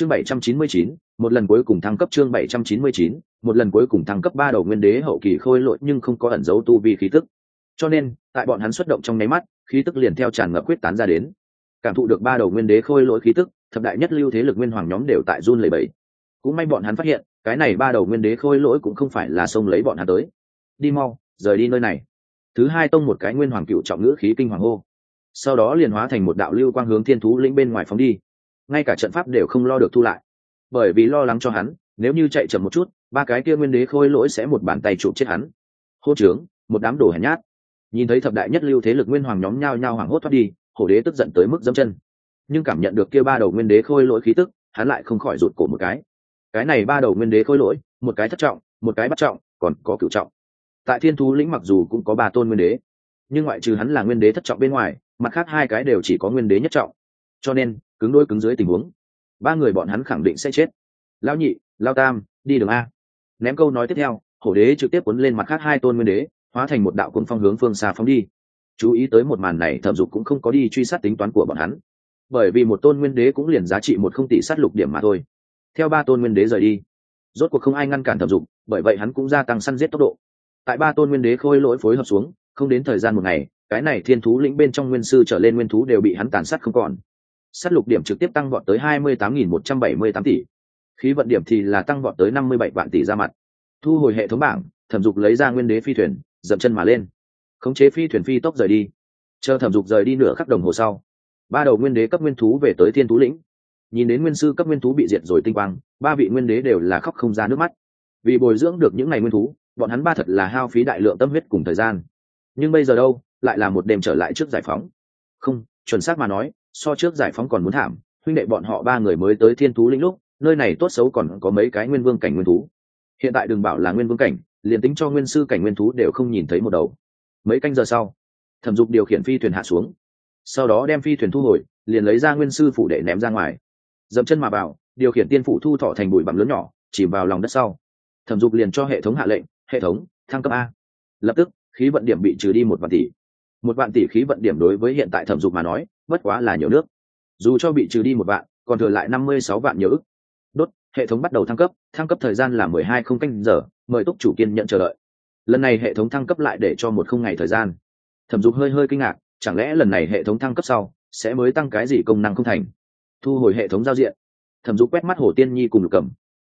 chương bảy trăm chín mươi chín, một lần cuối cùng thăng cấp chương bảy trăm chín mươi chín, một lần cuối cùng thăng cấp ba đầu nguyên đế hậu kỳ khôi lội nhưng không có ẩn dấu tu vi khí tức. Cho nên, tại bọn hắn xuất động trong nháy mắt, khí tức liền theo tràn ngập quyết tán ra đến. Cảm thụ được ba đầu nguyên đế khôi lỗi khí tức, thập đại nhất lưu thế lực nguyên hoàng nhóm đều tại run lẩy bẩy. cũng may bọn hắn phát hiện, cái này ba đầu nguyên đế khôi lỗi cũng không phải là xông lấy bọn hắn tới. Đi mau, rời đi nơi này. Thứ hai tông một cái nguyên hoàng cựu trọng ngữ khí kinh hoàng hô. Sau đó liền hóa thành một đạo lưu quang hướng thiên thú lĩnh bên ngoài phóng đi ngay cả trận pháp đều không lo được thu lại. Bởi vì lo lắng cho hắn, nếu như chạy chậm một chút, ba cái kia nguyên đế khôi lỗi sẽ một bàn tay chụp chết hắn. Hô trướng một đám đồ hèn nhát. Nhìn thấy thập đại nhất lưu thế lực nguyên hoàng nhóm nhao nhao hoảng hốt thoát đi, hổ đế tức giận tới mức dẫm chân. Nhưng cảm nhận được kia ba đầu nguyên đế khôi lỗi khí tức, hắn lại không khỏi rụt cổ một cái. Cái này ba đầu nguyên đế khôi lỗi, một cái thất trọng, một cái bắt trọng, còn có cửu trọng. Tại thiên thú lĩnh mặc dù cũng có ba tôn nguyên đế, nhưng ngoại trừ hắn là nguyên đế thất trọng bên ngoài, mặt khác hai cái đều chỉ có nguyên đế nhất trọng. Cho nên cứng đôi cứng dưới tình huống. Ba người bọn hắn khẳng định sẽ chết. Lao nhị lao tam, đi đường a. Ném câu nói tiếp theo, hổ đế trực tiếp cuốn lên mặt khác hai tôn nguyên đế, hóa thành một đạo cung phong hướng phương xa phóng đi. Chú ý tới một màn này, thẩm dục cũng không có đi truy sát tính toán của bọn hắn. Bởi vì một tôn nguyên đế cũng liền giá trị một không tỷ sát lục điểm mà thôi. Theo ba tôn nguyên đế rời đi, rốt cuộc không ai ngăn cản thẩm dục, bởi vậy hắn cũng gia tăng săn giết tốc độ. Tại ba tôn nguyên đế khôi lỗi phối hợp xuống, không đến thời gian một ngày, cái này thiên thú lĩnh bên trong nguyên sư trở lên nguyên thú đều bị hắn tàn sát không còn sát lục điểm trực tiếp tăng vọt tới hai mươi tám nghìn một trăm bảy mươi tám tỷ. Khí vận điểm thì là tăng vọt tới năm mươi bảy vạn tỷ ra mặt. Thu hồi hệ thống bảng, thẩm dục lấy ra nguyên đế phi thuyền, dậm chân mà lên. Khống chế phi thuyền phi tốc rời đi. Chờ thẩm dục rời đi nửa khắc đồng hồ sau, ba đầu nguyên đế cấp nguyên thú về tới thiên thú lĩnh. Nhìn đến nguyên sư cấp nguyên thú bị diệt rồi tinh quang, ba vị nguyên đế đều là khóc không ra nước mắt. Vì bồi dưỡng được những ngày nguyên thú, bọn hắn ba thật là hao phí đại lượng tâm huyết cùng thời gian. Nhưng bây giờ đâu, lại là một đêm trở lại trước giải phóng. Không, chuẩn xác mà nói so trước giải phóng còn muốn thảm, huynh đệ bọn họ ba người mới tới thiên thú lĩnh lúc, nơi này tốt xấu còn có mấy cái nguyên vương cảnh nguyên thú. Hiện tại đừng bảo là nguyên vương cảnh, liền tính cho nguyên sư cảnh nguyên thú đều không nhìn thấy một đầu. Mấy canh giờ sau, thẩm dục điều khiển phi thuyền hạ xuống. Sau đó đem phi thuyền thu hồi, liền lấy ra nguyên sư phủ để ném ra ngoài. Dậm chân mà vào điều khiển tiên phủ thu thọ thành bụi bặm lớn nhỏ chỉ vào lòng đất sau. Thẩm dục liền cho hệ thống hạ lệnh, hệ thống, thăng cấp a. Lập tức, khí vận điểm bị trừ đi một vạn tỷ. Một vạn tỷ khí vận điểm đối với hiện tại thẩm dục mà nói bất quá là nhiều nước. Dù cho bị trừ đi một vạn, còn thừa lại năm mươi sáu vạn nhiều ức. Đốt, hệ thống bắt đầu thăng cấp thăng cấp thời gian là mười hai không canh giờ, mời túc chủ kiên nhận chờ đợi. Lần này hệ thống thăng cấp lại để cho một không ngày thời gian. Thẩm dục hơi hơi kinh ngạc, chẳng lẽ lần này hệ thống thăng cấp sau, sẽ mới tăng cái gì công năng không thành? Thu hồi hệ thống giao diện. Thẩm dục quét mắt hồ tiên nhi cùng lục cầm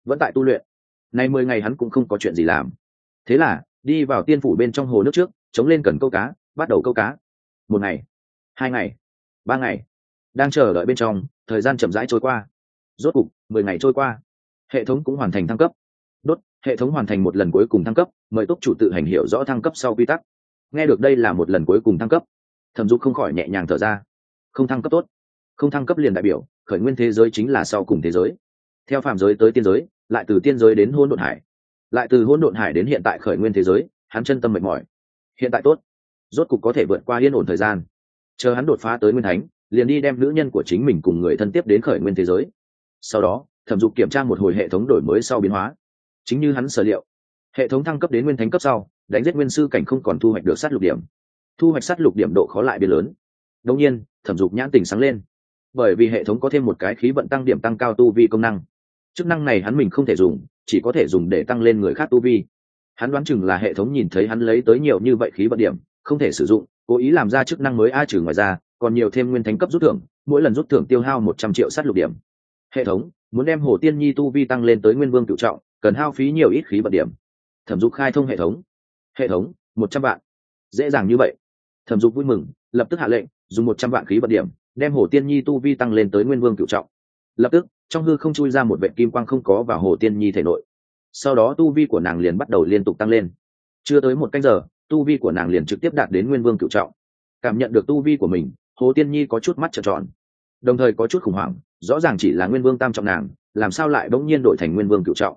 vẫn tại tu luyện. Nay mười ngày hắn cũng không có chuyện gì làm. Thế là, đi vào tiên phủ bên trong hồ nước trước, chống lên cần câu cá, bắt đầu câu cá. Một ngày. Hai ngày ba ngày. Đang chờ đợi bên trong, thời gian chậm rãi trôi qua. Rốt cục, mười ngày trôi qua. Hệ thống cũng hoàn thành thăng cấp. Đốt, hệ thống hoàn thành một lần cuối cùng thăng cấp, mời túc chủ tự hành hiểu rõ thăng cấp sau quy tắc. Nghe được đây là một lần cuối cùng thăng cấp, thẩm dục không khỏi nhẹ nhàng thở ra. Không thăng cấp tốt. Không thăng cấp liền đại biểu, khởi nguyên thế giới chính là sau cùng thế giới. Theo phạm giới tới tiên giới, lại từ tiên giới đến hôn độn hải. Lại từ hôn độn hải đến hiện tại khởi nguyên thế giới, hắn chân tâm mệt mỏi. Hiện tại tốt. Rốt cục có thể vượt qua yên ổn thời gian chờ hắn đột phá tới nguyên thánh, liền đi đem nữ nhân của chính mình cùng người thân tiếp đến khởi nguyên thế giới. Sau đó, thẩm dục kiểm tra một hồi hệ thống đổi mới sau biến hóa. Chính như hắn sở liệu, hệ thống thăng cấp đến nguyên thánh cấp sau, đánh giết nguyên sư cảnh không còn thu hoạch được sát lục điểm. Thu hoạch sát lục điểm độ khó lại biến lớn. Đông nhiên, thẩm dục nhãn tình sáng lên. Bởi vì hệ thống có thêm một cái khí vận tăng điểm tăng cao tu vi công năng. Chức năng này hắn mình không thể dùng, chỉ có thể dùng để tăng lên người khác tu vi. Hắn đoán chừng là hệ thống nhìn thấy hắn lấy tới nhiều như vậy khí vận điểm, không thể sử dụng cố ý làm ra chức năng mới a trừ ngoài ra, còn nhiều thêm nguyên thánh cấp rút thưởng, mỗi lần rút thưởng tiêu hao một trăm triệu sát lục điểm. Hệ thống, muốn đem hồ tiên nhi tu vi tăng lên tới nguyên vương cựu trọng, cần hao phí nhiều ít khí bật điểm. Thẩm dục khai thông hệ thống. Hệ thống, một trăm vạn. Dễ dàng như vậy. Thẩm dục vui mừng, lập tức hạ lệnh, dùng một trăm vạn khí bật điểm, đem hồ tiên nhi tu vi tăng lên tới nguyên vương cựu trọng. Lập tức, trong hư không chui ra một vệ kim quang không có vào hồ tiên nhi thể nội. Sau đó tu vi của nàng liền bắt đầu liên tục tăng lên. Chưa tới một canh giờ tu vi của nàng liền trực tiếp đạt đến nguyên vương cựu trọng. Cảm nhận được tu vi của mình, hồ tiên nhi có chút mắt trợn tròn. Đồng thời có chút khủng hoảng, rõ ràng chỉ là nguyên vương tam trọng nàng, làm sao lại bỗng nhiên đổi thành nguyên vương cựu trọng?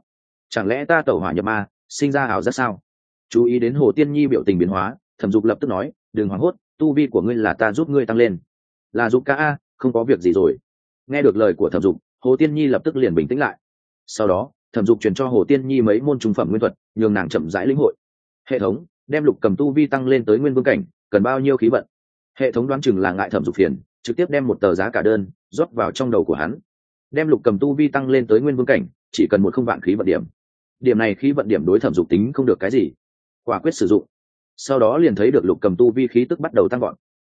Chẳng lẽ ta tẩu hỏa nhập ma, sinh ra ảo rất sao? Chú ý đến hồ tiên nhi biểu tình biến hóa, thẩm dục lập tức nói, đừng hoảng hốt, tu vi của ngươi là ta giúp ngươi tăng lên. Là giúp ca a, không có việc gì rồi. Nghe được lời của thẩm dục, hồ tiên nhi lập tức liền bình tĩnh lại. Sau đó, thẩm dục truyền cho hồ tiên nhi mấy môn trung phẩm nguyên thuật, nhường nàng chậm rãi lĩnh hội. Hệ thống đem lục cầm tu vi tăng lên tới nguyên vương cảnh, cần bao nhiêu khí vận? Hệ thống đoán chừng là ngại thẩm dục phiền, trực tiếp đem một tờ giá cả đơn rót vào trong đầu của hắn. Đem lục cầm tu vi tăng lên tới nguyên vương cảnh, chỉ cần một không vạn khí vận điểm. Điểm này khí vận điểm đối thẩm dục tính không được cái gì. Quả quyết sử dụng. Sau đó liền thấy được lục cầm tu vi khí tức bắt đầu tăng gọn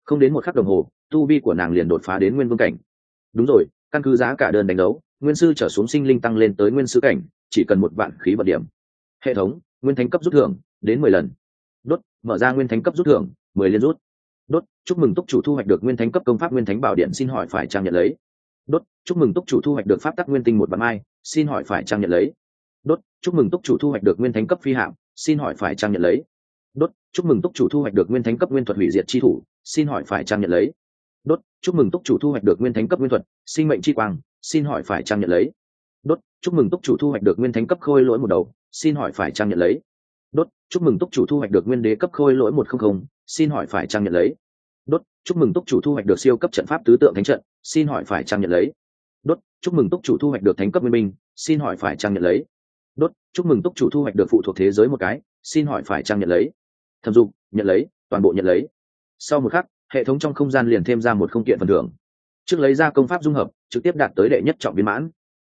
không đến một khắc đồng hồ, tu vi của nàng liền đột phá đến nguyên vương cảnh. Đúng rồi, căn cứ giá cả đơn đánh đấu nguyên sư trở xuống sinh linh tăng lên tới nguyên sư cảnh, chỉ cần một vạn khí vận điểm. Hệ thống, nguyên thánh cấp rút thưởng, đến mười lần đốt, mở ra nguyên thánh cấp rút thưởng, mười liên rút. Đốt, chúc mừng túc chủ thu hoạch được nguyên thánh cấp công pháp nguyên thánh bảo điện, xin hỏi phải trang nhận lấy. Đốt, chúc mừng túc chủ thu hoạch được pháp tắc nguyên tinh một bản mai, xin hỏi phải trang nhận lấy. Đốt, chúc mừng túc chủ thu hoạch được nguyên thánh cấp phi hạm, xin hỏi phải trang nhận lấy. Đốt, chúc mừng túc chủ thu hoạch được nguyên thánh cấp nguyên thuật hủy diệt chi thủ, xin hỏi phải trang nhận lấy. Đốt, chúc mừng túc chủ thu hoạch được nguyên thánh cấp nguyên thuật, sinh mệnh chi quang, xin hỏi phải trang nhận lấy. Đốt, chúc mừng túc chủ thu hoạch được nguyên thánh cấp khôi lỗi một đầu, xin hỏi phải trang nhận lấy đốt, chúc mừng túc chủ thu hoạch được nguyên đế cấp khôi lỗi một không không, xin hỏi phải trang nhận lấy. Đốt, chúc mừng túc chủ thu hoạch được siêu cấp trận pháp tứ tượng thánh trận, xin hỏi phải trang nhận lấy. Đốt, chúc mừng túc chủ thu hoạch được thánh cấp nguyên minh, xin hỏi phải trang nhận lấy. Đốt, chúc mừng túc chủ thu hoạch được phụ thuộc thế giới một cái, xin hỏi phải trang nhận lấy. Thẩm dụng nhận lấy, toàn bộ nhận lấy. Sau một khắc, hệ thống trong không gian liền thêm ra một không kiện phần thưởng. Trước lấy ra công pháp dung hợp, trực tiếp đạt tới đệ nhất trọng viên mãn.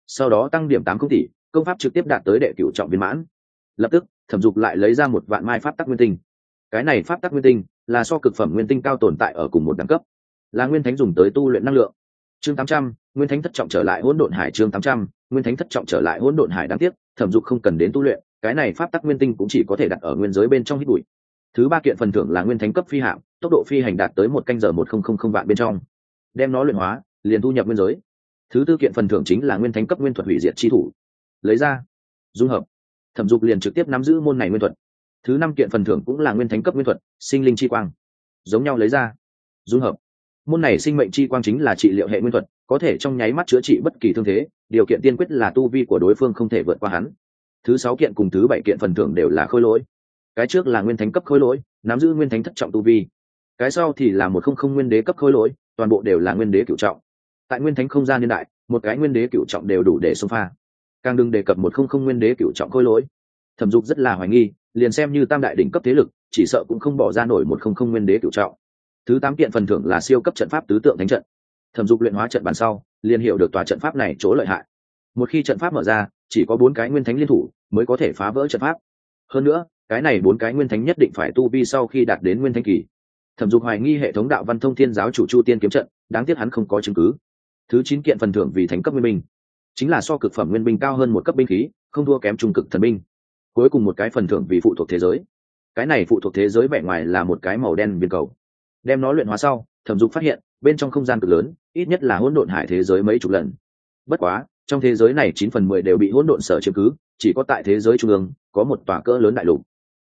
Sau đó tăng điểm tám không tỷ, công pháp trực tiếp đạt tới đệ cửu trọng viên mãn. Lập tức thẩm dục lại lấy ra một vạn mai pháp tắc nguyên tinh. Cái này pháp tắc nguyên tinh là so cực phẩm nguyên tinh cao tồn tại ở cùng một đẳng cấp. Là nguyên thánh dùng tới tu luyện năng lượng. Chương tám trăm, nguyên thánh thất trọng trở lại hỗn độn hải chương tám trăm, nguyên thánh thất trọng trở lại hỗn độn hải đáng tiếc, thẩm dục không cần đến tu luyện, cái này pháp tắc nguyên tinh cũng chỉ có thể đặt ở nguyên giới bên trong hít bụi. Thứ ba kiện phần thưởng là nguyên thánh cấp phi hạm, tốc độ phi hành đạt tới một canh giờ một không không không vạn bên trong. Đem nó luyện hóa, liền thu nhập nguyên giới. Thứ tư kiện phần thưởng chính là nguyên thánh cấp nguyên thuật hủy diệt chi thủ. Lấy ra. Dung hợp thẩm dục liền trực tiếp nắm giữ môn này nguyên thuật. Thứ năm kiện phần thưởng cũng là nguyên thánh cấp nguyên thuật, sinh linh chi quang. Giống nhau lấy ra. Dung hợp. Môn này sinh mệnh chi quang chính là trị liệu hệ nguyên thuật, có thể trong nháy mắt chữa trị bất kỳ thương thế, điều kiện tiên quyết là tu vi của đối phương không thể vượt qua hắn. Thứ sáu kiện cùng thứ bảy kiện phần thưởng đều là khôi lỗi. Cái trước là nguyên thánh cấp khôi lỗi, nắm giữ nguyên thánh thất trọng tu vi. Cái sau thì là một không không nguyên đế cấp khôi lỗi, toàn bộ đều là nguyên đế cựu trọng. Tại nguyên thánh không gian niên đại, một cái nguyên đế cựu trọng đều đủ để xông pha càng đừng đề cập một không không nguyên đế cựu trọng khôi lỗi. Thẩm dục rất là hoài nghi, liền xem như tam đại đỉnh cấp thế lực, chỉ sợ cũng không bỏ ra nổi một không không nguyên đế cựu trọng. Thứ tám kiện phần thưởng là siêu cấp trận pháp tứ tượng thánh trận. Thẩm dục luyện hóa trận bàn sau, liền hiểu được tòa trận pháp này chỗ lợi hại. Một khi trận pháp mở ra, chỉ có bốn cái nguyên thánh liên thủ mới có thể phá vỡ trận pháp. Hơn nữa, cái này bốn cái nguyên thánh nhất định phải tu vi sau khi đạt đến nguyên thánh kỳ. Thẩm dục hoài nghi hệ thống đạo văn thông thiên giáo chủ chu tiên kiếm trận, đáng tiếc hắn không có chứng cứ. Thứ chín kiện phần thưởng vì thánh cấp nguyên minh chính là so cực phẩm nguyên binh cao hơn một cấp binh khí, không thua kém trung cực thần binh. Cuối cùng một cái phần thưởng vì phụ thuộc thế giới. Cái này phụ thuộc thế giới vẻ ngoài là một cái màu đen viên cầu. Đem nó luyện hóa sau, thẩm dục phát hiện, bên trong không gian cực lớn, ít nhất là hỗn độn hải thế giới mấy chục lần. Bất quá, trong thế giới này chín phần mười đều bị hỗn độn sở chiếm cứ, chỉ có tại thế giới trung ương, có một tòa cỡ lớn đại lục.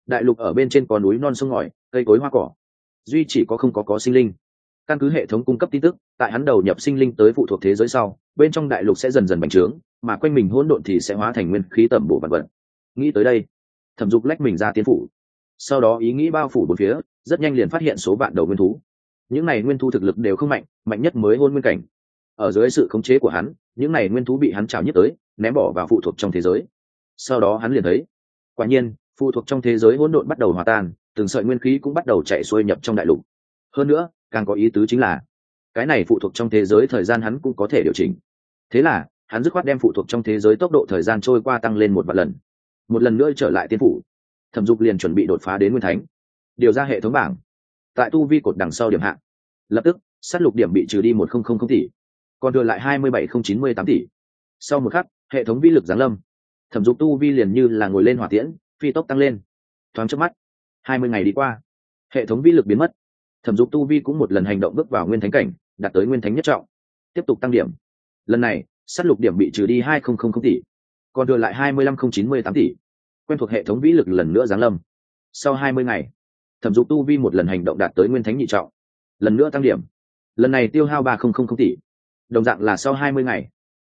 Đại lục ở bên trên có núi non sông ngòi, cây cối hoa cỏ. Duy chỉ có không có có sinh linh. Căn cứ hệ thống cung cấp tin tức, tại hắn đầu nhập sinh linh tới phụ thuộc thế giới sau bên trong đại lục sẽ dần dần bành trướng, mà quanh mình hỗn độn thì sẽ hóa thành nguyên khí tẩm bổ vật vật. Nghĩ tới đây, thẩm dục lách mình ra tiến phủ. Sau đó ý nghĩ bao phủ bốn phía, rất nhanh liền phát hiện số vạn đầu nguyên thú. Những này nguyên thú thực lực đều không mạnh mạnh nhất mới hôn nguyên cảnh. Ở dưới sự khống chế của hắn, những này nguyên thú bị hắn trào nhất tới, ném bỏ vào phụ thuộc trong thế giới. Sau đó hắn liền thấy, quả nhiên, phụ thuộc trong thế giới hỗn độn bắt đầu hòa tan, từng sợi nguyên khí cũng bắt đầu chạy xuôi nhập trong đại lục. Hơn nữa, càng có ý tứ chính là, cái này phụ thuộc trong thế giới thời gian hắn cũng có thể điều chỉnh thế là, hắn dứt khoát đem phụ thuộc trong thế giới tốc độ thời gian trôi qua tăng lên một vài lần. Một lần nữa trở lại tiên phủ, thẩm dục liền chuẩn bị đột phá đến nguyên thánh. Điều ra hệ thống bảng. Tại tu vi cột đằng sau điểm hạng lập tức s á t lục điểm bị trừ đi một không không không tỷ. Còn thừa lại hai mươi bảy không chín mươi tám tỷ. Sau một khắc, hệ thống vi lực giáng lâm. Thẩm dục tu vi liền như là ngồi lên hỏa tiễn, phi tốc tăng lên. Thoáng trước mắt, hai mươi ngày đi qua, hệ thống vi lực biến mất. Thẩm dục tu vi cũng một lần hành động bước vào nguyên thánh cảnh, đạt tới nguyên thánh nhất trọng. Tiếp tục tăng điểm lần này s á t lục điểm bị trừ đi hai không không không tỷ, còn thừa lại hai mươi lăm không chín mươi tám tỷ. Quen thuộc hệ thống vĩ lực lần nữa giáng lâm. Sau hai mươi ngày, thẩm dục tu vi một lần hành động đạt tới nguyên thánh nhị trọng, lần nữa tăng điểm. Lần này tiêu hao ba không không không tỷ. Đồng dạng là sau hai mươi ngày,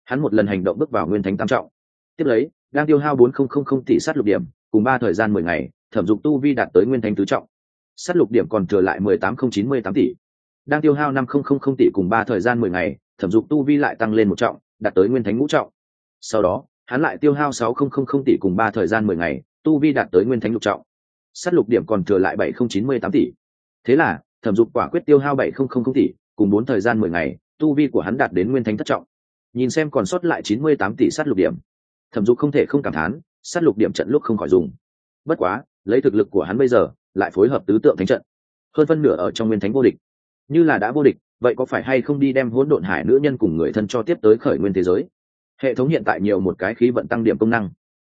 hắn một lần hành động bước vào nguyên thánh tam trọng. Tiếp lấy, đang tiêu hao bốn không không không tỷ sát lục điểm, cùng ba thời gian mười ngày, thẩm dục tu vi đạt tới nguyên thánh tứ trọng. Sát lục điểm còn thừa lại mười tám không chín mươi tám tỷ đang tiêu hao năm không không không tỷ cùng ba thời gian mười ngày, thẩm dục tu vi lại tăng lên một trọng, đạt tới nguyên thánh ngũ trọng. Sau đó, hắn lại tiêu hao sáu không không không tỷ cùng ba thời gian mười ngày, tu vi đạt tới nguyên thánh lục trọng. Sát lục điểm còn thừa lại bảy không chín mươi tám tỷ. Thế là, thẩm dục quả quyết tiêu hao bảy không không không tỷ cùng bốn thời gian mười ngày, tu vi của hắn đạt đến nguyên thánh thất trọng. Nhìn xem còn sót lại chín mươi tám tỷ sát lục điểm, thẩm dục không thể không cảm thán, sát lục điểm trận lúc không khỏi dùng. Bất quá, lấy thực lực của hắn bây giờ, lại phối hợp tứ tượng thánh trận, hơn phân nửa ở trong nguyên thánh vô địch như là đã vô địch, vậy có phải hay không đi đem hỗn độn hải nữ nhân cùng người thân cho tiếp tới khởi nguyên thế giới? Hệ thống hiện tại nhiều một cái khí vận tăng điểm công năng.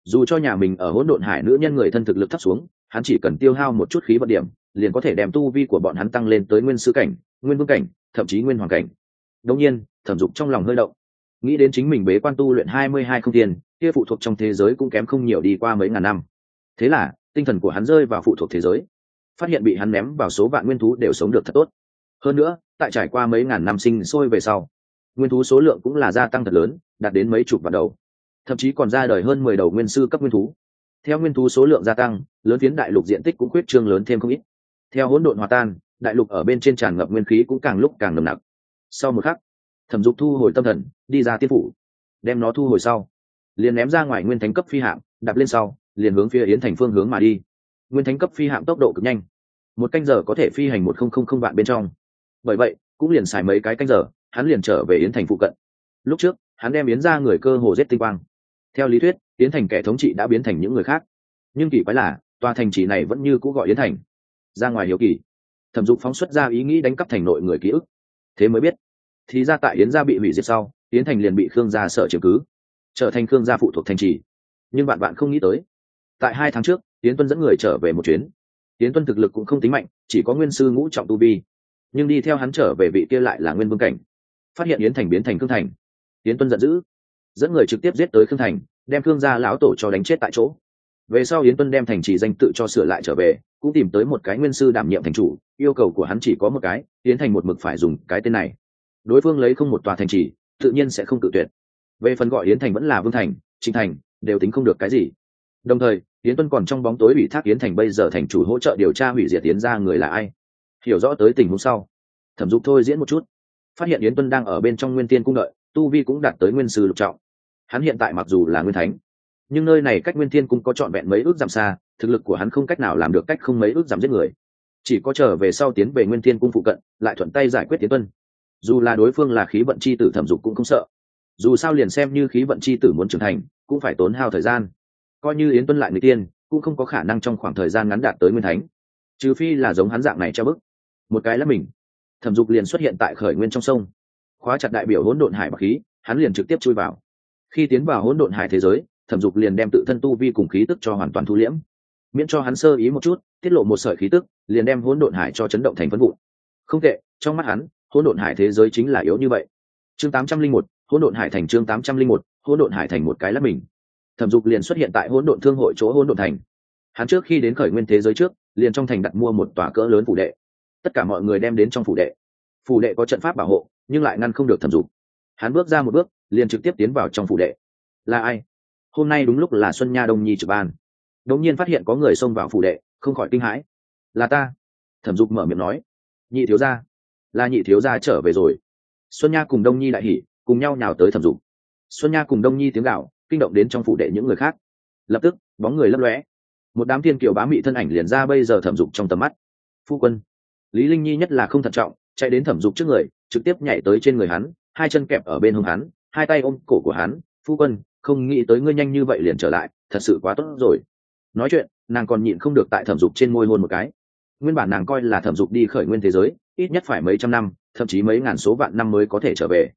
Dù cho nhà mình ở hỗn độn hải nữ nhân người thân thực lực thấp xuống, hắn chỉ cần tiêu hao một chút khí vận điểm, liền có thể đem tu vi của bọn hắn tăng lên tới nguyên sư cảnh, nguyên vương cảnh, thậm chí nguyên hoàng cảnh. Đông nhiên, thẩm dục trong lòng hơi động. Nghĩ đến chính mình bế quan tu luyện hai mươi hai không tiền, kia phụ thuộc trong thế giới cũng kém không nhiều đi qua mấy ngàn năm. Thế là, tinh thần của hắn rơi vào phụ thuộc thế giới. Phát hiện bị hắn ném vào số vạn nguyên thú đều sống được thật tốt hơn nữa, tại trải qua mấy ngàn năm sinh sôi về sau, nguyên thú số lượng cũng là gia tăng thật lớn, đạt đến mấy chục vạn đầu. Thậm chí còn ra đời hơn mười đầu nguyên sư cấp nguyên thú. Theo nguyên thú số lượng gia tăng, lớn tiến đại lục diện tích cũng khuyết trương lớn thêm không ít. Theo hỗn độn hòa tan, đại lục ở bên trên tràn ngập nguyên khí cũng càng lúc càng nồng nặc. Sau một khắc, thẩm dục thu hồi tâm thần, đi ra tiên phủ, đem nó thu hồi sau, liền ném ra ngoài nguyên thánh cấp phi hạm, đạp lên sau, liền hướng phía yến thành phương hướng mà đi. Nguyên thánh cấp phi hạm tốc độ cực nhanh, một canh giờ có thể phi hành một không không không vạn bên trong bởi vậy, cũng liền xài mấy cái canh giờ, hắn liền trở về yến thành phụ cận. Lúc trước, hắn đem yến ra người cơ hồ giết tinh quang. Theo lý thuyết, yến thành kẻ thống trị đã biến thành những người khác. Nhưng kỳ quái là, tòa thành trì này vẫn như cũ gọi yến thành. Ra ngoài hiếu kỳ. Thẩm dục phóng xuất ra ý nghĩ đánh cắp thành nội người ký ức. Thế mới biết, thì ra tại yến gia bị hủy diệt sau, yến thành liền bị khương gia sợ chứng cứ, trở thành khương gia phụ thuộc thành trì. Nhưng bạn bạn không nghĩ tới, tại hai tháng trước, yến tuân dẫn người trở về một chuyến. Yến tuân thực lực cũng không tính mạnh, chỉ có nguyên sư ngũ trọng tu vi nhưng đi theo hắn trở về vị kia lại là nguyên vương cảnh. Phát hiện yến thành biến thành khương thành. Yến tuân giận dữ, dẫn người trực tiếp giết tới khương thành, đem khương gia lão tổ cho đánh chết tại chỗ. Về sau yến tuân đem thành trì danh tự cho sửa lại trở về, cũng tìm tới một cái nguyên sư đảm nhiệm thành chủ, yêu cầu của hắn chỉ có một cái, yến thành một mực phải dùng cái tên này. Đối phương lấy không một tòa thành trì, tự nhiên sẽ không tự tuyệt. Về phần gọi yến thành vẫn là vương thành chính thành, đều tính không được cái gì. Đồng thời, yến tuân còn trong bóng tối ủy thác yến thành bây giờ thành chủ hỗ trợ điều tra hủy diệt yến ra người là ai hiểu rõ tới tình huống sau. Thẩm dục thôi diễn một chút. Phát hiện yến tuân đang ở bên trong nguyên tiên cung đợi, tu vi cũng đạt tới nguyên sư lục trọng. Hắn hiện tại mặc dù là nguyên thánh, nhưng nơi này cách nguyên thiên cung có trọn vẹn mấy ước giảm xa, thực lực của hắn không cách nào làm được cách không mấy ước giảm giết người. Chỉ có trở về sau tiến về nguyên thiên cung phụ cận, lại thuận tay giải quyết tiến tuân. Dù là đối phương là khí vận c h i tử thẩm dục cũng không sợ. Dù sao liền xem như khí vận c h i tử muốn trưởng thành, cũng phải tốn hao thời gian. Coi như yến tuân lại người tiên, cũng không có khả năng trong khoảng thời gian ngắn đạt tới nguyên thánh. Trừ phi là giống hắn dạng này cho bức một cái là mình. Thẩm dục liền xuất hiện tại khởi nguyên trong sông. Khóa chặt đại biểu hỗn độn hải bạc khí, hắn liền trực tiếp chui vào. Khi tiến vào hỗn độn hải thế giới, thẩm dục liền đem tự thân tu vi cùng khí tức cho hoàn toàn thu liễm. Miễn cho hắn sơ ý một chút, tiết lộ một sợi khí tức, liền đem hỗn độn hải cho chấn động thành phân vụ. Không tệ, trong mắt hắn, hỗn độn hải thế giới chính là yếu như vậy. Chương tám trăm linh một, hỗn độn hải thành chương tám trăm linh một, hỗn độn hải thành một cái lắp mình. Thẩm dục liền xuất hiện tại hỗn độn thương hội chỗ hỗn độn thành. Hắn trước khi đến khởi nguyên thế giới trước, liền trong thành đặt mua một tòa cỡ lớn phủ đệ tất cả mọi người đem đến trong phủ đệ. Phủ đệ có trận pháp bảo hộ, nhưng lại ngăn không được thẩm dục. Hắn bước ra một bước, liền trực tiếp tiến vào trong phủ đệ. Là ai? Hôm nay đúng lúc là xuân nha đông nhi trực ban. Đống nhiên phát hiện có người xông vào phủ đệ, không khỏi kinh hãi. Là ta. Thẩm dục mở miệng nói. Nhị thiếu gia. Là nhị thiếu gia trở về rồi. Xuân nha cùng đông nhi đại hỉ, cùng nhau nhào tới thẩm dục. Xuân nha cùng đông nhi tiếng gạo kinh động đến trong phủ đệ những người khác. Lập tức, bóng người lấp lóe. Một đám thiên kiều bá mị thân ảnh liền ra bây giờ thẩm dục trong tầm mắt. Phu quân lý linh nhi nhất là không thận trọng, chạy đến thẩm dục trước người, trực tiếp nhảy tới trên người hắn, hai chân kẹp ở bên hông hắn, hai tay ôm cổ của hắn, phu quân, không nghĩ tới ngươi nhanh như vậy liền trở lại, thật sự quá tốt rồi. Nói chuyện, nàng còn nhịn không được tại thẩm dục trên môi hôn một cái. Nguyên bản nàng coi là thẩm dục đi khởi nguyên thế giới, ít nhất phải mấy trăm năm, thậm chí mấy ngàn số vạn năm mới có thể trở về.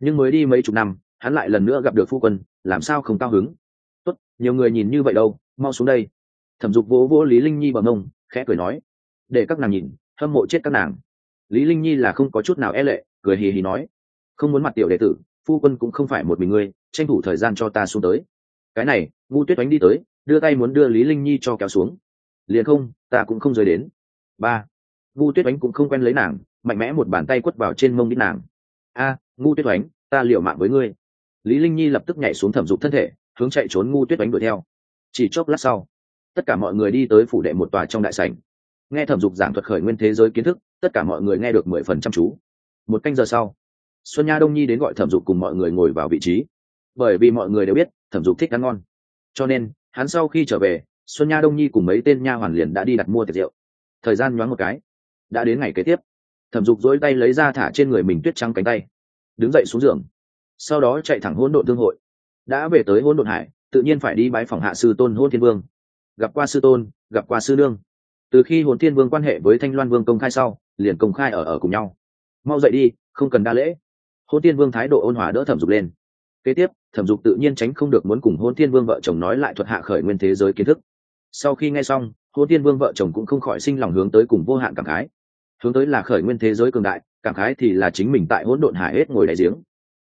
Nhưng mới đi mấy chục năm, hắn lại lần nữa gặp được phu quân, làm sao không cao hứng? Tốt, nhiều người nhìn như vậy đâu, mau xuống đây. Thẩm dục vỗ vỗ lý linh nhi bằng ông khẽ cười nói. Để các nàng nhìn hâm mộ chết các nàng. Lý linh nhi là không có chút nào e lệ, cười hì hì nói, không muốn mặt tiểu đệ tử, phu quân cũng không phải một mình ngươi, tranh thủ thời gian cho ta xuống tới. Cái này ngu tuyết đánh đi tới, đưa tay muốn đưa lý linh nhi cho kéo xuống. Liền không, ta cũng không rời đến. Ba ngu tuyết đánh cũng không quen lấy nàng, mạnh mẽ một bàn tay quất vào trên mông đít nàng. A ngu tuyết đánh ta liều mạng với ngươi. Lý linh nhi lập tức nhảy xuống thẩm dục thân thể, hướng chạy trốn ngu tuyết đánh đuổi theo. Chỉ chốc lát sau, tất cả mọi người đi tới phủ đệ một tòa trong đại sảnh nghe thẩm dục giảng thuật khởi nguyên thế giới kiến thức, tất cả mọi người nghe được mười phần chăm chú. Một canh giờ sau, xuân nha đông nhi đến gọi thẩm dục cùng mọi người ngồi vào vị trí. Bởi vì mọi người đều biết, thẩm dục thích ăn ngon. Cho nên, hắn sau khi trở về, xuân nha đông nhi cùng mấy tên nha hoàn liền đã đi đặt mua tiệc rượu. Thời gian nhoáng một cái, đã đến ngày kế tiếp. Thẩm dục dỗi tay lấy ra thả trên người mình tuyết trắng cánh tay. Đứng dậy xuống giường. Sau đó chạy thẳng hỗn độn thương hội. Đã về tới hỗn độn hải, tự nhiên phải đi bái phòng hạ sư tôn hôn thiên vương. Gặp qua sư tôn, gặp qua sư đương từ khi hồn thiên vương quan hệ với thanh loan vương công khai sau, liền công khai ở ở cùng nhau. Mau dậy đi, không cần đa lễ. Hôn thiên vương thái độ ôn hòa đỡ thẩm dục lên. Kế tiếp, thẩm dục tự nhiên tránh không được muốn cùng hôn thiên vương vợ chồng nói lại thuật hạ khởi nguyên thế giới kiến thức. Sau khi nghe xong hôn thiên vương vợ chồng cũng không khỏi sinh lòng hướng tới cùng vô hạn cảm khái. Hướng tới là khởi nguyên thế giới cường đại, cảm khái thì là chính mình tại hỗn độn hải hết ngồi đại giếng.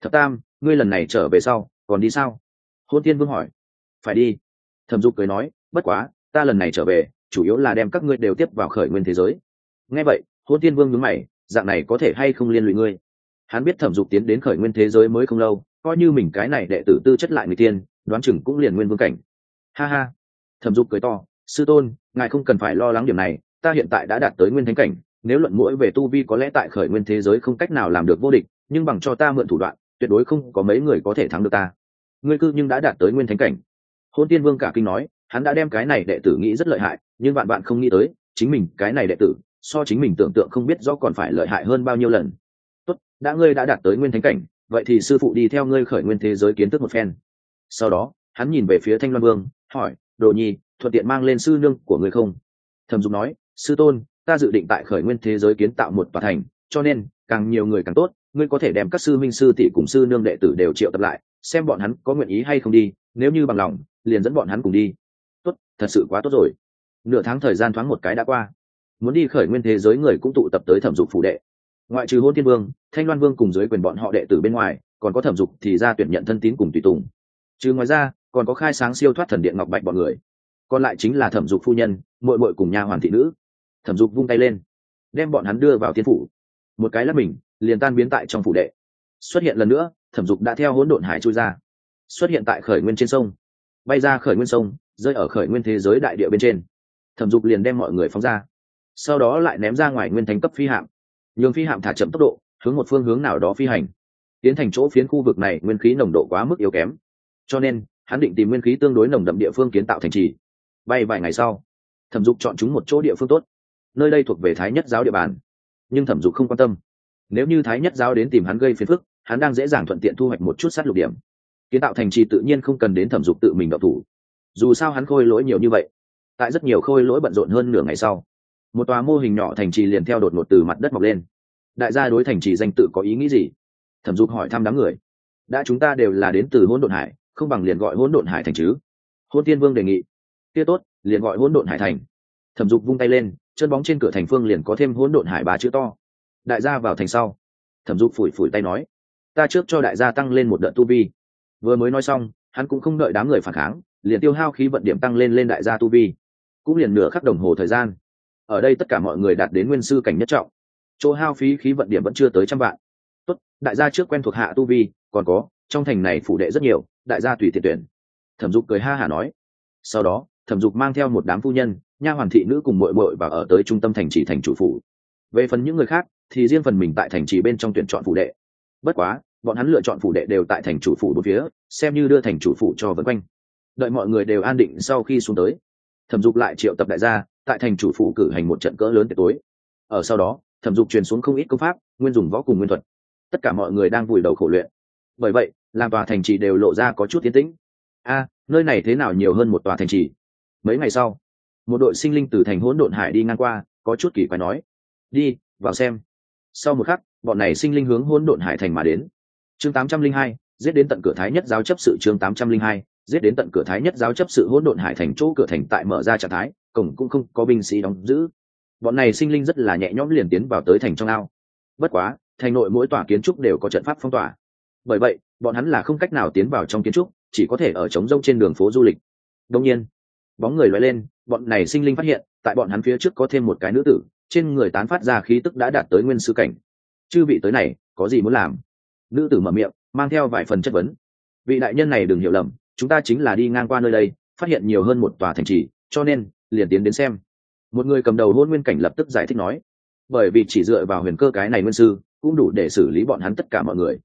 Thập tam, ngươi lần này trở về sau, còn đi sao? Hôn thiên vương hỏi. Phải đi. Thẩm dục cười nói, bất quá, ta lần này trở về chủ yếu là đem các ngươi đều tiếp vào khởi nguyên thế giới. Nghe vậy hôn tiên vương nhướng mày, dạng này có thể hay không liên lụy ngươi? Hắn biết thẩm dục tiến đến khởi nguyên thế giới mới không lâu, coi như mình cái này đệ tử tư chất lại người tiên, đoán chừng cũng liền nguyên vương cảnh. Ha ha. Thẩm dục cười to, sư tôn, ngài không cần phải lo lắng điểm này, ta hiện tại đã đạt tới nguyên thánh cảnh, nếu luận mũi về tu vi có lẽ tại khởi nguyên thế giới không cách nào làm được vô địch, nhưng bằng cho ta mượn thủ đoạn, tuyệt đối không có mấy người có thể thắng được ta. Ngươi cư nhưng đã đạt tới nguyên thánh cảnh. Hôn tiên vương cả kinh nói hắn đã đem cái này đệ tử nghĩ rất lợi hại, nhưng bạn bạn không nghĩ tới, chính mình, cái này đệ tử, so chính mình tưởng tượng không biết do còn phải lợi hại hơn bao nhiêu lần. Tốt, đã ngươi đã đạt tới nguyên thánh cảnh, vậy thì sư phụ đi theo ngươi khởi nguyên thế giới kiến thức một phen. Sau đó, hắn nhìn về phía thanh loan vương, hỏi, đồ nhi, thuận tiện mang lên sư nương của ngươi không? Thẩm dục nói, sư tôn, ta dự định tại khởi nguyên thế giới kiến tạo một tòa thành, cho nên, càng nhiều người càng tốt, ngươi có thể đem các sư minh sư tỷ cùng sư nương đệ tử đều triệu tập lại, xem bọn hắn có nguyện ý hay không đi, nếu như bằng lòng, liền dẫn bọn hắn cùng đi thật sự quá tốt rồi. Nửa tháng thời gian thoáng một cái đã qua. Muốn đi khởi nguyên thế giới người cũng tụ tập tới thẩm dục phủ đệ. Ngoại trừ hôn thiên vương, thanh loan vương cùng dưới quyền bọn họ đệ tử bên ngoài, còn có thẩm dục thì ra tuyển nhận thân tín cùng tùy tùng. Trừ ngoài ra, còn có khai sáng siêu thoát thần điện ngọc bạch bọn người. Còn lại chính là thẩm dục phu nhân mội mội cùng nhà hoàn thị nữ. Thẩm dục vung tay lên, đem bọn hắn đưa vào thiên phủ. Một cái là mình, liền tan biến tại trong phủ đệ. Xuất hiện lần nữa, thẩm dục đã theo hỗn độn hải trôi ra. Xuất hiện tại khởi nguyên trên sông. Bay ra khởi nguyên sông rơi ở khởi nguyên thế giới đại địa bên trên. Thẩm dục liền đem mọi người phóng ra, sau đó lại ném ra ngoài nguyên thánh cấp phi hạm. Nhường phi hạm thả chậm tốc độ, hướng một phương hướng nào đó phi hành. Tiến thành chỗ phiến khu vực này nguyên khí nồng độ quá mức yếu kém. Cho nên, hắn định tìm nguyên khí tương đối nồng đậm địa phương kiến tạo thành trì. Bay vài ngày sau, thẩm dục chọn chúng một chỗ địa phương tốt. Nơi đây thuộc về thái nhất giáo địa bàn. Nhưng thẩm dục không quan tâm. Nếu như thái nhất giáo đến tìm hắn gây phiền phức, hắn đang dễ dàng thuận tiện thu hoạch một chút sát lục điểm. Kiến tạo thành trì tự nhiên không cần đến thẩm dục tự mình đậu thủ dù sao hắn khôi lỗi nhiều như vậy, tại rất nhiều khôi lỗi bận rộn hơn nửa ngày sau, một tòa mô hình nhỏ thành trì liền theo đột ngột từ mặt đất mọc lên. Đại gia đối thành trì danh tự có ý nghĩ gì? Thẩm dục hỏi thăm đám người. Đã chúng ta đều là đến từ hỗn độn hải, không bằng liền gọi hỗn độn hải thành chứ? Hôn tiên vương đề nghị. Kia tốt, liền gọi hỗn độn hải thành. Thẩm dục vung tay lên, chân bóng trên cửa thành phương liền có thêm hỗn độn hải ba chữ to. Đại gia vào thành sau. Thẩm dục phủi phủi tay nói, ta trước cho đại gia tăng lên một đợt tu vi. Vừa mới nói xong, hắn cũng không đợi đám người phản kháng liền tiêu hao khí vận điểm tăng lên lên đại gia tu vi, cũng liền nửa khắc đồng hồ thời gian. Ở đây tất cả mọi người đạt đến nguyên sư cảnh nhất trọng. Chỗ hao phí khí vận điểm vẫn chưa tới trăm vạn. Tốt, đại gia trước quen thuộc hạ tu vi, còn có, trong thành này phủ đệ rất nhiều, đại gia tùy tiện tuyển. Thẩm dục cười ha hả nói. Sau đó, thẩm dục mang theo một đám phu nhân, nha hoàn thị nữ cùng mội mội và ở tới trung tâm thành trì thành chủ phủ. Về phần những người khác, thì riêng phần mình tại thành trì bên trong tuyển chọn phủ đệ. Bất quá, bọn hắn lựa chọn phủ đệ đều tại thành chủ phủ bốn phía, xem như đưa thành chủ phủ cho vân quanh đợi mọi người đều an định sau khi xuống tới. Thẩm dục lại triệu tập đại gia, tại thành chủ phủ cử hành một trận cỡ lớn tiệc tối. Ở sau đó, thẩm dục truyền xuống không ít công pháp, nguyên dùng võ cùng nguyên thuật. Tất cả mọi người đang vùi đầu khổ luyện. Bởi vậy, làm tòa thành trì đều lộ ra có chút tiến tĩnh. A, nơi này thế nào nhiều hơn một tòa thành trì? Mấy ngày sau, một đội sinh linh từ thành hỗn độn hải đi ngang qua, có chút kỳ quái nói, đi, vào xem. Sau một khắc, bọn này sinh linh hướng hỗn độn hải thành mà đến. Chương tám trăm linh hai, giết đến tận cửa thái nhất giáo chấp sự chương tám trăm linh hai giết đến tận cửa thái nhất giáo chấp sự hỗn độn hải thành chỗ cửa thành tại mở ra trạng thái, cổng cũng không có binh sĩ đóng giữ. Bọn này sinh linh rất là nhẹ nhõm liền tiến vào tới thành trong ao. Bất quá, thành nội mỗi tòa kiến trúc đều có trận pháp phong tỏa. Bởi vậy, bọn hắn là không cách nào tiến vào trong kiến trúc, chỉ có thể ở trống rông trên đường phố du lịch. Đông nhiên, bóng người loại lên, bọn này sinh linh phát hiện, tại bọn hắn phía trước có thêm một cái nữ tử, trên người tán phát ra khí tức đã đạt tới nguyên sư cảnh. Chư vị tới này, có gì muốn làm? Nữ tử mở miệng, mang theo vài phần chất vấn. Vị đại nhân này đừng hiểu lầm chúng ta chính là đi ngang qua nơi đây, phát hiện nhiều hơn một tòa thành trì, cho nên, liền tiến đến xem. Một người cầm đầu hôn nguyên cảnh lập tức giải thích nói, bởi vì chỉ dựa vào huyền cơ cái này nguyên sư, cũng đủ để xử lý bọn hắn tất cả mọi người.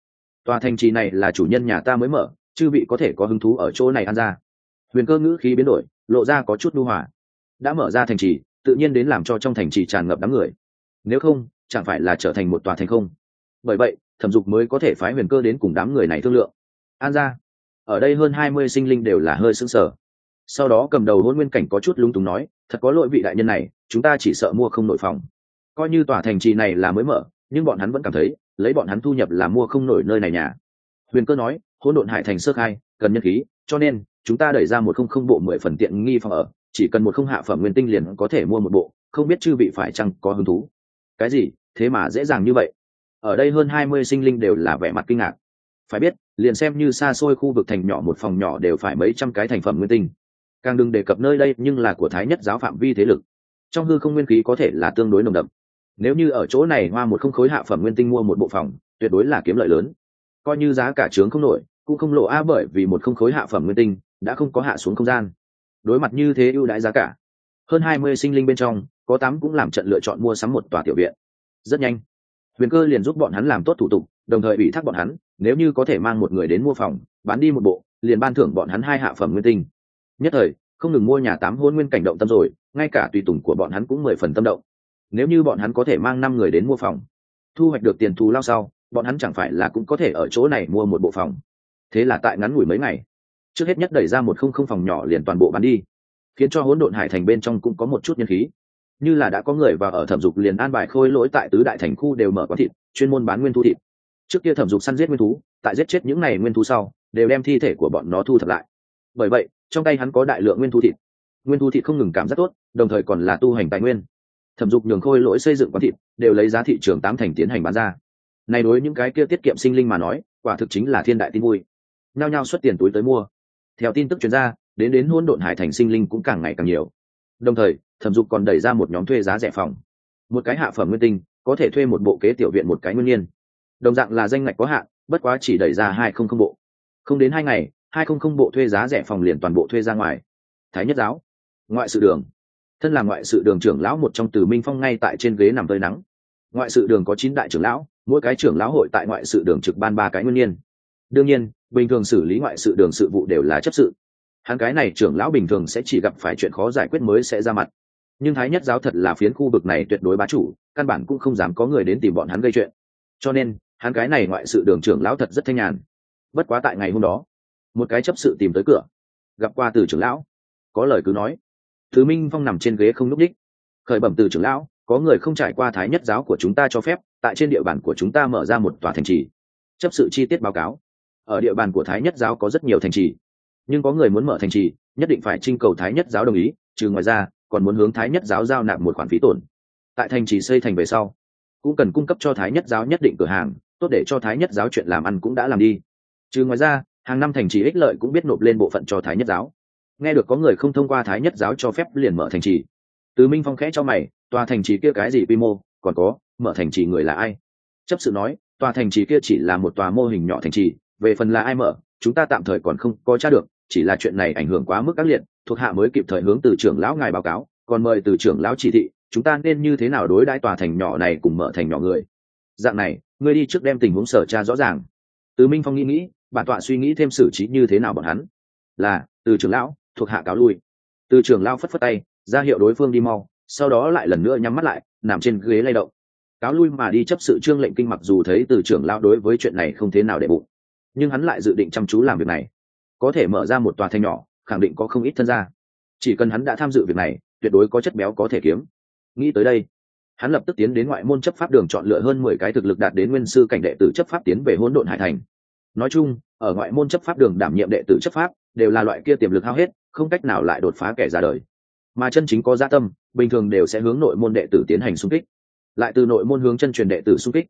Tòa thành trì này là chủ nhân nhà ta mới mở, chư vị có thể có hứng thú ở chỗ này ăn ra. Huyền cơ ngữ khí biến đổi, lộ ra có chút lưu hỏa đã mở ra thành trì, tự nhiên đến làm cho trong thành trì tràn ngập đám người. Nếu không, chẳng phải là trở thành một tòa thành không? Bởi vậy, thẩm dục mới có thể phái huyền cơ đến cùng đám người này thương lượng. An ra ở đây hơn hai mươi sinh linh đều là hơi sững sờ. Sau đó cầm đầu hôn nguyên cảnh có chút lung túng nói, thật có lỗi vị đại nhân này, chúng ta chỉ sợ mua không nổi phòng. Coi như tòa thành trì này là mới mở, nhưng bọn hắn vẫn cảm thấy, lấy bọn hắn thu nhập là mua không nổi nơi này nhà. Huyền cơ nói, hỗn độn hải thành sơ khai, cần nhân khí, cho nên, chúng ta đẩy ra một không không bộ mười phần tiện nghi phòng ở, chỉ cần một không hạ phẩm nguyên tinh liền có thể mua một bộ, không biết chư vị phải chăng có hứng thú. Cái gì? Thế mà dễ dàng như vậy? Ở đây hơn hai mươi sinh linh đều là vẻ mặt kinh ngạc phải biết, liền xem như xa xôi khu vực thành nhỏ một phòng nhỏ đều phải mấy trăm cái thành phẩm nguyên tinh. Càng đừng đề cập nơi đây, nhưng là của thái nhất giáo phạm vi thế lực. Trong hư không nguyên khí có thể là tương đối nồng đậm. Nếu như ở chỗ này hoa một không khối hạ phẩm nguyên tinh mua một bộ phòng, tuyệt đối là kiếm lợi lớn. Coi như giá cả trướng không nổi, cũng không lộ a bởi vì một không khối hạ phẩm nguyên tinh đã không có hạ xuống không gian. Đối mặt như thế ưu đãi giá cả, hơn hai mươi sinh linh bên trong, có tám cũng làm trận lựa chọn mua sắm một tòa tiểu viện. Rất nhanh huyền cơ liền giúp bọn hắn làm tốt thủ tục, đồng thời ủy thác bọn hắn, nếu như có thể mang một người đến mua phòng, bán đi một bộ, liền ban thưởng bọn hắn hai hạ phẩm nguyên tinh. Nhất thời, không ngừng mua nhà tám hôn nguyên cảnh động tâm rồi, ngay cả tùy tùng của bọn hắn cũng mười phần tâm động. Nếu như bọn hắn có thể mang năm người đến mua phòng, thu hoạch được tiền thù lao sau, bọn hắn chẳng phải là cũng có thể ở chỗ này mua một bộ phòng. Thế là tại ngắn ngủi mấy ngày, trước hết nhất đẩy ra một không không phòng nhỏ liền toàn bộ bán đi, khiến cho hỗn độn hải thành bên trong cũng có một chút nhân khí như là đã có người vào ở thẩm dục liền an bài khôi lỗi tại tứ đại thành khu đều mở quán thịt, chuyên môn bán nguyên thu thịt. Trước kia thẩm dục săn giết nguyên thú, tại giết chết những n à y nguyên thú sau, đều đem thi thể của bọn nó thu thập lại. Bởi vậy, trong tay hắn có đại lượng nguyên thu thịt. Nguyên thu thịt không ngừng cảm rất tốt, đồng thời còn là tu hành tài nguyên. Thẩm dục nhường khôi lỗi xây dựng quán thịt, đều lấy giá thị trường tám thành tiến hành bán ra. Này đối những cái kia tiết kiệm sinh linh mà nói, quả thực chính là thiên đại tin vui. Nhao nhao xuất tiền túi tới mua. Theo tin tức chuyên gia đến đến hôn độn hải thành sinh linh cũng càng ngày càng nhiều đồng thời, thẩm dục còn đẩy ra một nhóm thuê giá rẻ phòng. Một cái hạ phẩm nguyên tinh, có thể thuê một bộ kế tiểu viện một cái nguyên nhiên. Đồng dạng là danh ngạch có hạn, bất quá chỉ đẩy ra hai không không bộ. Không đến hai ngày, hai không không bộ thuê giá rẻ phòng liền toàn bộ thuê ra ngoài. Thái nhất giáo, ngoại sự đường. Thân là ngoại sự đường trưởng lão một trong từ minh phong ngay tại trên ghế nằm tơi nắng. Ngoại sự đường có chín đại trưởng lão, mỗi cái trưởng lão hội tại ngoại sự đường trực ban ba cái nguyên nhiên. Đương nhiên, bình thường xử lý ngoại sự đường sự vụ đều là chấp sự hắn cái này trưởng lão bình thường sẽ chỉ gặp phải chuyện khó giải quyết mới sẽ ra mặt. Nhưng thái nhất giáo thật là phiến khu vực này tuyệt đối bá chủ, căn bản cũng không dám có người đến tìm bọn hắn gây chuyện. Cho nên, hắn cái này ngoại sự đường trưởng lão thật rất thanh nhàn. Bất quá tại ngày hôm đó, một cái chấp sự tìm tới cửa, gặp qua từ trưởng lão. Có lời cứ nói, thứ minh phong nằm trên ghế không núp đích. Khởi bẩm từ trưởng lão, có người không trải qua thái nhất giáo của chúng ta cho phép, tại trên địa bàn của chúng ta mở ra một tòa thành trì. Chấp sự chi tiết báo cáo, ở địa bàn của thái nhất giáo có rất nhiều thành trì nhưng có người muốn mở thành trì, nhất định phải trinh cầu thái nhất giáo đồng ý, trừ ngoài ra, còn muốn hướng thái nhất giáo giao nạp một khoản phí tổn. Tại thành trì xây thành về sau, cũng cần cung cấp cho thái nhất giáo nhất định cửa hàng, tốt để cho thái nhất giáo chuyện làm ăn cũng đã làm đi. Trừ ngoài ra, hàng năm thành trì ích lợi cũng biết nộp lên bộ phận cho thái nhất giáo. Nghe được có người không thông qua thái nhất giáo cho phép liền mở thành trì. Từ minh phong khẽ cho mày, tòa thành trì kia cái gì quy mô, còn có, mở thành trì người là ai? Chấp sự nói, tòa thành trì kia chỉ là một tòa mô hình nhỏ thành trì, về phần là ai mở, chúng ta tạm thời còn không có tra được chỉ là chuyện này ảnh hưởng quá mức các liệt, thuộc hạ mới kịp thời hướng từ trưởng lão ngài báo cáo, còn mời từ trưởng lão chỉ thị, chúng ta nên như thế nào đối đãi tòa thành nhỏ này cùng mở thành nhỏ người? Dạng này, ngươi đi trước đem tình huống sở tra rõ ràng. Từ minh phong nghĩ nghĩ, bản tọa suy nghĩ thêm xử trí như thế nào bọn hắn. Là, từ trưởng lão, thuộc hạ cáo lui. Từ trưởng lão phất phất tay, ra hiệu đối phương đi mau, sau đó lại lần nữa nhắm mắt lại, nằm trên ghế lay động. Cáo lui mà đi chấp sự trương lệnh kinh mặc dù thấy từ trưởng lão đối với chuyện này không thế nào để bụng. Nhưng hắn lại dự định chăm chú làm việc này có thể mở ra một tòa thành nhỏ, khẳng định có không ít thân gia. Chỉ cần hắn đã tham dự việc này, tuyệt đối có chất béo có thể kiếm. Nghĩ tới đây, hắn lập tức tiến đến ngoại môn chấp pháp đường chọn lựa hơn mười cái thực lực đạt đến nguyên sư cảnh đệ tử chấp pháp tiến về hỗn độn hải thành. Nói chung, ở ngoại môn chấp pháp đường đảm nhiệm đệ tử chấp pháp, đều là loại kia tiềm lực hao hết, không cách nào lại đột phá kẻ ra đời. Mà chân chính có gia tâm, bình thường đều sẽ hướng nội môn đệ tử tiến hành xung kích. Lại từ nội môn hướng chân truyền đệ tử xung kích,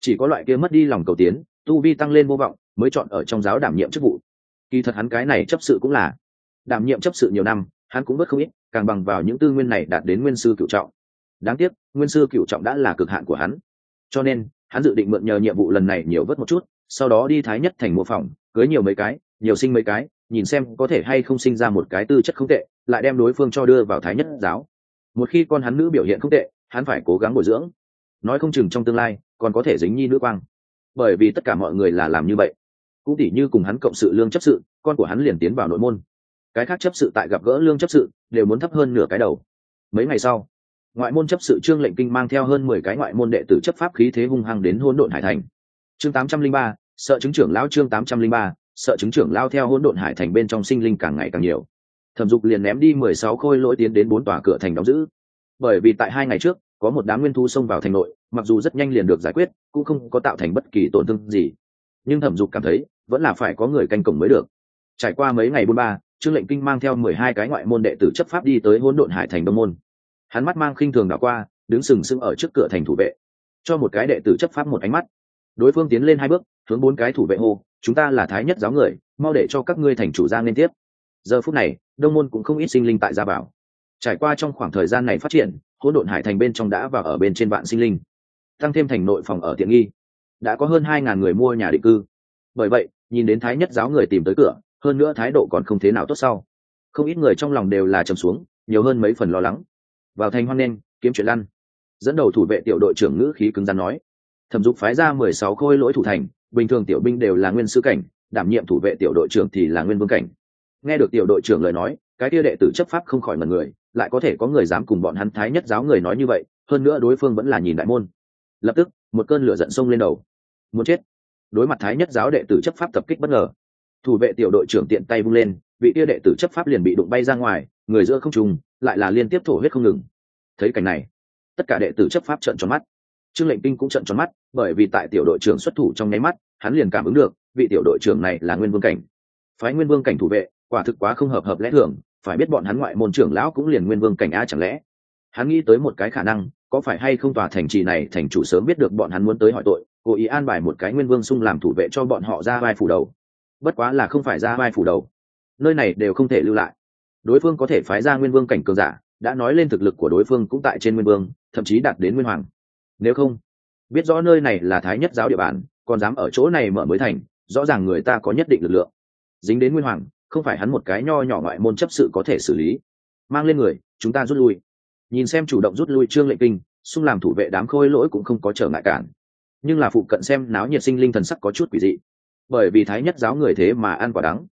chỉ có loại kia mất đi lòng cầu tiến, tu vi tăng lên vô vọng, mới chọn ở trong giáo đảm nhiệm chức vụ kỳ thật hắn cái này chấp sự cũng là đảm nhiệm chấp sự nhiều năm, hắn cũng bất không ít, càng bằng vào những tư nguyên này đạt đến nguyên sư cựu trọng. Đáng tiếc, nguyên sư cựu trọng đã là cực hạn của hắn. Cho nên, hắn dự định mượn nhờ nhiệm vụ lần này nhiều vớt một chút, sau đó đi thái nhất thành mô phỏng, cưới nhiều mấy cái, nhiều sinh mấy cái, nhìn xem có thể hay không sinh ra một cái tư chất không tệ, lại đem đối phương cho đưa vào thái nhất giáo. Một khi con hắn nữ biểu hiện không tệ, hắn phải cố gắng bồi dưỡng. Nói không chừng trong tương lai, còn có thể dính nhi nữ quang. Bởi vì tất cả mọi người là làm như vậy cũng tỉ như cùng hắn cộng sự lương chấp sự, con của hắn liền tiến vào nội môn. Cái khác chấp sự tại gặp gỡ lương chấp sự, đều muốn thấp hơn nửa cái đầu. Mấy ngày sau, ngoại môn chấp sự trương lệnh kinh mang theo hơn mười cái ngoại môn đệ tử chấp pháp khí thế hung hăng đến hôn độn hải thành. Chương tám trăm linh ba, sợ chứng trưởng lão chương tám trăm linh ba, sợ chứng trưởng lao theo hỗn độn hải thành bên trong sinh linh càng ngày càng nhiều. Thẩm dục liền ném đi mười sáu khôi lỗi tiến đến bốn tòa cửa thành đóng giữ. Bởi vì tại hai ngày trước, có một đám nguyên thu xông vào thành nội, mặc dù rất nhanh liền được giải quyết, cũng không có tạo thành bất kỳ tổn thương gì. Nhưng thẩm dục cảm thấy vẫn là phải có người canh cổng mới được. Trải qua mấy ngày buôn ba, trương lệnh kinh mang theo mười hai cái ngoại môn đệ tử chấp pháp đi tới hỗn độn hải thành đông môn. Hắn mắt mang khinh thường đảo qua, đứng sừng sững ở trước cửa thành thủ vệ. Cho một cái đệ tử chấp pháp một ánh mắt. Đối phương tiến lên hai bước, hướng bốn cái thủ vệ hô, chúng ta là thái nhất giáo người, mau để cho các ngươi thành chủ ra liên tiếp. Giờ phút này, đông môn cũng không ít sinh linh tại gia bảo. Trải qua trong khoảng thời gian này phát triển, hỗn độn hải thành bên trong đã và ở bên trên vạn sinh linh. Tăng thêm thành nội phòng ở tiện nghi, đã có hơn hai ngàn người mua nhà định cư. Bởi vậy nhìn đến thái nhất giáo người tìm tới cửa, hơn nữa thái độ còn không thế nào tốt sau. Không ít người trong lòng đều là trầm xuống, nhiều hơn mấy phần lo lắng. Vào thành hoan nghênh, kiếm chuyện lăn. Dẫn đầu thủ vệ tiểu đội trưởng ngữ khí cứng rắn nói. Thẩm dục phái ra mười sáu khôi lỗi thủ thành, bình thường tiểu binh đều là nguyên sư cảnh, đảm nhiệm thủ vệ tiểu đội trưởng thì là nguyên vương cảnh. Nghe được tiểu đội trưởng lời nói, cái tia đệ tử chấp pháp không khỏi mật người, lại có thể có người dám cùng bọn hắn thái nhất giáo người nói như vậy, hơn nữa đối phương vẫn là nhìn đại môn. Lập tức, một cơn lửa giận sông lên đầu. Muốn chết đối mặt thái nhất giáo đệ tử chấp pháp tập kích bất ngờ. Thủ vệ tiểu đội trưởng tiện tay vung lên, vị tia đệ tử chấp pháp liền bị đụng bay ra ngoài, người giữa không trùng lại là liên tiếp thổ huyết không ngừng. Thấy cảnh này, tất cả đệ tử chấp pháp trợn tròn mắt. Trương lệnh kinh cũng trợn tròn mắt, bởi vì tại tiểu đội trưởng xuất thủ trong nháy mắt, hắn liền cảm ứng được vị tiểu đội trưởng này là nguyên vương cảnh. Phái nguyên vương cảnh thủ vệ, quả thực quá không hợp hợp lẽ thường, phải biết bọn hắn ngoại môn trưởng lão cũng liền nguyên vương cảnh a chẳng lẽ? Hắn nghĩ tới một cái khả năng, có phải hay không tòa thành trì này thành chủ sớm biết được bọn hắn muốn tới hỏi tội cố ý an bài một cái nguyên vương sung làm thủ vệ cho bọn họ ra vai phủ đầu. Bất quá là không phải ra vai phủ đầu. Nơi này đều không thể lưu lại. Đối phương có thể phái ra nguyên vương cảnh cường giả, đã nói lên thực lực của đối phương cũng tại trên nguyên vương, thậm chí đạt đến nguyên hoàng. Nếu không, biết rõ nơi này là thái nhất giáo địa bàn, còn dám ở chỗ này mở mới thành, rõ ràng người ta có nhất định lực lượng. Dính đến nguyên hoàng, không phải hắn một cái nho nhỏ ngoại môn chấp sự có thể xử lý. Mang lên người, chúng ta rút lui. Nhìn xem chủ động rút lui trương lệ kinh, xung làm thủ vệ đám khôi lỗi cũng không có trở ngại cản nhưng là phụ cận xem náo nhiệt sinh linh thần sắc có chút quỷ dị. Bởi vì thái nhất giáo người thế mà ăn quả đắng.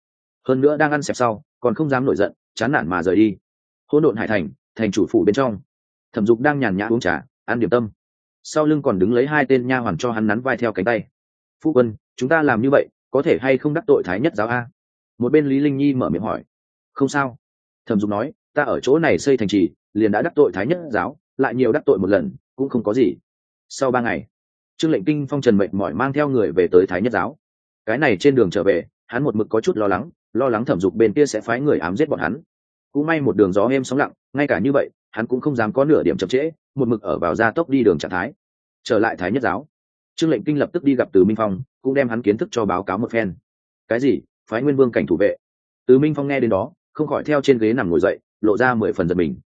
Hơn nữa đang ăn xẹp sau, còn không dám nổi giận, chán nản mà rời đi. Hỗn độn hải thành thành chủ phủ bên trong. Thẩm dục đang nhàn nhã uống trà, ăn điểm tâm. Sau lưng còn đứng lấy hai tên nha hoàn cho hắn nắn vai theo cánh tay. Phụ quân, chúng ta làm như vậy, có thể hay không đắc tội thái nhất giáo a? Một bên lý linh nhi mở miệng hỏi. Không sao. Thẩm dục nói, ta ở chỗ này xây thành trì, liền đã đắc tội thái nhất giáo, lại nhiều đắc tội một lần, cũng không có gì. Sau ba ngày trương lệnh kinh phong trần mệnh mỏi mang theo người về tới thái nhất giáo. Cái này trên đường trở về, hắn một mực có chút lo lắng lo lắng thẩm dục bên kia sẽ phái người ám giết bọn hắn. Cũng may một đường gió êm sóng lặng, ngay cả như vậy, hắn cũng không dám có nửa điểm chậm trễ, một mực ở vào gia tốc đi đường trạng thái. Trở lại thái nhất giáo, trương lệnh kinh lập tức đi gặp từ minh phong, cũng đem hắn kiến thức cho báo cáo một phen. Cái gì? Phái nguyên vương cảnh thủ vệ. Từ minh phong nghe đến đó, không khỏi theo trên ghế nằm ngồi dậy, lộ ra mười phần giật mình.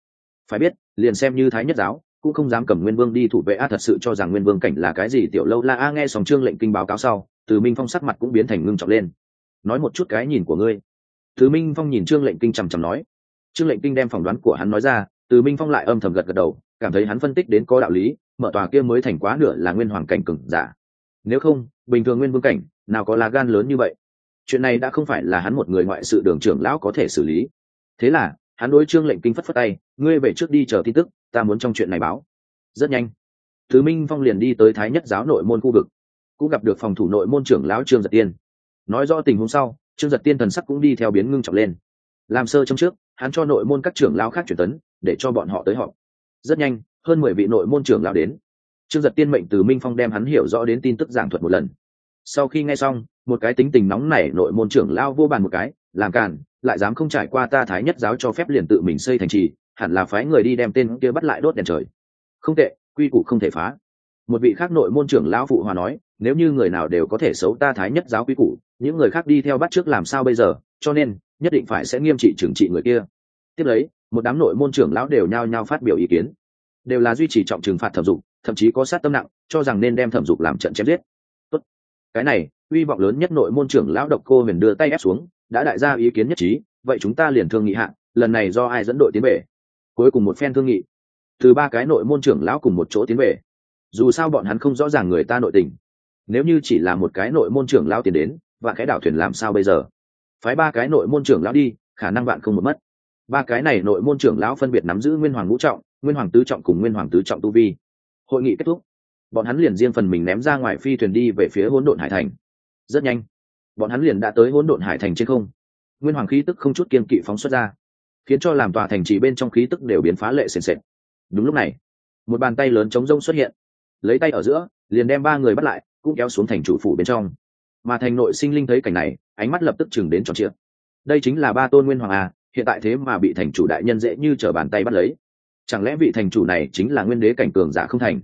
Phải biết, liền xem như thái nhất giáo cũng không dám cầm nguyên vương đi thủ vệ a thật sự cho rằng nguyên vương cảnh là cái gì, tiểu lâu la a nghe sòng trương lệnh kinh báo cáo sau, từ minh phong sắc mặt cũng biến thành ngưng trọng lên. Nói một chút cái nhìn của ngươi. Từ minh phong nhìn trương lệnh kinh trầm trầm nói. Trương lệnh kinh đem phỏng đoán của hắn nói ra, từ minh phong lại âm thầm gật gật đầu, cảm thấy hắn phân tích đến có đạo lý, mở tòa kia mới thành quá nửa là nguyên hoàng cảnh cừng giả. Nếu không, bình thường nguyên vương cảnh, nào có lá gan lớn như vậy? Chuyện này đã không phải là hắn một người ngoại sự đường trưởng lão có thể xử lý. Thế là hắn đối trương lệnh kinh phất phất tay, ngươi về trước đi chờ tin tức, ta muốn trong chuyện này báo. Rất nhanh thứ minh phong liền đi tới thái nhất giáo nội môn khu vực, cũng gặp được phòng thủ nội môn trưởng lão trương giật tiên. Nói rõ tình huống sau, trương giật tiên thần sắc cũng đi theo biến ngưng trọng lên. Làm sơ trong trước, hắn cho nội môn các trưởng lão khác chuyển tấn, để cho bọn họ tới họp. rất nhanh, hơn mười vị nội môn trưởng lão đến. Trương giật tiên mệnh từ minh phong đem hắn hiểu rõ đến tin tức giảng thuật một lần. Sau khi nghe xong, một cái tính tình nóng nảy nội môn trưởng lao vô bàn một cái, làm càn lại dám không trải qua ta thái nhất giáo cho phép liền tự mình xây thành trì, hẳn là phái người đi đem tên kia bắt lại đốt đèn trời. Không tệ, quy củ không thể phá. Một vị khác nội môn trưởng lão phụ hòa nói, nếu như người nào đều có thể xấu ta thái nhất giáo quy củ, những người khác đi theo bắt trước làm sao bây giờ, cho nên, nhất định phải sẽ nghiêm trị trừng trị người kia. Tiếp lấy, một đám nội môn trưởng lão đều nhao nhao phát biểu ý kiến. Đều là duy trì trọng trừng phạt thẩm dục, thậm chí có sát tâm nặng, cho rằng nên đem thẩm dục làm trận chém giết. Tốt. cái này uy vọng lớn nhất nội môn trưởng lão độc cô huyền đưa tay ép xuống đã đại gia ý kiến nhất trí, vậy chúng ta liền thương nghị hạn lần này do ai dẫn đội tiến về? Cuối cùng một phen thương nghị. Từ ba cái nội môn trưởng lão cùng một chỗ tiến về. Dù sao bọn hắn không rõ ràng người ta nội tình. Nếu như chỉ là một cái nội môn trưởng lão tiến đến và cái đảo thuyền làm sao bây giờ? Phái ba cái nội môn trưởng lão đi, khả năng bạn không một mất. Ba cái này nội môn trưởng lão phân biệt nắm giữ nguyên hoàng ngũ trọng, nguyên hoàng tứ trọng cùng nguyên hoàng tứ trọng tu vi. Hội nghị kết thúc. Bọn hắn liền riêng phần mình ném ra ngoài phi thuyền đi về phía hỗn độn hải thành. Rất nhanh bọn hắn liền đã tới hỗn độn hải thành trên không. Nguyên hoàng khí tức không chút kiên kỵ phóng xuất ra, khiến cho làm tòa thành trì bên trong khí tức đều biến phá lệ sền sệt. Đúng lúc này, một bàn tay lớn chống rông xuất hiện, lấy tay ở giữa, liền đem ba người bắt lại, cũng kéo xuống thành chủ phủ bên trong. Mà thành nội sinh linh thấy cảnh này, ánh mắt lập tức chừng đến tròn trịa. Đây chính là ba tôn nguyên hoàng à hiện tại thế mà bị thành chủ đại nhân dễ như t r ở bàn tay bắt lấy. Chẳng lẽ vị thành chủ này chính là nguyên đế cảnh cường giả không thành?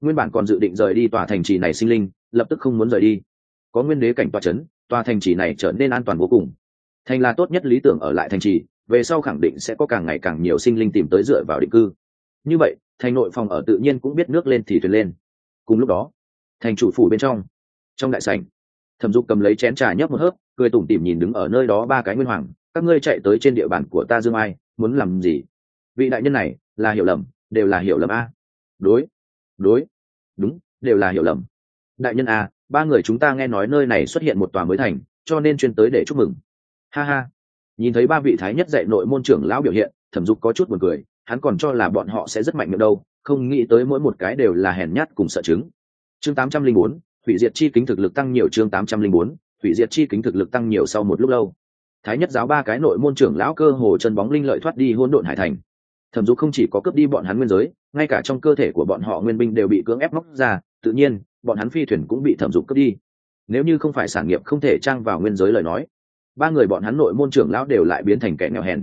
Nguyên bản còn dự định rời đi tòa thành trì này sinh linh, lập tức không muốn rời đi. Có nguyên đế cảnh tòa c h ấ n tòa thành trì này trở nên an toàn vô cùng. Thành là tốt nhất lý tưởng ở lại thành trì, về sau khẳng định sẽ có càng ngày càng nhiều sinh linh tìm tới dựa vào định cư. Như vậy, thành nội phòng ở tự nhiên cũng biết nước lên thì thuyền lên. Cùng lúc đó, thành chủ phủ bên trong trong đại sảnh, thẩm dục cầm lấy chén trà nhấp một hớp, cười tủm tỉm nhìn đứng ở nơi đó ba cái nguyên hoàng, các ngươi chạy tới trên địa bàn của ta dương ai, muốn làm gì? Vị đại nhân này là hiểu lầm, đều là hiểu lầm a. Đối đối, đúng, đều là hiểu lầm. Đại nhân a ba người chúng ta nghe nói nơi này xuất hiện một tòa mới thành, cho nên chuyên tới để chúc mừng. Ha ha. Nhìn thấy ba vị thái nhất dạy nội môn trưởng lão biểu hiện, thẩm dục có chút buồn cười, hắn còn cho là bọn họ sẽ rất mạnh miệng đâu, không nghĩ tới mỗi một cái đều là hèn nhát cùng sợ chứng. Chương tám trăm linh bốn, hủy diệt chi kính thực lực tăng nhiều chương tám trăm linh bốn, hủy diệt chi kính thực lực tăng nhiều sau một lúc lâu. Thái nhất giáo ba cái nội môn trưởng lão cơ hồ chân bóng linh lợi thoát đi hôn độn hải thành. Thẩm dục không chỉ có cướp đi bọn hắn nguyên giới, ngay cả trong cơ thể của bọn họ nguyên binh đều bị cưỡng ép móc ra, tự nhiên bọn hắn phi thuyền cũng bị thẩm dục cướp đi. Nếu như không phải sản nghiệp không thể trang vào nguyên giới lời nói, ba người bọn hắn nội môn trưởng lão đều lại biến thành kẻ nghèo hèn.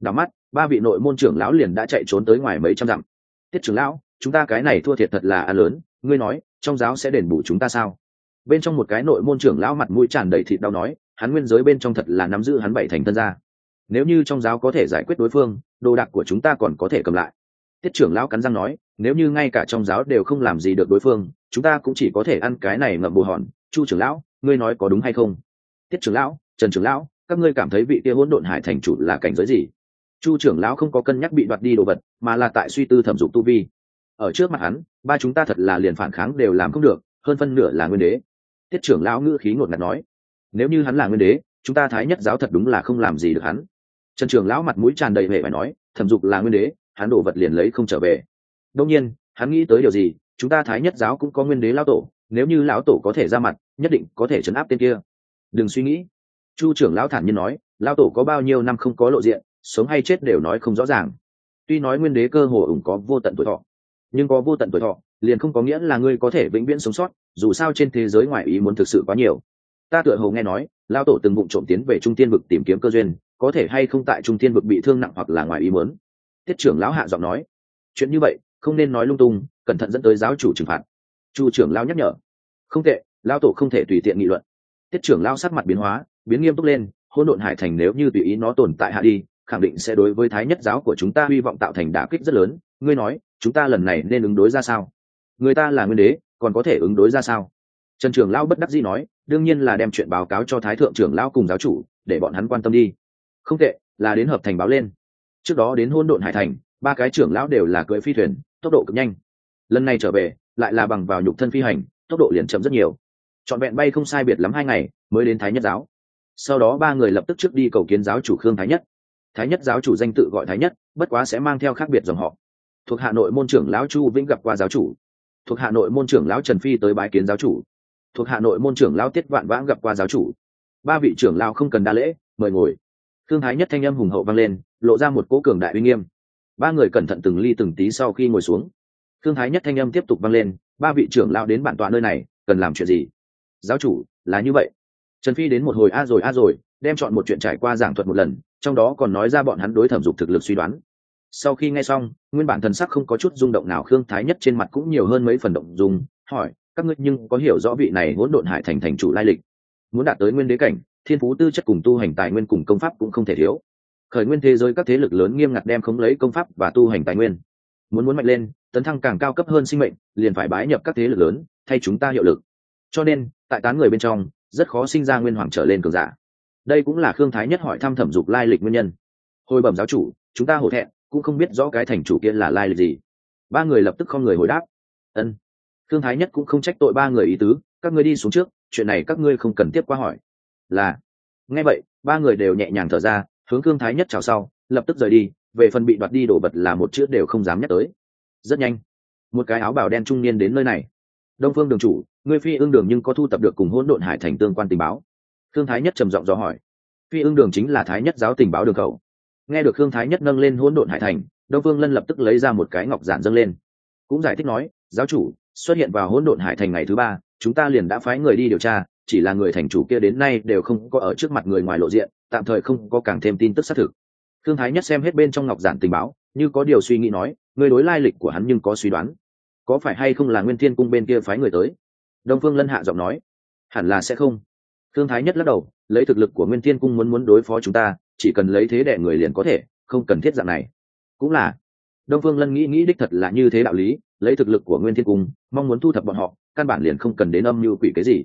Đảo mắt, ba vị nội môn trưởng lão liền đã chạy trốn tới ngoài mấy trăm dặm. Tiết trưởng lão, chúng ta cái này thua thiệt thật là ăn lớn, ngươi nói, trong giáo sẽ đền bù chúng ta sao? Bên trong một cái nội môn trưởng lão mặt mũi tràn đầy thịt đau nói, hắn nguyên giới bên trong thật là nắm giữ hắn bảy thành thân gia. Nếu như trong giáo có thể giải quyết đối phương, đồ đạc của chúng ta còn có thể cầm lại. Tiết trưởng lão cắn răng nói nếu như ngay cả trong giáo đều không làm gì được đối phương, chúng ta cũng chỉ có thể ăn cái này ngậm bù hòn. Chu trưởng lão, ngươi nói có đúng hay không? Tiết trưởng lão, trần trưởng lão, các ngươi cảm thấy vị kia hỗn độn hải thành chủ là cảnh giới gì? Chu trưởng lão không có cân nhắc bị đoạt đi đồ vật, mà là tại suy tư thẩm dục tu vi. Ở trước mặt hắn, ba chúng ta thật là liền phản kháng đều làm không được, hơn phân nửa là nguyên đế. Tiết trưởng lão ngữ khí ngột ngạt nói, nếu như hắn là nguyên đế, chúng ta thái nhất giáo thật đúng là không làm gì được hắn. Trần trưởng lão mặt mũi tràn đầy vẻ phải nói, thẩm dục là nguyên đế, hắn đổ vật liền lấy không trở về đông nhiên, hắn nghĩ tới điều gì, chúng ta thái nhất giáo cũng có nguyên đế lão tổ, nếu như lão tổ có thể ra mặt, nhất định có thể chấn áp tên kia. Đừng suy nghĩ. Chu trưởng lão thản nhiên nói, lão tổ có bao nhiêu năm không có lộ diện, sống hay chết đều nói không rõ ràng. Tuy nói nguyên đế cơ hồ ủng có vô tận tuổi thọ, nhưng có vô tận tuổi thọ liền không có nghĩa là ngươi có thể vĩnh viễn sống sót, dù sao trên thế giới ngoại ý muốn thực sự quá nhiều. Ta tựa hồ nghe nói, lão tổ từng bụng trộm tiến về trung tiên vực tìm kiếm cơ duyên, có thể hay không tại trung tiên vực bị thương nặng hoặc là ngoài ý muốn. Tiết trưởng lão hạ giọng nói, chuyện như vậy không nên nói lung tung, cẩn thận dẫn tới giáo chủ trừng phạt. Chu trưởng lão nhắc nhở. Không tệ, lão tổ không thể tùy tiện nghị luận. Tiết trưởng lão sắc mặt biến hóa, biến nghiêm túc lên, hỗn độn hải thành nếu như tùy ý nó tồn tại hạ đi, khẳng định sẽ đối với thái nhất giáo của chúng ta hy vọng tạo thành đả kích rất lớn. Ngươi nói, chúng ta lần này nên ứng đối ra sao? Người ta là nguyên đế, còn có thể ứng đối ra sao? Trần trưởng lão bất đắc dĩ nói, đương nhiên là đem chuyện báo cáo cho thái thượng trưởng lão cùng giáo chủ, để bọn hắn quan tâm đi. Không tệ, là đến hợp thành báo lên. Trước đó đến hôn độn hải thành, ba cái trưởng lão đều là cưỡi phi thuyền tốc độ cực nhanh. Lần này trở về, lại là bằng vào nhục thân phi hành, tốc độ liền chậm rất nhiều. Trọn vẹn bay không sai biệt lắm hai ngày, mới đến thái nhất giáo. Sau đó ba người lập tức trước đi cầu kiến giáo chủ khương thái nhất. Thái nhất giáo chủ danh tự gọi thái nhất, bất quá sẽ mang theo khác biệt dòng họ. Thuộc hà nội môn trưởng lão chu vĩnh gặp qua giáo chủ. Thuộc hà nội môn trưởng lão trần phi tới bái kiến giáo chủ. Thuộc hà nội môn trưởng lão tiết vạn vãng gặp qua giáo chủ. Ba vị trưởng lão không cần đa lễ, mời ngồi. Thương thái nhất thanh âm hùng hậu vang lên, lộ ra một cố cường đại uy nghiêm ba người cẩn thận từng ly từng tí sau khi ngồi xuống. Thương thái nhất thanh âm tiếp tục vang lên, ba vị trưởng lao đến bản tọa nơi này, cần làm chuyện gì? Giáo chủ, là như vậy. Trần phi đến một hồi a à rồi a à rồi, đem chọn một chuyện trải qua giảng thuật một lần, trong đó còn nói ra bọn hắn đối thẩm dục thực lực suy đoán. Sau khi nghe xong, nguyên bản thần sắc không có chút rung động nào, khương thái nhất trên mặt cũng nhiều hơn mấy phần động dùng hỏi, các ngươi nhưng có hiểu rõ vị này hỗn độn hải thành thành chủ lai lịch? Muốn đạt tới nguyên đế cảnh, thiên phú tư chất cùng tu hành tài nguyên cùng công pháp cũng không thể thiếu khởi nguyên thế giới các thế lực lớn nghiêm ngặt đem khống lấy công pháp và tu hành tài nguyên. Muốn muốn mạnh lên, tấn thăng càng cao cấp hơn sinh mệnh, liền phải bái nhập các thế lực lớn, thay chúng ta hiệu lực. Cho nên, tại tán người bên trong, rất khó sinh ra nguyên hoàng trở lên cường giả. Đây cũng là khương thái nhất hỏi thăm thẩm dục lai lịch nguyên nhân. Hồi bẩm giáo chủ, chúng ta hổ thẹn, cũng không biết rõ cái thành chủ kia là lai lịch gì. Ba người lập tức không người hồi đáp. Ân. Khương thái nhất cũng không trách tội ba người ý tứ, các ngươi đi xuống trước, chuyện này các ngươi không cần tiếp qua hỏi. Là. Nghe vậy, ba người đều nhẹ nhàng thở ra hướng cương thái nhất chào sau, lập tức rời đi, về phần bị đoạt đi đổ vật là một chữ đều không dám nhắc tới. Rất nhanh, một cái áo bào đen trung niên đến nơi này. Đông phương đường chủ người phi ương đường nhưng có thu tập được cùng hỗn độn hải thành tương quan tình báo. Thương thái nhất trầm giọng dò hỏi. Phi ương đường chính là thái nhất giáo tình báo đường khẩu. Nghe được thương thái nhất nâng lên hỗn độn hải thành, đông phương lân lập tức lấy ra một cái ngọc giản dâng lên. Cũng giải thích nói, giáo chủ, xuất hiện vào hỗn độn hải thành ngày thứ ba, chúng ta liền đã phái người đi điều tra, chỉ là người thành chủ kia đến nay đều không có ở trước mặt người ngoài lộ diện tạm thời không có càng thêm tin tức xác thực. Thương thái nhất xem hết bên trong ngọc giản tình báo, như có điều suy nghĩ nói, người đối lai lịch của hắn nhưng có suy đoán. Có phải hay không là nguyên thiên cung bên kia phái người tới? Đông phương lân hạ giọng nói. Hẳn là sẽ không. Thương thái nhất lắc đầu, lấy thực lực của nguyên thiên cung muốn muốn đối phó chúng ta, chỉ cần lấy thế đẻ người liền có thể, không cần thiết dạng này. Cũng là. Đông phương lân nghĩ nghĩ đích thật là như thế đạo lý, lấy thực lực của nguyên thiên cung, mong muốn thu thập bọn họ, căn bản liền không cần đến âm mưu quỷ cái gì.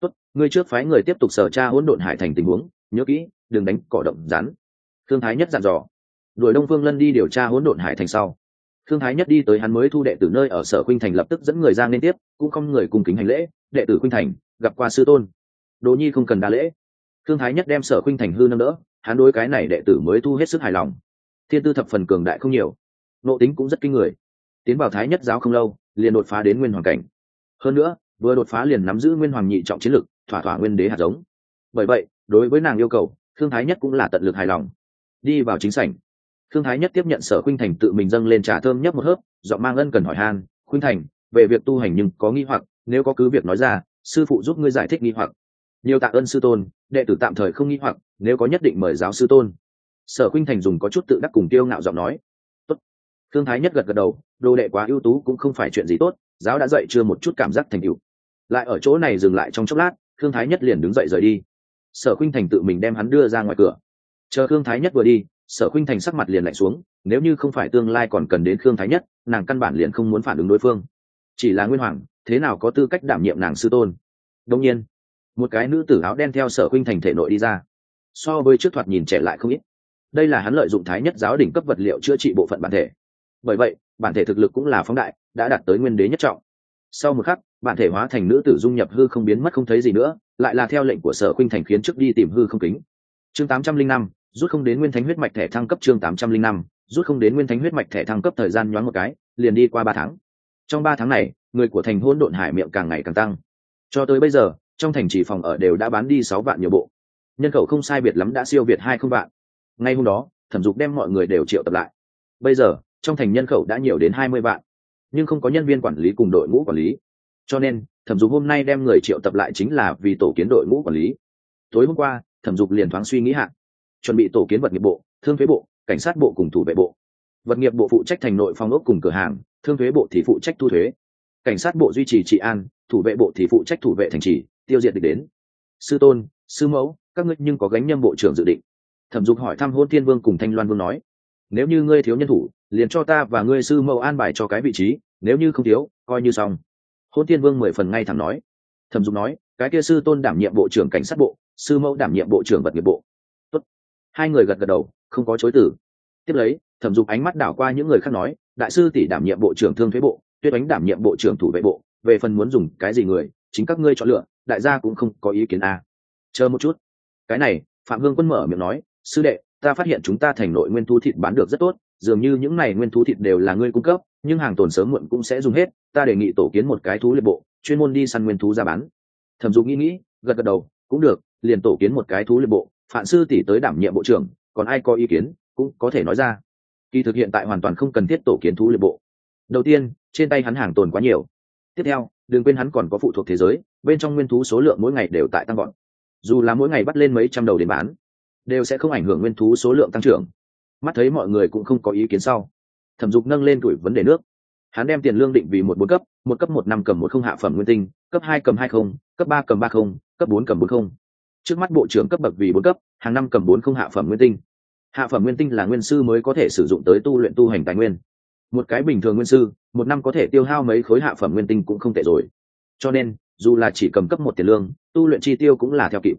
Tốt ngươi trước phái người tiếp tục sở tra hỗn độn hải thành tình huống, nhớ kỹ đừng đánh, cỏ động, rắn. Thương thái nhất dặn dò. Đuổi đông phương lân đi điều tra hỗn độn hải thành sau. Thương thái nhất đi tới hắn mới thu đệ tử nơi ở sở khuynh thành lập tức dẫn người ra liên tiếp, cũng không người cùng kính hành lễ, đệ tử khuynh thành, gặp qua sư tôn. Đỗ nhi không cần đa lễ. Thương thái nhất đem sở khuynh thành hư nâng đỡ, hắn đối cái này đệ tử mới thu hết sức hài lòng. Thiên tư thập phần cường đại không nhiều, nộ tính cũng rất kinh người. Tiến vào thái nhất giáo không lâu, liền đột phá đến nguyên hoàng cảnh. Hơn nữa, vừa đột phá liền nắm giữ nguyên hoàng nhị trọng chiến lực, thỏa thỏa nguyên đế hạt giống. Bởi vậy, đối với nàng yêu cầu thương thái nhất cũng là tận lực hài lòng. Đi vào chính sảnh. Thương thái nhất tiếp nhận sở khuynh thành tự mình dâng lên trà thơm nhấp một hớp dọn mang ân cần hỏi han, khuynh thành, về việc tu hành nhưng có nghi hoặc, nếu có cứ việc nói ra, sư phụ giúp ngươi giải thích nghi hoặc. Nhiều tạ ơn sư tôn, đệ tử tạm thời không nghi hoặc, nếu có nhất định mời giáo sư tôn. Sở khuynh thành dùng có chút tự đắc cùng tiêu ngạo giọng nói. Tốt. thương thái nhất gật gật đầu, đồ đệ quá ưu tú cũng không phải chuyện gì tốt, giáo đã dạy chưa một chút cảm giác thành tựu. Lại ở chỗ này dừng lại trong chốc lát thương thái nhất liền đứng dậy rời đi sở khuynh thành tự mình đem hắn đưa ra ngoài cửa. Chờ Khương thái nhất vừa đi, sở khuynh thành sắc mặt liền lạnh xuống, nếu như không phải tương lai còn cần đến khương thái nhất, nàng căn bản liền không muốn phản ứng đối phương. Chỉ là nguyên hoàng, thế nào có tư cách đảm nhiệm nàng sư tôn? Đông nhiên, một cái nữ tử áo đen theo sở khuynh thành thể nội đi ra, so với trước thoạt nhìn trẻ lại không ít. Đây là hắn lợi dụng thái nhất giáo đỉnh cấp vật liệu chữa trị bộ phận bản thể. Bởi vậy, bản thể thực lực cũng là phóng đại, đã đạt tới nguyên đế nhất trọng. Sau một khắc, bản thể hóa thành nữ tử dung nhập hư không biến mất không thấy gì nữa lại là theo lệnh của sở khuynh thành khiến trước đi tìm hư không kính. Chương tám trăm linh năm, rút không đến nguyên thánh huyết mạch thẻ thăng cấp chương tám trăm linh năm, rút không đến nguyên thánh huyết mạch thẻ thăng cấp thời gian nhoáng một cái, liền đi qua ba tháng. Trong ba tháng này, người của thành hôn độn hải miệng càng ngày càng tăng. Cho tới bây giờ, trong thành chỉ phòng ở đều đã bán đi sáu vạn nhiều bộ. Nhân khẩu không sai biệt lắm đã siêu việt hai không vạn. Ngay hôm đó, thẩm dục đem mọi người đều triệu tập lại. Bây giờ, trong thành nhân khẩu đã nhiều đến hai mươi vạn, nhưng không có nhân viên quản lý cùng đội ngũ quản lý. Cho nên thẩm dục hôm nay đem người triệu tập lại chính là vì tổ kiến đội ngũ quản lý. Tối hôm qua, thẩm dục liền thoáng suy nghĩ hạn chuẩn bị tổ kiến vật nghiệp bộ, thương thuế bộ, cảnh sát bộ cùng thủ vệ bộ. Vật nghiệp bộ phụ trách thành nội phong ốc cùng cửa hàng, thương thuế bộ thì phụ trách thu thuế. Cảnh sát bộ duy trì trị an, thủ vệ bộ thì phụ trách thủ vệ thành trì, tiêu diệt địch đến. Sư tôn, sư mẫu, các ngươi nhưng có gánh nhâm bộ trưởng dự định. Thẩm dục hỏi thăm hôn thiên vương cùng thanh loan vương nói. Nếu như ngươi thiếu nhân thủ, liền cho ta và ngươi sư mẫu an bài cho cái vị trí, nếu như không thiếu, coi như xong hôn thiên vương mười phần ngay thẳng nói. Thẩm dục nói, cái kia sư tôn đảm nhiệm bộ trưởng cảnh sát bộ, sư mẫu đảm nhiệm bộ trưởng vật nghiệp bộ. Tốt. hai người gật gật đầu, không có chối tử tiếp lấy, thẩm dục ánh mắt đảo qua những người khác nói, đại sư tỷ đảm nhiệm bộ trưởng thương thuế bộ, tuyết ánh đảm nhiệm bộ trưởng thủ vệ bộ, về phần muốn dùng cái gì người, chính các ngươi chọn lựa, đại gia cũng không có ý kiến a. Chờ một chút. Cái này, phạm hương quân mở miệng nói, sư đệ, ta phát hiện chúng ta thành nội nguyên thu thịt bán được rất tốt, dường như những này nguyên thú thịt đều là ngươi cung cấp nhưng hàng tồn sớm muộn cũng sẽ dùng hết, ta đề nghị tổ kiến một cái thú liệt bộ, chuyên môn đi săn nguyên thú ra bán. Thẩm dục nghĩ nghĩ, gật gật đầu, cũng được, liền tổ kiến một cái thú liệt bộ phản sư tỷ tới đảm nhiệm bộ trưởng, còn ai có ý kiến cũng có thể nói ra. Kỳ thực hiện tại hoàn toàn không cần thiết tổ kiến thú liệt bộ. Đầu tiên, trên tay hắn hàng tồn quá nhiều. Tiếp theo, đừng quên hắn còn có phụ thuộc thế giới, bên trong nguyên thú số lượng mỗi ngày đều tại tăng gọn dù là mỗi ngày bắt lên mấy trăm đầu đến bán, đều sẽ không ảnh hưởng nguyên thú số lượng tăng trưởng. Mắt thấy mọi người cũng không có ý kiến sau thẩm dục nâng lên tuổi vấn đề nước. Hắn đem tiền lương định vì một bốn cấp, một cấp một năm cầm một không hạ phẩm nguyên tinh, cấp hai cầm hai không, cấp ba cầm ba không, cấp bốn cầm bốn không. Trước mắt bộ trưởng cấp bậc vì bốn cấp, hàng năm cầm bốn không hạ phẩm nguyên tinh. Hạ phẩm nguyên tinh là nguyên sư mới có thể sử dụng tới tu luyện tu hành tài nguyên. Một cái bình thường nguyên sư, một năm có thể tiêu hao mấy khối hạ phẩm nguyên tinh cũng không tệ rồi. Cho nên, dù là chỉ cầm cấp một tiền lương, tu luyện chi tiêu cũng là theo kịp.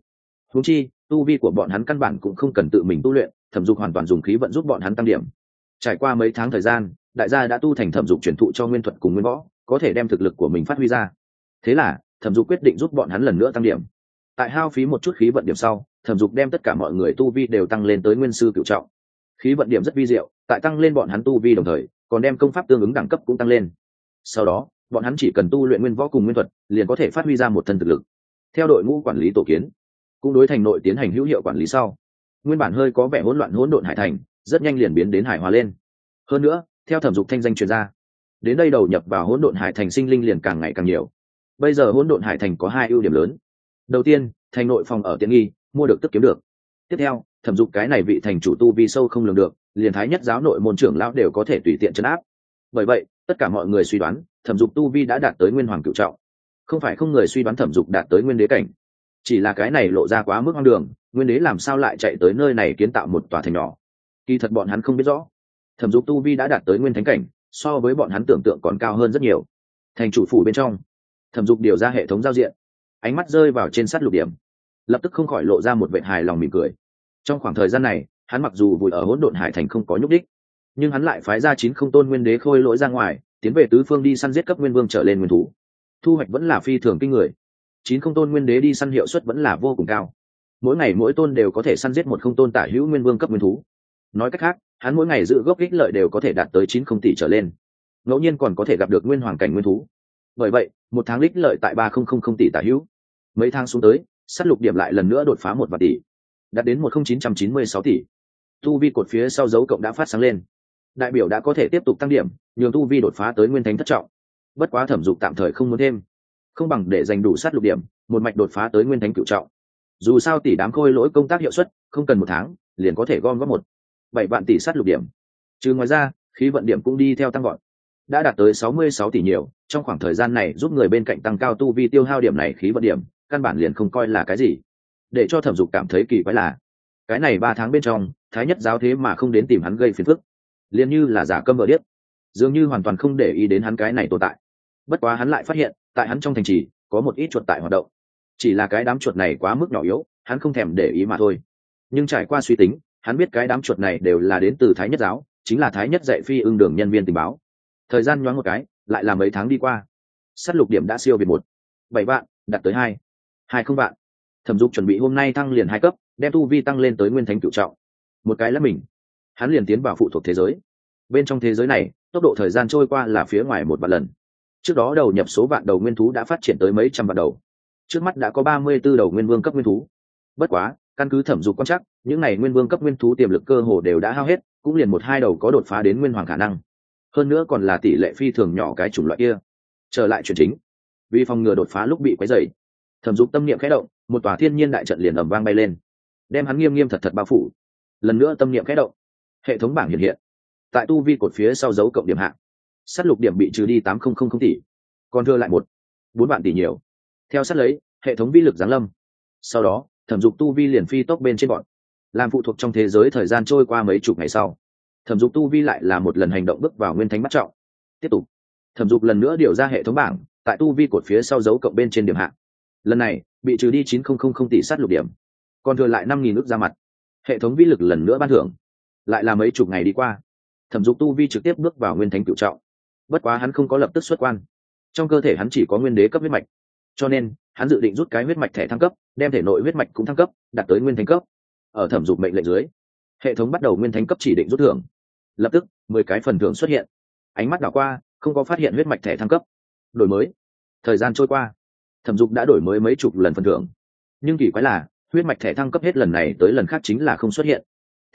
Húng chi, tu vi của bọn hắn căn bản cũng không cần tự mình tu luyện, thẩm dục hoàn toàn dùng khí vận giúp bọn hắn tăng điểm trải qua mấy tháng thời gian, đại gia đã tu thành thẩm dục truyền thụ cho nguyên thuật cùng nguyên võ, có thể đem thực lực của mình phát huy ra. Thế là, thẩm dục quyết định giúp bọn hắn lần nữa tăng điểm. Tại hao phí một chút khí vận điểm sau, thẩm dục đem tất cả mọi người tu vi đều tăng lên tới nguyên sư cựu trọng. Khí vận điểm rất vi diệu, tại tăng lên bọn hắn tu vi đồng thời, còn đem công pháp tương ứng đẳng cấp cũng tăng lên. Sau đó, bọn hắn chỉ cần tu luyện nguyên võ cùng nguyên thuật, liền có thể phát huy ra một thân thực lực. Theo đội ngũ quản lý tổ kiến, cũng đối thành nội tiến hành hữu hiệu quản lý sau. Nguyên bản hơi có vẻ hỗn loạn hỗn độn hải thành rất nhanh liền biến đến hải hòa lên. Hơn nữa, theo thẩm dục thanh danh truyền ra, đến đây đầu nhập vào hỗn độn hải thành sinh linh liền càng ngày càng nhiều. Bây giờ hỗn độn hải thành có hai ưu điểm lớn. Đầu tiên, thành nội phòng ở tiện nghi, mua được tức kiếm được. Tiếp theo, thẩm dục cái này vị thành chủ tu vi sâu không lường được, liền thái nhất giáo nội môn trưởng lão đều có thể tùy tiện chấn áp. Bởi vậy, tất cả mọi người suy đoán, thẩm dục tu vi đã đạt tới nguyên hoàng cựu trọng. Không phải không người suy đoán thẩm dục đạt tới nguyên đế cảnh. Chỉ là cái này lộ ra quá mức hoang đường, nguyên đế làm sao lại chạy tới nơi này kiến tạo một tòa thành nhỏ? Kỳ thật bọn hắn không biết rõ. Thẩm dục tu vi đã đạt tới nguyên thánh cảnh, so với bọn hắn tưởng tượng còn cao hơn rất nhiều. Thành chủ phủ bên trong, thẩm dục điều ra hệ thống giao diện. Ánh mắt rơi vào trên sắt lục điểm. Lập tức không khỏi lộ ra một vệ hài lòng mỉm cười. Trong khoảng thời gian này, hắn mặc dù vùi ở hỗn độn hải thành không có nhúc đích nhưng hắn lại phái ra chín không tôn nguyên đế khôi lỗi ra ngoài, tiến về tứ phương đi săn giết cấp nguyên vương trở lên nguyên thủ. Thu hoạch vẫn là phi thường kinh người. Chín không tôn nguyên đế đi săn hiệu suất vẫn là vô cùng cao. Mỗi ngày mỗi tôn đều có thể săn giết một không tôn tả hữu nguyên vương cấp nguyên thú nói cách khác, hắn mỗi ngày giữ gốc ích lợi đều có thể đạt tới chín không tỷ trở lên. Ngẫu nhiên còn có thể gặp được nguyên hoàng cảnh nguyên thú. Bởi vậy, một tháng ích lợi tại ba không không không tỷ tả hữu. Mấy tháng xuống tới s á t lục điểm lại lần nữa đột phá một vạn tỷ, đạt đến một không chín trăm chín mươi sáu tỷ. Tu vi cột phía sau dấu cộng đã phát sáng lên. Đại biểu đã có thể tiếp tục tăng điểm, nhường tu vi đột phá tới nguyên thánh thất trọng. Bất quá thẩm dục tạm thời không muốn thêm. Không bằng để giành đủ sát lục điểm, một mạch đột phá tới nguyên thánh cựu trọng. Dù sao tỷ đám khôi lỗi công tác hiệu suất, không cần một tháng, liền có thể gom góp một bảy vạn tỷ sát lục điểm. Trừ ngoài ra, khí vận điểm cũng đi theo tăng gọn đã đạt tới sáu mươi sáu tỷ nhiều, trong khoảng thời gian này giúp người bên cạnh tăng cao tu vi tiêu hao điểm này khí vận điểm, căn bản liền không coi là cái gì. Để cho thẩm dục cảm thấy kỳ quái là, cái này ba tháng bên trong, thái nhất giáo thế mà không đến tìm hắn gây phiền phức. Liền như là giả câm vợ điếc. Dường như hoàn toàn không để ý đến hắn cái này tồn tại. Bất quá hắn lại phát hiện, tại hắn trong thành trì, có một ít chuột tại hoạt động. Chỉ là cái đám chuột này quá mức nhỏ yếu, hắn không thèm để ý mà thôi. Nhưng trải qua suy tính hắn biết cái đám chuột này đều là đến từ thái nhất giáo, chính là thái nhất dạy phi ưng đường nhân viên tình báo. Thời gian nhoáng một cái, lại là mấy tháng đi qua. S á t lục điểm đã siêu việt một. Bảy vạn đặt tới hai. Hai không vạn. Thẩm dục chuẩn bị hôm nay thăng liền hai cấp, đem tu vi tăng lên tới nguyên thánh cựu trọng. Một cái là mình. Hắn liền tiến vào phụ thuộc thế giới. Bên trong thế giới này, tốc độ thời gian trôi qua là phía ngoài một vạn lần. Trước đó đầu nhập số vạn đầu nguyên thú đã phát triển tới mấy trăm vạn đầu. Trước mắt đã có ba mươi b ố đầu nguyên vương cấp nguyên thú. Bất quá căn cứ thẩm dục quan chắc những n à y nguyên vương cấp nguyên thú tiềm lực cơ hồ đều đã hao hết, cũng liền một hai đầu có đột phá đến nguyên hoàng khả năng. Hơn nữa còn là tỷ lệ phi thường nhỏ cái chủng loại kia. Trở lại chuyện chính. Vì phòng ngừa đột phá lúc bị quấy dày thẩm dục tâm niệm khẽ động, một tòa thiên nhiên đại trận liền ẩm vang bay lên, đem hắn nghiêm nghiêm thật thật bao phủ. Lần nữa tâm niệm khẽ động. Hệ thống bảng hiện hiện. Tại tu vi cột phía sau dấu cộng điểm hạng s á t lục điểm bị trừ đi tám không không không tỷ, còn thưa lại một, bốn vạn tỷ nhiều. Theo sát lấy, hệ thống vi lực giáng lâm. Sau đó thẩm dục tu vi liền phi tốc bên trên bọn. Làm phụ thuộc trong thế giới thời gian trôi qua mấy chục ngày sau, thẩm dục tu vi lại là một lần hành động bước vào nguyên thánh bắt trọng. Tiếp tục, thẩm dục lần nữa điều ra hệ thống bảng, tại tu vi cột phía sau dấu cộng bên trên điểm hạng lần này, bị trừ đi chín không không không tỷ sát lục điểm. Còn thừa lại năm nghìn ước ra mặt. Hệ thống vi lực lần nữa ban thưởng. Lại là mấy chục ngày đi qua, thẩm dục tu vi trực tiếp bước vào nguyên thánh cựu trọng. Bất quá hắn không có lập tức xuất quan. Trong cơ thể hắn chỉ có nguyên đế cấp huyết mạch cho nên, hắn dự định rút cái huyết mạch thẻ thăng cấp, đem thể nội huyết mạch cũng thăng cấp, đạt tới nguyên thánh cấp. Ở thẩm dục mệnh lệnh dưới, hệ thống bắt đầu nguyên thánh cấp chỉ định rút thưởng. Lập tức, mười cái phần thưởng xuất hiện. Ánh mắt đảo qua, không có phát hiện huyết mạch thẻ thăng cấp. Đổi mới. Thời gian trôi qua. Thẩm dục đã đổi mới mấy chục lần phần thưởng. Nhưng kỳ quái là, huyết mạch thẻ thăng cấp hết lần này tới lần khác chính là không xuất hiện.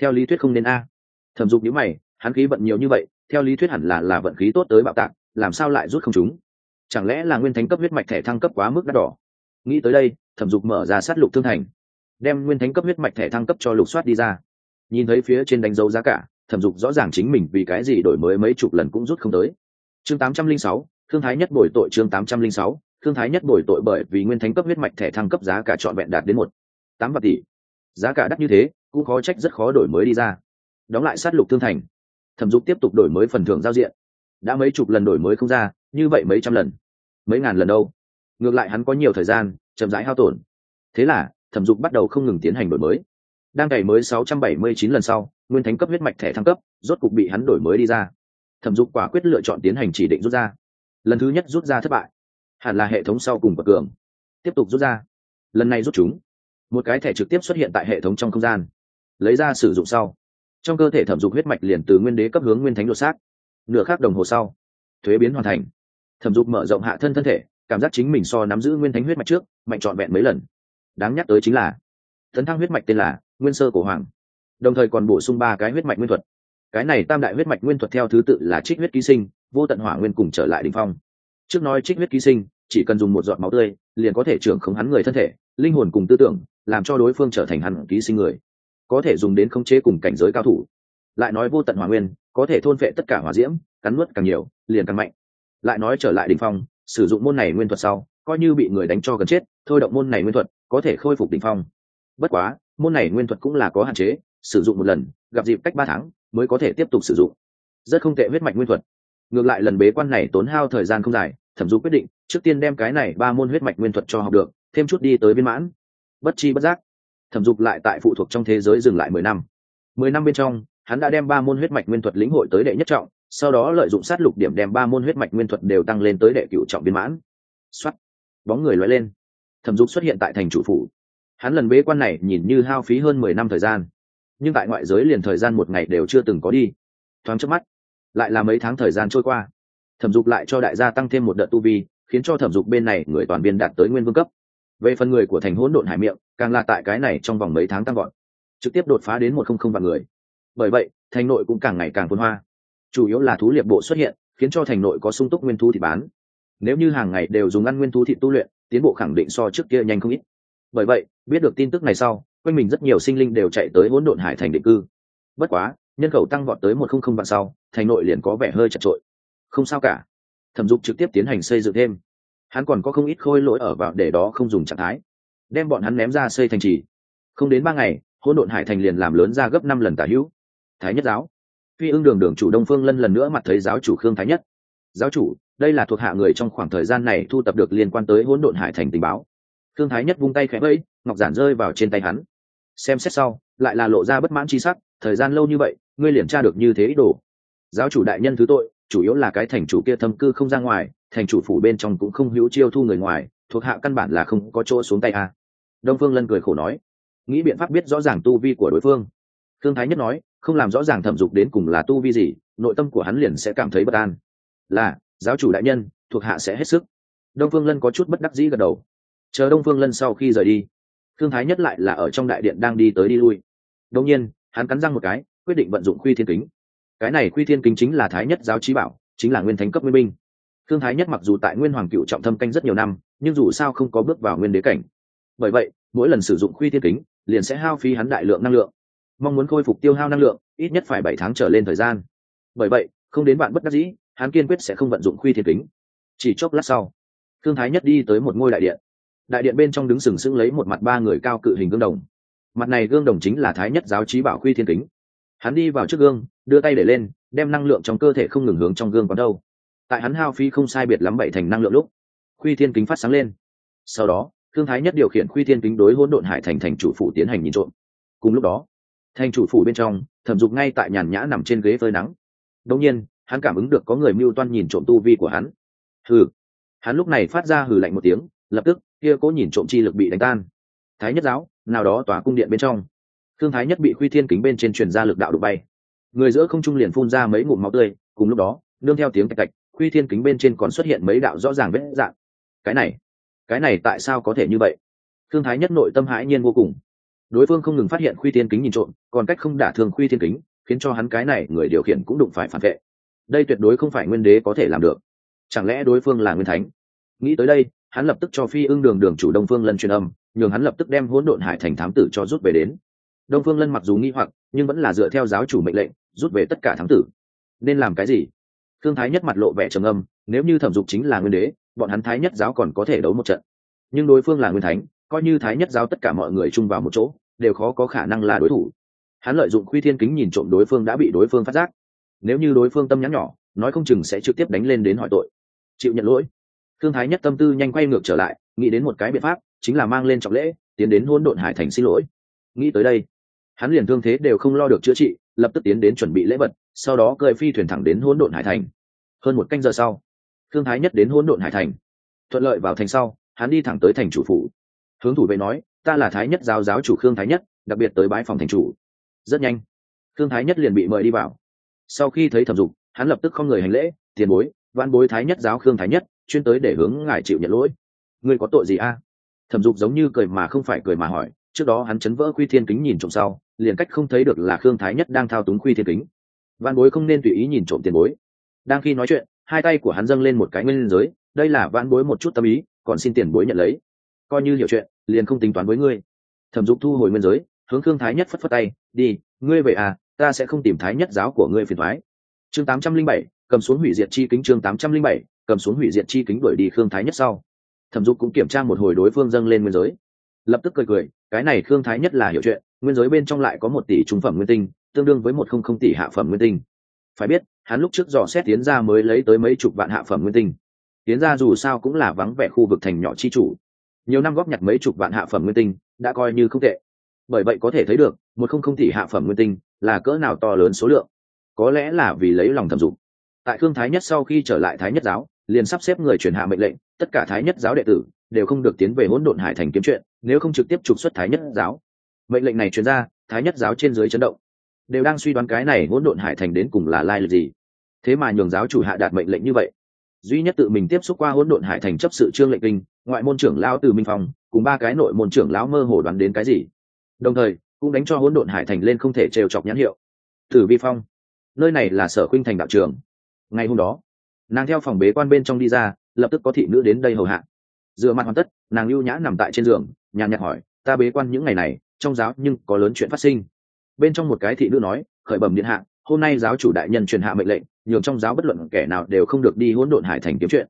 Theo lý thuyết không nên a. Thẩm dục nhữ mày, hắn khí vận nhiều như vậy, theo lý thuyết hẳn là là vận khí tốt tới bạo tạc, làm sao lại rút không chúng chẳng lẽ là nguyên thánh cấp huyết mạch thẻ thăng cấp quá mức đắt đỏ? Nghĩ tới đây, thẩm dục mở ra sát lục thương thành, đem nguyên thánh cấp huyết mạch thẻ thăng cấp cho lục soát đi ra. Nhìn thấy phía trên đánh dấu giá cả, thẩm dục rõ ràng chính mình vì cái gì đổi mới mấy chục lần cũng rút không tới. Chương tám trăm linh sáu, thương thái nhất bồi tội chương tám trăm linh sáu, thương thái nhất bồi tội bởi vì nguyên thánh cấp huyết mạch thẻ thăng cấp giá cả trọn vẹn đạt đến một, tám vạn tỷ. Giá cả đắt như thế, cũng khó trách rất khó đổi mới đi ra. Đóng lại sát lục thương thành, thẩm dục tiếp tục đổi mới phần thưởng giao diện. Đã mấy chục lần đổi mới không ra, như vậy mấy trăm lần mấy ngàn lần đâu. Ngược lại hắn có nhiều thời gian, chậm rãi hao tổn. Thế là, thẩm dục bắt đầu không ngừng tiến hành đổi mới. Đang cày mới sáu trăm bảy mươi chín lần sau, nguyên thánh cấp huyết mạch thẻ thăng cấp, rốt cục bị hắn đổi mới đi ra. Thẩm dục quả quyết lựa chọn tiến hành chỉ định rút ra. Lần thứ nhất rút ra thất bại. Hẳn là hệ thống sau cùng bậc cường. Tiếp tục rút ra. Lần này rút chúng. Một cái thẻ trực tiếp xuất hiện tại hệ thống trong không gian. Lấy ra sử dụng sau. Trong cơ thể thẩm dục huyết mạch liền từ nguyên đế cấp hướng nguyên thánh đột xác. Nửa khác đồng hồ sau. Thuế biến hoàn thành thẩm dục mở rộng hạ thân thân thể, cảm giác chính mình so nắm giữ nguyên thánh huyết mạch trước, mạnh trọn vẹn mấy lần. Đáng nhắc tới chính là, tấn thăng huyết mạch tên là nguyên sơ cổ hoàng, đồng thời còn bổ sung ba cái huyết mạch nguyên thuật. Cái này tam đại huyết mạch nguyên thuật theo thứ tự là trích huyết ký sinh, vô tận hỏa nguyên cùng trở lại đình phong. Trước nói trích huyết ký sinh, chỉ cần dùng một giọt máu tươi, liền có thể trưởng khống hắn người thân thể, linh hồn cùng tư tưởng, làm cho đối phương trở thành hắn ký sinh người. Có thể dùng đến khống chế cùng cảnh giới cao thủ. Lại nói vô tận hỏa nguyên, có thể thôn phệ tất cả hỏa diễm, cắn nuốt càng nhiều, liền càng mạnh lại nói trở lại đỉnh phong, sử dụng môn này nguyên thuật sau, coi như bị người đánh cho gần chết, thôi động môn này nguyên thuật, có thể khôi phục đỉnh phong. Bất quá, môn này nguyên thuật cũng là có hạn chế, sử dụng một lần, gặp dịp cách ba tháng, mới có thể tiếp tục sử dụng. Rất không tệ huyết mạch nguyên thuật. Ngược lại lần bế quan này tốn hao thời gian không dài, thẩm du quyết định, trước tiên đem cái này ba môn huyết mạch nguyên thuật cho học được, thêm chút đi tới viên mãn. Bất chi bất giác, thẩm dục lại tại phụ thuộc trong thế giới dừng lại mười năm. Mười năm bên trong, hắn đã đem ba môn huyết mạch nguyên thuật lĩnh hội tới đệ nhất trọng sau đó lợi dụng sát lục điểm đem ba môn huyết mạch nguyên thuật đều tăng lên tới đệ cựu trọng viên mãn. Xuất bóng người loại lên. Thẩm dục xuất hiện tại thành chủ phủ. Hắn lần bế quan này nhìn như hao phí hơn mười năm thời gian. Nhưng tại ngoại giới liền thời gian một ngày đều chưa từng có đi. Thoáng trước mắt, lại là mấy tháng thời gian trôi qua. Thẩm dục lại cho đại gia tăng thêm một đợt tu vi, khiến cho thẩm dục bên này người toàn viên đạt tới nguyên vương cấp. Về phần người của thành hỗn độn hải miệng, càng là tại cái này trong vòng mấy tháng tăng gọn trực tiếp đột phá đến một không không vạn người. Bởi vậy, thành nội cũng càng ngày càng phồn hoa chủ yếu là thú liệp bộ xuất hiện, khiến cho thành nội có sung túc nguyên thú thịt bán. Nếu như hàng ngày đều dùng ăn nguyên thú thịt tu luyện, tiến bộ khẳng định so trước kia nhanh không ít. Bởi vậy, biết được tin tức này sau, quanh mình rất nhiều sinh linh đều chạy tới hỗn độn hải thành định cư. Bất quá, nhân khẩu tăng vọt tới một không không vạn sau, thành nội liền có vẻ hơi chật trội. Không sao cả. Thẩm dục trực tiếp tiến hành xây dựng thêm. Hắn còn có không ít khôi lỗi ở vào để đó không dùng trạng thái. Đem bọn hắn ném ra xây thành trì. Không đến ba ngày, hỗn độn hải thành liền làm lớn ra gấp năm lần tả hữu. Thái nhất giáo phi ương đường đường chủ đông phương lân lần nữa mặt thấy giáo chủ khương thái nhất. Giáo chủ, đây là thuộc hạ người trong khoảng thời gian này thu tập được liên quan tới hỗn độn hải thành tình báo. Khương thái nhất vung tay khẽ vẫy, ngọc giản rơi vào trên tay hắn. Xem xét sau, lại là lộ ra bất mãn c h i sắc, thời gian lâu như vậy, ngươi liền tra được như thế ý đồ. Giáo chủ đại nhân thứ tội, chủ yếu là cái thành chủ kia thâm cư không ra ngoài, thành chủ phủ bên trong cũng không hữu chiêu thu người ngoài, thuộc hạ căn bản là không có chỗ xuống tay à. đông phương lân cười khổ nói, nghĩ biện pháp biết rõ ràng tu vi của đối phương. Thương thái nhất nói không làm rõ ràng thẩm dục đến cùng là tu vi gì, nội tâm của hắn liền sẽ cảm thấy bất an. Là, giáo chủ đại nhân, thuộc hạ sẽ hết sức. Đông phương lân có chút bất đắc dĩ gật đầu. Chờ đông phương lân sau khi rời đi thương thái nhất lại là ở trong đại điện đang đi tới đi lui. Đông nhiên, hắn cắn răng một cái, quyết định vận dụng khuy thiên kính. Cái này khuy thiên kính chính là thái nhất giáo trí bảo, chính là nguyên thánh cấp nguyên binh. Thương thái nhất mặc dù tại nguyên hoàng cựu trọng thâm canh rất nhiều năm, nhưng dù sao không có bước vào nguyên đế cảnh. Bởi vậy, mỗi lần sử dụng khuy thiên kính, liền sẽ hao phí hắn đại lượng năng lượng mong muốn khôi phục tiêu hao năng lượng, ít nhất phải bảy tháng trở lên thời gian. Bởi vậy, không đến bạn bất đắc dĩ, hắn kiên quyết sẽ không vận dụng khuy thiên kính. Chỉ chốc lát sau, thương thái nhất đi tới một ngôi đại điện. Đại điện bên trong đứng sừng sững lấy một mặt ba người cao cự hình gương đồng. Mặt này gương đồng chính là thái nhất giáo trí bảo khuy thiên kính. Hắn đi vào trước gương, đưa tay để lên, đem năng lượng trong cơ thể không ngừng hướng trong gương còn đâu. Tại hắn hao phi không sai biệt lắm bảy thành năng lượng lúc, khuy thiên kính phát sáng lên. Sau đó, thương thái nhất điều khiển khuy thiên kính đối hỗn độn hải thành thành chủ phủ tiến hành nhìn trộm. Cùng lúc đó thành chủ phủ bên trong, thẩm dục ngay tại nhàn nhã nằm trên ghế phơi nắng. Đông nhiên, hắn cảm ứng được có người mưu toan nhìn trộm tu vi của hắn. Hừ. Hắn lúc này phát ra hừ lạnh một tiếng, lập tức, kia cố nhìn trộm chi lực bị đánh tan. Thái nhất giáo, nào đó tòa cung điện bên trong. Thương thái nhất bị khuy thiên kính bên trên truyền ra lực đạo đục bay. Người giữa không trung liền phun ra mấy ngụm máu tươi, cùng lúc đó, nương theo tiếng tạch tạch khuy thiên kính bên trên còn xuất hiện mấy đạo rõ ràng vết dạng. Cái này cái này tại sao có thể như vậy? Thương thái nhất nội tâm hãi nhiên vô cùng đối phương không ngừng phát hiện khuy thiên kính nhìn trộm, còn cách không đả thương khuy thiên kính, khiến cho hắn cái này người điều khiển cũng đụng phải phản vệ. Đây tuyệt đối không phải nguyên đế có thể làm được. Chẳng lẽ đối phương là nguyên thánh? Nghĩ tới đây, hắn lập tức cho phi ưng đường đường chủ đông phương lân truyền âm, nhường hắn lập tức đem hỗn độn hải thành thám tử cho rút về đến. Đông phương lân mặc dù nghi hoặc, nhưng vẫn là dựa theo giáo chủ mệnh lệnh, rút về tất cả thám tử. Nên làm cái gì? Thương thái nhất mặt lộ vẻ trầm âm nếu như thẩm dục chính là nguyên đế, bọn hắn thái nhất giáo còn có thể đấu một trận. Nhưng đối phương là nguyên thánh, coi như thái nhất giáo tất cả mọi người chung vào một chỗ đều khó có khả năng là đối thủ. Hắn lợi dụng khuy thiên kính nhìn trộm đối phương đã bị đối phương phát giác. Nếu như đối phương tâm nhắn nhỏ, nói không chừng sẽ trực tiếp đánh lên đến hỏi tội. Chịu nhận lỗi. Thương thái nhất tâm tư nhanh quay ngược trở lại, nghĩ đến một cái biện pháp, chính là mang lên trọng lễ, tiến đến hôn độn hải thành xin lỗi. Nghĩ tới đây, hắn liền thương thế đều không lo được chữa trị, lập tức tiến đến chuẩn bị lễ vật, sau đó cơi phi thuyền thẳng đến hỗn độn hải thành. Hơn một canh giờ sau, thương thái nhất đến hỗn độn hải thành. Thuận lợi vào thành sau, hắn đi thẳng tới thành chủ phủ. Hướng thủ vệ nói ta là thái nhất giáo giáo chủ khương thái nhất, đặc biệt tới bãi phòng thành chủ. Rất nhanh, khương thái nhất liền bị mời đi vào. Sau khi thấy thẩm dục, hắn lập tức không người hành lễ, tiền bối văn bối thái nhất giáo khương thái nhất, chuyên tới để hướng ngài chịu nhận lỗi. Ngươi có tội gì a? Thẩm dục giống như cười mà không phải cười mà hỏi, trước đó hắn chấn vỡ quy thiên kính nhìn trộm sau, liền cách không thấy được là khương thái nhất đang thao túng quy thiên kính. Văn bối không nên tùy ý nhìn trộm tiền bối. Đang khi nói chuyện, hai tay của hắn dâng lên một cái nguyên giới, đây là văn bối một chút tâm ý, còn xin tiền bối nhận lấy coi như hiểu chuyện, liền không tính toán với ngươi. Thẩm dục thu hồi nguyên giới, hướng khương thái nhất phất phất tay, đi, ngươi về à ta sẽ không tìm thái nhất giáo của ngươi phiền thoái chương tám trăm linh bảy, cầm xuống hủy diệt chi kính chương tám trăm linh bảy, cầm xuống hủy diệt chi kính đuổi đi khương thái nhất sau. Thẩm dục cũng kiểm tra một hồi đối phương dâng lên nguyên giới. Lập tức cười cười, cái này khương thái nhất là hiểu chuyện, nguyên giới bên trong lại có một tỷ trung phẩm nguyên tinh, tương đương với một không không tỷ hạ phẩm nguyên tinh. Phải biết, hắn lúc trước dò xét tiến ra mới lấy tới mấy chục vạn hạ phẩm nguyên tinh. Tiến ra dù sao cũng là vắng vẻ khu vực thành nhỏ chi chủ nhiều năm góp nhặt mấy chục vạn hạ phẩm nguyên tinh, đã coi như không tệ. Bởi vậy có thể thấy được, một không không tỷ hạ phẩm nguyên tinh là cỡ nào to lớn số lượng. Có lẽ là vì lấy lòng thẩm dụng. Tại thương thái nhất sau khi trở lại thái nhất giáo, liền sắp xếp người truyền hạ mệnh lệnh, tất cả thái nhất giáo đệ tử đều không được tiến về hỗn độn hải thành kiếm chuyện, nếu không trực tiếp trục xuất thái nhất giáo. Mệnh lệnh này truyền ra, thái nhất giáo trên dưới chấn động. Đều đang suy đoán cái này hỗn độn hải thành đến cùng là lai lịch gì. Thế mà nhường giáo chủ hạ đạt mệnh lệnh như vậy duy nhất tự mình tiếp xúc qua hỗn độn hải thành chấp sự trương lệnh kinh, ngoại môn trưởng lão từ minh phong, cùng ba cái nội môn trưởng lão mơ hồ đoán đến cái gì. Đồng thời, cũng đánh cho hỗn độn hải thành lên không thể trêu chọc nhãn hiệu. Tử vi phong, nơi này là sở khuynh thành đạo trường. Ngày hôm đó, nàng theo phòng bế quan bên trong đi ra, lập tức có thị nữ đến đây hầu hạ. Dựa mặt hoàn tất, nàng lưu nhã nằm tại trên giường, nhàn nhạt hỏi, ta bế quan những ngày này, trong giáo nhưng có lớn chuyện phát sinh. Bên trong một cái thị nữ nói, khởi bẩm điện hạ hôm nay giáo chủ đại nhân truyền hạ mệnh lệnh, nhường trong giáo bất luận kẻ nào đều không được đi hỗn độn hải thành kiếm chuyện.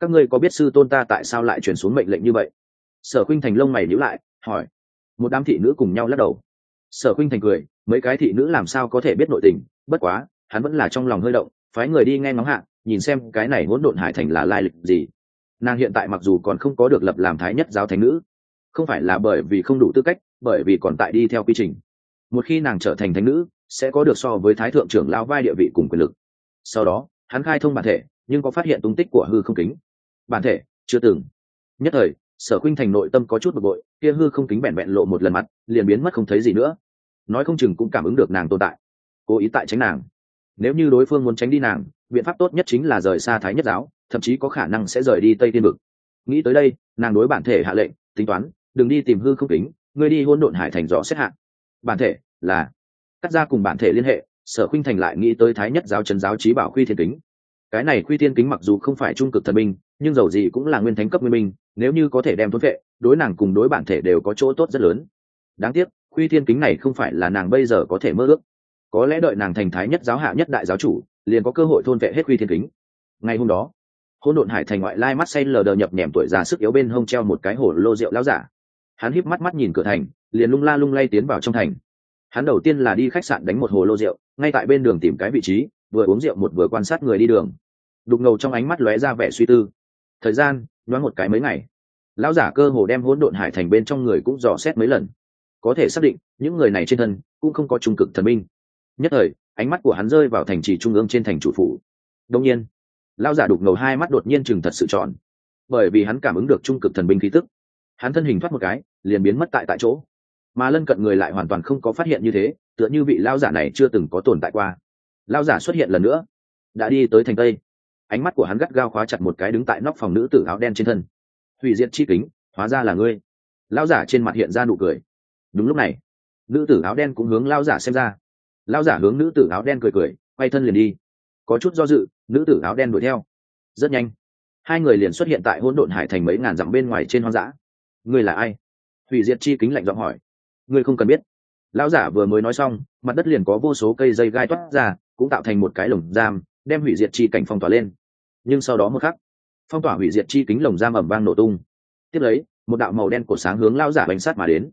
Các ngươi có biết sư tôn ta tại sao lại truyền xuống mệnh lệnh như vậy? Sở khuynh thành lông mày nhíu lại, hỏi. Một đám thị nữ cùng nhau lắc đầu. Sở khuynh thành cười, mấy cái thị nữ làm sao có thể biết nội tình? Bất quá, hắn vẫn là trong lòng hơi động, phái người đi nghe ngóng hạ, nhìn xem cái này hỗn độn hải thành là lai lịch gì. Nàng hiện tại mặc dù còn không có được lập làm thái nhất giáo thánh nữ, không phải là bởi vì không đủ tư cách, bởi vì còn tại đi theo quy trình. Một khi nàng trở thành thánh nữ sẽ có được so với thái thượng trưởng lao vai địa vị cùng quyền lực. Sau đó, hắn khai thông bản thể, nhưng có phát hiện tung tích của hư không kính. Bản thể, chưa từng. Nhất thời, sở khuynh thành nội tâm có chút bực bội, kia hư không kính vẹn vẹn lộ một lần mặt, liền biến mất không thấy gì nữa. Nói không chừng cũng cảm ứng được nàng tồn tại. Cố ý tại tránh nàng. Nếu như đối phương muốn tránh đi nàng, biện pháp tốt nhất chính là rời xa thái nhất giáo, thậm chí có khả năng sẽ rời đi tây tiên vực. Nghĩ tới đây, nàng đối bản thể hạ lệnh, tính toán, đừng đi tìm hư không kính, ngươi đi hôn độn hải thành rõ xét hạn. bản thể là cắt ra cùng bản thể liên hệ, sở khuynh thành lại nghĩ tới thái nhất giáo trần giáo trí bảo khuy thiên kính. Cái này khuy thiên kính mặc dù không phải trung cực thần minh nhưng dầu gì cũng là nguyên thánh cấp nguyên minh nếu như có thể đem thốn vệ, đối nàng cùng đối bản thể đều có chỗ tốt rất lớn. Đáng tiếc, khuy thiên kính này không phải là nàng bây giờ có thể mơ ước. Có lẽ đợi nàng thành thái nhất giáo hạ nhất đại giáo chủ, liền có cơ hội thôn vệ hết khuy thiên kính. Ngày hôm đó hôn độn hải thành ngoại lai mắt say lờ đờ nhập nhèm tuổi già sức yếu bên hông treo một cái hổ lô rượu lao giả. Hắn híp mắt mắt nhìn cửa thành, liền lung la lung lay tiến vào trong thành hắn đầu tiên là đi khách sạn đánh một hồ lô rượu, ngay tại bên đường tìm cái vị trí, vừa uống rượu một vừa quan sát người đi đường. Đục ngầu trong ánh mắt lóe ra vẻ suy tư. Thời gian, nhoáng một cái mấy ngày. Lão giả cơ hồ đem hỗn độn hải thành bên trong người cũng dò xét mấy lần. Có thể xác định, những người này trên thân cũng không có trung cực thần minh. Nhất thời, ánh mắt của hắn rơi vào thành trì trung ương trên thành chủ phủ. Đông nhiên, lão giả đục ngầu hai mắt đột nhiên chừng thật sự tròn. Bởi vì hắn cảm ứng được trung cực thần binh khí tức, hắn thân hình thoát một cái, liền biến mất tại tại chỗ mà lân cận người lại hoàn toàn không có phát hiện như thế, tựa như vị lao giả này chưa từng có tồn tại qua. Lao giả xuất hiện lần nữa, đã đi tới thành tây. Ánh mắt của hắn gắt gao khóa chặt một cái đứng tại nóc phòng nữ tử áo đen trên thân. Hủy diệt chi kính, hóa ra là ngươi. Lao giả trên mặt hiện ra nụ cười. Đúng lúc này, nữ tử áo đen cũng hướng lao giả xem ra. Lao giả hướng nữ tử áo đen cười cười, quay thân liền đi. Có chút do dự, nữ tử áo đen đuổi theo. Rất nhanh, hai người liền xuất hiện tại hỗn độn hải thành mấy ngàn dặm bên ngoài trên hoang dã. Ngươi là ai? Hủy diệt chi kính lạnh giọng hỏi ngươi không cần biết. Lão giả vừa mới nói xong, mặt đất liền có vô số cây dây gai toát ra, cũng tạo thành một cái lồng giam, đem hủy diệt chi cảnh phong tỏa lên. Nhưng sau đó một khắc, phong tỏa hủy diệt chi kính lồng giam ẩm vang nổ tung. Tiếp lấy, một đạo màu đen của sáng hướng lão giả bánh sát mà đến.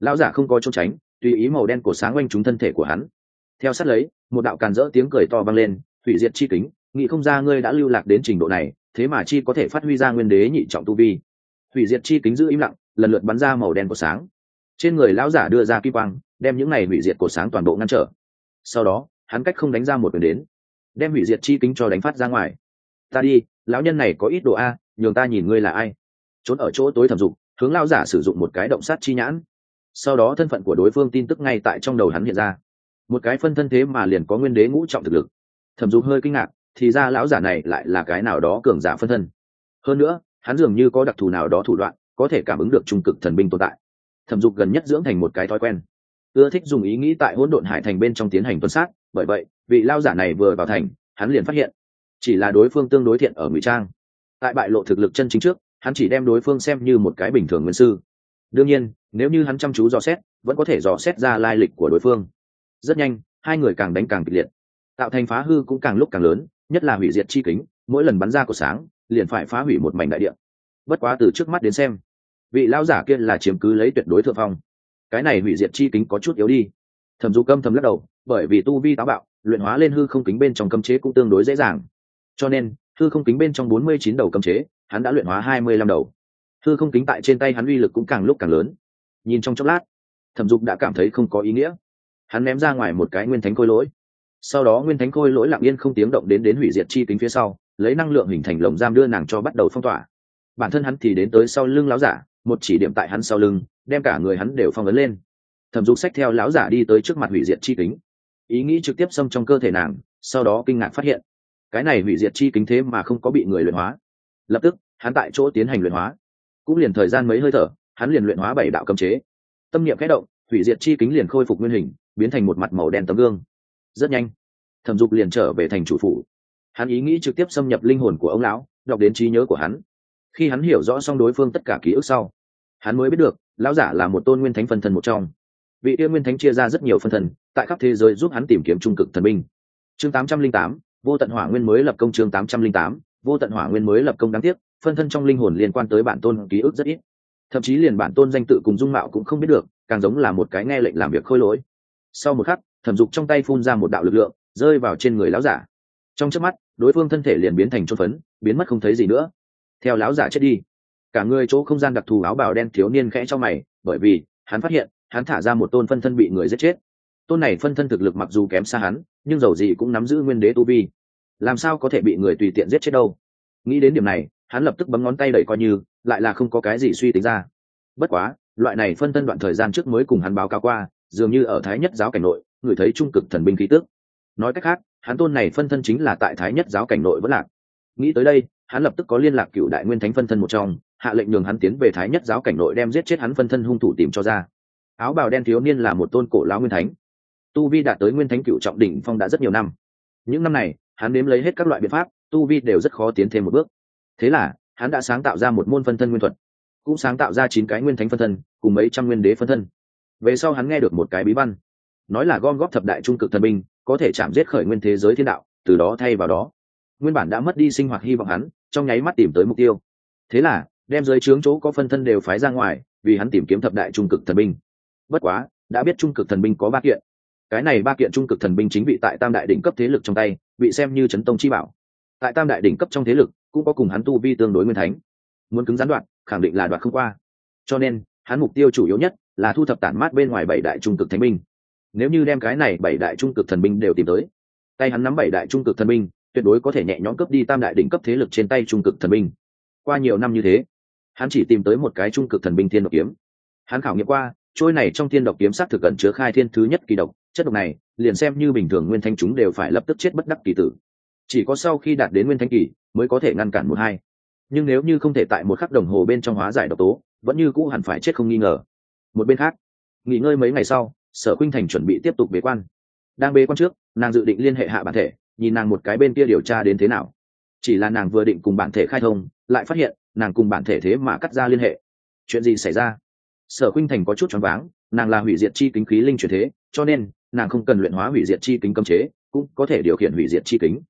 Lão giả không có trốn tránh, tùy ý màu đen của sáng quanh trúng thân thể của hắn. Theo sát lấy, một đạo càn rỡ tiếng cười to vang lên, hủy diệt chi kính, nghĩ không ra ngươi đã lưu lạc đến trình độ này, thế mà chi có thể phát huy ra nguyên đế nhị trọng tu vi. Hủy diệt chi kính giữ im lặng, lần lượt bắn ra màu đen của sáng trên người lão giả đưa ra kim quang, đem những này hủy diệt cổ sáng toàn bộ ngăn trở. Sau đó, hắn cách không đánh ra một quyền đến, đem hủy diệt chi kính cho đánh phát ra ngoài. Ta đi, lão nhân này có ít độ a, nhường ta nhìn ngươi là ai. Trốn ở chỗ tối thẩm dục, hướng lão giả sử dụng một cái động sát chi nhãn. Sau đó thân phận của đối phương tin tức ngay tại trong đầu hắn hiện ra. Một cái phân thân thế mà liền có nguyên đế ngũ trọng thực lực. Thẩm dục hơi kinh ngạc, thì ra lão giả này lại là cái nào đó cường giả phân thân. Hơn nữa, hắn dường như có đặc thù nào đó thủ đoạn, có thể cảm ứng được trung cực thần binh tồn tại thẩm dục gần nhất dưỡng thành một cái thói quen. Ưa thích dùng ý nghĩ tại hỗn độn hải thành bên trong tiến hành tuần sát, bởi vậy, vị lao giả này vừa vào thành, hắn liền phát hiện, chỉ là đối phương tương đối thiện ở ngụy trang. Tại bại lộ thực lực chân chính trước, hắn chỉ đem đối phương xem như một cái bình thường nguyên sư. Đương nhiên, nếu như hắn chăm chú dò xét, vẫn có thể dò xét ra lai lịch của đối phương. Rất nhanh, hai người càng đánh càng kịch liệt. Tạo thành phá hư cũng càng lúc càng lớn, nhất là hủy diệt chi kính, mỗi lần bắn ra của sáng, liền phải phá hủy một mảnh đại địa. Bất quá từ trước mắt đến xem vị lao giả kia là chiếm cứ lấy tuyệt đối thượng phong. Cái này hủy diệt chi kính có chút yếu đi. Thẩm du câm thầm lắc đầu, bởi vì tu vi táo bạo, luyện hóa lên hư không kính bên trong cấm chế cũng tương đối dễ dàng. Cho nên, hư không kính bên trong bốn mươi chín đầu cấm chế, hắn đã luyện hóa hai mươi lăm đầu. Hư không kính tại trên tay hắn uy lực cũng càng lúc càng lớn. Nhìn trong chốc lát, thẩm dục đã cảm thấy không có ý nghĩa. Hắn ném ra ngoài một cái nguyên thánh khôi lỗi. Sau đó nguyên thánh khôi lỗi lặng yên không tiếng động đến đến hủy diệt chi kính phía sau, lấy năng lượng hình thành lồng giam đưa nàng cho bắt đầu phong tỏa. Bản thân hắn thì đến tới sau lưng láo giả một chỉ điểm tại hắn sau lưng, đem cả người hắn đều phong ấn lên. Thẩm dục sách theo lão giả đi tới trước mặt hủy diệt chi kính. Ý nghĩ trực tiếp xâm trong cơ thể nàng, sau đó kinh ngạc phát hiện, cái này hủy diệt chi kính thế mà không có bị người luyện hóa. Lập tức, hắn tại chỗ tiến hành luyện hóa. Cũng liền thời gian mấy hơi thở, hắn liền luyện hóa bảy đạo cấm chế. Tâm niệm khẽ động, hủy diệt chi kính liền khôi phục nguyên hình, biến thành một mặt màu đen tấm gương. Rất nhanh, thẩm dục liền trở về thành chủ phủ. Hắn ý nghĩ trực tiếp xâm nhập linh hồn của ông lão, đọc đến trí nhớ của hắn khi hắn hiểu rõ xong đối phương tất cả ký ức sau, hắn mới biết được, lão giả là một tôn nguyên thánh phân thân một trong. Vị yêu nguyên thánh chia ra rất nhiều phân thân, tại khắp thế giới giúp hắn tìm kiếm trung cực thần binh. Chương tám trăm linh tám, vô tận hỏa nguyên mới lập công chương tám trăm linh tám, vô tận hỏa nguyên mới lập công đáng tiếc, phân thân trong linh hồn liên quan tới bản tôn ký ức rất ít. Thậm chí liền bản tôn danh tự cùng dung mạo cũng không biết được, càng giống là một cái nghe lệnh làm việc khôi lỗi. Sau một khắc, thẩm dục trong tay phun ra một đạo lực lượng, rơi vào trên người lão giả. Trong trước mắt, đối phương thân thể liền biến thành trôn phấn, biến mất không thấy gì nữa theo lão giả chết đi. Cả người chỗ không gian đặc thù áo bào đen thiếu niên khẽ cho mày, bởi vì, hắn phát hiện, hắn thả ra một tôn phân thân bị người giết chết. Tôn này phân thân thực lực mặc dù kém xa hắn, nhưng dầu gì cũng nắm giữ nguyên đế tu vi. Làm sao có thể bị người tùy tiện giết chết đâu? Nghĩ đến điểm này, hắn lập tức bấm ngón tay đẩy coi như, lại là không có cái gì suy tính ra. Bất quá, loại này phân thân đoạn thời gian trước mới cùng hắn báo cáo qua, dường như ở thái nhất giáo cảnh nội, người thấy trung cực thần binh khí tước nói cách khác, hắn tôn này phân thân chính là tại thái nhất giáo cảnh nội vẫn lạc. Nghĩ tới đây hắn lập tức có liên lạc cựu đại nguyên thánh phân thân một trong, hạ lệnh nhường hắn tiến về thái nhất giáo cảnh nội đem giết chết hắn phân thân hung thủ tìm cho ra. Áo bào đen thiếu niên là một tôn cổ lão nguyên thánh. Tu vi đạt tới nguyên thánh cựu trọng đỉnh phong đã rất nhiều năm. Những năm này, hắn nếm lấy hết các loại biện pháp, tu vi đều rất khó tiến thêm một bước. Thế là, hắn đã sáng tạo ra một môn phân thân nguyên thuật, cũng sáng tạo ra chín cái nguyên thánh phân thân, cùng mấy trăm nguyên đế phân thân. Về sau hắn nghe được một cái bí văn, nói là gom góp thập đại trung cực thần binh, có thể chạm giết khởi nguyên thế giới thiên đạo, từ đó thay vào đó. Nguyên bản đã mất đi sinh hoạt hy vọng hắn trong nháy mắt tìm tới mục tiêu. Thế là, đem dưới trướng chỗ có phân thân đều phái ra ngoài, vì hắn tìm kiếm thập đại trung cực thần binh. Bất quá, đã biết trung cực thần binh có ba kiện. Cái này ba kiện trung cực thần binh chính vị tại tam đại đỉnh cấp thế lực trong tay, bị xem như chấn tông chi bảo. Tại tam đại đỉnh cấp trong thế lực, cũng có cùng hắn tu vi tương đối nguyên thánh. Muốn cứng gián đoạn, khẳng định là đoạn không qua. Cho nên, hắn mục tiêu chủ yếu nhất là thu thập tản mát bên ngoài bảy đại trung cực thánh binh. Nếu như đem cái này bảy đại trung cực thần binh đều tìm tới, tay hắn nắm bảy đại trung cực thần binh tuyệt đối có thể nhẹ nhõm cướp đi tam đại đỉnh cấp thế lực trên tay trung cực thần binh. Qua nhiều năm như thế, hắn chỉ tìm tới một cái trung cực thần binh thiên độc kiếm. Hắn khảo nghiệm qua, trôi này trong thiên độc kiếm sắc thực ẩn chứa khai thiên thứ nhất kỳ độc, chất độc này, liền xem như bình thường nguyên thanh chúng đều phải lập tức chết bất đắc kỳ tử. Chỉ có sau khi đạt đến nguyên thanh kỳ, mới có thể ngăn cản một hai. Nhưng nếu như không thể tại một khắc đồng hồ bên trong hóa giải độc tố, vẫn như cũ hẳn phải chết không nghi ngờ. Một bên khác, nghỉ ngơi mấy ngày sau, sở khuynh thành chuẩn bị tiếp tục bế quan. Đang bế quan trước, nàng dự định liên hệ hạ bản thể nhìn nàng một cái bên kia điều tra đến thế nào. Chỉ là nàng vừa định cùng bản thể khai thông, lại phát hiện, nàng cùng bản thể thế mà cắt ra liên hệ. Chuyện gì xảy ra? Sở khuynh thành có chút choáng váng, nàng là hủy diệt chi kính khí linh chuyển thế, cho nên, nàng không cần luyện hóa hủy diệt chi kính cấm chế, cũng có thể điều khiển hủy diệt chi kính.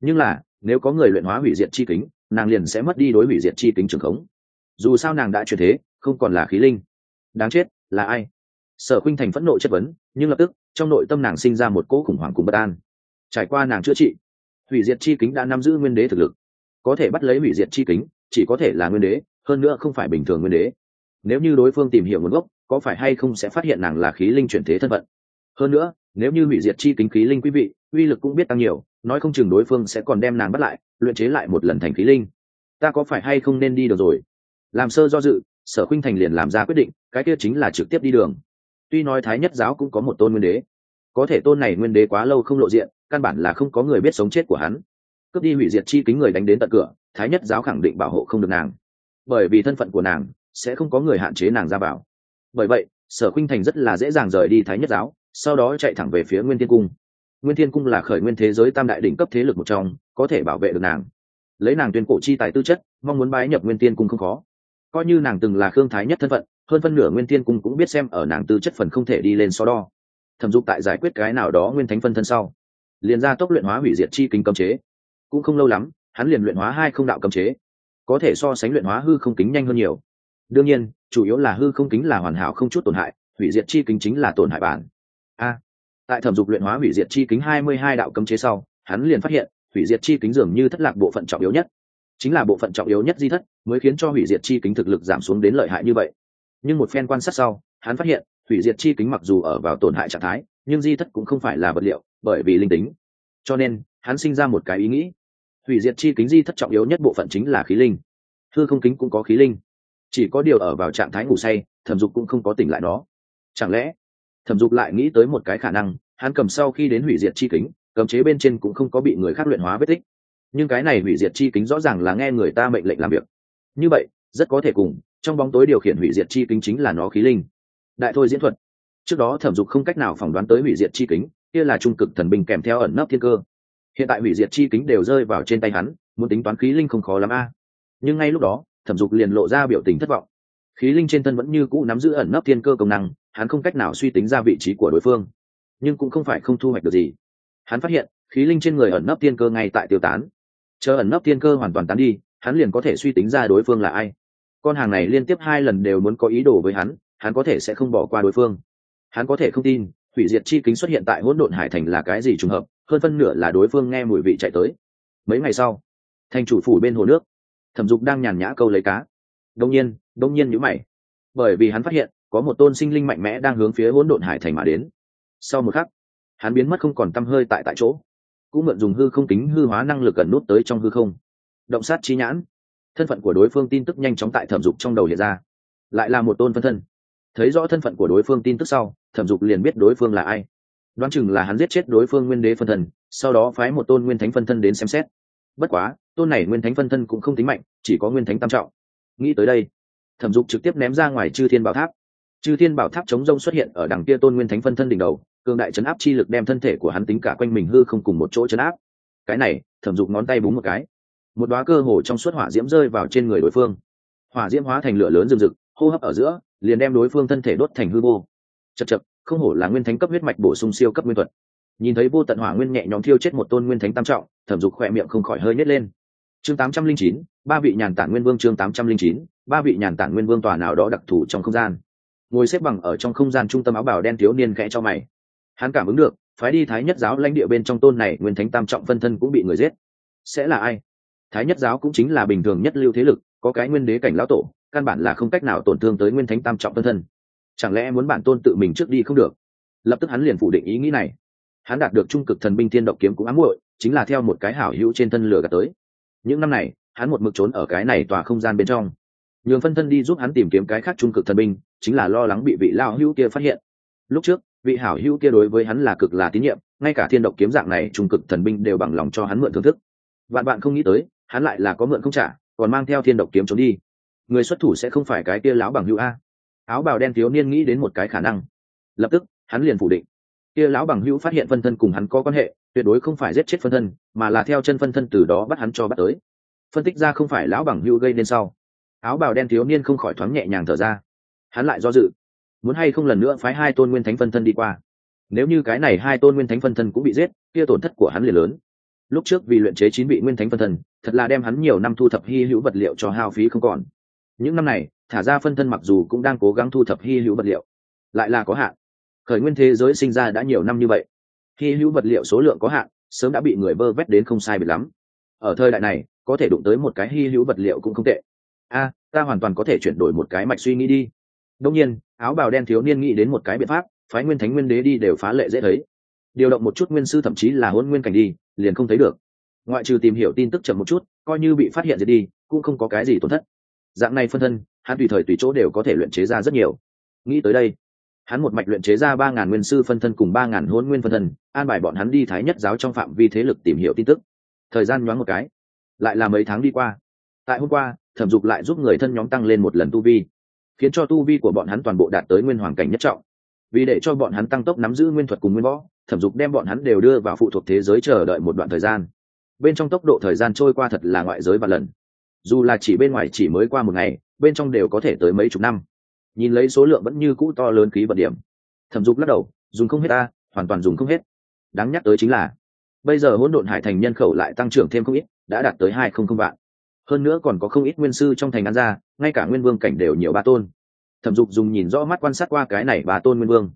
Nhưng là, nếu có người luyện hóa hủy diệt chi kính, nàng liền sẽ mất đi đối hủy diệt chi kính trường khống. Dù sao nàng đã chuyển thế, không còn là khí linh. Đáng chết, là ai? Sở khuynh thành phẫn nộ chất vấn, nhưng lập tức, trong nội tâm nàng sinh ra một cỗ khủng hoảng cùng bất an trải qua nàng chữa trị, hủy diệt chi kính đã nắm giữ nguyên đế thực lực. Có thể bắt lấy hủy diệt chi kính, chỉ có thể là nguyên đế, hơn nữa không phải bình thường nguyên đế. Nếu như đối phương tìm hiểu nguồn gốc, có phải hay không sẽ phát hiện nàng là khí linh chuyển thế thân phận? Hơn nữa, nếu như hủy diệt chi kính khí linh quý vị, uy lực cũng biết tăng nhiều, nói không chừng đối phương sẽ còn đem nàng bắt lại, luyện chế lại một lần thành khí linh. Ta có phải hay không nên đi được rồi? Làm sơ do dự, sở khuynh thành liền làm ra quyết định, cái kia chính là trực tiếp đi đường. Tuy nói thái nhất giáo cũng có một tôn nguyên đế có thể tôn này nguyên đế quá lâu không lộ diện, căn bản là không có người biết sống chết của hắn. Cướp đi hủy diệt chi kính người đánh đến tận cửa, thái nhất giáo khẳng định bảo hộ không được nàng. Bởi vì thân phận của nàng sẽ không có người hạn chế nàng ra vào. Bởi vậy, sở khuynh thành rất là dễ dàng rời đi thái nhất giáo, sau đó chạy thẳng về phía nguyên thiên cung. Nguyên thiên cung là khởi nguyên thế giới tam đại đỉnh cấp thế lực một trong, có thể bảo vệ được nàng. Lấy nàng tuyên cổ chi tài tư chất, mong muốn bái nhập nguyên tiên cung không khó. Coi như nàng từng là khương thái nhất thân phận, hơn phân nửa nguyên tiên cung cũng biết xem ở nàng tư chất phần không thể đi lên so đo thẩm dục tại giải quyết cái nào đó nguyên thánh phân thân sau. Liền ra tốc luyện hóa hủy diệt chi kính cấm chế. Cũng không lâu lắm, hắn liền luyện hóa hai không đạo cấm chế. Có thể so sánh luyện hóa hư không kính nhanh hơn nhiều. Đương nhiên, chủ yếu là hư không kính là hoàn hảo không chút tổn hại, hủy diệt chi kính chính là tổn hại bản. A. À, tại thẩm dục luyện hóa hủy diệt chi kính hai mươi hai đạo cấm chế sau, hắn liền phát hiện, hủy diệt chi kính dường như thất lạc bộ phận trọng yếu nhất. Chính là bộ phận trọng yếu nhất di thất, mới khiến cho hủy diệt chi kính thực lực giảm xuống đến lợi hại như vậy. Nhưng một phen quan sát sau, hắn phát hiện hủy diệt chi kính mặc dù ở vào tổn hại trạng thái, nhưng di thất cũng không phải là vật liệu, bởi vì linh tính. Cho nên, hắn sinh ra một cái ý nghĩ. Hủy diệt chi kính di thất trọng yếu nhất bộ phận chính là khí linh. Thư không kính cũng có khí linh. Chỉ có điều ở vào trạng thái ngủ say, thẩm dục cũng không có tỉnh lại nó. Chẳng lẽ, thẩm dục lại nghĩ tới một cái khả năng, hắn cầm sau khi đến hủy diệt chi kính cầm chế bên trên cũng không có bị người khác luyện hóa vết tích. Nhưng cái này hủy diệt chi kính rõ ràng là nghe người ta mệnh lệnh làm việc. Như vậy, rất có thể cùng, trong bóng tối điều khiển hủy diệt chi kính chính là nó khí linh đại thôi diễn thuật. Trước đó thẩm dục không cách nào phỏng đoán tới hủy diệt chi kính, kia là trung cực thần binh kèm theo ẩn nấp thiên cơ. Hiện tại hủy diệt chi kính đều rơi vào trên tay hắn, muốn tính toán khí linh không khó lắm a. Nhưng ngay lúc đó, thẩm dục liền lộ ra biểu tình thất vọng. Khí linh trên thân vẫn như cũ nắm giữ ẩn nấp thiên cơ công năng, hắn không cách nào suy tính ra vị trí của đối phương. Nhưng cũng không phải không thu hoạch được gì. Hắn phát hiện, khí linh trên người ẩn nấp thiên cơ ngay tại tiêu tán. Chờ ẩn nấp thiên cơ hoàn toàn tán đi, hắn liền có thể suy tính ra đối phương là ai. Con hàng này liên tiếp hai lần đều muốn có ý đồ với hắn hắn có thể sẽ không bỏ qua đối phương. Hắn có thể không tin, hủy diệt chi kính xuất hiện tại hỗn độn hải thành là cái gì trùng hợp, hơn phân nửa là đối phương nghe mùi vị chạy tới. Mấy ngày sau, thành chủ phủ bên hồ nước, thẩm dục đang nhàn nhã câu lấy cá. Đông nhiên đông nhiên nhữ mày. Bởi vì hắn phát hiện, có một tôn sinh linh mạnh mẽ đang hướng phía hỗn độn hải thành mà đến. Sau một khắc, hắn biến mất không còn t hơi tại tại chỗ. Cũng mượn dùng hư không kính hư hóa năng lực gần nút tới trong hư không. Động sát trí nhãn. Thân phận của đối phương tin tức nhanh chóng tại thẩm dục trong đầu hiện ra. Lại là một tôn phân thân thấy rõ thân phận của đối phương tin tức sau, thẩm dục liền biết đối phương là ai. Đoán chừng là hắn giết chết đối phương nguyên đế phân thân, sau đó phái một tôn nguyên thánh phân thân đến xem xét. Bất quá, tôn này nguyên thánh phân thân cũng không tính mạnh, chỉ có nguyên thánh tam trọng. Nghĩ tới đây, thẩm dục trực tiếp ném ra ngoài chư thiên bảo tháp. Chư thiên bảo tháp chống rông xuất hiện ở đằng kia tôn nguyên thánh phân thân đỉnh đầu, cường đại chấn áp chi lực đem thân thể của hắn tính cả quanh mình hư không cùng một chỗ chấn áp. Cái này, thẩm dục ngón tay búng một cái. Một đoá cơ hồ trong suốt hỏa diễm rơi vào trên người đối phương. Hỏa diễm hóa thành lửa lớn rừng rực hô hấp ở giữa, liền đem đối phương thân thể đốt thành hư vô. Chật chật không hổ là nguyên thánh cấp huyết mạch bổ sung siêu cấp nguyên thuật. Nhìn thấy vô tận hỏa nguyên nhẹ nhõm thiêu chết một tôn nguyên thánh tam trọng, thẩm dục khỏe miệng không khỏi hơi nhét lên. Chương tám trăm linh chín, ba vị nhàn tản nguyên vương chương tám trăm linh chín, ba vị nhàn tản nguyên vương tòa nào đó đặc thù trong không gian. Ngồi xếp bằng ở trong không gian trung tâm áo bào đen thiếu niên khẽ cho mày. Hắn cảm ứng được, phái đi thái nhất giáo lãnh địa bên trong tôn này nguyên thánh tam trọng phân thân cũng bị người giết. Sẽ là ai? Thái nhất giáo cũng chính là bình thường nhất lưu thế lực, có cái nguyên đế cảnh lão tổ căn bản là không cách nào tổn thương tới nguyên thánh tam trọng phân thân. Chẳng lẽ muốn bản tôn tự mình trước đi không được? Lập tức hắn liền phủ định ý nghĩ này. Hắn đạt được trung cực thần binh thiên độc kiếm cũng ám muội, chính là theo một cái hảo hữu trên thân lửa gạt tới. Những năm này, hắn một mực trốn ở cái này tòa không gian bên trong. Nhường phân thân đi giúp hắn tìm kiếm cái khác trung cực thần binh, chính là lo lắng bị vị lao hữu kia phát hiện. Lúc trước, vị hảo hữu kia đối với hắn là cực là tín nhiệm, ngay cả thiên độc kiếm dạng này trung cực thần binh đều bằng lòng cho hắn mượn thưởng thức. Vạn bạn không nghĩ tới, hắn lại là có mượn không trả, còn mang theo thiên độc kiếm trốn đi người xuất thủ sẽ không phải cái kia lão bằng hữu a. Áo bào đen thiếu niên nghĩ đến một cái khả năng. Lập tức, hắn liền phủ định. Kia lão bằng hữu phát hiện phân thân cùng hắn có quan hệ, tuyệt đối không phải giết chết phân thân, mà là theo chân phân thân từ đó bắt hắn cho bắt tới. Phân tích ra không phải lão bằng hữu gây nên sau. Áo bào đen thiếu niên không khỏi thoáng nhẹ nhàng thở ra. Hắn lại do dự. Muốn hay không lần nữa phái hai tôn nguyên thánh phân thân đi qua. Nếu như cái này hai tôn nguyên thánh phân thân cũng bị giết, kia tổn thất của hắn liền lớn. Lúc trước vì luyện chế chín vị nguyên thánh phân thân, thật là đem hắn nhiều năm thu thập hy hữu vật liệu cho hao phí không còn những năm này, thả ra phân thân mặc dù cũng đang cố gắng thu thập hy hữu vật liệu, lại là có hạn. Khởi nguyên thế giới sinh ra đã nhiều năm như vậy. Hy hữu vật liệu số lượng có hạn, sớm đã bị người vơ vét đến không sai bị lắm. Ở thời đại này, có thể đụng tới một cái hy hữu vật liệu cũng không tệ. A, ta hoàn toàn có thể chuyển đổi một cái mạch suy nghĩ đi. Đông nhiên, áo bào đen thiếu niên nghĩ đến một cái biện pháp, phái nguyên thánh nguyên đế đi đều phá lệ dễ thấy. Điều động một chút nguyên sư thậm chí là hôn nguyên cảnh đi, liền không thấy được. Ngoại trừ tìm hiểu tin tức chậm một chút, coi như bị phát hiện gì đi, cũng không có cái gì tổn thất dạng này phân thân, hắn tùy thời tùy chỗ đều có thể luyện chế ra rất nhiều. Nghĩ tới đây, hắn một mạch luyện chế ra ba ngàn nguyên sư phân thân cùng ba ngàn hôn nguyên phân thân, an bài bọn hắn đi thái nhất giáo trong phạm vi thế lực tìm hiểu tin tức. Thời gian nhoáng một cái, lại là mấy tháng đi qua. Tại hôm qua, thẩm dục lại giúp người thân nhóm tăng lên một lần tu vi, khiến cho tu vi của bọn hắn toàn bộ đạt tới nguyên hoàng cảnh nhất trọng. Vì để cho bọn hắn tăng tốc nắm giữ nguyên thuật cùng nguyên võ, thẩm dục đem bọn hắn đều đưa vào phụ thuộc thế giới chờ đợi một đoạn thời gian. Bên trong tốc độ thời gian trôi qua thật là ngoại giới và lần dù là chỉ bên ngoài chỉ mới qua một ngày, bên trong đều có thể tới mấy chục năm. Nhìn lấy số lượng vẫn như cũ to lớn khí vận điểm. Thẩm dục lắc đầu, dùng không hết ta, hoàn toàn dùng không hết. Đáng nhắc tới chính là, bây giờ hỗn độn hải thành nhân khẩu lại tăng trưởng thêm không ít, đã đạt tới hai không không vạn. Hơn nữa còn có không ít nguyên sư trong thành ăn ra, ngay cả nguyên vương cảnh đều nhiều ba tôn. Thẩm dục dùng nhìn rõ mắt quan sát qua cái này ba tôn nguyên vương.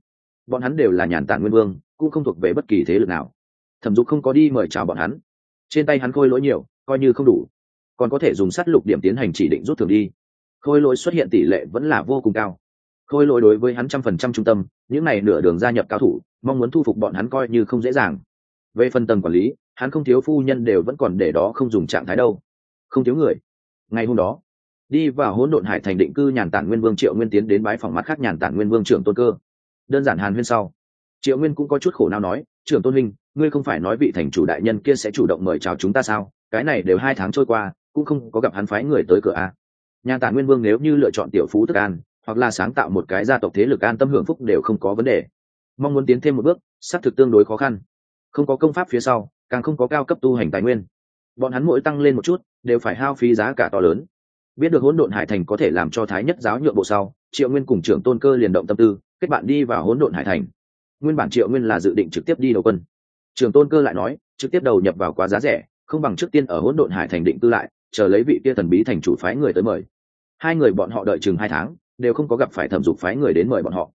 Bọn hắn đều là nhàn tản nguyên vương, cũng không thuộc về bất kỳ thế lực nào. Thẩm dục không có đi mời chào bọn hắn. Trên tay hắn khôi lỗi nhiều, coi như không đủ còn có thể dùng sắt lục điểm tiến hành chỉ định rút thường đi. Khôi lỗi xuất hiện tỷ lệ vẫn là vô cùng cao. Khôi lỗi đối với hắn trăm phần trăm trung tâm, những n à y nửa đường gia nhập cao thủ, mong muốn thu phục bọn hắn coi như không dễ dàng. Về phần tầng quản lý, hắn không thiếu phu nhân đều vẫn còn để đó không dùng trạng thái đâu. Không thiếu người. Ngày hôm đó, đi vào hỗn độn hải thành định cư nhàn tản nguyên vương triệu nguyên tiến đến bái phòng mắt khác nhàn tản nguyên vương trưởng tôn cơ. Đơn giản hàn huyên sau, triệu nguyên cũng có chút khổ nào nói, trưởng tôn huynh, ngươi không phải nói vị thành chủ đại nhân kia sẽ chủ động mời chào chúng ta sao? Cái này đều hai tháng trôi qua cũng không có gặp hắn phái người tới cửa a. Nhà tản nguyên vương nếu như lựa chọn tiểu phú tức an, hoặc là sáng tạo một cái gia tộc thế lực an tâm hưởng phúc đều không có vấn đề. Mong muốn tiến thêm một bước, xác thực tương đối khó khăn. Không có công pháp phía sau, càng không có cao cấp tu hành tài nguyên. Bọn hắn mỗi tăng lên một chút, đều phải hao phí giá cả to lớn. Biết được hỗn độn hải thành có thể làm cho thái nhất giáo nhượng bộ sau, triệu nguyên cùng trưởng tôn cơ liền động tâm tư, kết bạn đi vào hỗn độn hải thành. Nguyên bản triệu nguyên là dự định trực tiếp đi đầu quân. Trưởng tôn cơ lại nói, trực tiếp đầu nhập vào quá giá rẻ, không bằng trước tiên ở hỗn độn hải thành định tư lại chờ lấy vị kia thần bí thành chủ phái người tới mời. Hai người bọn họ đợi chừng hai tháng, đều không có gặp phải thẩm dục phái người đến mời bọn họ.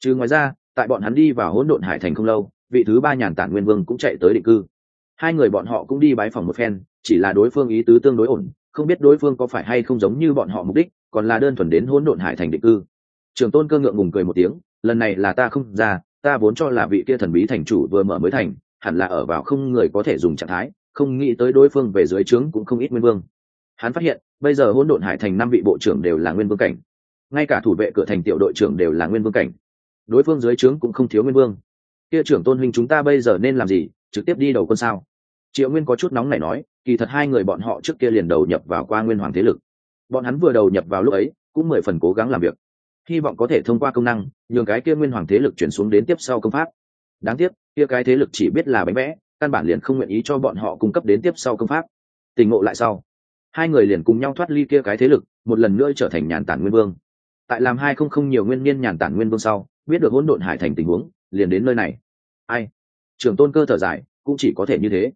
Trừ ngoài ra, tại bọn hắn đi vào hỗn độn hải thành không lâu, vị thứ ba nhàn tản nguyên vương cũng chạy tới định cư. Hai người bọn họ cũng đi bái phòng một phen, chỉ là đối phương ý tứ tương đối ổn, không biết đối phương có phải hay không giống như bọn họ mục đích, còn là đơn thuần đến hỗn độn hải thành định cư. Trường tôn cơ ngượng ngùng cười một tiếng, lần này là ta không ra, ta vốn cho là vị kia thần bí thành chủ vừa mở mới thành, hẳn là ở vào không người có thể dùng trạng thái, không nghĩ tới đối phương về dưới trướng cũng không ít nguyên vương hắn phát hiện, bây giờ hỗn độn hải thành năm vị bộ trưởng đều là nguyên vương cảnh. Ngay cả thủ vệ cửa thành tiểu đội trưởng đều là nguyên vương cảnh. Đối phương dưới trướng cũng không thiếu nguyên vương. Kia trưởng tôn huynh chúng ta bây giờ nên làm gì? Trực tiếp đi đầu quân sao? Triệu nguyên có chút nóng này nói, kỳ thật hai người bọn họ trước kia liền đầu nhập vào qua nguyên hoàng thế lực. Bọn hắn vừa đầu nhập vào lúc ấy, cũng mười phần cố gắng làm việc. Hy vọng có thể thông qua công năng, nhường cái kia nguyên hoàng thế lực chuyển xuống đến tiếp sau công pháp. Đáng tiếc, kia cái thế lực chỉ biết là bánh vẽ, căn bản liền không nguyện ý cho bọn họ cung cấp đến tiếp sau công pháp. Tình ngộ lại sau hai người liền cùng nhau thoát ly kia cái thế lực, một lần nữa trở thành nhàn tản nguyên vương. Tại làm hai không không nhiều nguyên niên nhàn tản nguyên vương sau, biết được hỗn độn hải thành tình huống, liền đến nơi này. Ai? Trường tôn cơ thở dài, cũng chỉ có thể như thế.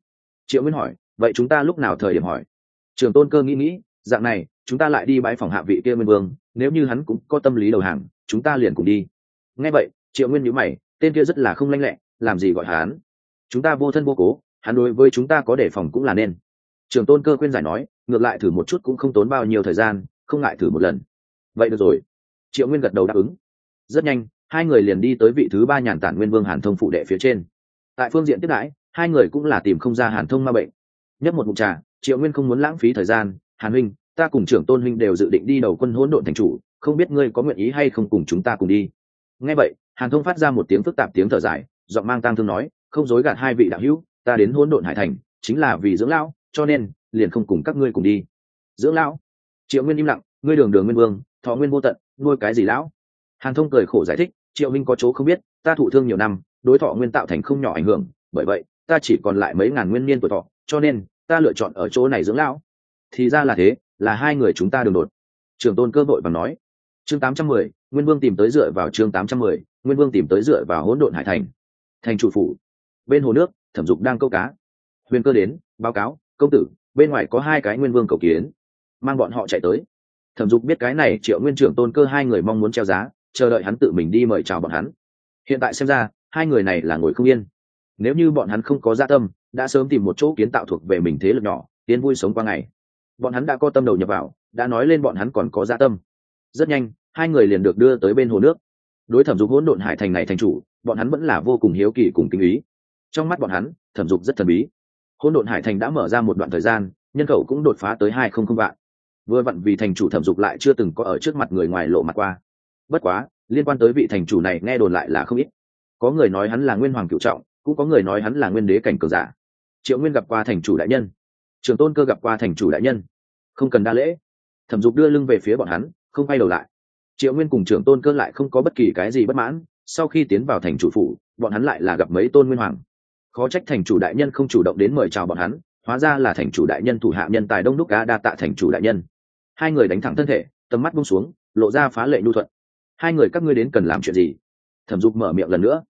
Triệu nguyên hỏi, vậy chúng ta lúc nào thời điểm hỏi? Trường tôn cơ nghĩ nghĩ, dạng này, chúng ta lại đi bãi phòng hạ vị kia nguyên vương, nếu như hắn cũng có tâm lý đầu hàng, chúng ta liền cùng đi. Nghe vậy, triệu nguyên nhữ mày, tên kia rất là không lanh lẹ, làm gì gọi hắn? Chúng ta vô thân vô cố, hắn đối với chúng ta có đề phòng cũng là nên. Trường tôn cơ khuyên giải nói ngược lại thử một chút cũng không tốn bao nhiêu thời gian, không ngại thử một lần. Vậy được rồi. Triệu nguyên gật đầu đáp ứng. Rất nhanh, hai người liền đi tới vị thứ ba nhàn tản nguyên vương hàn thông phụ đệ phía trên. Tại phương diện tiếp đãi, hai người cũng là tìm không ra hàn thông ma bệnh. Nhấp một mục trà, triệu nguyên không muốn lãng phí thời gian. Hàn huynh, ta cùng trưởng tôn huynh đều dự định đi đầu quân hỗn độn thành chủ, không biết ngươi có nguyện ý hay không cùng chúng ta cùng đi. Nghe vậy, hàn thông phát ra một tiếng phức tạp tiếng thở dài, giọng mang tang thương nói, không dối gạt hai vị đạo hữu, ta đến hỗn độn hải thành, chính là vì dưỡng lão, cho nên liền không cùng các ngươi cùng đi. Dưỡng lão, triệu nguyên im lặng, ngươi đường đường nguyên vương, thọ nguyên vô tận, nuôi cái gì lão? Hàn thông cười khổ giải thích, triệu minh có chỗ không biết, ta thụ thương nhiều năm, đối thọ nguyên tạo thành không nhỏ ảnh hưởng, bởi vậy, ta chỉ còn lại mấy ngàn nguyên niên tuổi thọ, cho nên, ta lựa chọn ở chỗ này dưỡng lão. Thì ra là thế, là hai người chúng ta đường đột. Trường tôn cơ vội và nói, chương tám trăm mười, nguyên vương tìm tới dựa vào chương tám trăm mười, nguyên vương tìm tới dựa vào hỗn độn hải thành. Thành chủ phủ, bên hồ nước, thẩm dục đang câu cá. Huyền cơ đến, báo cáo, công tử bên ngoài có hai cái nguyên vương cầu kiến. Mang bọn họ chạy tới. Thẩm dục biết cái này triệu nguyên trưởng tôn cơ hai người mong muốn treo giá, chờ đợi hắn tự mình đi mời chào bọn hắn. Hiện tại xem ra, hai người này là ngồi không yên. Nếu như bọn hắn không có gia dạ tâm, đã sớm tìm một chỗ kiến tạo thuộc về mình thế lực nhỏ tiến vui sống qua ngày. Bọn hắn đã có tâm đầu nhập vào, đã nói lên bọn hắn còn có gia dạ tâm. Rất nhanh, hai người liền được đưa tới bên hồ nước. Đối thẩm dục hỗn độn hải thành này thành chủ, bọn hắn vẫn là vô cùng hiếu kỳ cùng kinh ý. Trong mắt bọn hắn, thẩm dục rất thần bí hỗn độn hải thành đã mở ra một đoạn thời gian, nhân khẩu cũng đột phá tới hai không không vạn. Vừa vặn vì thành chủ thẩm dục lại chưa từng có ở trước mặt người ngoài lộ mặt qua. Bất quá, liên quan tới vị thành chủ này nghe đồn lại là không ít. Có người nói hắn là nguyên hoàng cựu trọng, cũng có người nói hắn là nguyên đế cảnh cường giả. Triệu nguyên gặp qua thành chủ đại nhân. Trường tôn cơ gặp qua thành chủ đại nhân. Không cần đa lễ. Thẩm dục đưa lưng về phía bọn hắn, không quay đầu lại. Triệu nguyên cùng trưởng tôn cơ lại không có bất kỳ cái gì bất mãn. Sau khi tiến vào thành chủ phủ, bọn hắn lại là gặp mấy tôn nguyên hoàng khó trách thành chủ đại nhân không chủ động đến mời chào bọn hắn, hóa ra là thành chủ đại nhân thủ hạ nhân tài đông đúc cá đa tạ thành chủ đại nhân. Hai người đánh thẳng thân thể, tầm mắt bung xuống, lộ ra phá lệ nhu thuận. Hai người các ngươi đến cần làm chuyện gì? Thẩm dục mở miệng lần nữa.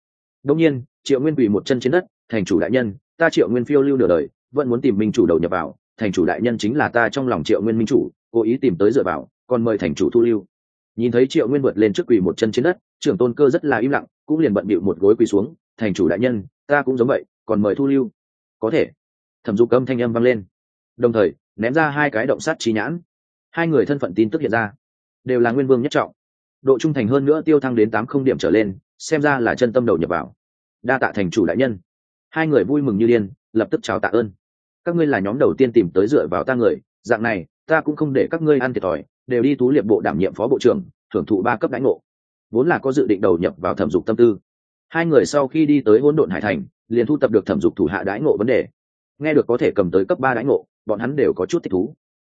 Đông nhiên, triệu nguyên quỳ một chân trên đất, thành chủ đại nhân, ta triệu nguyên phiêu lưu nửa đời, vẫn muốn tìm minh chủ đầu nhập vào, thành chủ đại nhân chính là ta trong lòng triệu nguyên minh chủ, cố ý tìm tới dựa vào, còn mời thành chủ thu lưu. Nhìn thấy triệu nguyên vượt lên trước quỳ một chân trên đất, trưởng tôn cơ rất là im lặng, cũng liền bận bịu một gối quỳ xuống, thành chủ đại nhân ta cũng giống vậy, còn mời thu lưu. Có thể. Thẩm dục âm thanh âm vang lên. Đồng thời, ném ra hai cái động sát trí nhãn. Hai người thân phận tin tức hiện ra. Đều là nguyên vương nhất trọng. Độ trung thành hơn nữa tiêu thăng đến tám không điểm trở lên, xem ra là chân tâm đầu nhập vào. Đa tạ thành chủ đại nhân. Hai người vui mừng như điên, lập tức chào tạ ơn. Các ngươi là nhóm đầu tiên tìm tới dựa vào ta người, dạng này, ta cũng không để các ngươi ăn thiệt thòi, đều đi tú liệp bộ đảm nhiệm phó bộ trưởng, thưởng thụ ba cấp đánh ngộ. Vốn là có dự định đầu nhập vào thẩm dục tâm tư hai người sau khi đi tới hỗn độn hải thành, liền thu tập được thẩm dục thủ hạ đãi ngộ vấn đề. Nghe được có thể cầm tới cấp ba đãi ngộ, bọn hắn đều có chút thích thú.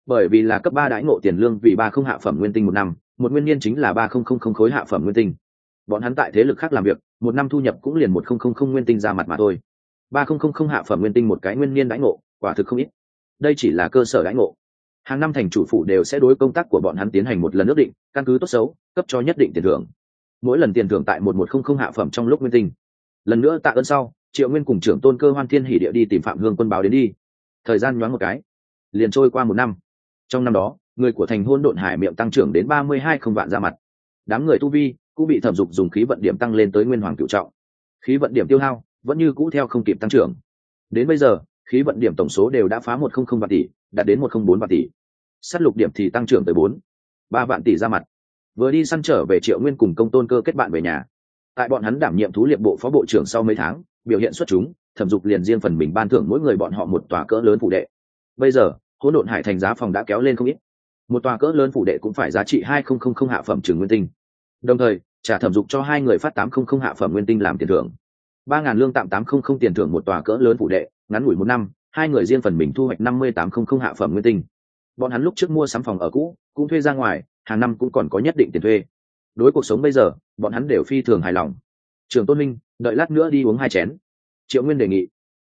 Bởi vì là cấp ba đãi ngộ tiền lương vì ba không hạ phẩm nguyên tinh một năm, một nguyên niên chính là ba không không không khối hạ phẩm nguyên tinh. Bọn hắn tại thế lực khác làm việc, một năm thu nhập cũng liền một không không không nguyên tinh ra mặt mà thôi. Ba không không không hạ phẩm nguyên tinh một cái nguyên niên đãi ngộ, quả thực không ít. Đây chỉ là cơ sở đãi ngộ. Hàng năm thành chủ phụ đều sẽ đối công tác của bọn hắn tiến hành một lần ước định, căn cứ tốt xấu, cấp cho nhất định tiền thưởng mỗi lần tiền thưởng tại một một không không hạ phẩm trong lúc nguyên tinh. Lần nữa tạ ơn sau, triệu nguyên cùng trưởng tôn cơ hoan thiên hỷ địa đi tìm phạm hương quân báo đến đi. Thời gian nhoáng một cái, liền trôi qua một năm. Trong năm đó, người của thành hôn độn hải miệng tăng trưởng đến ba mươi hai không vạn ra mặt. Đám người tu vi cũng bị thẩm dục dùng khí vận điểm tăng lên tới nguyên hoàng cựu trọng. Khí vận điểm tiêu hao vẫn như cũ theo không kịp tăng trưởng. Đến bây giờ, khí vận điểm tổng số đều đã phá một không không vạn tỷ, đạt đến một không bốn vạn tỷ. S á t lục điểm thì tăng trưởng tới bốn, ba vạn tỷ ra mặt vừa đi săn trở về triệu nguyên cùng công tôn cơ kết bạn về nhà. Tại bọn hắn đảm nhiệm thú liệp bộ phó bộ trưởng sau mấy tháng, biểu hiện xuất chúng, thẩm dục liền riêng phần mình ban thưởng mỗi người bọn họ một tòa cỡ lớn phụ đệ. Bây giờ, hỗn độn hải thành giá phòng đã kéo lên không ít. Một tòa cỡ lớn phụ đệ cũng phải giá trị hai không không không hạ phẩm trường nguyên tinh. Đồng thời, trả thẩm dục cho hai người phát tám không không hạ phẩm nguyên tinh làm tiền thưởng. Ba ngàn lương tạm tám không không tiền thưởng một tòa cỡ lớn phụ đệ, ngắn ngủi một năm, hai người riêng phần mình thu hoạch năm mươi tám không không hạ phẩm nguyên tinh. Bọn hắn lúc trước mua sắm phòng ở cũ, cũng thuê ra ngoài hàng năm cũng còn có nhất định tiền thuê. Đối cuộc sống bây giờ, bọn hắn đều phi thường hài lòng. Trường tôn minh, đợi lát nữa đi uống hai chén. Triệu nguyên đề nghị.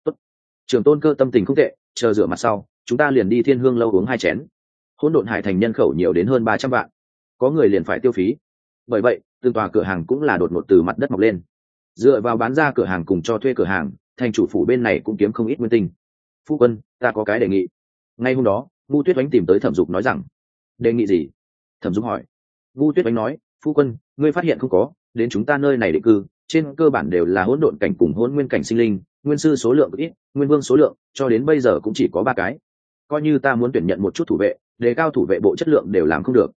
Tốt. trường tôn cơ tâm tình không tệ, chờ rửa mặt sau, chúng ta liền đi thiên hương lâu uống hai chén. Hỗn độn hải thành nhân khẩu nhiều đến hơn ba trăm vạn. Có người liền phải tiêu phí. Bởi vậy, từng tòa cửa hàng cũng là đột ngột từ mặt đất mọc lên. Dựa vào bán ra cửa hàng cùng cho thuê cửa hàng, thành chủ phủ bên này cũng kiếm không ít nguyên tinh. Phu quân, ta có cái đề nghị. Ngay hôm đó ngu tuyết oánh tìm tới thẩm dục nói rằng, đề nghị gì? Thẩm Dung hỏi. Vu tuyết oánh nói, phu quân, ngươi phát hiện không có, đến chúng ta nơi này định cư, trên cơ bản đều là hỗn độn cảnh cùng hỗn nguyên cảnh sinh linh, nguyên sư số lượng ít, nguyên vương số lượng, cho đến bây giờ cũng chỉ có ba cái. Coi như ta muốn tuyển nhận một chút thủ vệ, đề cao thủ vệ bộ chất lượng đều làm không được.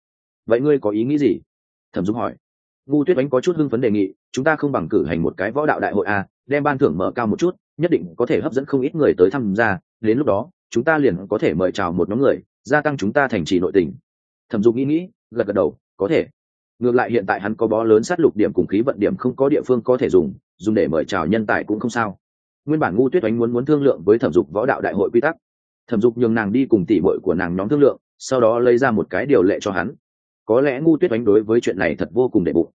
Vậy ngươi có ý nghĩ gì? Thẩm dung hỏi. Ngu tuyết oánh có chút hưng phấn đề nghị, chúng ta không bằng cử hành một cái võ đạo đại hội a, đem ban thưởng mở cao một chút, nhất định có thể hấp dẫn không ít người tới tham gia, đến lúc đó, chúng ta liền có thể mời chào một nhóm người, gia tăng chúng ta thành trì nội tình thẩm dục nghĩ nghĩ, gật gật đầu, có thể. Ngược lại hiện tại hắn có bó lớn sát lục điểm cùng khí vận điểm không có địa phương có thể dùng dùng để mời chào nhân tài cũng không sao. Nguyên bản ngu tuyết oánh muốn muốn thương lượng với thẩm dục võ đạo đại hội quy tắc. Thẩm dục nhường nàng đi cùng tỷ bội của nàng nhóm thương lượng, sau đó lấy ra một cái điều lệ cho hắn. Có lẽ ngu tuyết oánh đối với chuyện này thật vô cùng đệ bụng.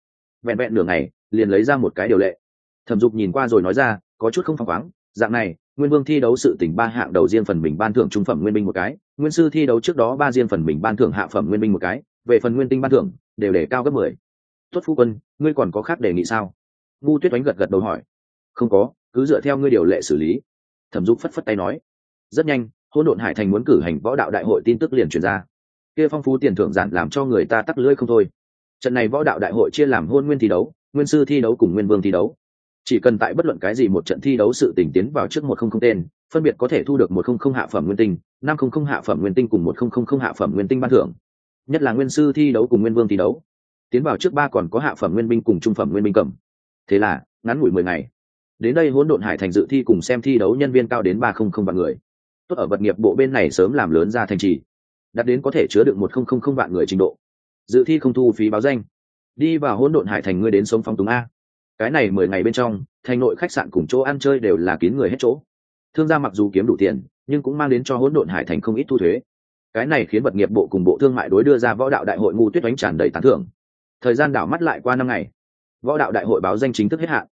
Vẹn vẹn nửa ngày, liền lấy ra một cái điều lệ. Thẩm dục nhìn qua rồi nói ra, có chút không phăng khoáng, dạng này nguyên vương thi đấu sự tỉnh ba hạng đầu riêng phần mình ban thưởng trung phẩm nguyên binh một cái, nguyên sư thi đấu trước đó ba riêng phần mình ban thưởng hạ phẩm nguyên binh một cái, về phần nguyên tinh ban thưởng, đều để cao gấp mười. Tuất phu quân, ngươi còn có khác đề nghị sao? Ngu tuyết oánh gật gật đầu hỏi. Không có, cứ dựa theo ngươi điều lệ xử lý. Thẩm dục phất phất tay nói. Rất nhanh, hỗn độn hải thành muốn cử hành võ đạo đại hội tin tức liền truyền ra. Kia phong phú tiền thưởng giản làm cho người ta tắc lưỡi không thôi. Trận này võ đạo đại hội chia làm hôn nguyên thi đấu, nguyên sư thi đấu cùng nguyên vương thi đấu chỉ cần tại bất luận cái gì một trận thi đấu sự tình tiến vào trước một không không tên, phân biệt có thể thu được một không không hạ phẩm nguyên tinh, năm không không hạ phẩm nguyên tinh cùng một không không không hạ phẩm nguyên tinh ban thưởng. Nhất là nguyên sư thi đấu cùng nguyên vương thi đấu. Tiến vào trước ba còn có hạ phẩm nguyên binh cùng trung phẩm nguyên binh cầm. Thế là, ngắn ngủi mười ngày. Đến đây hỗn độn hải thành dự thi cùng xem thi đấu nhân viên cao đến ba không không vạn người. Tốt ở vật nghiệp bộ bên này sớm làm lớn ra thành trì. Đặt đến có thể chứa được một không không không vạn người trình độ. Dự thi không thu phí báo danh. Đi vào hỗn độn hải thành ngươi đến sống phong túng a cái này mười ngày bên trong, thành nội khách sạn cùng chỗ ăn chơi đều là kín người hết chỗ. Thương gia mặc dù kiếm đủ tiền, nhưng cũng mang đến cho hỗn độn hải thành không ít thu thuế. Cái này khiến vật nghiệp bộ cùng bộ thương mại đối đưa ra võ đạo đại hội ngu tuyết đánh tràn đầy tán thưởng. Thời gian đảo mắt lại qua năm ngày. Võ đạo đại hội báo danh chính thức hết hạn.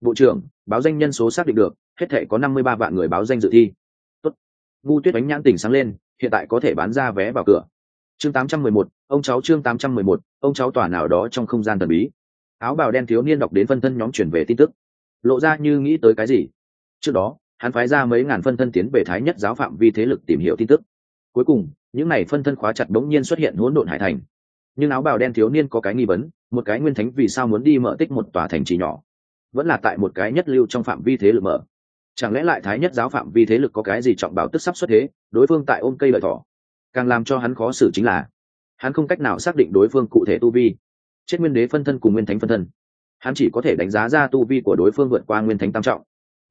Bộ trưởng, báo danh nhân số xác định được, hết thể có năm mươi ba vạn người báo danh dự thi. Tốt. ngu tuyết đánh nhãn tỉnh sáng lên, hiện tại có thể bán ra vé vào cửa. Chương tám trăm mười một, ông cháu chương tám trăm mười một, ông cháu tòa nào đó trong không gian thần bí áo bào đen thiếu niên đọc đến phân thân nhóm chuyển về tin tức. Lộ ra như nghĩ tới cái gì? Trước đó, hắn phái ra mấy ngàn phân thân tiến về thái nhất giáo phạm vi thế lực tìm hiểu tin tức. Cuối cùng, những n à y phân thân khóa chặt đ ố n g nhiên xuất hiện hỗn độn hải thành. Nhưng áo bào đen thiếu niên có cái nghi vấn, một cái nguyên thánh vì sao muốn đi mở tích một tòa thành trì nhỏ? Vẫn là tại một cái nhất lưu trong phạm vi thế lực mở. Chẳng lẽ lại thái nhất giáo phạm vi thế lực có cái gì trọng bảo tức sắp xuất thế, đối phương tại ôm cây lợi thỏ? Càng làm cho hắn khó xử chính là, hắn không cách nào xác định đối phương cụ thể tu vi chết nguyên đế phân thân cùng nguyên thánh phân thân. Hắn chỉ có thể đánh giá ra tu vi của đối phương vượt qua nguyên thánh tam trọng.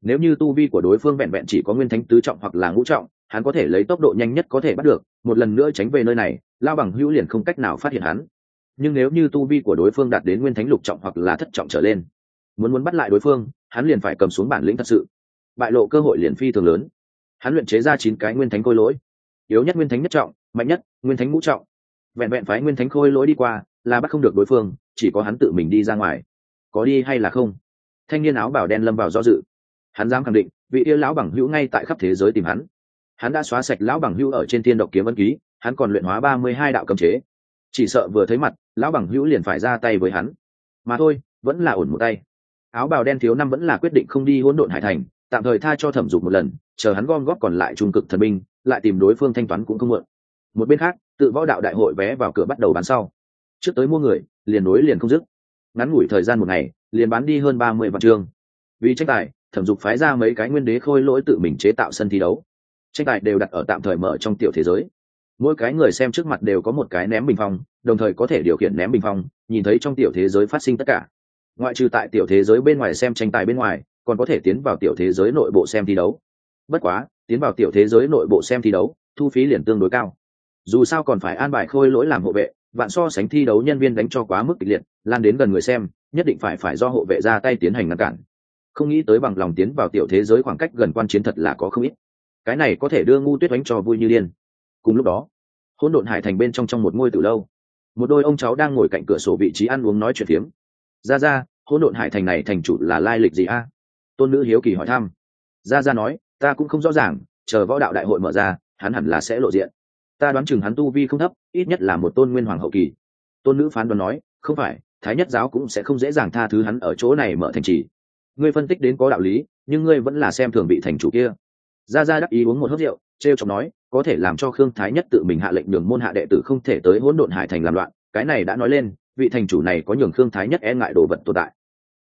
Nếu như tu vi của đối phương vẹn vẹn chỉ có nguyên thánh tứ trọng hoặc là ngũ trọng, hắn có thể lấy tốc độ nhanh nhất có thể bắt được, một lần nữa tránh về nơi này, lao bằng hữu liền không cách nào phát hiện hắn. Nhưng nếu như tu vi của đối phương đạt đến nguyên thánh lục trọng hoặc là thất trọng trở lên, muốn muốn bắt lại đối phương, hắn liền phải cầm xuống bản lĩnh thật sự. Bại lộ cơ hội liền phi thường lớn. Hắn luyện chế ra chín cái nguyên thánh khôi lỗi. Yếu nhất nguyên thánh nhất trọng, mạnh nhất nguyên thánh ngũ trọng. Vẹn vẹn phái nguyên thánh khôi lỗi đi qua là bắt không được đối phương, chỉ có hắn tự mình đi ra ngoài. Có đi hay là không? Thanh niên áo bảo đen lâm vào do dự. Hắn dám khẳng định, vị yêu lão bằng hữu ngay tại khắp thế giới tìm hắn. Hắn đã xóa sạch lão bằng hữu ở trên thiên độc kiếm ân ký, hắn còn luyện hóa ba mươi hai đạo cấm chế. Chỉ sợ vừa thấy mặt, lão bằng hữu liền phải ra tay với hắn. Mà thôi, vẫn là ổn một tay. Áo bào đen thiếu năm vẫn là quyết định không đi hỗn độn hải thành, tạm thời tha cho thẩm dục một lần, chờ hắn gom góp còn lại trung cực thần binh, lại tìm đối phương thanh toán cũng không mượn một bên khác, tự võ đạo đại hội vé vào cửa bắt đầu bán sau trước tới mua người, liền nối liền không dứt. Ngắn ngủi thời gian một ngày, liền bán đi hơn ba mươi vạn chương. Vì tranh tài, thẩm dục phái ra mấy cái nguyên đế khôi lỗi tự mình chế tạo sân thi đấu. Tranh tài đều đặt ở tạm thời mở trong tiểu thế giới. Mỗi cái người xem trước mặt đều có một cái ném bình phong, đồng thời có thể điều khiển ném bình phong, nhìn thấy trong tiểu thế giới phát sinh tất cả. Ngoại trừ tại tiểu thế giới bên ngoài xem tranh tài bên ngoài, còn có thể tiến vào tiểu thế giới nội bộ xem thi đấu. Bất quá, tiến vào tiểu thế giới nội bộ xem thi đấu, thu phí liền tương đối cao. Dù sao còn phải an bài khôi lỗi làm hộ vệ vạn so sánh thi đấu nhân viên đánh cho quá mức kịch liệt, lan đến gần người xem, nhất định phải phải do hộ vệ ra tay tiến hành ngăn cản. Không nghĩ tới bằng lòng tiến vào tiểu thế giới khoảng cách gần quan chiến thật là có không ít. Cái này có thể đưa ngu tuyết đánh cho vui như điên. Cùng lúc đó, hỗn độn hải thành bên trong trong một ngôi từ lâu, một đôi ông cháu đang ngồi cạnh cửa sổ vị trí ăn uống nói chuyện phiếm. Ra ra, hỗn độn hải thành này thành chủ là lai lịch gì a? Tôn nữ hiếu kỳ hỏi thăm. Ra ra nói, ta cũng không rõ ràng, chờ võ đạo đại hội mở ra, hắn hẳn là sẽ lộ diện ta đoán chừng hắn tu vi không thấp, ít nhất là một tôn nguyên hoàng hậu kỳ. Tôn nữ phán đoán nói, không phải, thái nhất giáo cũng sẽ không dễ dàng tha thứ hắn ở chỗ này mở thành trì. Ngươi phân tích đến có đạo lý, nhưng ngươi vẫn là xem thường vị thành chủ kia. Ra ra đắc ý uống một hớp rượu t r e o chọc nói, có thể làm cho khương thái nhất tự mình hạ lệnh đường môn hạ đệ tử không thể tới hỗn độn hải thành làm loạn, cái này đã nói lên, vị thành chủ này có nhường khương thái nhất e ngại đồ vật tồn tại.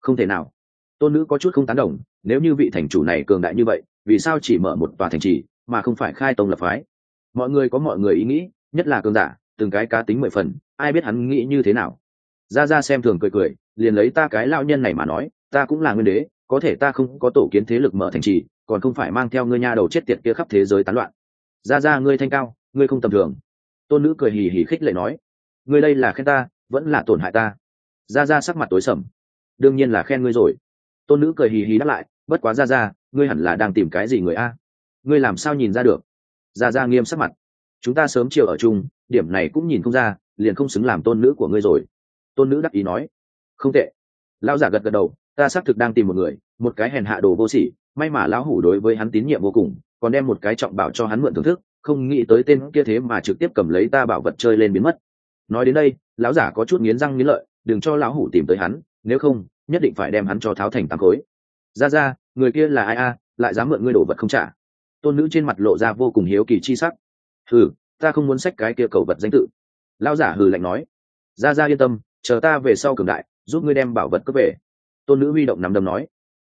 Không thể nào. Tôn nữ có chút không tán đồng, nếu như vị thành chủ này cường đại như vậy, vì sao chỉ mở một tòa thành trì, mà không phải khai tông lập phái? Mọi người có mọi người ý nghĩ, nhất là cường giả, từng cái cá tính mười phần, ai biết hắn nghĩ như thế nào. Ra ra xem thường cười cười, liền lấy ta cái lao nhân này mà nói, ta cũng là nguyên đế, có thể ta không có tổ kiến thế lực mở thành trì, còn không phải mang theo ngươi nha đầu chết tiệt kia khắp thế giới tán loạn. Ra ra ngươi thanh cao, ngươi không tầm thường. Tôn nữ cười hì hì khích lệ nói, ngươi đây là khen ta, vẫn là tổn hại ta. Ra ra sắc mặt tối sầm. Đương nhiên là khen ngươi rồi. Tôn nữ cười hì hì đáp lại, bất quá ra ra ngươi hẳn là đang tìm cái gì người a? Ngươi làm sao nhìn ra được? Ra ra nghiêm sắc mặt. Chúng ta sớm chiều ở chung, điểm này cũng nhìn không ra, liền không xứng làm tôn nữ của ngươi rồi. Tôn nữ đắc ý nói. Không tệ. Lão giả gật gật đầu, ta xác thực đang tìm một người, một cái hèn hạ đồ vô sỉ, may mà lão hủ đối với hắn tín nhiệm vô cùng, còn đem một cái trọng bảo cho hắn mượn thưởng thức, không nghĩ tới tên kia thế mà trực tiếp cầm lấy ta bảo vật chơi lên biến mất. Nói đến đây, lão giả có chút nghiến răng nghiến lợi, đừng cho lão hủ tìm tới hắn, nếu không, nhất định phải đem hắn cho tháo thành tám khối. Ra ra, người kia là ai a? Lại dám mượn ngươi đồ vật không trả tôn nữ trên mặt lộ ra vô cùng hiếu kỳ chi sắc. Hừ, ta không muốn sách cái kia cầu vật danh tự. Lão giả hừ lạnh nói. Ra ra yên tâm, chờ ta về sau cường đại, giúp ngươi đem bảo vật cướp về. Tôn nữ huy động nằm đầm nói.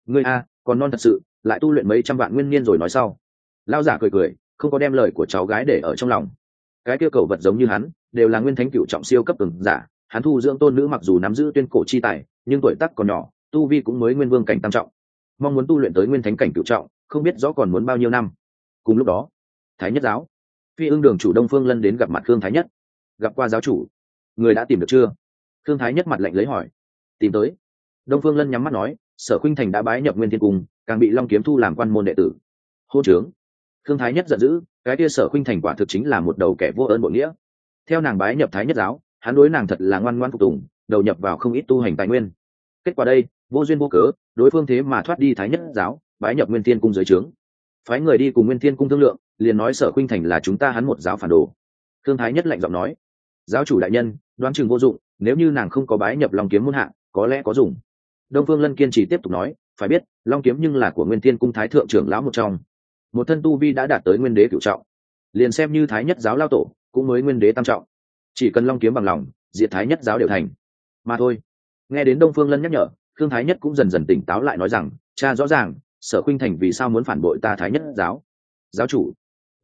Ngươi a, còn non thật sự, lại tu luyện mấy trăm vạn nguyên niên rồi nói sau. Lao giả cười cười, không có đem lời của cháu gái để ở trong lòng. Cái kia cầu vật giống như hắn, đều là nguyên thánh cựu trọng siêu cấp từng giả. Hắn thu dưỡng tôn nữ mặc dù nắm giữ tuyên cổ chi tài, nhưng tuổi tắc còn nhỏ, tu vi cũng mới nguyên vương cảnh tam trọng. Mong muốn tu luyện tới nguyên thánh cảnh cựu trọng, không biết rõ còn muốn bao nhiêu năm cùng lúc đó, thái nhất giáo, phi ương đường chủ đông phương lân đến gặp mặt khương thái nhất. Gặp qua giáo chủ, người đã tìm được chưa? Khương thái nhất mặt lạnh lấy hỏi. Tìm tới. Đông phương lân nhắm mắt nói, sở khuynh thành đã bái nhập nguyên thiên cung, càng bị long kiếm thu làm quan môn đệ tử. Hô trướng thương thái nhất giận dữ, cái kia sở khuynh thành quả thực chính là một đầu kẻ vô ơn bội nghĩa. Theo nàng bái nhập thái nhất giáo, hắn đối nàng thật là ngoan ngoan phục tùng, đầu nhập vào không ít tu hành tài nguyên. Kết quả đây, vô duyên vô cớ, đối phương thế mà thoát đi thái nhất giáo, bái nhập nguyên thiên cung dưới trướng phái người đi cùng nguyên thiên cung thương lượng, liền nói sở khuynh thành là chúng ta hắn một giáo phản đồ. Thương thái nhất lạnh giọng nói, giáo chủ đại nhân, đoán chừng vô dụng, nếu như nàng không có bái nhập long kiếm muôn hạng có lẽ có dùng. Đông phương lân kiên trì tiếp tục nói, phải biết, long kiếm nhưng là của nguyên thiên cung thái thượng trưởng lão một trong. Một thân tu vi đã đạt tới nguyên đế cửu trọng. Liền xem như thái nhất giáo lao tổ, cũng mới nguyên đế tam trọng. Chỉ cần long kiếm bằng lòng, diệt thái nhất giáo đều thành. Mà thôi. Nghe đến đông phương lân nhắc nhở, thương thái nhất cũng dần dần tỉnh táo lại nói rằng, cha rõ ràng sở khuynh thành vì sao muốn phản bội ta thái nhất giáo? Giáo chủ.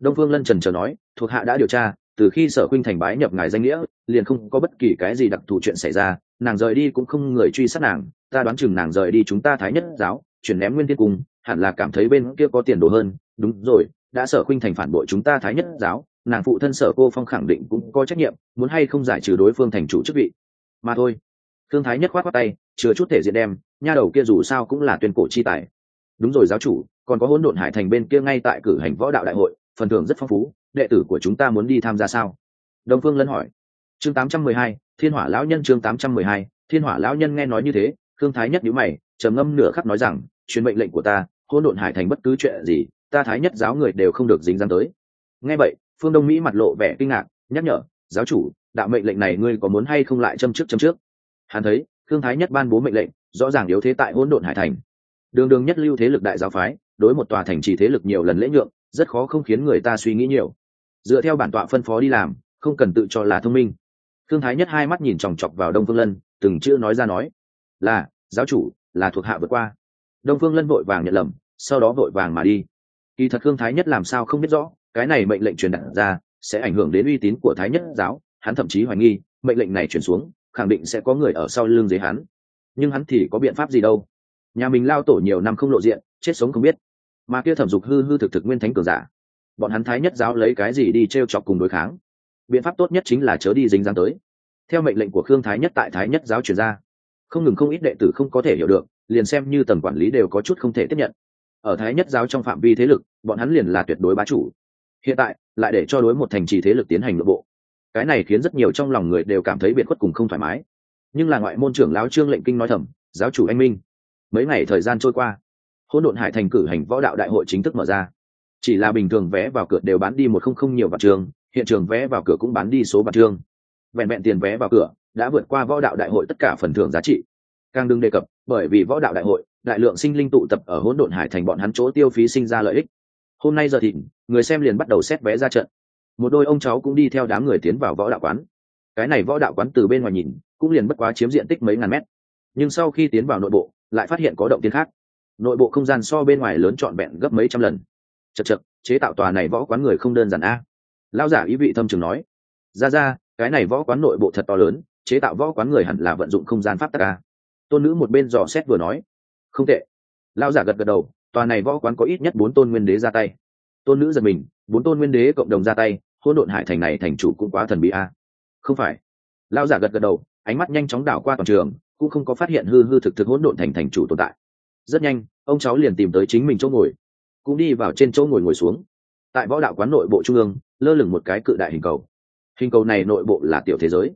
Đông phương lân trần trờ nói, thuộc hạ đã điều tra, từ khi sở khuynh thành bái nhập ngài danh nghĩa, liền không có bất kỳ cái gì đặc thù chuyện xảy ra, nàng rời đi cũng không người truy sát nàng, ta đoán chừng nàng rời đi chúng ta thái nhất giáo, chuyển ném nguyên tiên cung, hẳn là cảm thấy bên kia có tiền đồ hơn. Đúng rồi, đã sở khuynh thành phản bội chúng ta thái nhất giáo, nàng phụ thân sở cô phong khẳng định cũng có trách nhiệm, muốn hay không giải trừ đối phương thành chủ chức vị. Mà thôi. Thương thái nhất khoát khoát tay, chừa chút thể diện đem, nha đầu kia dù sao cũng là tuyên cổ chi tài đúng rồi giáo chủ còn có hỗn độn hải thành bên kia ngay tại cử hành võ đạo đại hội phần thưởng rất phong phú đệ tử của chúng ta muốn đi tham gia sao? Đông phương lân hỏi. Chương 812, thiên hỏa lão nhân chương 812, thiên hỏa lão nhân nghe nói như thế thương thái nhất nhíu mày trầm ngâm nửa khắc nói rằng truyền mệnh lệnh của ta hỗn độn hải thành bất cứ chuyện gì ta thái nhất giáo người đều không được dính dáng tới. Nghe vậy phương đông mỹ mặt lộ vẻ kinh ngạc nhắc nhở giáo chủ đạo mệnh lệnh này ngươi có muốn hay không lại châm trước châm trước? Hắn thấy thương thái nhất ban bố mệnh lệnh rõ ràng yếu thế tại hỗn độn hải thành đường đường nhất lưu thế lực đại giáo phái, đối một tòa thành trì thế lực nhiều lần lễ nhượng, rất khó không khiến người ta suy nghĩ nhiều. Dựa theo bản tọa phân phó đi làm, không cần tự cho là thông minh. Thương thái nhất hai mắt nhìn chòng chọc vào đông phương lân, từng chữ nói ra nói, là, giáo chủ, là thuộc hạ vượt qua. Đông phương lân vội vàng nhận lầm, sau đó vội vàng mà đi. Kỳ thật thương thái nhất làm sao không biết rõ, cái này mệnh lệnh truyền đạt ra, sẽ ảnh hưởng đến uy tín của thái nhất giáo, hắn thậm chí hoài nghi, mệnh lệnh này truyền xuống, khẳng định sẽ có người ở sau lưng dưới hắn. Nhưng hắn thì có biện pháp gì đâu? Nhà mình lao tổ nhiều năm không lộ diện, chết sống không biết. Mà kia thẩm dục hư hư thực thực nguyên thánh cường giả, bọn hắn thái nhất giáo lấy cái gì đi t r e o chọc cùng đối kháng? Biện pháp tốt nhất chính là chớ đi dính dáng tới. Theo mệnh lệnh của khương thái nhất tại thái nhất giáo chuyển ra, không ngừng không ít đệ tử không có thể hiểu được, liền xem như tầm quản lý đều có chút không thể tiếp nhận. Ở thái nhất giáo trong phạm vi thế lực, bọn hắn liền là tuyệt đối bá chủ. Hiện tại, lại để cho đối một thành trì thế lực tiến hành nội bộ. Cái này khiến rất nhiều trong lòng người đều cảm thấy biệt khuất cùng không thoải mái. Nhưng là ngoại môn trưởng lão trương lệnh kinh nói thầm, giáo chủ anh minh mấy ngày thời gian trôi qua, hỗn độn hải thành cử hành võ đạo đại hội chính thức mở ra. Chỉ là bình thường vé vào cửa đều bán đi một không không nhiều vạn trường, hiện trường vé vào cửa cũng bán đi số vạn trường. Vẹn vẹn tiền vé vào cửa đã vượt qua võ đạo đại hội tất cả phần thưởng giá trị. Càng đừng đề cập, bởi vì võ đạo đại hội, đại lượng sinh linh tụ tập ở hỗn độn hải thành bọn hắn chỗ tiêu phí sinh ra lợi ích. Hôm nay giờ thịt người xem liền bắt đầu xét vé ra trận. Một đôi ông cháu cũng đi theo đám người tiến vào võ đạo quán. Cái này võ đạo quán từ bên ngoài nhìn, cũng liền bất quá chiếm diện tích mấy ngàn mét. Nhưng sau khi tiến vào nội bộ lại phát hiện có động tiên khác. Nội bộ không gian so bên ngoài lớn trọn vẹn gấp mấy trăm lần. Chật chật chế tạo tòa này võ quán người không đơn giản a. Lao giả ý vị thâm trường nói. Ra ra, cái này võ quán nội bộ thật to lớn, chế tạo võ quán người hẳn là vận dụng không gian pháp tắc a. Tôn nữ một bên dò xét vừa nói. Không tệ. Lao giả gật gật đầu, tòa này võ quán có ít nhất bốn tôn nguyên đế ra tay. Tôn nữ giật mình, bốn tôn nguyên đế cộng đồng ra tay hôn độn hải thành này thành chủ cũng quá thần bí a. Không phải. Lao giả gật gật đầu, ánh mắt nhanh chóng đảo qua toàn trường cũng không có phát hiện hư hư thực thực hỗn độn thành thành chủ tồn tại. Rất nhanh, ông cháu liền tìm tới chính mình chỗ ngồi, cũng đi vào trên chỗ ngồi ngồi xuống. Tại võ đạo quán nội bộ trung ương, lơ lửng một cái cự đại hình cầu. Hình cầu này nội bộ là tiểu thế giới.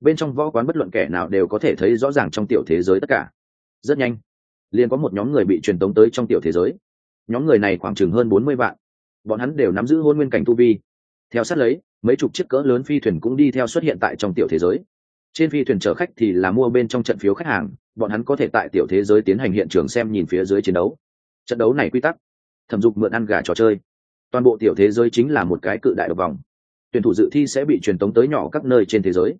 Bên trong võ quán bất luận kẻ nào đều có thể thấy rõ ràng trong tiểu thế giới tất cả. Rất nhanh, liền có một nhóm người bị truyền tống tới trong tiểu thế giới. Nhóm người này khoảng chừng hơn bốn mươi vạn. Bọn hắn đều nắm giữ hôn nguyên cảnh tu vi. Theo sát lấy, mấy chục chiếc cỡ lớn phi thuyền cũng đi theo xuất hiện tại trong tiểu thế giới trên phi thuyền chở khách thì là mua bên trong trận phiếu khách hàng, bọn hắn có thể tại tiểu thế giới tiến hành hiện trường xem nhìn phía dưới chiến đấu. Trận đấu này quy tắc, thẩm dục mượn ăn gà trò chơi. Toàn bộ tiểu thế giới chính là một cái cự đại độc vòng. Tuyển thủ dự thi sẽ bị truyền tống tới nhỏ các nơi trên thế giới.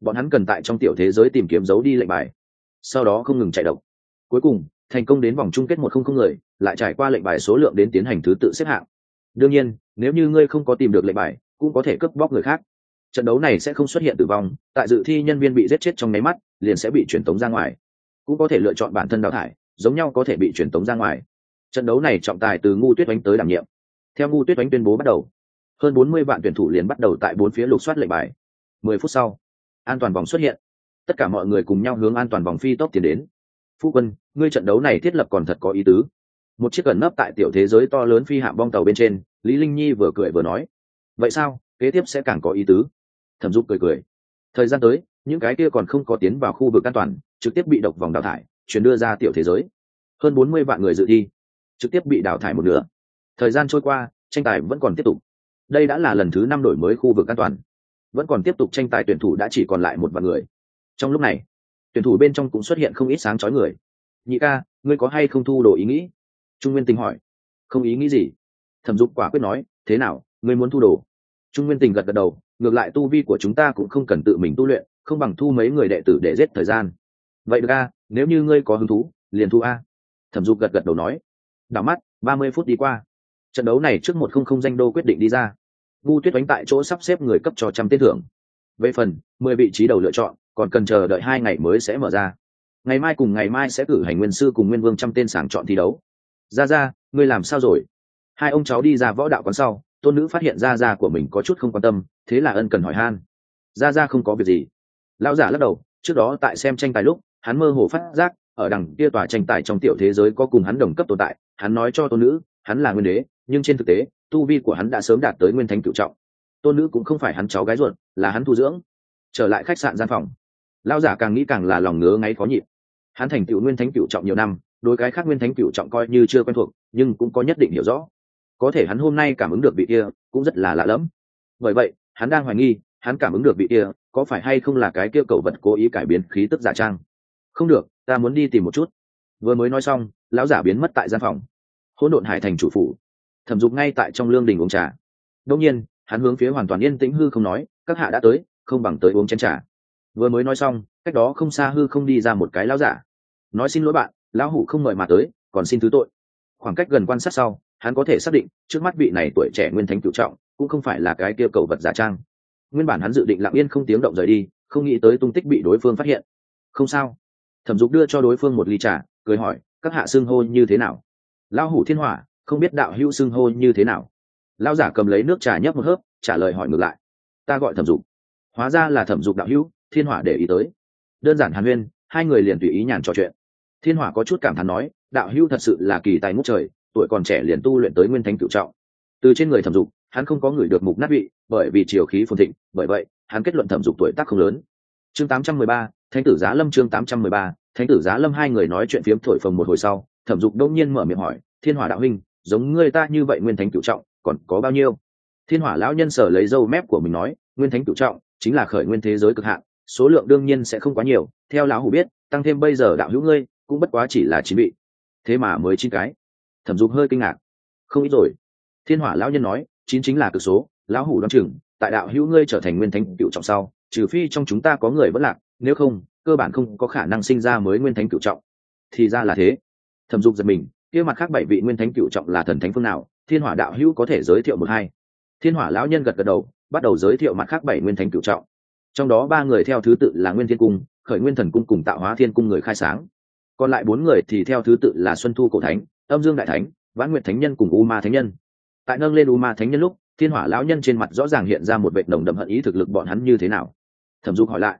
Bọn hắn cần tại trong tiểu thế giới tìm kiếm dấu đi lệnh bài. Sau đó không ngừng chạy độc. Cuối cùng, thành công đến vòng chung kết một không không người, lại trải qua lệnh bài số lượng đến tiến hành thứ tự xếp hạng. Đương nhiên, nếu như ngươi không có tìm được lệnh bài, cũng có thể cướp bóc người khác trận đấu này sẽ không xuất hiện tử vong, tại dự thi nhân viên bị giết chết trong nháy mắt, liền sẽ bị truyền tống ra ngoài. Cũng có thể lựa chọn bản thân đào thải, giống nhau có thể bị truyền tống ra ngoài. Trận đấu này trọng tài từ ngu tuyết oánh tới đảm nhiệm. Theo ngu tuyết oánh tuyên bố bắt đầu, hơn bốn mươi vạn tuyển thủ liền bắt đầu tại bốn phía lục soát lệnh bài. Mười phút sau, an toàn vòng xuất hiện. Tất cả mọi người cùng nhau hướng an toàn vòng phi tốc tiến đến. Phu quân, ngươi trận đấu này thiết lập còn thật có ý tứ. Một chiếc gần nấp tại tiểu thế giới to lớn phi hạm bong tàu bên trên, lý linh nhi vừa cười vừa nói. Vậy sao? Kế tiếp sẽ càng có ý tứ thẩm dục cười cười. Thời gian tới, những cái kia còn không có tiến vào khu vực an toàn, trực tiếp bị độc vòng đào thải, chuyển đưa ra tiểu thế giới. Hơn bốn mươi vạn người dự thi, trực tiếp bị đào thải một nửa. Thời gian trôi qua, tranh tài vẫn còn tiếp tục. Đây đã là lần thứ năm đổi mới khu vực an toàn. Vẫn còn tiếp tục tranh tài tuyển thủ đã chỉ còn lại một vạn người. Trong lúc này, tuyển thủ bên trong cũng xuất hiện không ít sáng chói người. Nhị ca, ngươi có hay không thu đồ ý nghĩ? Trung nguyên tình hỏi. Không ý nghĩ gì. Thẩm dục quả quyết nói, thế nào, ngươi muốn thu đồ? Trung nguyên tình gật gật đầu ngược lại tu vi của chúng ta cũng không cần tự mình tu luyện, không bằng thu mấy người đệ tử để giết thời gian. Vậy được a, nếu như ngươi có hứng thú, liền thu a. Thẩm dục gật gật đầu nói. Đảo mắt, ba mươi phút đi qua. Trận đấu này trước một không không danh đô quyết định đi ra. Ngu tuyết đánh tại chỗ sắp xếp người cấp cho trăm tên thưởng. Về phần, mười vị trí đầu lựa chọn, còn cần chờ đợi hai ngày mới sẽ mở ra. Ngày mai cùng ngày mai sẽ cử hành nguyên sư cùng nguyên vương trăm tên sàng chọn thi đấu. Ra ra, ngươi làm sao rồi? Hai ông cháu đi ra võ đạo quán sau tôn nữ phát hiện ra ra của mình có chút không quan tâm, thế là ân cần hỏi han. Ra ra không có việc gì. Lão giả lắc đầu, trước đó tại xem tranh tài lúc, hắn mơ hồ phát giác, ở đằng kia tòa tranh tài trong tiểu thế giới có cùng hắn đồng cấp tồn tại, hắn nói cho tôn nữ, hắn là nguyên đế, nhưng trên thực tế, tu vi của hắn đã sớm đạt tới nguyên thánh cựu trọng. Tôn nữ cũng không phải hắn cháu gái ruột, là hắn thu dưỡng. Trở lại khách sạn gian phòng. Lao giả càng nghĩ càng là lòng ngứa ngáy khó nhịp. hắn thành tựu nguyên thánh cựu trọng nhiều năm, đối cái khác nguyên thánh cựu trọng coi như chưa quen thuộc, nhưng cũng có nhất định hiểu rõ có thể hắn hôm nay cảm ứng được vị kia, cũng rất là lạ lẫm. Bởi vậy, hắn đang hoài nghi, hắn cảm ứng được vị kia, có phải hay không là cái kia cầu vật cố ý cải biến khí tức giả trang? Không được, ta muốn đi tìm một chút. Vừa mới nói xong, lão giả biến mất tại gian phòng. Hỗn độn hải thành chủ phủ. Thẩm dục ngay tại trong lương đình uống trà. Đông nhiên, hắn hướng phía hoàn toàn yên tĩnh hư không nói, các hạ đã tới, không bằng tới uống chén trà. Vừa mới nói xong, cách đó không xa hư không đi ra một cái lão giả. Nói xin lỗi bạn, lão hủ không mời mà tới, còn xin thứ tội. Khoảng cách gần quan sát sau hắn có thể xác định, trước mắt vị này tuổi trẻ nguyên thánh cựu trọng, cũng không phải là cái kia cầu vật giả trang. Nguyên bản hắn dự định lặng yên không tiếng động rời đi, không nghĩ tới tung tích bị đối phương phát hiện. Không sao. Thẩm dục đưa cho đối phương một ly trà, cười hỏi, các hạ xưng hô như thế nào? Lão hủ thiên hỏa, không biết đạo hữu xưng hô như thế nào? Lão giả cầm lấy nước trà nhấp một hớp, trả lời hỏi ngược lại. Ta gọi thẩm dục. Hóa ra là thẩm dục đạo hữu, thiên hỏa để ý tới. Đơn giản hàn huyên, hai người liền tùy ý nhàn trò chuyện. Thiên hỏa có chút cảm thán nói, đạo hữu thật sự là kỳ tài ngút trời tuổi còn trẻ liền tu luyện tới nguyên thánh cựu trọng. Từ trên người thẩm dục hắn không có người được mục nát vị bởi vì chiều khí phồn thịnh bởi vậy hắn kết luận thẩm dục tuổi tác không lớn. Chương 813, thánh tử giá lâm chương 813, thánh tử giá lâm hai người nói chuyện phiếm thổi phồng một hồi sau thẩm dục đông nhiên mở miệng hỏi thiên hỏa đạo huynh giống ngươi ta như vậy nguyên thánh cựu trọng còn có bao nhiêu? Thiên hỏa lão nhân sở lấy dâu mép của mình nói nguyên thánh cựu trọng chính là khởi nguyên thế giới cực hạn số lượng đương nhiên sẽ không quá nhiều theo lão hủ biết tăng thêm bây giờ đạo hữu ngươi cũng bất quá chỉ là chín vị. Thế mà mới chín cái thẩm dục hơi kinh ngạc. Không ít rồi. Thiên hỏa lão nhân nói, chín chính là cực số, lão hủ đoán chừng, tại đạo hữu ngươi trở thành nguyên thánh cựu trọng sau, trừ phi trong chúng ta có người vẫn lạc, nếu không, cơ bản không có khả năng sinh ra mới nguyên thánh cựu trọng. Thì ra là thế. Thẩm dục giật mình, kia mặt khác bảy vị nguyên thánh cựu trọng là thần thánh phương nào, thiên hỏa đạo hữu có thể giới thiệu một hai. Thiên hỏa lão nhân gật gật đầu, bắt đầu giới thiệu mặt khác bảy nguyên thánh cựu trọng. Trong đó ba người theo thứ tự là nguyên thiên cung, khởi nguyên thần cung cùng tạo hóa thiên cung người khai sáng. Còn lại bốn người thì theo thứ tự là xuân thu cổ thánh âm dương đại thánh, vãn nguyệt thánh nhân cùng u ma thánh nhân. Tại nâng lên u ma thánh nhân lúc, thiên hỏa lão nhân trên mặt rõ ràng hiện ra một vệ đồng đậm hận ý thực lực bọn hắn như thế nào. Thẩm dục hỏi lại.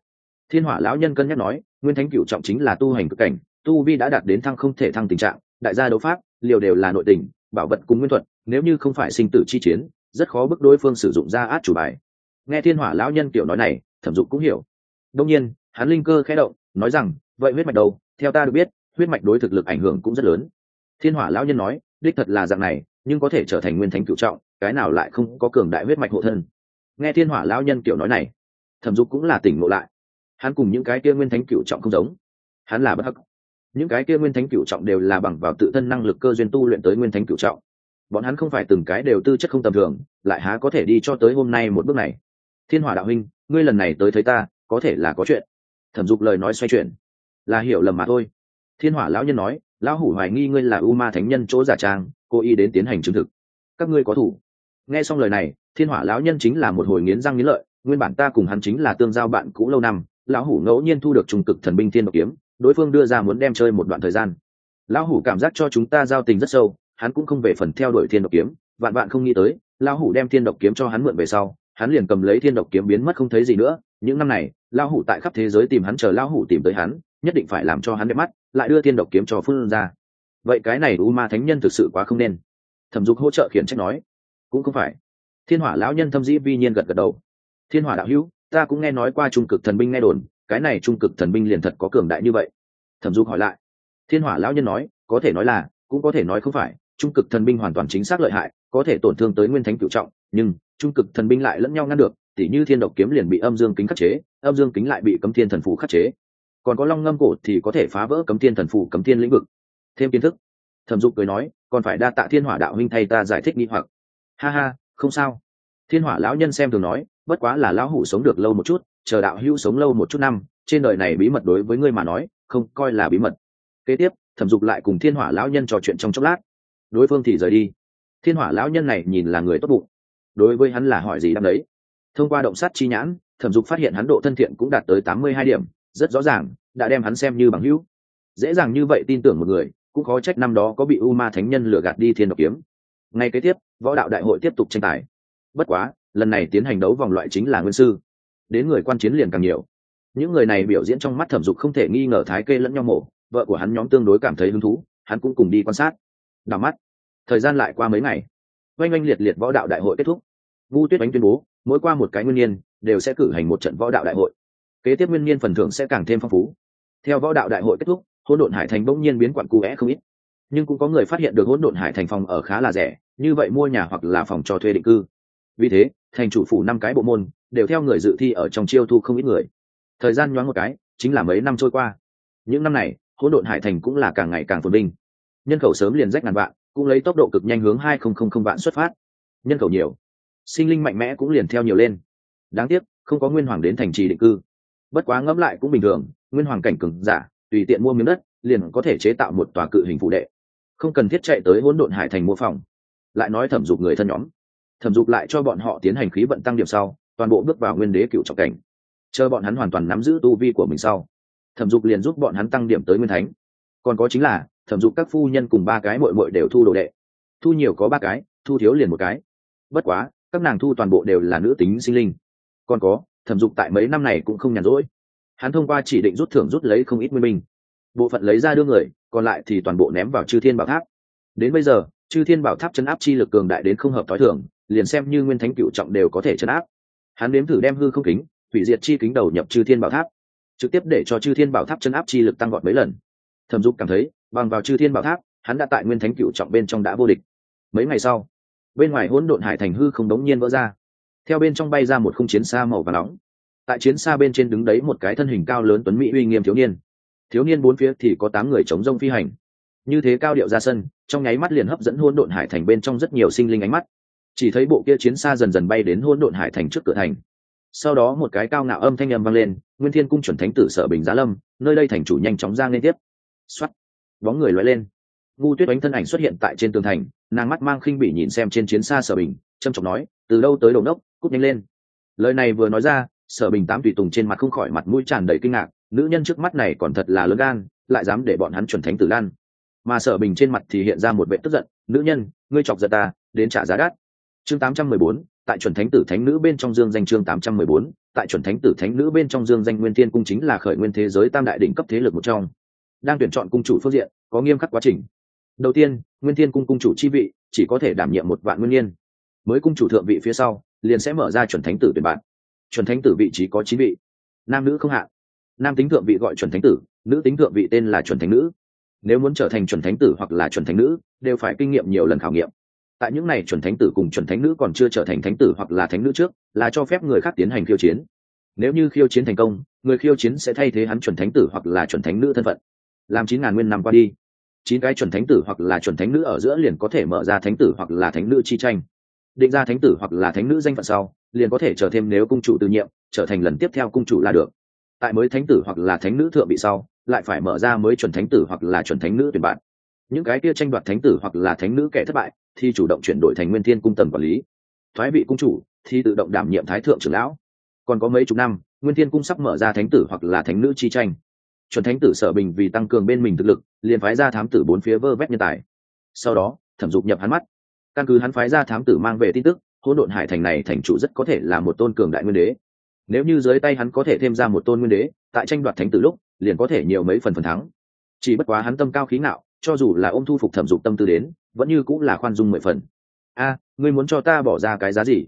Thiên hỏa lão nhân cân nhắc nói, nguyên thánh cựu trọng chính là tu hành cực cảnh, tu vi đã đạt đến thăng không thể thăng tình trạng, đại gia đấu pháp, liều đều là nội tình, bảo vật cùng nguyên thuật, nếu như không phải sinh tử chi chiến, rất khó bức đối phương sử dụng ra át chủ bài. Nghe thiên hỏa lão nhân kiểu nói này, thẩm dục cũng hiểu. Đông nhiên, hắn linh cơ khẽ động, nói rằng, vậy huyết mạch đâu, theo ta được biết, huyết mạch đối thực lực ảnh hưởng cũng rất lớn thiên hỏa lão nhân nói, đích thật là dạng này, nhưng có thể trở thành nguyên thánh cựu trọng, cái nào lại không có cường đại huyết mạch hộ thân. Nghe thiên hỏa lão nhân kiểu nói này, thẩm dục cũng là tỉnh ngộ lại. Hắn cùng những cái kia nguyên thánh cựu trọng không giống. Hắn là bất hắc. Những cái kia nguyên thánh cựu trọng đều là bằng vào tự thân năng lực cơ duyên tu luyện tới nguyên thánh cựu trọng. Bọn hắn không phải từng cái đều tư chất không tầm thường, lại há có thể đi cho tới hôm nay một bước này. Thiên hỏa đạo huynh, ngươi lần này tới thấy ta, có thể là có chuyện. Thẩm dục lời nói xoay chuyển. Là hiểu lầm mà thôi. Thiên hỏa lão nhân nói lão hủ hoài nghi ngươi là u ma thánh nhân chỗ giả trang, cố ý đến tiến hành chứng thực. Các ngươi có thủ. Nghe xong lời này, thiên hỏa lão nhân chính là một hồi nghiến răng nghiến lợi, nguyên bản ta cùng hắn chính là tương giao bạn cũ lâu năm, lão hủ ngẫu nhiên thu được trung cực thần binh thiên độc kiếm, đối phương đưa ra muốn đem chơi một đoạn thời gian. Lão hủ cảm giác cho chúng ta giao tình rất sâu, hắn cũng không về phần theo đuổi thiên độc kiếm, vạn bạn không nghĩ tới, lão hủ đem thiên độc kiếm cho hắn mượn về sau, hắn liền cầm lấy thiên độc kiếm biến mất không thấy gì nữa. Những năm này, lão hủ tại khắp thế giới tìm hắn chờ lão hủ tìm tới hắn nhất định phải làm cho hắn đẹp mắt, lại đưa thiên độc kiếm cho phương ra vậy cái này u ma thánh nhân thực sự quá không nên. Thẩm dục hỗ trợ khiển trách nói. Cũng không phải. Thiên hỏa lão nhân thâm dĩ vi nhiên gật gật đầu. Thiên hỏa đạo hữu, ta cũng nghe nói qua trung cực thần binh nghe đồn, cái này trung cực thần binh liền thật có cường đại như vậy. Thẩm dục hỏi lại. Thiên hỏa lão nhân nói, có thể nói là, cũng có thể nói không phải, trung cực thần binh hoàn toàn chính xác lợi hại, có thể tổn thương tới nguyên thánh cựu trọng, nhưng trung cực thần binh lại lẫn nhau ngăn được, tỉ như thiên độc kiếm liền bị âm dương kính khắc chế, âm dương kính lại bị cấm thiên thần phù khắc chế còn có long ngâm cổ thì có thể phá vỡ cấm thiên thần phù cấm thiên lĩnh vực. Thêm kiến thức. Thẩm dục cười nói, còn phải đa tạ thiên hỏa đạo huynh thay ta giải thích nghi hoặc. Ha ha, không sao. Thiên hỏa lão nhân xem thường nói, bất quá là lão hủ sống được lâu một chút, chờ đạo hữu sống lâu một chút năm, trên đời này bí mật đối với ngươi mà nói, không coi là bí mật. Kế tiếp, thẩm dục lại cùng thiên hỏa lão nhân trò chuyện trong chốc lát. Đối phương thì rời đi. Thiên hỏa lão nhân này nhìn là người tốt bụng. Đối với hắn là hỏi gì đ đấy. Thông qua động sát chi nhãn, thẩm dục phát hiện hắn độ thân thiện cũng đạt tới tám mươi hai điểm rất rõ ràng, đã đem hắn xem như bằng hữu. Dễ dàng như vậy tin tưởng một người, cũng khó trách năm đó có bị u ma thánh nhân lừa gạt đi thiên độc kiếm. Ngay kế tiếp, võ đạo đại hội tiếp tục tranh tài. Bất quá, lần này tiến hành đấu vòng loại chính là nguyên sư. Đến người quan chiến liền càng nhiều. Những người này biểu diễn trong mắt thẩm dục không thể nghi ngờ thái kê lẫn nhau mổ, vợ của hắn nhóm tương đối cảm thấy hứng thú, hắn cũng cùng đi quan sát. Đào mắt, thời gian lại qua mấy ngày. Oanh oanh liệt liệt võ đạo đại hội kết thúc. Vu tuyết oanh tuyên bố, mỗi qua một cái nguyên nhiên đều sẽ cử hành một trận võ đạo đại hội kế tiếp nguyên nhiên phần thưởng sẽ càng thêm phong phú. Theo võ đạo đại hội kết thúc, hỗn độn hải thành bỗng nhiên biến quặn cụ vẽ không ít. Nhưng cũng có người phát hiện được hỗn độn hải thành phòng ở khá là rẻ, như vậy mua nhà hoặc là phòng cho thuê định cư. Vì thế, thành chủ phủ năm cái bộ môn đều theo người dự thi ở trong chiêu thu không ít người. Thời gian nhoáng một cái, chính là mấy năm trôi qua. Những năm này, hỗn độn hải thành cũng là càng ngày càng phồn vinh. Nhân khẩu sớm liền rách ngàn vạn, cũng lấy tốc độ cực nhanh hướng hai không không không vạn xuất phát. Nhân khẩu nhiều, sinh linh mạnh mẽ cũng liền theo nhiều lên. Đáng tiếc, không có nguyên hoàng đến thành trì định cư bất quá ngẫm lại cũng bình thường, nguyên hoàng cảnh cừng giả, tùy tiện mua miếng đất, liền có thể chế tạo một tòa cự hình phụ đệ. Không cần thiết chạy tới hỗn độn hải thành mua phòng. Lại nói thẩm dục người thân nhóm. Thẩm dục lại cho bọn họ tiến hành khí vận tăng điểm sau, toàn bộ bước vào nguyên đế cựu trọng cảnh. Chờ bọn hắn hoàn toàn nắm giữ tu vi của mình sau, thẩm dục liền giúp bọn hắn tăng điểm tới nguyên thánh. Còn có chính là, thẩm dục các phu nhân cùng ba cái mội mội đều thu đồ đệ. Thu nhiều có ba cái, thu thiếu liền một cái. Bất quá, các nàng thu toàn bộ đều là nữ tính sinh linh. Còn có thẩm dục tại mấy năm này cũng không nhàn rỗi. Hắn thông qua chỉ định rút thưởng rút lấy không ít nguyên minh bộ phận lấy ra đưa người, còn lại thì toàn bộ ném vào chư thiên bảo tháp. Đến bây giờ, chư thiên bảo tháp chấn áp chi lực cường đại đến không hợp t h o i thưởng liền xem như nguyên thánh cựu trọng đều có thể chấn áp. Hắn nếm thử đem hư không kính, hủy diệt chi kính đầu nhập chư thiên bảo tháp. Trực tiếp để cho chư thiên bảo tháp chấn áp chi lực tăng gọn mấy lần. Thẩm dục cảm thấy, bằng vào chư thiên bảo tháp, hắn đã tại nguyên thánh cựu trọng bên trong đã vô địch. Mấy ngày sau, bên ngoài hỗn độn hải thành hư không đống nhiên vỡ ra theo bên trong bay ra một khung chiến xa màu và nóng. Tại chiến xa bên trên đứng đấy một cái thân hình cao lớn tuấn mỹ uy nghiêm thiếu niên. Thiếu niên bốn phía thì có tám người chống rông phi hành. Như thế cao điệu ra sân, trong nháy mắt liền hấp dẫn hôn độn hải thành bên trong rất nhiều sinh linh ánh mắt. Chỉ thấy bộ kia chiến xa dần dần bay đến hôn độn hải thành trước cửa thành. Sau đó một cái cao ngạo âm thanh âm vang lên, nguyên thiên cung chuẩn thánh tử sở bình giá lâm, nơi đây thành chủ nhanh chóng ra liên tiếp. Xoắt bóng người loay lên. Ngu tuyết đánh thân ảnh xuất hiện tại trên tường thành, nàng mắt mang khinh bỉ nhìn xem trên chiến xa sở bình trâm trọng nói, từ đâu tới đầu đốc cút nhanh lên. Lời này vừa nói ra sở bình tám tùy tùng trên mặt không khỏi mặt mũi tràn đầy kinh ngạc nữ nhân trước mắt này còn thật là lớn gan lại dám để bọn hắn chuẩn thánh tử lan. Mà sở bình trên mặt thì hiện ra một vệ tức giận nữ nhân ngươi chọc giận ta đến trả giá đắt. Chương 814, tại chuẩn thánh tử thánh nữ bên trong dương danh chương 814, tại chuẩn thánh tử thánh nữ bên trong dương danh nguyên thiên cung chính là khởi nguyên thế giới tam đại đỉnh cấp thế lực một trong. Đang tuyển chọn cung chủ phương diện có nghiêm khắc quá trình. Đầu tiên nguyên thiên cung cung chủ chi vị chỉ có thể đảm nhiệm một vạn nguyên nhiên. Mới cung chủ thượng vị phía sau liền sẽ mở ra chuẩn thánh tử tuyển bạn chuẩn thánh tử vị trí có chín vị nam nữ không hạn nam tính thượng vị gọi chuẩn thánh tử nữ tính thượng vị tên là chuẩn thánh nữ nếu muốn trở thành chuẩn thánh tử hoặc là chuẩn thánh nữ đều phải kinh nghiệm nhiều lần khảo nghiệm tại những này chuẩn thánh tử cùng chuẩn thánh nữ còn chưa trở thành thánh tử hoặc là thánh nữ trước là cho phép người khác tiến hành khiêu chiến nếu như khiêu chiến thành công người khiêu chiến sẽ thay thế hắn chuẩn thánh tử hoặc là chuẩn thánh nữ thân phận làm chín ngàn nguyên năm qua đi chín cái chuẩn thánh tử hoặc là chuẩn thánh nữ ở giữa liền có thể mở ra thánh tử hoặc là thánh nữ chi tranh định ra thánh tử hoặc là thánh nữ danh phận sau, liền có thể trở thêm nếu cung chủ tự nhiệm, trở thành lần tiếp theo cung chủ là được. Tại mới thánh tử hoặc là thánh nữ thượng bị sau, lại phải mở ra mới chuẩn thánh tử hoặc là chuẩn thánh nữ tuyển bạn. Những cái kia tranh đoạt thánh tử hoặc là thánh nữ kẻ thất bại, thì chủ động chuyển đổi thành nguyên thiên cung tầm quản lý. Thoái vị cung chủ, thì tự động đảm nhiệm thái thượng trưởng lão. Còn có mấy chục năm, nguyên thiên cung sắp mở ra thánh tử hoặc là thánh nữ chi tranh. Chuẩn thánh tử sở bình vì tăng cường bên mình thực lực, liền phái ra thám tử bốn phía vơ vét nhân tài. Sau đó, thẩm dục nhập hắn mắt căn cứ hắn phái ra thám tử mang về tin tức, hỗn độn hải thành này thành chủ rất có thể là một tôn cường đại nguyên đế. Nếu như dưới tay hắn có thể thêm ra một tôn nguyên đế, tại tranh đoạt thánh tử lúc, liền có thể nhiều mấy phần phần thắng. Chỉ bất quá hắn tâm cao khí ngạo, cho dù là ôm thu phục thẩm dục tâm tư đến, vẫn như cũng là khoan dung mười phần. A, ngươi muốn cho ta bỏ ra cái giá gì?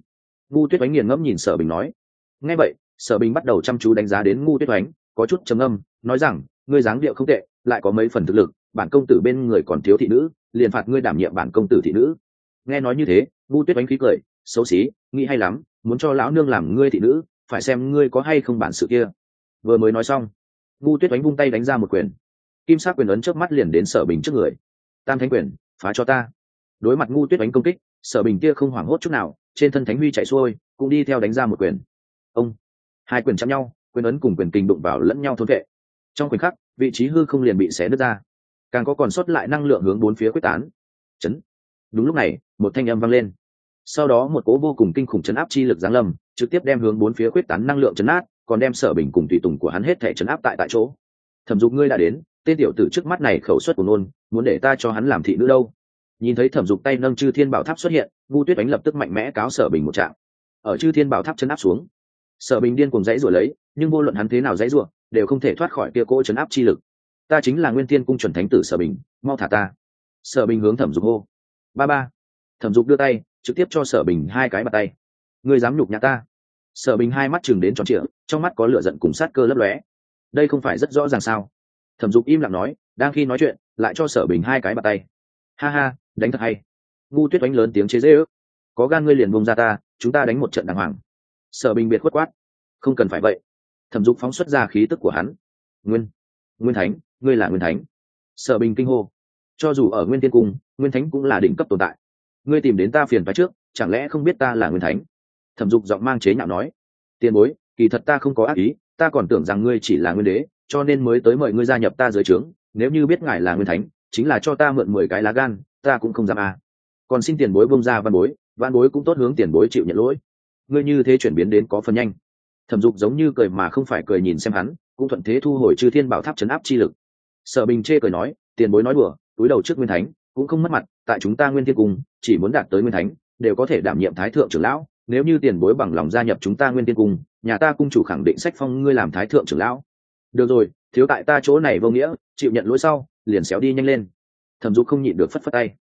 Ngu tuyết oánh nghiền ngẫm nhìn sở bình nói. Nghe vậy, sở bình bắt đầu chăm chú đánh giá đến ngu tuyết oánh, có chút trầm âm nói rằng, ngươi dáng điệu không tệ, lại có mấy phần thực lực, bản công tử bên người còn thiếu thị nữ, liền phạt ngươi đảm nhiệm bản công tử thị nữ nghe nói như thế ngu tuyết oánh khí cười, xấu xí, nghĩ hay lắm, muốn cho lão nương làm ngươi thị nữ, phải xem ngươi có hay không bản sự kia. Vừa mới nói xong ngu tuyết oánh vung tay đánh ra một quyền. Kim sắc quyền ấn trước mắt liền đến sở bình trước người. Tam thánh quyền, phá cho ta. Đối mặt ngu tuyết oánh công kích, sở bình kia không hoảng hốt chút nào, trên thân thánh huy chạy xuôi, cũng đi theo đánh ra một quyền. Ông, hai quyền chạm nhau, quyền ấn cùng quyền kinh đụng vào lẫn nhau thôn vệ. Trong khoảnh khắc, vị trí hư không liền bị xé nứt ra. Càng có còn sót lại năng lượng hướng bốn phía quyết tán. Chấn đúng lúc này, một thanh âm vang lên. Sau đó một cố vô cùng kinh khủng chấn áp chi lực giáng lâm, trực tiếp đem hướng bốn phía quyết tán năng lượng chấn áp, còn đem sở bình cùng tùy tùng của hắn hết thể chấn áp tại tại chỗ. Thẩm dục, ngươi đã đến, tên tiểu tử trước mắt này khẩu suất của nôn muốn để ta cho hắn làm thị nữ đâu? Nhìn thấy thẩm dục tay nâng chư thiên bảo tháp xuất hiện ngu tuyết đánh lập tức mạnh mẽ cáo sở bình một trạng ở chư thiên bảo tháp chấn áp xuống, sở bình điên cùng dãy rồi lấy, nhưng vô luận hắn thế nào dãy ruộng đều không thể thoát khỏi kia cỗ chấn áp chi lực. Ta chính là nguyên thiên cung chuẩn thánh tử sở bình, mau thả ta. Sở bình hướng thẩm dục hô ba ba. Thẩm dục đưa tay, trực tiếp cho sở bình hai cái bàn tay. Ngươi dám nhục nhã ta? Sở bình hai mắt chừng đến tròn trịa, trong mắt có lửa giận cùng sát cơ lấp lóe. Đây không phải rất rõ ràng sao? Thẩm dục im lặng nói, đang khi nói chuyện, lại cho sở bình hai cái bàn tay. Ha ha, đánh thật hay. Ngu tuyết đánh lớn tiếng chế dễ ước có gan ngươi liền vùng ra ta, chúng ta đánh một trận đàng hoàng. Sở bình biệt khuất quát. Không cần phải vậy. Thẩm dục phóng xuất ra khí tức của hắn. Nguyên. Nguyên thánh, ngươi là nguyên thánh. Sở bình kinh hô cho dù ở nguyên tiên cung, nguyên thánh cũng là đỉnh cấp tồn tại. Ngươi tìm đến ta phiền phái trước, chẳng lẽ không biết ta là nguyên thánh? Thẩm dục giọng mang chế nhạo nói. Tiền bối, kỳ thật ta không có ác ý, ta còn tưởng rằng ngươi chỉ là nguyên đế, cho nên mới tới mời ngươi gia nhập ta dưới trướng, nếu như biết ngài là nguyên thánh, chính là cho ta mượn mười cái lá gan, ta cũng không dám à. còn xin tiền bối bông ra văn bối văn bối cũng tốt hướng tiền bối chịu nhận lỗi. Ngươi như thế chuyển biến đến có phần nhanh. Thẩm dục giống như cười mà không phải cười nhìn xem hắn, cũng thuận thế thu hồi chư thiên bảo tháp chấn áp chi lực. Sở bình chê cười nói, tiền bối nói đùa túi đầu trước nguyên thánh, cũng không mất mặt, tại chúng ta nguyên thiên cung, chỉ muốn đạt tới nguyên thánh, đều có thể đảm nhiệm thái thượng trưởng lão, nếu như tiền bối bằng lòng gia nhập chúng ta nguyên thiên cung, nhà ta cung chủ khẳng định sách phong ngươi làm thái thượng trưởng lão. Được rồi, thiếu tại ta chỗ này vô nghĩa, chịu nhận lỗi sau, liền xéo đi nhanh lên. Thẩm dục không nhịn được phất phất tay.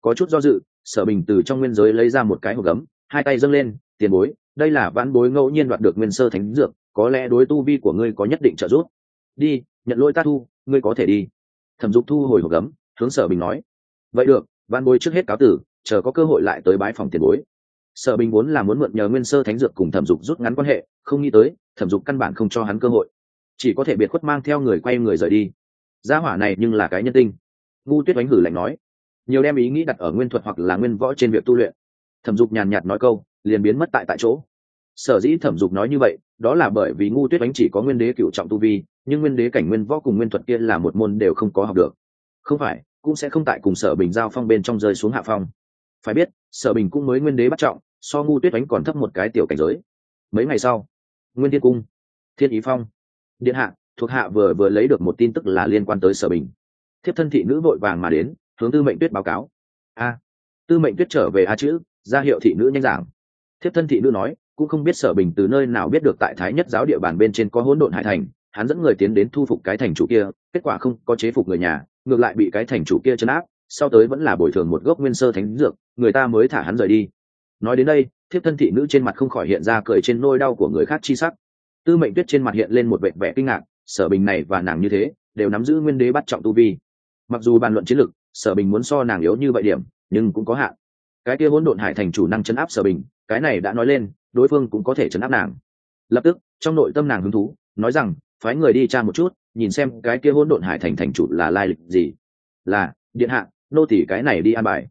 Có chút do dự, sở bình từ trong nguyên giới lấy ra một cái hộp gấm, hai tay dâng lên, tiền bối, đây là vãn bối ngẫu nhiên đoạt được nguyên sơ thánh dược, có lẽ đối tu vi của ngươi có nhất định trợ giúp. Đi, nhận lỗi ta thu, ngươi có thể đi. Thẩm dục thu hồi hộp gấm hướng sở bình nói. Vậy được, văn bối trước hết cáo tử, chờ có cơ hội lại tới bái phòng tiền bối. Sở bình vốn là muốn mượn nhờ nguyên sơ thánh dược cùng thẩm dục rút ngắn quan hệ, không nghĩ tới, thẩm dục căn bản không cho hắn cơ hội. Chỉ có thể biệt khuất mang theo người quay người rời đi. Gia hỏa này nhưng là cái nhân tinh. Ngu tuyết đánh hử lạnh nói. Nhiều đem ý nghĩ đặt ở nguyên thuật hoặc là nguyên võ trên việc tu luyện. Thẩm dục nhàn nhạt nói câu, liền biến mất tại tại chỗ. Sở dĩ thẩm dục nói như vậy, đó là bởi vì ngu tuyết đánh chỉ có nguyên đế cựu trọng tu vi, nhưng nguyên đế cảnh nguyên võ cùng nguyên thuật kia là một môn đều không có học được không phải, cũng sẽ không tại cùng sở bình giao phong bên trong rơi xuống hạ phong. Phải biết, sở bình cũng mới nguyên đế bắt trọng, so ngu tuyết đánh còn thấp một cái tiểu cảnh giới. Mấy ngày sau, nguyên thiên cung, thiên ý phong, điện hạ, thuộc hạ vừa vừa lấy được một tin tức là liên quan tới sở bình. Thiếp thân thị nữ vội vàng mà đến, hướng tư mệnh tuyết báo cáo. A, tư mệnh tuyết trở về a chữ, ra hiệu thị nữ nhanh giảng. Thiếp thân thị nữ nói, cũng không biết sở bình từ nơi nào biết được tại thái nhất giáo địa bàn bên trên có hỗn độn hải thành, hắn dẫn người tiến đến thu phục cái thành chủ kia, kết quả không có chế phục người nhà ngược lại bị cái thành chủ kia chấn áp, sau tới vẫn là bồi thường một gốc nguyên sơ thánh dược, người ta mới thả hắn rời đi. Nói đến đây, thiếp thân thị nữ trên mặt không khỏi hiện ra cười trên nôi đau của người khác chi sắc. Tư mệnh tuyết trên mặt hiện lên một vẻ vẻ kinh ngạc, sở bình này và nàng như thế, đều nắm giữ nguyên đế bắt trọng tu vi. Mặc dù bàn luận chiến lược sở bình muốn so nàng yếu như vậy điểm, nhưng cũng có hạn. Cái kia hỗn độn hải thành chủ năng chấn áp sở bình, cái này đã nói lên, đối phương cũng có thể chấn áp nàng. Lập tức, trong nội tâm nàng hứng thú, nói rằng, phái người đi tra một chút nhìn xem cái kia hỗn độn hải thành thành chủ là lai lịch gì. Là điện hạ nô tỷ cái này đi an bài.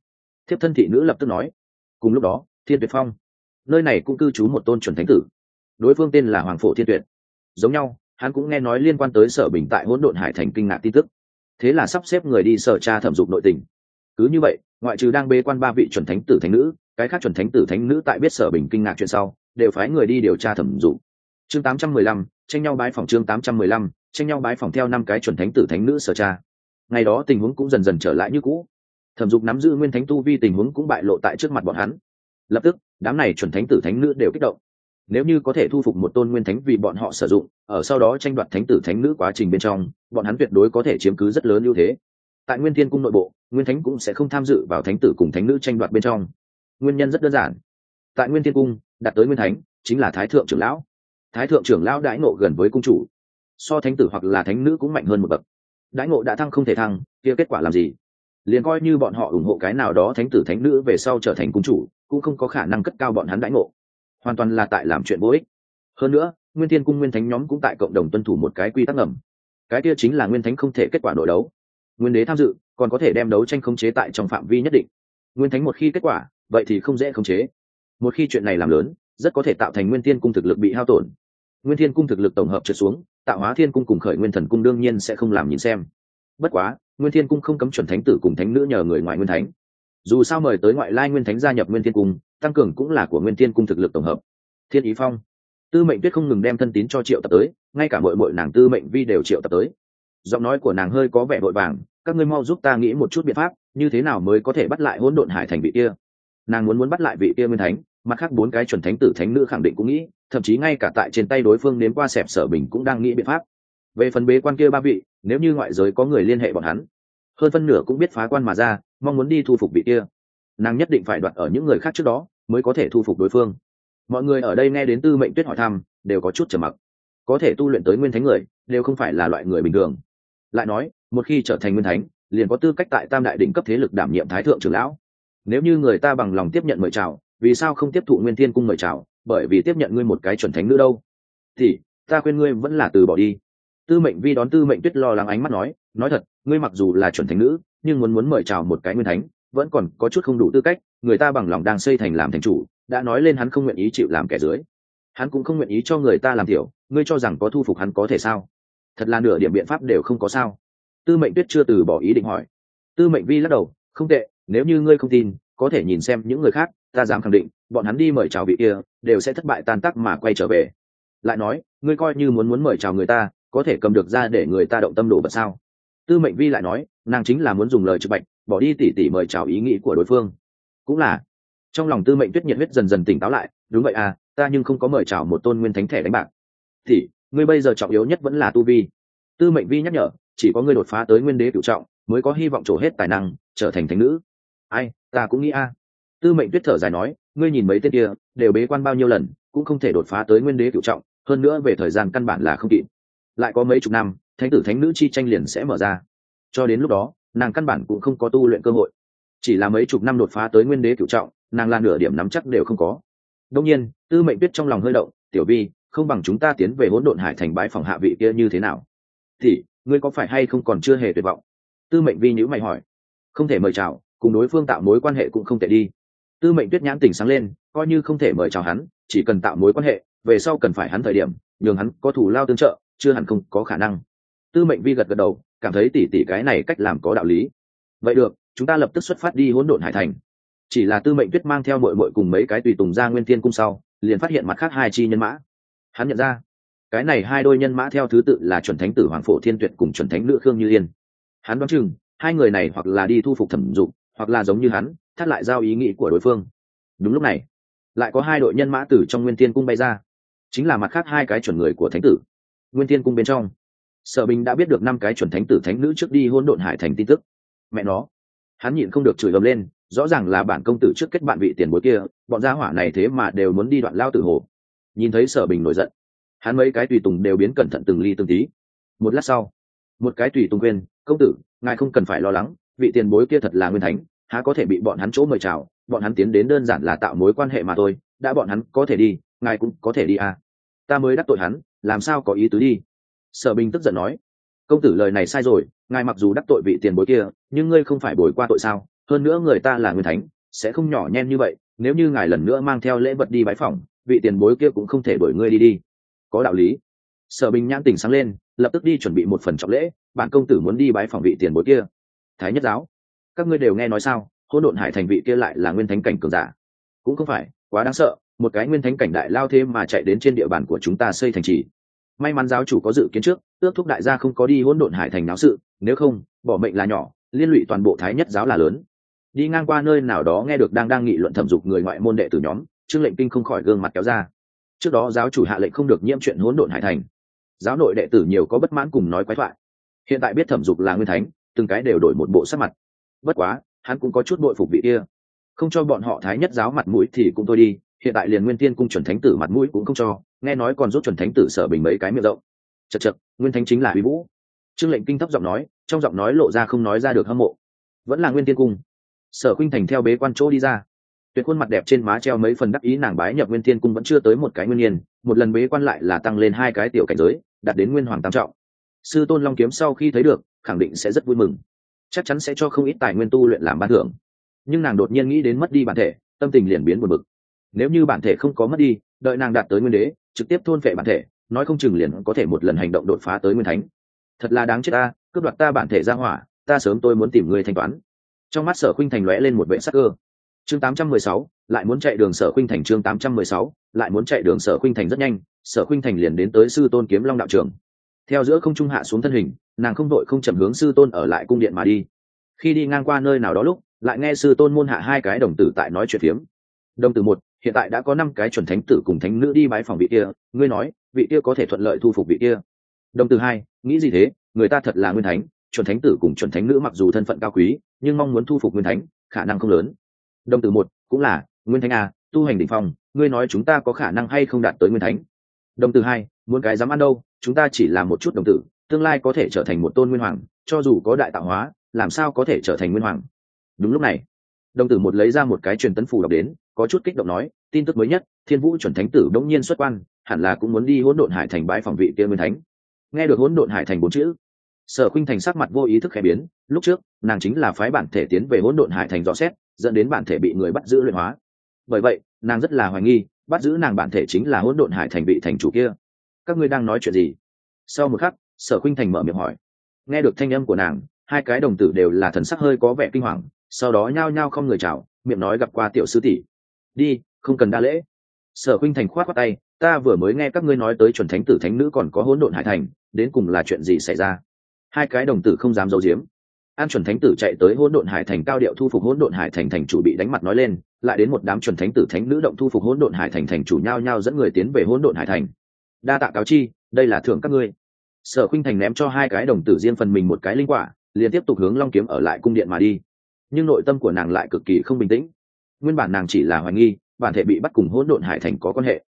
Thiếp thân thị nữ lập tức nói. Cùng lúc đó thiên tuyệt phong. Nơi này cũng cư trú một tôn chuẩn thánh tử. Đối phương tên là hoàng phổ thiên tuyệt. Giống nhau hắn cũng nghe nói liên quan tới sở bình tại hỗn độn hải thành kinh ngạc tin tức. Thế là sắp xếp người đi sở tra thẩm dục nội tình. Cứ như vậy ngoại trừ đang bê quan ba vị chuẩn thánh tử thánh nữ cái khác chuẩn thánh tử thánh nữ tại biết sở bình kinh ngạc chuyện sau đều phái người đi điều tra thẩm dục. Chương 815, tranh nhau bái phòng chương 815, tranh nhau bái phòng theo năm cái chuẩn thánh tử thánh nữ sở tra ngày đó tình huống cũng dần dần trở lại như cũ. Thẩm dục nắm giữ nguyên thánh tu vi tình huống cũng bại lộ tại trước mặt bọn hắn. Lập tức, đám này chuẩn thánh tử thánh nữ đều kích động. Nếu như có thể thu phục một tôn nguyên thánh vì bọn họ sử dụng, ở sau đó tranh đoạt thánh tử thánh nữ quá trình bên trong, bọn hắn tuyệt đối có thể chiếm cứ rất lớn ưu thế. Tại nguyên thiên cung nội bộ, nguyên thánh cũng sẽ không tham dự vào thánh tử cùng thánh nữ tranh đoạt bên trong. Nguyên nhân rất đơn giản. Tại nguyên thiên cung, đặt tới nguyên thánh chính là thái thượng trưởng lão. Thái thượng trưởng lão đãi nộ gần với cung chủ so thánh tử hoặc là thánh nữ cũng mạnh hơn một bậc. Đãi ngộ đã thăng không thể thăng, kia kết quả làm gì? Liền coi như bọn họ ủng hộ cái nào đó thánh tử thánh nữ về sau trở thành cung chủ, cũng không có khả năng cất cao bọn hắn đãi ngộ. Hoàn toàn là tại làm chuyện vô ích. Hơn nữa, nguyên thiên cung nguyên thánh nhóm cũng tại cộng đồng tuân thủ một cái quy tắc ngầm. Cái kia chính là nguyên thánh không thể kết quả nội đấu. Nguyên đế tham dự, còn có thể đem đấu tranh khống chế tại trong phạm vi nhất định. Nguyên thánh một khi kết quả, vậy thì không dễ khống chế. Một khi chuyện này làm lớn, rất có thể tạo thành nguyên thiên cung thực lực bị hao tổn. Nguyên thiên cung thực lực tổng hợp trượt xuống tạo hóa thiên cung cùng khởi nguyên thần cung đương nhiên sẽ không làm nhìn xem. Bất quá, nguyên thiên cung không cấm chuẩn thánh tử cùng thánh nữ nhờ người ngoại nguyên thánh. Dù sao mời tới ngoại lai nguyên thánh gia nhập nguyên thiên cung, tăng cường cũng là của nguyên thiên cung thực lực tổng hợp. Thiên ý phong. Tư mệnh tuyết không ngừng đem thân tín cho triệu tập tới, ngay cả mọi mọi nàng tư mệnh vi đều triệu tập tới. Giọng nói của nàng hơi có vẻ vội vàng, các ngươi mau giúp ta nghĩ một chút biện pháp, như thế nào mới có thể bắt lại hỗn độn hải thành vị kia? Nàng muốn muốn bắt lại vị kia nguyên thánh mặt khác bốn cái chuẩn thánh tử thánh nữ khẳng định cũng nghĩ, thậm chí ngay cả tại trên tay đối phương đến qua xẹp sở bình cũng đang nghĩ biện pháp. Về phần bế quan kia ba vị, nếu như ngoại giới có người liên hệ bọn hắn, hơn phân nửa cũng biết phá quan mà ra, mong muốn đi thu phục vị kia. Nàng nhất định phải đoạt ở những người khác trước đó, mới có thể thu phục đối phương. Mọi người ở đây nghe đến tư mệnh tuyết hỏi thăm, đều có chút trầm mặc. Có thể tu luyện tới nguyên thánh người, đều không phải là loại người bình thường. Lại nói, một khi trở thành nguyên thánh, liền có tư cách tại tam đại đỉnh cấp thế lực đảm nhiệm thái thượng trưởng lão. Nếu như người ta bằng lòng tiếp nhận mời chào vì sao không tiếp thụ nguyên thiên cung mời chào, bởi vì tiếp nhận ngươi một cái chuẩn thánh nữ đâu? Thì, ta khuyên ngươi vẫn là từ bỏ đi. Tư mệnh vi đón tư mệnh tuyết lo lắng ánh mắt nói nói thật, ngươi mặc dù là chuẩn thánh nữ, nhưng muốn muốn mời chào một cái nguyên thánh, vẫn còn có chút không đủ tư cách, người ta bằng lòng đang xây thành làm thành chủ, đã nói lên hắn không nguyện ý chịu làm kẻ dưới. Hắn cũng không nguyện ý cho người ta làm tiểu, ngươi cho rằng có thu phục hắn có thể sao? Thật là nửa điểm biện pháp đều không có sao. Tư mệnh tuyết chưa từ bỏ ý định hỏi. Tư mệnh vi lắc đầu, không tệ, nếu như ngươi không tin, có thể nhìn xem những người khác ta dám khẳng định, bọn hắn đi mời chào vị kia, đều sẽ thất bại tan tác mà quay trở về. Lại nói, ngươi coi như muốn muốn mời chào người ta, có thể cầm được ra để người ta động tâm đồ vật sao? Tư mệnh vi lại nói, nàng chính là muốn dùng lời trực bạch, bỏ đi tỉ tỉ mời chào ý nghĩ của đối phương. Cũng là. Trong lòng tư mệnh tuyết nhiệt huyết dần dần tỉnh táo lại, đúng vậy à ta nhưng không có mời chào một tôn nguyên thánh thẻ đánh bạc. Thì, ngươi bây giờ trọng yếu nhất vẫn là tu vi. Tư mệnh vi nhắc nhở, chỉ có ngươi đột phá tới nguyên đế cựu trọng, mới có hy vọng trổ hết tài năng, trở thành thánh nữ. Ai, ta cũng nghĩ a tư mệnh tuyết thở dài nói, ngươi nhìn mấy tên kia, đều bế quan bao nhiêu lần, cũng không thể đột phá tới nguyên đế cựu trọng, hơn nữa về thời gian căn bản là không kịp. Lại có mấy chục năm, thánh tử thánh nữ chi tranh liền sẽ mở ra. Cho đến lúc đó, nàng căn bản cũng không có tu luyện cơ hội. Chỉ là mấy chục năm đột phá tới nguyên đế cựu trọng, nàng là nửa điểm nắm chắc đều không có. Đông nhiên, tư mệnh tuyết trong lòng hơi động, tiểu vi, không bằng chúng ta tiến về hỗn độn hải thành bãi phòng hạ vị kia như thế nào? Thì, ngươi có phải hay không còn chưa hề tuyệt vọng? Tư mệnh vi nhữ mày hỏi. Không thể mời chào, cùng đối phương tạo mối quan hệ cũng không thể đi tư mệnh tuyết nhãn tỉnh sáng lên, coi như không thể mời chào hắn, chỉ cần tạo mối quan hệ, về sau cần phải hắn thời điểm, nhường hắn có thủ lao tương trợ, chưa hẳn không có khả năng. Tư mệnh vi gật gật đầu, cảm thấy tỉ tỉ cái này cách làm có đạo lý. Vậy được, chúng ta lập tức xuất phát đi hỗn độn hải thành. Chỉ là tư mệnh tuyết mang theo mội mội cùng mấy cái tùy tùng ra nguyên thiên cung sau, liền phát hiện mặt khác hai chi nhân mã. Hắn nhận ra, cái này hai đôi nhân mã theo thứ tự là chuẩn thánh tử hoàng phổ thiên tuyệt cùng chuẩn thánh nữ khương như yên. Hắn đoán chừng, hai người này hoặc là đi thu phục thẩm dụng hoặc là giống như hắn, thắt lại giao ý nghĩ của đối phương. Đúng lúc này, lại có hai đội nhân mã tử trong nguyên tiên cung bay ra. Chính là mặt khác hai cái chuẩn người của thánh tử. Nguyên tiên cung bên trong, sở bình đã biết được năm cái chuẩn thánh tử thánh nữ trước đi hôn độn hải thành tin tức. Mẹ nó, hắn nhịn không được chửi ầm lên, rõ ràng là bản công tử trước kết bạn vị tiền bối kia, bọn gia hỏa này thế mà đều muốn đi đoạn lao tử hồ. Nhìn thấy sở bình nổi giận, hắn mấy cái tùy tùng đều biến cẩn thận từng ly từng tí. Một lát sau, một cái tùy tùng quên, công tử, ngài không cần phải lo lắng vị tiền bối kia thật là nguyên thánh, há có thể bị bọn hắn chỗ mời chào, bọn hắn tiến đến đơn giản là tạo mối quan hệ mà thôi, đã bọn hắn có thể đi, ngài cũng có thể đi à. Ta mới đắc tội hắn, làm sao có ý tứ đi? Sở bình tức giận nói. Công tử lời này sai rồi, ngài mặc dù đắc tội vị tiền bối kia, nhưng ngươi không phải bồi qua tội sao? Hơn nữa người ta là nguyên thánh, sẽ không nhỏ nhen như vậy, nếu như ngài lần nữa mang theo lễ vật đi bái phỏng, vị tiền bối kia cũng không thể đổi ngươi đi đi. Có đạo lý. Sở bình nhãn tỉnh sáng lên, lập tức đi chuẩn bị một phần trọng lễ, bạn công tử muốn đi bái phỏng vị tiền bối kia thái nhất giáo, các ngươi đều nghe nói sao, hỗn độn hải thành vị kia lại là nguyên thánh cảnh cường giả. Cũng không phải, quá đáng sợ, một cái nguyên thánh cảnh đại lao thế mà chạy đến trên địa bàn của chúng ta xây thành trì. May mắn giáo chủ có dự kiến trước ước thúc đại gia không có đi hỗn độn hải thành náo sự, nếu không, bỏ mệnh là nhỏ, liên lụy toàn bộ thái nhất giáo là lớn. Đi ngang qua nơi nào đó nghe được đang đang nghị luận thẩm dục người ngoại môn đệ tử nhóm, trương lệnh kinh không khỏi gương mặt kéo ra. Trước đó giáo chủ hạ lệnh không được nhiễm chuyện hỗn độn hải thành. Giáo nội đệ tử nhiều có bất mãn cùng nói quái thoại. Hiện tại biết thẩm dục là nguyên thánh từng cái đều đổi một bộ sắc mặt. Bất quá, hắn cũng có chút bội phục vị kia. Không cho bọn họ thái nhất giáo mặt mũi thì cũng thôi đi, hiện tại liền nguyên tiên cung chuẩn thánh tử mặt mũi cũng không cho, nghe nói còn rút chuẩn thánh tử sở bình mấy cái miệng rộng. Chật chật nguyên thánh chính là uy vũ. Trương lệnh kinh thấp giọng nói, trong giọng nói lộ ra không nói ra được hâm mộ. Vẫn là nguyên tiên cung. Sở khuynh thành theo bế quan chỗ đi ra. Tuyệt khuôn mặt đẹp trên má treo mấy phần đắc ý nàng bái nhập nguyên tiên cung vẫn chưa tới một cái nguyên nhiên, một lần bế quan lại là tăng lên hai cái tiểu cảnh giới, đạt đến nguyên hoàng tam trọng. Sư tôn long kiếm sau khi thấy được khẳng định sẽ rất vui mừng. Chắc chắn sẽ cho không ít tài nguyên tu luyện làm ban thưởng. Nhưng nàng đột nhiên nghĩ đến mất đi bản thể tâm tình liền biến buồn bực. Nếu như bản thể không có mất đi đợi nàng đạt tới nguyên đế trực tiếp thôn vệ bản thể nói không chừng liền có thể một lần hành động đột phá tới nguyên thánh. Thật là đáng chết ta cướp đoạt ta bản thể ra hỏa ta sớm tôi muốn tìm người thanh toán. Trong mắt sở khuynh thành lóe lên một vệ sắc cơ. Chương 816, lại muốn chạy đường sở khuynh thành chương 816, lại muốn chạy đường sở khuynh thành rất nhanh. Sở khuynh thành liền đến tới sư tôn kiếm long đạo trường theo giữa không trung hạ xuống thân hình, nàng không đội không chậm hướng sư tôn ở lại cung điện mà đi. Khi đi ngang qua nơi nào đó lúc, lại nghe sư tôn môn hạ hai cái đồng tử tại nói chuyện phiếm. Đồng tử một, hiện tại đã có năm cái chuẩn thánh tử cùng thánh nữ đi bái phòng vị kia, ngươi nói, vị kia có thể thuận lợi thu phục vị kia. Đồng tử hai, nghĩ gì thế, người ta thật là nguyên thánh, chuẩn thánh tử cùng chuẩn thánh nữ mặc dù thân phận cao quý, nhưng mong muốn thu phục nguyên thánh, khả năng không lớn. Đồng tử một, cũng là, nguyên thánh a tu hành đ ỉ n h phong, ngươi nói chúng ta có khả năng hay không đạt tới nguyên thánh? Đồng tử hai muốn cái dám ăn đâu, chúng ta chỉ là một chút đồng tử, tương lai có thể trở thành một tôn nguyên hoàng, cho dù có đại tạo hóa, làm sao có thể trở thành nguyên hoàng? Đúng lúc này, đồng tử một lấy ra một cái truyền tấn phù đọc đến, có chút kích động nói, tin tức mới nhất, thiên vũ chuẩn thánh tử đống nhiên xuất quan, hẳn là cũng muốn đi hỗn độn hải thành bãi phòng vị kia nguyên thánh. Nghe được hỗn độn hải thành bốn chữ, sở khuynh thành sắc mặt vô ý thức khẽ biến, lúc trước, nàng chính là phái bản thể tiến về hỗn độn hải thành dò xét, dẫn đến bản thể bị người bắt giữ luyện hóa. Bởi vậy, nàng rất là hoài nghi, bắt giữ nàng bản thể chính là hỗn độn hải thành bị thành chủ kia các ngươi đang nói chuyện gì? Sau một khắc, sở khuynh thành mở miệng hỏi. Nghe được thanh âm của nàng, hai cái đồng tử đều là thần sắc hơi có vẻ kinh hoàng, sau đó nhao nhao không người chào, miệng nói gặp qua tiểu sư tỷ. Đi, không cần đa lễ. Sở khuynh thành khoát khoát tay, ta vừa mới nghe các ngươi nói tới chuẩn thánh tử thánh nữ còn có hỗn độn hải thành, đến cùng là chuyện gì xảy ra? Hai cái đồng tử không dám giấu giếm. An chuẩn thánh tử chạy tới hỗn độn hải thành cao điệu thu phục hỗn độn hải thành thành chủ bị đánh mặt nói lên, lại đến một đám chuẩn thánh tử thánh nữ động thu phục hỗn độn hải thành thành chủ nhao nhao dẫn người tiến về hỗn độn hải thành đa tạ cáo chi, đây là thưởng các ngươi. Sở khinh thành ném cho hai cái đồng tử riêng phần mình một cái linh quả, liền tiếp tục hướng long kiếm ở lại cung điện mà đi. Nhưng nội tâm của nàng lại cực kỳ không bình tĩnh. Nguyên bản nàng chỉ là hoài nghi, bản thể bị bắt cùng hỗn độn hải thành có quan hệ.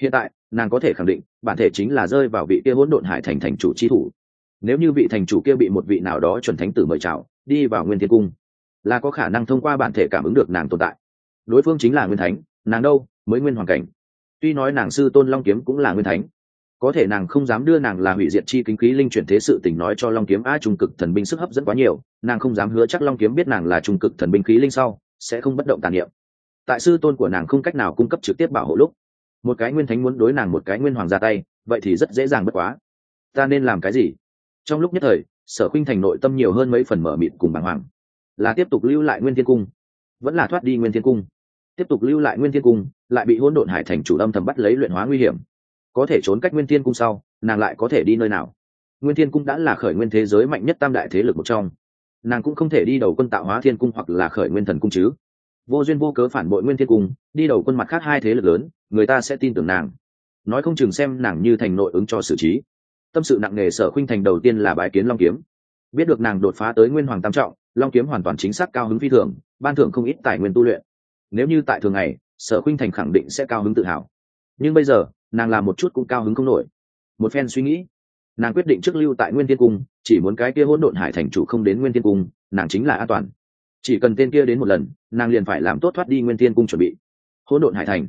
Hiện tại, nàng có thể khẳng định, bản thể chính là rơi vào vị kia hỗn độn hải thành thành chủ chi thủ. Nếu như vị thành chủ kia bị một vị nào đó chuẩn thánh tử mời chào, đi vào nguyên thiên cung, là có khả năng thông qua bản thể cảm ứng được nàng tồn tại. Đối phương chính là nguyên thánh, nàng đâu, mới nguyên hoàn cảnh. Tuy nói nàng sư tôn long kiếm cũng là nguyên thánh có thể nàng không dám đưa nàng là hủy diệt chi kính khí linh chuyển thế sự tình nói cho long kiếm, a, trung cực thần binh sức hấp dẫn quá nhiều, nàng không dám hứa chắc long kiếm biết nàng là trung cực thần binh khí linh sau, sẽ không bất động tàn niệm. Tại sư tôn của nàng không cách nào cung cấp trực tiếp bảo hộ lúc, một cái nguyên thánh muốn đối nàng một cái nguyên hoàng ra tay, vậy thì rất dễ dàng bất quá. Ta nên làm cái gì? Trong lúc nhất thời, sở khinh thành nội tâm nhiều hơn mấy phần mở mịt cùng bàng hoàng. Là tiếp tục lưu lại nguyên thiên cung, vẫn là thoát đi nguyên thiên cung? Tiếp tục lưu lại nguyên thiên cung, lại bị hỗn độn hải thành chủ âm thầm bắt lấy luyện hóa nguy hiểm có thể trốn cách nguyên thiên cung sau, nàng lại có thể đi nơi nào? Nguyên thiên cung đã là khởi nguyên thế giới mạnh nhất tam đại thế lực một trong. Nàng cũng không thể đi đầu quân tạo hóa thiên cung hoặc là khởi nguyên thần cung chứ. Vô duyên vô cớ phản bội nguyên thiên cung, đi đầu quân mặt khác hai thế lực lớn, người ta sẽ tin tưởng nàng. Nói không chừng xem nàng như thành nội ứng cho xử trí. Tâm sự nặng nề sở khuynh thành đầu tiên là bái kiến long kiếm. Biết được nàng đột phá tới nguyên hoàng tam trọng, long kiếm hoàn toàn chính xác cao hứng phi thường, ban thưởng không ít tài nguyên tu luyện. Nếu như tại thường ngày, sở khuynh thành khẳng định sẽ cao hứng tự hào. Nhưng bây giờ nàng làm một chút cũng cao hứng không nổi. Một phen suy nghĩ, nàng quyết định trước lưu tại nguyên tiên cung, chỉ muốn cái kia hỗn độn hải thành chủ không đến nguyên tiên cung, nàng chính là an toàn. Chỉ cần tên kia đến một lần, nàng liền phải làm tốt thoát đi nguyên tiên cung chuẩn bị. Hỗn độn hải thành,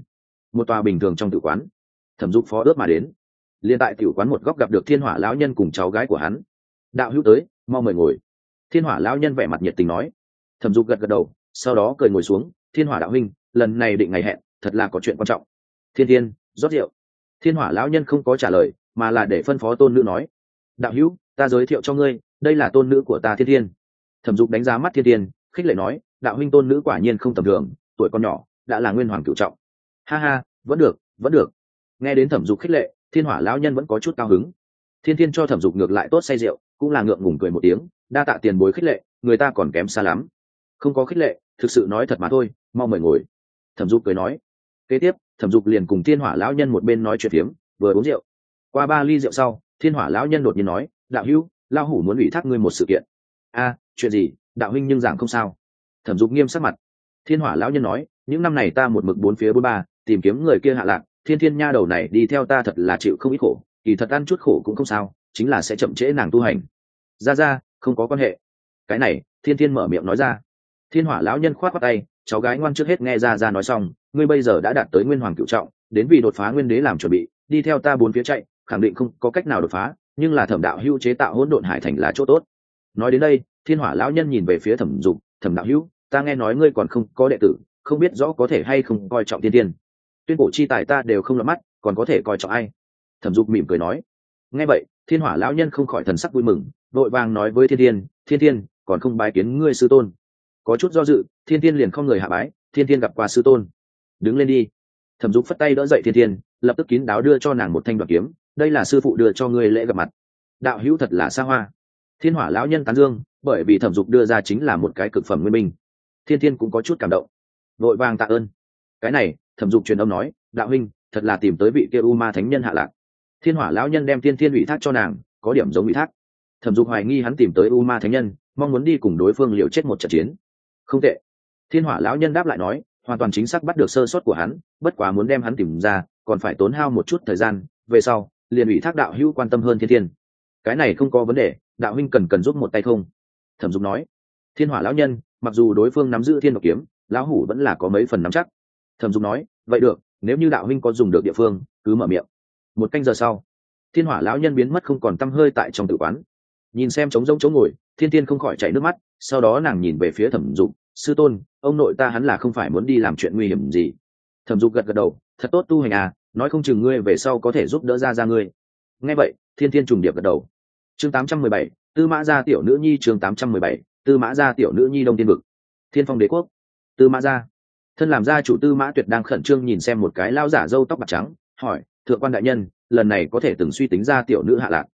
một tòa bình thường trong tử quán, thẩm dục phó ướp mà đến. Liền tại tiểu quán một góc gặp được thiên hỏa lão nhân cùng cháu gái của hắn. Đạo hữu tới, mau mời ngồi. Thiên hỏa lão nhân vẻ mặt nhiệt tình nói. Thẩm dục gật gật đầu, sau đó cười ngồi xuống. Thiên hỏa đạo huynh, lần này định ngày hẹn, thật là có chuyện quan trọng. Thiên thiên, rót rượu thiên hỏa lão nhân không có trả lời, mà là để phân phó tôn nữ nói, đạo hữu, ta giới thiệu cho ngươi, đây là tôn nữ của ta thiên thiên. Thẩm dục đánh giá mắt thiên thiên, khích lệ nói, đạo huynh tôn nữ quả nhiên không tầm thường, tuổi con nhỏ, đã là nguyên hoàng cựu trọng. Ha ha, vẫn được vẫn được. Nghe đến thẩm dục khích lệ, thiên hỏa lão nhân vẫn có chút cao hứng. Thiên thiên cho thẩm dục ngược lại tốt say rượu, cũng là ngượng ngùng cười một tiếng, đa tạ tiền bối khích lệ, người ta còn kém xa lắm. Không có khích lệ, thực sự nói thật mà thôi, mau mời ngồi. Thẩm dục cười nói kế tiếp, thẩm dục liền cùng thiên hỏa lão nhân một bên nói chuyện phiếm, vừa uống rượu. Qua ba ly rượu sau, thiên hỏa lão nhân đột nhiên nói, đạo hữu lao hủ muốn ủy thác ngươi một sự kiện. A, chuyện gì? Đạo huynh nhưng giảng không sao. Thẩm dục nghiêm sắc mặt. Thiên hỏa lão nhân nói, những năm này ta một mực bốn phía bốn ba, tìm kiếm người kia hạ lạc, thiên thiên nha đầu này đi theo ta thật là chịu không ít khổ, kỳ thật ăn chút khổ cũng không sao, chính là sẽ chậm trễ nàng tu hành. Ra ra, không có quan hệ. Cái này, thiên thiên mở miệng nói ra thiên hỏa lão nhân khoát khoát tay, cháu gái ngoan trước hết nghe ra ra nói xong, ngươi bây giờ đã đạt tới nguyên hoàng cựu trọng, đến vì đột phá nguyên đế làm chuẩn bị, đi theo ta bốn phía chạy, khẳng định không có cách nào đột phá, nhưng là thẩm đạo hữu chế tạo hỗn độn hải thành là chỗ tốt. Nói đến đây, thiên hỏa lão nhân nhìn về phía thẩm dục, thẩm đạo hữu, ta nghe nói ngươi còn không có đệ tử, không biết rõ có thể hay không coi trọng tiên tiên. Tuyên cổ chi tài ta đều không lọt mắt, còn có thể coi trọng ai? Thẩm dục mỉm cười nói. Nghe vậy, thiên hỏa lão nhân không khỏi thần sắc vui mừng đội vàng nói với thiên tiên thiên tiên, còn không bái kiến ngươi sư tôn có chút do dự thiên thiên liền không người hạ bái thiên thiên gặp qua sư tôn. Đứng lên đi. Thẩm dục phất tay đỡ dậy thiên thiên, lập tức kín đáo đưa cho nàng một thanh đoạt kiếm đây là sư phụ đưa cho ngươi lễ gặp mặt. Đạo hữu thật là xa hoa. Thiên hỏa lão nhân tán dương bởi vì thẩm dục đưa ra chính là một cái cực phẩm nguyên minh thiên thiên cũng có chút cảm động. Vội vàng tạ ơn. Cái này thẩm dục truyền âm nói đạo huynh thật là tìm tới vị kia u ma thánh nhân hạ lạc. Thiên hỏa lão nhân đem thiên thiên ủy thác cho nàng có điểm giống ủy thác. Thẩm dục hoài nghi hắn tìm tới u ma thánh nhân mong muốn đi cùng đối phương liều chết một trận chiến không tệ. Thiên hỏa lão nhân đáp lại nói, hoàn toàn chính xác bắt được sơ sót của hắn, bất quá muốn đem hắn tìm ra, còn phải tốn hao một chút thời gian, về sau, liền ủy thác đạo hữu quan tâm hơn thiên thiên. Cái này không có vấn đề, đạo huynh cần cần giúp một tay không? Thẩm dục nói. Thiên hỏa lão nhân, mặc dù đối phương nắm giữ thiên độc kiếm, lão hủ vẫn là có mấy phần nắm chắc. Thẩm dục nói, vậy được, nếu như đạo huynh có dùng được địa phương, cứ mở miệng. Một canh giờ sau, thiên hỏa lão nhân biến mất không còn t hơi tại trong tự quán. Nhìn xem trống rỗng chỗ ngồi thiên tiên không khỏi chảy nước mắt, sau đó nàng nhìn về phía thẩm dục, sư tôn, ông nội ta hắn là không phải muốn đi làm chuyện nguy hiểm gì. Thẩm dục gật gật đầu, thật tốt tu hành à nói không chừng ngươi về sau có thể giúp đỡ ra ra ngươi. Nghe vậy, thiên thiên trùng điệp gật đầu. Chương tám trăm mười bảy, tư mã gia tiểu nữ nhi, chương tám trăm mười bảy, tư mã gia tiểu nữ nhi đông tiên vực. Thiên phong đế quốc. Tư mã gia. Thân làm gia chủ tư mã tuyệt đang khẩn trương nhìn xem một cái lao giả râu tóc bạc trắng, hỏi, thượng quan đại nhân, lần này có thể từng suy tính ra tiểu nữ hạ lạc?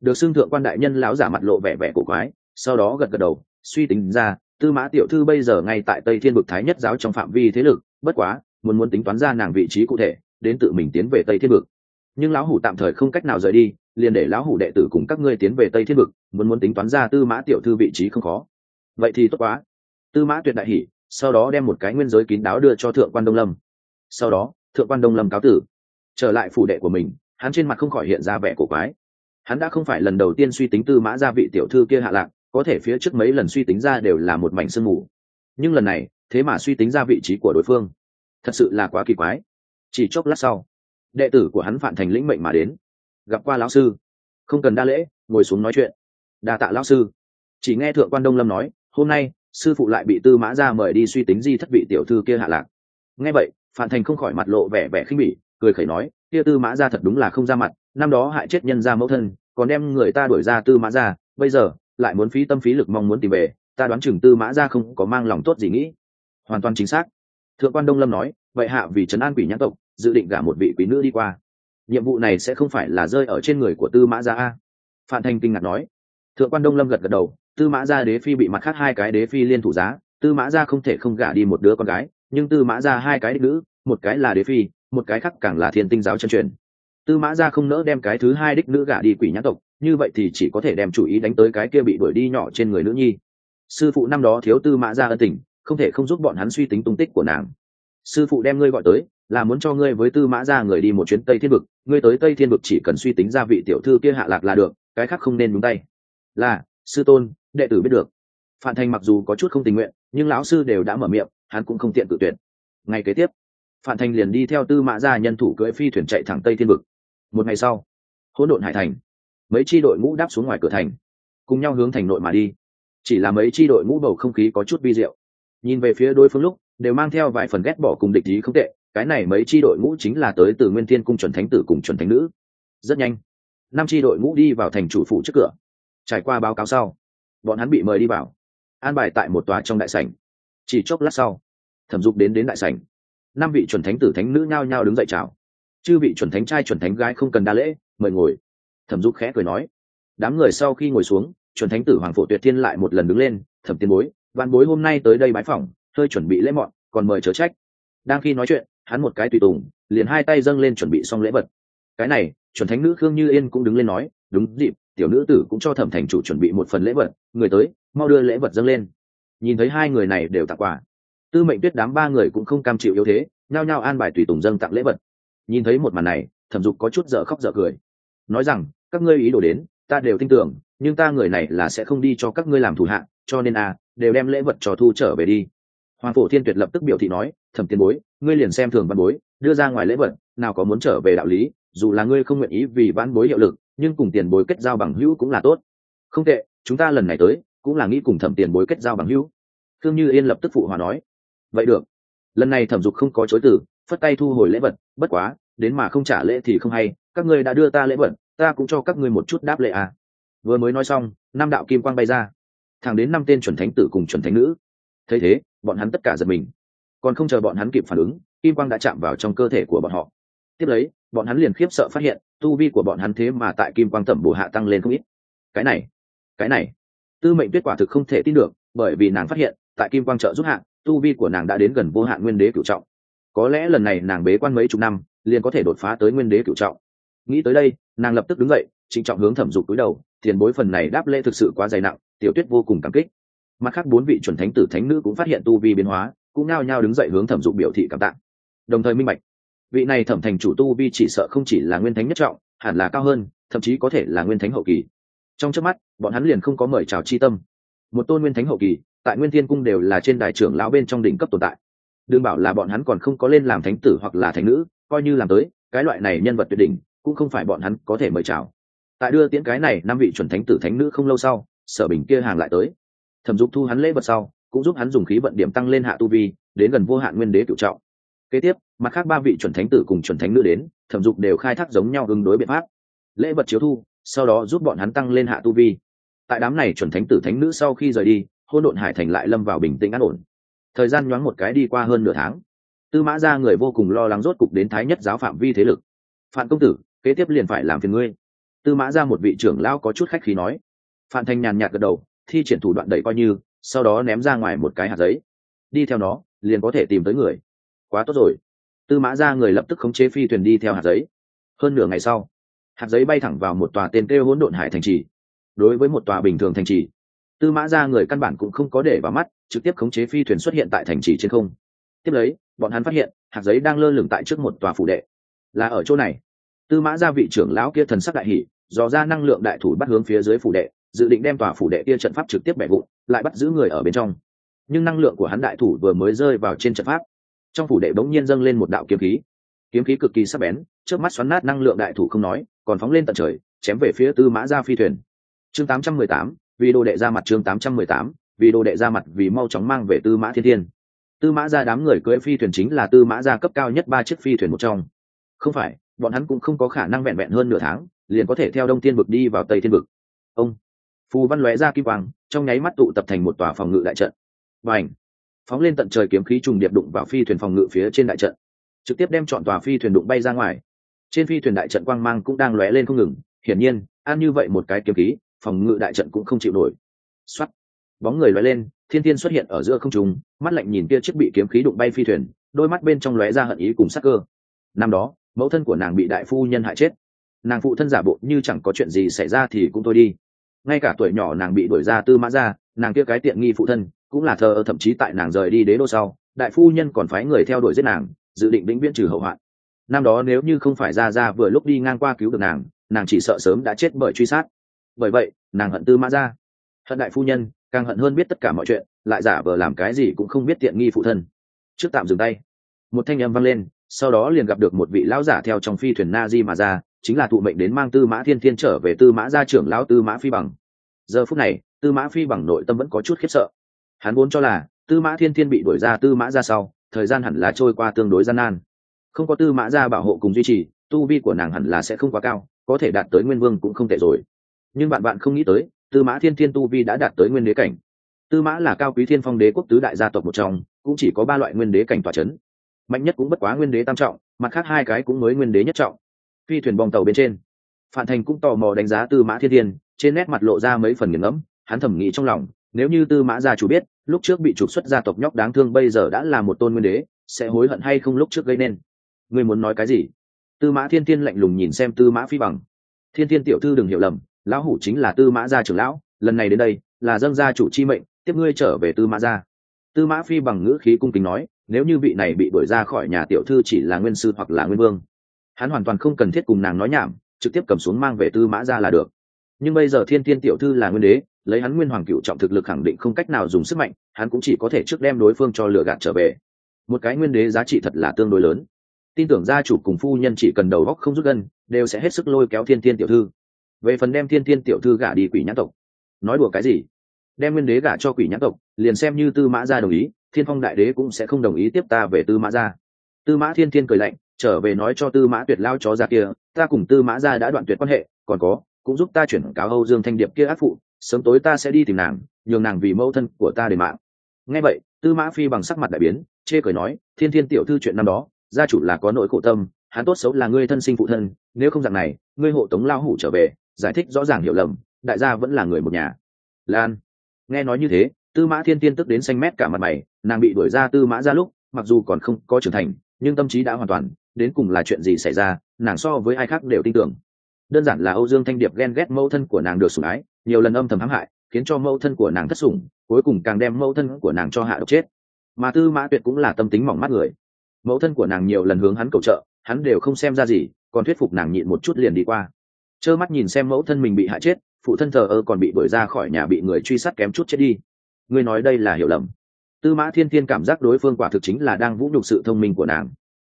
Được xưng thượng quan đại nhân, lão giả mặt lộ vẻ vẻ cổ quái sau đó gật gật đầu, suy tính ra, tư mã tiểu thư bây giờ ngay tại tây thiên vực thái nhất giáo trong phạm vi thế lực, bất quá, muốn muốn tính toán ra nàng vị trí cụ thể, đến tự mình tiến về tây thiên vực. Nhưng lão hủ tạm thời không cách nào rời đi, liền để lão hủ đệ tử cùng các ngươi tiến về tây thiên vực, muốn muốn tính toán ra tư mã tiểu thư vị trí không khó. Vậy thì tốt quá. Tư mã tuyệt đại hỷ sau đó đem một cái nguyên giới kín đáo đưa cho thượng quan đông lâm. Sau đó, thượng quan đông lâm cáo tử. Trở lại phủ đệ của mình, hắn trên mặt không khỏi hiện ra vẻ cổ quái. Hắn đã không phải lần đầu tiên suy tính tư mã gia vị tiểu thư kia hạ lạc có thể phía trước mấy lần suy tính ra đều là một mảnh sương mù. Nhưng lần này, thế mà suy tính ra vị trí của đối phương. Thật sự là quá kỳ quái. Chỉ chốc lát sau, đệ tử của hắn phản thành lĩnh mệnh mà đến. Gặp qua lão sư. Không cần đa lễ, ngồi xuống nói chuyện. Đa tạ lão sư. Chỉ nghe thượng quan đông lâm nói, hôm nay, sư phụ lại bị tư mã ra mời đi suy tính di thất vị tiểu thư kia hạ lạc. Nghe vậy, phản thành không khỏi mặt lộ vẻ vẻ khinh bỉ, cười khẩy nói, kia tư mã ra thật đúng là không ra mặt, năm đó hại chết nhân gia mẫu thân, còn đem người ta đuổi ra tư mã ra bây giờ lại muốn phí tâm phí lực mong muốn tìm về, ta đoán chừng tư mã ra không có mang lòng tốt gì nghĩ. Hoàn toàn chính xác. Thượng quan đông lâm nói, vậy hạ vì trấn an quỷ nhãn tộc, dự định gả một vị quý nữ đi qua. Nhiệm vụ này sẽ không phải là rơi ở trên người của tư mã gia a. Phạm thanh kinh ngạc nói. Thượng quan đông lâm gật gật đầu, tư mã gia đế phi bị mặt khác hai cái đế phi liên thủ giá, tư mã gia không thể không gả đi một đứa con gái, nhưng tư mã gia hai cái đích nữ, một cái là đế phi, một cái khác càng là thiên tinh giáo chân truyền. Tư mã gia không nỡ đem cái thứ hai đích nữ gả đi quỷ nhãn tộc như vậy thì chỉ có thể đem chủ ý đánh tới cái kia bị đuổi đi nhỏ trên người nữ nhi. Sư phụ năm đó thiếu tư mã gia ân tình, không thể không giúp bọn hắn suy tính tung tích của nàng. Sư phụ đem ngươi gọi tới, là muốn cho ngươi với tư mã ra người đi một chuyến tây thiên vực. Ngươi tới tây thiên vực chỉ cần suy tính ra vị tiểu thư kia hạ lạc là được, cái khác không nên nhúng tay. Là, sư tôn, đệ tử biết được. Phản thành mặc dù có chút không tình nguyện, nhưng lão sư đều đã mở miệng, hắn cũng không tiện tự tuyển. Ngày kế tiếp phản thành liền đi theo tư mã gia nhân thủ cưỡi phi thuyền chạy thẳng tây thiên vực. Một ngày sau, hỗn độn hải thành mấy tri đội ngũ đáp xuống ngoài cửa thành, cùng nhau hướng thành nội mà đi. Chỉ là mấy tri đội ngũ bầu không khí có chút vi diệu. Nhìn về phía đối phương lúc, đều mang theo vài phần ghét bỏ cùng địch ý không tệ, cái này mấy tri đội ngũ chính là tới từ nguyên thiên cung chuẩn thánh tử cùng chuẩn thánh nữ. Rất nhanh, năm tri đội ngũ đi vào thành chủ phủ trước cửa. Trải qua báo cáo sau, bọn hắn bị mời đi vào, an bài tại một tòa trong đại sảnh. Chỉ chốc lát sau, thẩm dục đến đến đại sảnh. Năm vị chuẩn thánh tử thánh nữ nhao nhao đứng dậy chào. Chư vị chuẩn thánh trai chuẩn thánh gái không cần đa lễ, mời ngồi thẩm dục khẽ cười nói, đám người sau khi ngồi xuống, chuẩn thánh tử hoàng phổ tuyệt thiên lại một lần đứng lên, thẩm tiên bối, văn bối hôm nay tới đây bái phỏng, hơi chuẩn bị lễ mọn, còn mời chớ trách. Đang khi nói chuyện, hắn một cái tùy tùng, liền hai tay dâng lên chuẩn bị xong lễ vật. Cái này, chuẩn thánh nữ khương như yên cũng đứng lên nói, đúng dịp, tiểu nữ tử cũng cho thẩm thành chủ chuẩn bị một phần lễ vật, người tới, mau đưa lễ vật dâng lên. Nhìn thấy hai người này đều tặng quà. Tư mệnh tuyết đám ba người cũng không cam chịu yếu thế, nhao nhao an bài tùy tùng dâng tặng lễ vật. Nhìn thấy một màn này, thẩm dục có chút dở khóc dở cười nói rằng, các ngươi ý đồ đến, ta đều tin tưởng, nhưng ta người này là sẽ không đi cho các ngươi làm thủ hạ, cho nên à đều đem lễ vật trò thu trở về đi. Hoàng phổ thiên tuyệt lập tức biểu thị nói, thẩm tiền bối, ngươi liền xem thường văn bối, đưa ra ngoài lễ vật, nào có muốn trở về đạo lý, dù là ngươi không nguyện ý vì văn bối hiệu lực, nhưng cùng tiền bối kết giao bằng hữu cũng là tốt. Không tệ, chúng ta lần này tới, cũng là nghĩ cùng thẩm tiền bối kết giao bằng hữu. Thương như yên lập tức phụ hòa nói. Vậy được. Lần này thẩm dục không có chối từ phất tay thu hồi lễ vật bất quá đến mà không trả lễ thì không hay các ngươi đã đưa ta lễ vật ta cũng cho các ngươi một chút đáp lễ à. Vừa mới nói xong năm đạo kim quang bay ra. Thẳng đến năm tên chuẩn thánh tử cùng chuẩn thánh nữ. Thấy thế bọn hắn tất cả giật mình. Còn không chờ bọn hắn kịp phản ứng kim quang đã chạm vào trong cơ thể của bọn họ. Tiếp lấy bọn hắn liền khiếp sợ phát hiện tu vi của bọn hắn thế mà tại kim quang tẩm bổ hạ tăng lên không ít. Cái này cái này. Tư mệnh tuyết quả thực không thể tin được bởi vì nàng phát hiện tại kim quang trợ giúp hạ, tu vi của nàng đã đến gần vô hạn nguyên đế cửu trọng có lẽ lần này nàng bế quan mấy chục năm, liền có thể đột phá tới nguyên đế cửu trọng. Nghĩ tới đây, nàng lập tức đứng dậy, trịnh trọng hướng thẩm dục cúi đầu, tiền bối phần này đáp lễ thực sự quá dày nặng, tiểu tuyết vô cùng cảm kích. Mặt khác bốn vị chuẩn thánh tử thánh nữ cũng phát hiện tu vi biến hóa, cũng nao nhao đứng dậy hướng thẩm dục biểu thị cảm tạ. Đồng thời minh bạch, vị này thẩm thành chủ tu vi chỉ sợ không chỉ là nguyên thánh nhất trọng, hẳn là cao hơn, thậm chí có thể là nguyên thánh hậu kỳ. Trong trước mắt, bọn hắn liền không có mời chào chi tâm. Một tôn nguyên thánh hậu kỳ, tại nguyên thiên cung đều là trên đài trưởng lão bên trong đỉnh cấp tồn tại đừng bảo là bọn hắn còn không có lên làm thánh tử hoặc là thánh nữ, coi như làm tới, cái loại này nhân vật tuyệt đỉnh, cũng không phải bọn hắn có thể mời chào. Tại đưa tiễn cái này, năm vị chuẩn thánh tử thánh nữ không lâu sau, sở bình kia hàng lại tới. Thẩm dục thu hắn lễ vật sau, cũng giúp hắn dùng khí vận điểm tăng lên hạ tu vi, đến gần vô hạn nguyên đế cựu trọng. Kế tiếp, mặt khác ba vị chuẩn thánh tử cùng chuẩn thánh nữ đến, thẩm dục đều khai thác giống nhau ứng đối biện pháp. Lễ vật chiếu thu, sau đó giúp bọn hắn tăng lên hạ tu vi. Tại đám này chuẩn thánh tử thánh nữ sau khi rời đi hôn độn hải thành lại lâm vào bình tĩnh an ổn thời gian nhoáng một cái đi qua hơn nửa tháng. Tư mã ra người vô cùng lo lắng rốt cục đến thái nhất giáo phạm vi thế lực. Phạm công tử, kế tiếp liền phải làm phiền ngươi. Tư mã ra một vị trưởng lão có chút khách khí nói. Phạm thanh nhàn nhạt gật đầu, thi triển thủ đoạn đẩy coi như, sau đó ném ra ngoài một cái hạt giấy. Đi theo nó, liền có thể tìm tới người. Quá tốt rồi. Tư mã ra người lập tức khống chế phi thuyền đi theo hạt giấy. Hơn nửa ngày sau, hạt giấy bay thẳng vào một tòa tên kêu hỗn độn hải thành trì. Đối với một tòa bình thường thành trì tư mã ra người căn bản cũng không có để vào mắt trực tiếp khống chế phi thuyền xuất hiện tại thành trì trên không. Tiếp lấy bọn hắn phát hiện hạt giấy đang lơ lửng tại trước một tòa phủ đệ. Là ở chỗ này. Tư mã gia vị trưởng lão kia thần sắc đại hỷ dò ra năng lượng đại thủ bắt hướng phía dưới phủ đệ dự định đem tòa phủ đệ kia trận pháp trực tiếp bẻ vụn lại bắt giữ người ở bên trong. Nhưng năng lượng của hắn đại thủ vừa mới rơi vào trên trận pháp. Trong phủ đệ bỗng nhiên dâng lên một đạo kiếm khí. Kiếm khí cực kỳ sắc bén trước mắt xoắn nát năng lượng đại thủ không nói còn phóng lên tận trời chém về phía tư mã gia phi thuyền. Chương 818, vì đồ đệ ra mặt chương 818, vì đồ đệ ra mặt vì mau chóng mang về tư mã thiên thiên. Tư mã gia đám người cưỡi phi thuyền chính là tư mã gia cấp cao nhất ba chiếc phi thuyền một trong. Không phải bọn hắn cũng không có khả năng vẹn vẹn hơn nửa tháng liền có thể theo đông thiên vực đi vào tây thiên vực. Ông phù văn lóe ra kim quang trong nháy mắt tụ tập thành một tòa phòng ngự đại trận. Và ảnh phóng lên tận trời kiếm khí trùng điệp đụng vào phi thuyền phòng ngự phía trên đại trận. Trực tiếp đem chọn tòa phi thuyền đụng bay ra ngoài. Trên phi thuyền đại trận quang mang cũng đang lóe lên không ngừng. Hiển nhiên ăn như vậy một cái kiếm khí phòng ngự đại trận cũng không chịu nổi. Xuất bóng người lóe lên, thiên thiên xuất hiện ở giữa không trung, mắt lạnh nhìn kia chiếc bị kiếm khí đụng bay phi thuyền, đôi mắt bên trong lóe ra hận ý cùng sắc cơ. Năm đó, mẫu thân của nàng bị đại phu nhân hại chết. Nàng phụ thân giả bộ như chẳng có chuyện gì xảy ra thì cũng thôi đi. Ngay cả tuổi nhỏ nàng bị đuổi ra tư mã ra, nàng kia cái tiện nghi phụ thân, cũng là thờ thậm chí tại nàng rời đi đế đô sau, đại phu nhân còn phái người theo đuổi giết nàng, dự định vĩnh viễn trừ hậu hoạn. Năm đó nếu như không phải ra ra vừa lúc đi ngang qua cứu được nàng nàng chỉ sợ sớm đã chết bởi truy sát bởi vậy, nàng hận tư mã ra hận đại phu nhân, càng hận hơn biết tất cả mọi chuyện, lại giả vờ làm cái gì cũng không biết tiện nghi phụ thân. Trước tạm dừng tay. Một thanh âm vang lên, sau đó liền gặp được một vị lão giả theo trong phi thuyền na di mà ra, chính là thụ mệnh đến mang tư mã thiên thiên trở về tư mã gia trưởng lão tư mã phi bằng. Giờ phút này, tư mã phi bằng nội tâm vẫn có chút khiếp sợ. Hắn vốn cho là, tư mã thiên thiên bị đuổi ra tư mã ra sau, thời gian hẳn là trôi qua tương đối gian nan. Không có tư mã ra bảo hộ cùng duy trì, tu vi của nàng hẳn là sẽ không quá cao, có thể đạt tới nguyên vương cũng không tệ rồi nhưng bạn bạn không nghĩ tới, tư mã thiên thiên tu vi đã đạt tới nguyên đế cảnh. Tư mã là cao quý thiên phong đế quốc tứ đại gia tộc một trong, cũng chỉ có ba loại nguyên đế cảnh tòa c h ấ n mạnh nhất cũng bất quá nguyên đế tam trọng, mặt khác hai cái cũng mới nguyên đế nhất trọng. Phi thuyền bong tàu bên trên phạm thành cũng tò mò đánh giá tư mã thiên thiên, trên nét mặt lộ ra mấy phần nghiền ngẫm, hắn thẩm nghĩ trong lòng, nếu như tư mã gia chủ biết, lúc trước bị trục xuất gia tộc nhóc đáng thương bây giờ đã là một tôn nguyên đế, sẽ hối hận hay không lúc trước gây nên? Ngươi muốn nói cái gì? Tư mã thiên thiên lạnh lùng nhìn xem tư mã phi bằng. Thiên thiên tiểu thư đừng hiểu lầm lão hủ chính là tư mã gia trưởng lão, lần này đến đây là dân gia chủ chi mệnh, tiếp ngươi trở về tư mã gia. Tư mã phi bằng ngữ khí cung kính nói, nếu như vị này bị đuổi ra khỏi nhà tiểu thư chỉ là nguyên sư hoặc là nguyên vương, hắn hoàn toàn không cần thiết cùng nàng nói nhảm, trực tiếp cầm xuống mang về tư mã ra là được. Nhưng bây giờ thiên Thiên tiểu thư là nguyên đế, lấy hắn nguyên hoàng cựu trọng thực lực khẳng định không cách nào dùng sức mạnh, hắn cũng chỉ có thể trước đem đối phương cho lừa gạt trở về. Một cái nguyên đế giá trị thật là tương đối lớn. Tin tưởng gia chủ cùng phu nhân chỉ cần đầu góc không rút gân, đều sẽ hết sức lôi kéo thiên Thiên tiểu thư về phần đem thiên Thiên tiểu thư gả đi quỷ nhãn tộc. Nói đùa cái gì? Đem nguyên đế gả cho quỷ nhãn tộc, liền xem như tư mã gia đồng ý, thiên phong đại đế cũng sẽ không đồng ý tiếp ta về tư mã gia. Tư mã thiên thiên cười lạnh, trở về nói cho tư mã tuyệt lao chó ra kia, ta cùng tư mã gia đã đoạn tuyệt quan hệ, còn có, cũng giúp ta chuyển cáo âu dương thanh điệp kia ác phụ, sớm tối ta sẽ đi tìm nàng, nhường nàng vì mẫu thân của ta để mạng. Nghe vậy, tư mã phi bằng sắc mặt đại biến, chê cười nói, thiên thiên tiểu thư chuyện năm đó, gia chủ là có nỗi khổ tâm, hắn tốt xấu là ngươi thân sinh phụ thân, nếu không dạng này, ngươi hộ tống lao hủ trở về giải thích rõ ràng hiểu lầm, đại gia vẫn là người một nhà. Lan, nghe nói như thế, tư mã thiên tiên tức đến xanh mét cả mặt mày, nàng bị đuổi ra tư mã ra lúc, mặc dù còn không có trưởng thành, nhưng tâm trí đã hoàn toàn, đến cùng là chuyện gì xảy ra, nàng so với ai khác đều tin tưởng. Đơn giản là âu dương thanh điệp ghen ghét mẫu thân của nàng được sủng ái, nhiều lần âm thầm hãm hại, khiến cho mẫu thân của nàng thất sủng, cuối cùng càng đem mẫu thân của nàng cho hạ độc chết. Mà tư mã tuyệt cũng là tâm tính mỏng mắt người. Mẫu thân của nàng nhiều lần hướng hắn cầu trợ, hắn đều không xem ra gì, còn thuyết phục nàng nhịn một chút liền đi qua trơ mắt nhìn xem mẫu thân mình bị hại chết, phụ thân thờ ơ còn bị đuổi ra khỏi nhà bị người truy sát kém chút chết đi. Ngươi nói đây là hiểu lầm. Tư mã thiên thiên cảm giác đối phương quả thực chính là đang vũ nhục sự thông minh của nàng.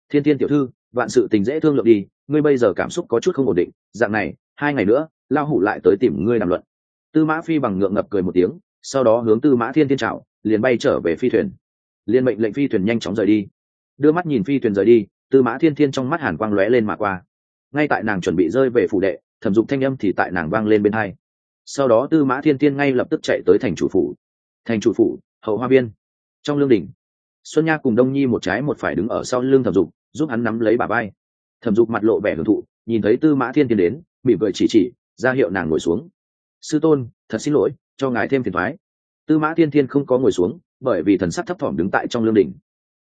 Thiên thiên tiểu thư, vạn sự tình dễ thương lượng đi, ngươi bây giờ cảm xúc có chút không ổn định, dạng này, hai ngày nữa lao hủ lại tới tìm ngươi đàm luận. Tư mã phi bằng ngượng ngập cười một tiếng, sau đó hướng tư mã thiên thiên trào liền bay trở về phi thuyền. Liền mệnh lệnh phi thuyền nhanh chóng rời đi. Đưa mắt nhìn phi thuyền rời đi, tư mã thiên thiên trong mắt hàn quang lóe lên mà qua. Ngay tại nàng chuẩn bị rơi về phủ đệ thẩm dục thanh âm thì tại nàng vang lên bên hai. Sau đó tư mã thiên thiên ngay lập tức chạy tới thành chủ phủ. Thành chủ phủ, hậu hoa viên. Trong lương đình xuân nha cùng đông nhi một trái một phải đứng ở sau lưng thẩm dục, giúp hắn nắm lấy bà bay thẩm dục mặt lộ vẻ hưởng thụ, nhìn thấy tư mã thiên thiên đến, mỉm cười chỉ chỉ, ra hiệu nàng ngồi xuống. Sư tôn, thật xin lỗi, cho ngài thêm phiền thoái. Tư mã thiên thiên không có ngồi xuống, bởi vì thần sắc thấp thỏm đứng tại trong lương đình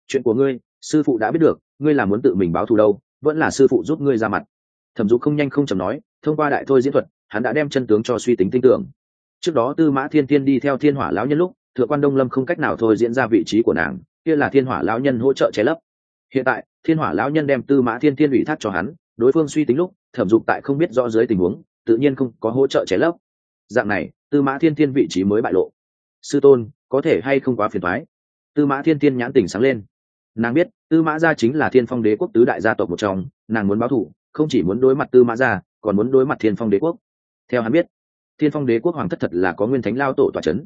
chuyện của ngươi, sư phụ đã biết được, ngươi là muốn tự mình báo thù đâu, vẫn là sư phụ giúp ngươi ra mặt. Thẩm dục không nhanh không chầm nói thông qua đại thôi diễn thuật, hắn đã đem chân tướng cho suy tính tin tưởng. Trước đó tư mã thiên tiên đi theo thiên hỏa lão nhân lúc, thượng quan đông lâm không cách nào thôi diễn ra vị trí của nàng, kia là thiên hỏa lão nhân hỗ trợ che lấp. Hiện tại, thiên hỏa lão nhân đem tư mã thiên tiên ủy thác cho hắn, đối phương suy tính lúc, thẩm dục tại không biết rõ dưới tình huống, tự nhiên không có hỗ trợ che lấp. Dạng này, tư mã thiên tiên vị trí mới bại lộ. Sư tôn, có thể hay không quá phiền thoái tư mã thiên tiên nhãn tình sáng lên. Nàng biết, tư mã gia chính là thiên phong đế quốc tứ đại gia tộc một trong, nàng muốn báo thù, không chỉ muốn đối mặt tư mã gia còn muốn đối mặt thiên phong đế quốc. Theo hắn biết, thiên phong đế quốc hoàng thất thật là có nguyên thánh lao tổ tòa c h ấ n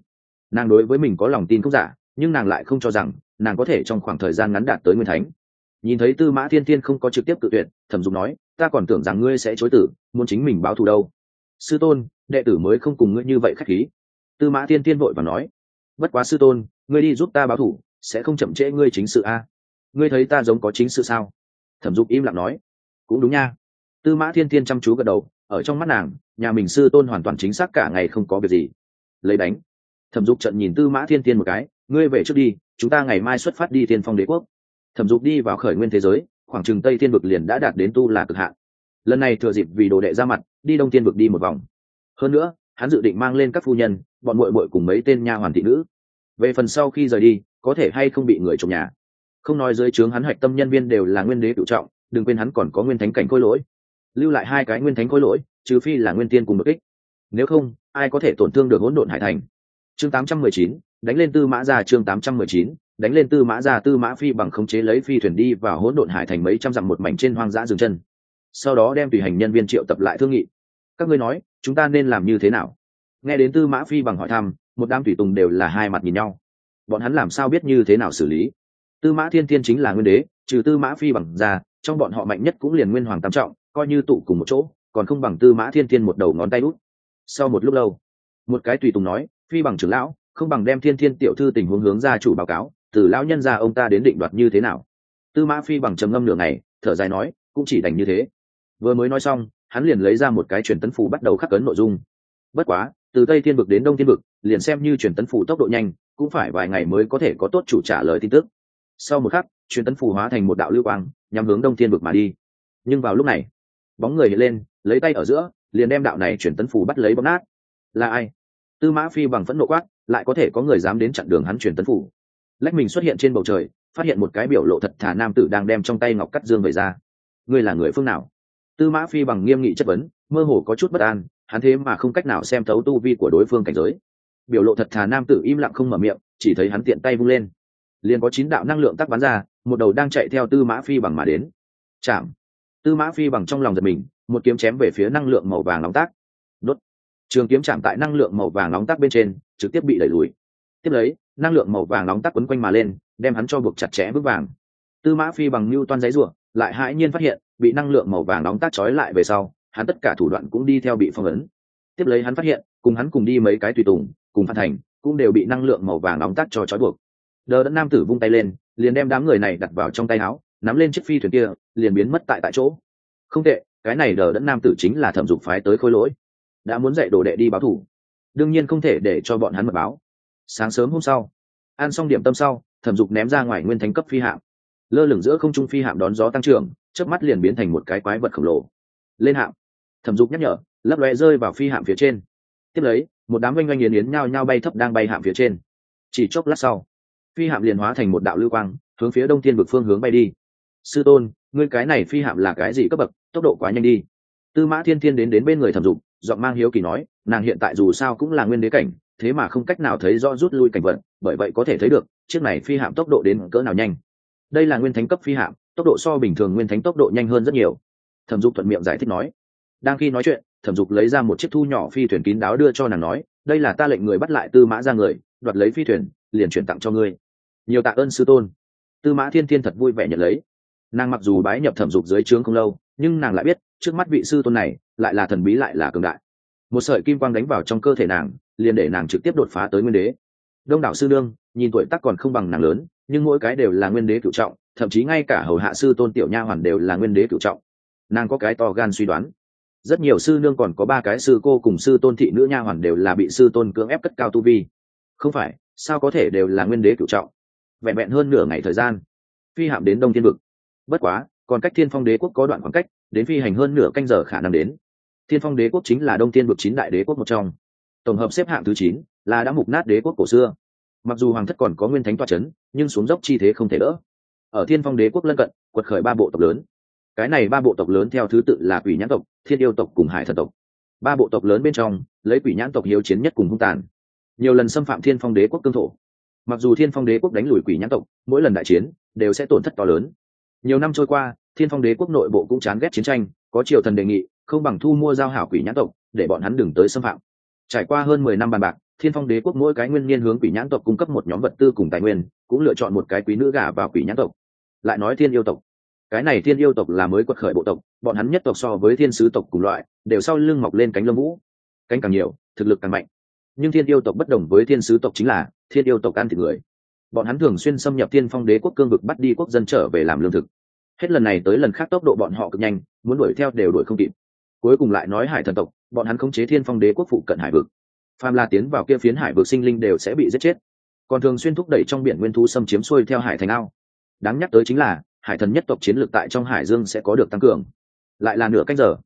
nàng đối với mình có lòng tin không giả, nhưng nàng lại không cho rằng nàng có thể trong khoảng thời gian ngắn đạt tới nguyên thánh. Nhìn thấy tư mã thiên thiên không có trực tiếp cự tuyệt, thẩm dục nói, ta còn tưởng rằng ngươi sẽ chối tử, muốn chính mình báo thù đâu. Sư tôn, đệ tử mới không cùng ngươi như vậy k h á c h khí. Tư mã thiên thiên vội và nói, bất quá sư tôn, ngươi đi giúp ta báo thù, sẽ không chậm trễ ngươi chính sự a. Ngươi thấy ta giống có chính sự sao? Thẩm dục im lặng nói, cũng đúng nha tư mã thiên thiên chăm chú gật đầu, ở trong mắt nàng, nhà mình sư tôn hoàn toàn chính xác cả ngày không có việc gì. Lấy đánh. Thẩm dục trận nhìn tư mã thiên tiên một cái, ngươi về trước đi, chúng ta ngày mai xuất phát đi thiên phong đế quốc. Thẩm dục đi vào khởi nguyên thế giới, khoảng trừng tây thiên vực liền đã đạt đến tu là cực hạn. Lần này thừa dịp vì đồ đệ ra mặt, đi đông thiên vực đi một vòng. Hơn nữa, hắn dự định mang lên các phu nhân, bọn muội muội cùng mấy tên nha hoàn thị nữ. Về phần sau khi rời đi, có thể hay không bị người trong nhà. Không nói dưới trướng hắn hoạch tâm nhân viên đều là nguyên đế cựu trọng, đừng quên hắn còn có nguyên thánh cảnh khôi lỗi lưu lại hai cái nguyên thánh khối lỗi trừ phi là nguyên tiên cùng đột kích. Nếu không ai có thể tổn thương được hỗn độn hải thành? Chương 819, đánh lên tư mã ra chương 819, đánh lên tư mã ra tư mã phi bằng khống chế lấy phi thuyền đi vào hỗn độn hải thành mấy trăm dặm một mảnh trên hoang dã dừng chân. Sau đó đem tùy hành nhân viên triệu tập lại thương nghị. Các ngươi nói chúng ta nên làm như thế nào? Nghe đến tư mã phi bằng hỏi thăm một đám tùy tùng đều là hai mặt nhìn nhau. Bọn hắn làm sao biết như thế nào xử lý? Tư mã thiên thiên chính là nguyên đế trừ tư mã phi bằng ra trong bọn họ mạnh nhất cũng liền nguyên hoàng tam trọng coi như tụ cùng một chỗ, còn không bằng tư mã thiên thiên một đầu ngón tay út. Sau một lúc lâu, một cái tùy tùng nói, phi bằng trưởng lão, không bằng đem thiên thiên tiểu thư tình huống hướng ra chủ báo cáo, từ lão nhân ra ông ta đến định đoạt như thế nào? Tư mã phi bằng trầm ngâm nửa ngày, thở dài nói, cũng chỉ đành như thế. Vừa mới nói xong, hắn liền lấy ra một cái truyền tấn phủ bắt đầu khắc cấn nội dung. Bất quá, từ tây thiên vực đến đông thiên vực, liền xem như truyền tấn phủ tốc độ nhanh, cũng phải vài ngày mới có thể có tốt chủ trả lời tin tức. Sau một khắc, truyền tấn phủ hóa thành một đạo lưu quang nhằm hướng đông thiên vực mà đi. Nhưng vào lúc này bóng người hiện lên, lấy tay ở giữa, liền đem đạo này chuyển tấn phù bắt lấy bóng nát. Là ai? Tư mã phi bằng phẫn nộ quát, lại có thể có người dám đến chặn đường hắn chuyển tấn phủ lách mình xuất hiện trên bầu trời, phát hiện một cái biểu lộ thật thả nam tử đang đem trong tay ngọc cắt dương về ra. Ngươi là người phương nào? Tư mã phi bằng nghiêm nghị chất vấn, mơ hồ có chút bất an, hắn thế mà không cách nào xem thấu tu vi của đối phương cảnh giới. Biểu lộ thật thà nam tử im lặng không mở miệng, chỉ thấy hắn tiện tay vung lên. Liền có chín đạo năng lượng tắc bắn ra, một đầu đang chạy theo tư mã phi bằng mà đến. Chạm! Tư mã phi bằng trong lòng giật mình, một kiếm chém về phía năng lượng màu vàng nóng tác. Đốt. Trường kiếm chạm tại năng lượng màu vàng nóng tác bên trên, trực tiếp bị đẩy lùi. Tiếp lấy, năng lượng màu vàng nóng tác quấn quanh mà lên, đem hắn cho buộc chặt chẽ vững vàng. Tư mã phi bằng mưu toan giấy ruộng lại hãi nhiên phát hiện, bị năng lượng màu vàng nóng tác trói lại về sau, hắn tất cả thủ đoạn cũng đi theo bị phong ấn. Tiếp lấy hắn phát hiện, cùng hắn cùng đi mấy cái tùy tùng, cùng phan thành, cũng đều bị năng lượng màu vàng nóng tác cho trói buộc. Đờ đẫn nam tử vung tay lên, liền đem đám người này đặt vào trong tay áo nắm lên chiếc phi thuyền kia, liền biến mất tại tại chỗ. Không tệ, cái này đờ đẫn nam tử chính là thẩm dục phái tới khôi lỗi. Đã muốn dạy đồ đệ đi báo thủ. Đương nhiên không thể để cho bọn hắn mật báo. Sáng sớm hôm sau, ăn xong điểm tâm sau, thẩm dục ném ra ngoài nguyên thánh cấp phi hạm. Lơ lửng giữa không trung phi hạm đón gió tăng trưởng trước mắt liền biến thành một cái quái vật khổng lồ. Lên hạm. Thẩm dục nhắc nhở, lấp lóe rơi vào phi hạm phía trên. Tiếp lấy, một đám oanh oanh yến yến nhao nhao bay thấp đang bay hạm phía trên. Chỉ chốc lát sau, phi hạm liền hóa thành một đạo lưu quang, hướng phía đông thiên vực phương hướng bay đi sư tôn, ngươi cái này phi hạm là cái gì cấp bậc, tốc độ quá nhanh đi. Tư mã thiên thiên đến đến bên người thẩm dục, giọng mang hiếu kỳ nói, nàng hiện tại dù sao cũng là nguyên đế cảnh, thế mà không cách nào thấy rõ rút lui cảnh vận bởi vậy có thể thấy được, chiếc này phi hạm tốc độ đến cỡ nào nhanh. Đây là nguyên thánh cấp phi hạm, tốc độ so bình thường nguyên thánh tốc độ nhanh hơn rất nhiều. Thẩm dục thuận miệng giải thích nói. Đang khi nói chuyện, thẩm dục lấy ra một chiếc thu nhỏ phi thuyền kín đáo đưa cho nàng nói, đây là ta lệnh người bắt lại tư mã ra người, đoạt lấy phi thuyền, liền chuyển tặng cho ngươi. Nhiều tạ ơn sư tôn. Tư mã thiên thiên thật vui vẻ nhận lấy nàng mặc dù bái nhập thẩm dục dưới trướng không lâu, nhưng nàng lại biết, trước mắt vị sư tôn này lại là thần bí lại là cường đại. Một sợi kim quang đánh vào trong cơ thể nàng, liền để nàng trực tiếp đột phá tới nguyên đế. Đông đảo sư đương nhìn tuổi tác còn không bằng nàng lớn, nhưng mỗi cái đều là nguyên đế cựu trọng, thậm chí ngay cả hầu hạ sư tôn tiểu nha hoàn đều là nguyên đế cựu trọng. Nàng có cái to gan suy đoán. Rất nhiều sư nương còn có ba cái sư cô cùng sư tôn thị nữ nha hoàn đều là bị sư tôn cưỡng ép cất cao tu vi. Không phải, sao có thể đều là nguyên đế cựu trọng? Vẹn vẹn hơn nửa ngày thời gian, phi hạm đến đông thiên vực bất quá, còn cách thiên phong đế quốc có đoạn khoảng cách, đến phi hành hơn nửa canh giờ khả năng đến. Thiên phong đế quốc chính là đông thiên vực chín đại đế quốc một trong. Tổng hợp xếp hạng thứ chín là đã mục nát đế quốc cổ xưa. Mặc dù hoàng thất còn có nguyên thánh toa c h ấ n nhưng xuống dốc chi thế không thể đỡ. Ở thiên phong đế quốc lân cận, quật khởi ba bộ tộc lớn. Cái này ba bộ tộc lớn theo thứ tự là quỷ nhãn tộc, thiên yêu tộc cùng hải thần tộc. Ba bộ tộc lớn bên trong, lấy quỷ nhãn tộc hiếu chiến nhất cùng hung tàn. Nhiều lần xâm phạm thiên phong đế quốc cương thổ. Mặc dù thiên phong đế quốc đánh lùi quỷ nhãn tộc, mỗi lần đại chiến đều sẽ tổn thất to lớn nhiều năm trôi qua, thiên phong đế quốc nội bộ cũng chán ghét chiến tranh, có triều thần đề nghị, không bằng thu mua giao hảo quỷ nhãn tộc, để bọn hắn đừng tới xâm phạm. Trải qua hơn mười năm bàn bạc, thiên phong đế quốc mỗi cái nguyên niên hướng quỷ nhãn tộc cung cấp một nhóm vật tư cùng tài nguyên, cũng lựa chọn một cái quý nữ gà vào quỷ nhãn tộc. Lại nói thiên yêu tộc. Cái này thiên yêu tộc là mới quật khởi bộ tộc, bọn hắn nhất tộc so với thiên sứ tộc cùng loại, đều sau lưng mọc lên cánh lông vũ. Cánh càng nhiều, thực lực càng mạnh. Nhưng thiên yêu tộc bất đồng với thiên sứ tộc chính là, thiên yêu tộc ăn thịt người bọn hắn thường xuyên xâm nhập thiên phong đế quốc cương vực bắt đi quốc dân trở về làm lương thực. Hết lần này tới lần khác tốc độ bọn họ cực nhanh, muốn đuổi theo đều đuổi không kịp. Cuối cùng lại nói hải thần tộc, bọn hắn khống chế thiên phong đế quốc phụ cận hải vực. Phàm la tiến vào kia phiến hải vực sinh linh đều sẽ bị giết chết. Còn thường xuyên thúc đẩy trong biển nguyên thú xâm chiếm xuôi theo hải thành ao. Đáng nhắc tới chính là, hải thần nhất tộc chiến lược tại trong hải dương sẽ có được tăng cường. Lại là nửa cách giờ,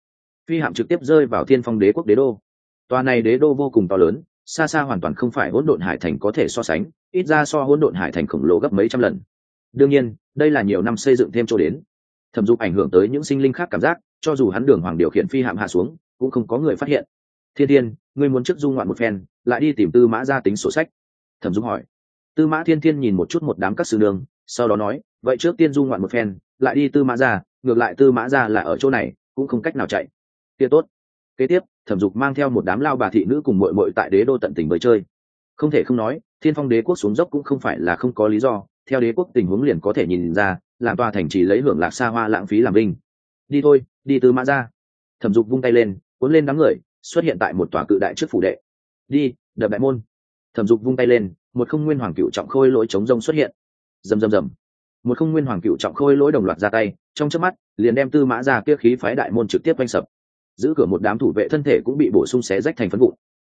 phi hạm trực tiếp rơi vào thiên phong đế quốc đế đô. Tòa này đế đô vô cùng to lớn xa xa hoàn toàn không phải hỗn độn hải thành có thể so sánh, ít ra so hỗn độn hải thành khổng lồ gấp mấy trăm lần. Đương nhiên, đây là nhiều năm xây dựng thêm cho đến. Thẩm dục ảnh hưởng tới những sinh linh khác cảm giác, cho dù hắn đường hoàng điều khiển phi hạm hạ xuống, cũng không có người phát hiện. Thiên thiên, ngươi muốn trước du ngoạn một phen, lại đi tìm tư mã ra tính sổ sách. Thẩm dục hỏi. Tư mã thiên thiên nhìn một chút một đám các sư đường sau đó nói, vậy trước tiên du ngoạn một phen, lại đi tư mã ra, ngược lại tư mã ra là ở chỗ này, cũng không cách nào chạy. Tia tốt. Kế tiếp thẩm dục mang theo một đám lao bà thị nữ cùng mội mội tại đế đô tận tình bơi chơi. Không thể không nói, thiên phong đế quốc xuống dốc cũng không phải là không có lý do, theo đế quốc tình huống liền có thể nhìn ra, làm tòa thành trì lấy hưởng lạc xa hoa lãng phí làm linh đi thôi, đi từ mã ra. Thẩm dục vung tay lên, cuốn lên đám người, xuất hiện tại một tòa cự đại trước phủ đệ. Đi, đập đại môn. Thẩm dục vung tay lên, một không nguyên hoàng cựu trọng khôi lỗi chống rông xuất hiện. Rầm rầm rầm. Một không nguyên hoàng cựu trọng khôi lỗi đồng loạt ra tay, trong chớp mắt, liền đem tư mã ra kia khí phái đại môn trực tiếp quanh sập giữ cửa một đám thủ vệ thân thể cũng bị bổ sung xé rách thành phân vụn.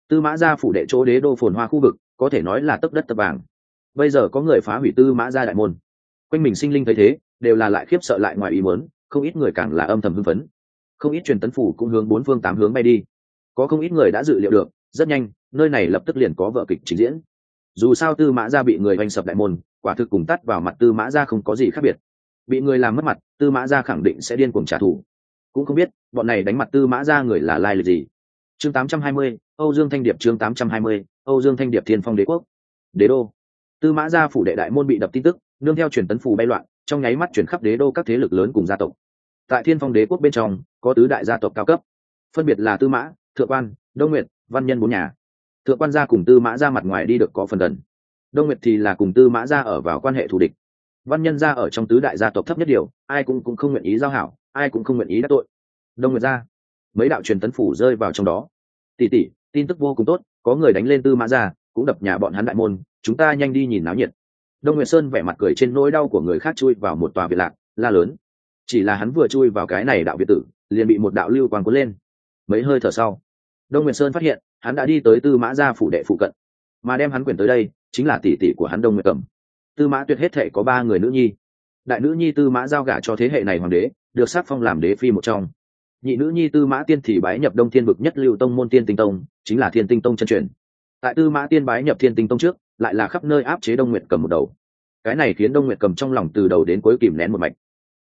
Tư mã gia phủ đệ chỗ đế đô phồn hoa khu vực, có thể nói là tấp đất tập vàng. Bây giờ có người phá hủy tư mã gia đại môn. Quanh mình sinh linh thấy thế, đều là lại khiếp sợ lại ngoài ý muốn, không ít người càng là âm thầm hưng phấn. Không ít truyền tấn phủ cũng hướng bốn phương tám hướng bay đi. Có không ít người đã dự liệu được, rất nhanh, nơi này lập tức liền có vợ kịch trình diễn. Dù sao tư mã gia bị người oanh sập đại môn, quả thực cùng tắt vào mặt tư mã Gia không có gì khác biệt. Bị người làm mất mặt, tư mã Gia khẳng định sẽ điên cuồng trả thù cũng không biết bọn này đánh mặt tư mã ra người là lai lịch gì. Chương 820, âu dương thanh điệp chương 820, âu dương thanh điệp thiên phong đế quốc. Đế đô. Tư mã gia phủ đệ đại môn bị đập tin tức nương theo truyền tấn phù bay loạn trong nháy mắt chuyển khắp đế đô các thế lực lớn cùng gia tộc. Tại thiên phong đế quốc bên trong có tứ đại gia tộc cao cấp. Phân biệt là tư mã thượng quan đông nguyệt văn nhân bốn nhà. Thượng quan gia cùng tư mã ra mặt ngoài đi được có phần gần. Đông nguyệt thì là cùng tư mã ra ở vào quan hệ thù địch văn nhân gia ở trong tứ đại gia tộc thấp nhất điều ai cũng cũng không nguyện ý giao hảo ai cũng không nguyện ý đắc tội. Đông nguyệt gia mấy đạo truyền tấn phủ rơi vào trong đó. Tỷ tỷ tin tức vô cùng tốt có người đánh lên tư mã gia, cũng đập nhà bọn hắn đại môn chúng ta nhanh đi nhìn náo nhiệt. Đông nguyệt sơn vẻ mặt cười trên nỗi đau của người khác chui vào một tòa việt lạc la lớn. Chỉ là hắn vừa chui vào cái này đạo việt tử liền bị một đạo lưu quang cuốn lên. Mấy hơi thở sau đông nguyệt sơn phát hiện hắn đã đi tới tư mã gia phủ đệ phụ cận. Mà đem hắn quyền tới đây chính là tỷ tỷ của hắn đông nguyệt cầm tư mã tuyệt hết thể có ba người nữ nhi. Đại nữ nhi tư mã giao gả cho thế hệ này hoàng đế, được sắc phong làm đế phi một trong. Nhị nữ nhi tư mã tiên thì bái nhập đông thiên vực nhất lưu tông môn tiên tinh tông, chính là thiên tinh tông chân truyền. Tại tư mã tiên bái nhập thiên tinh tông trước, lại là khắp nơi áp chế đông nguyệt cầm một đầu. Cái này khiến đông nguyệt cầm trong lòng từ đầu đến cuối kìm nén một mạch.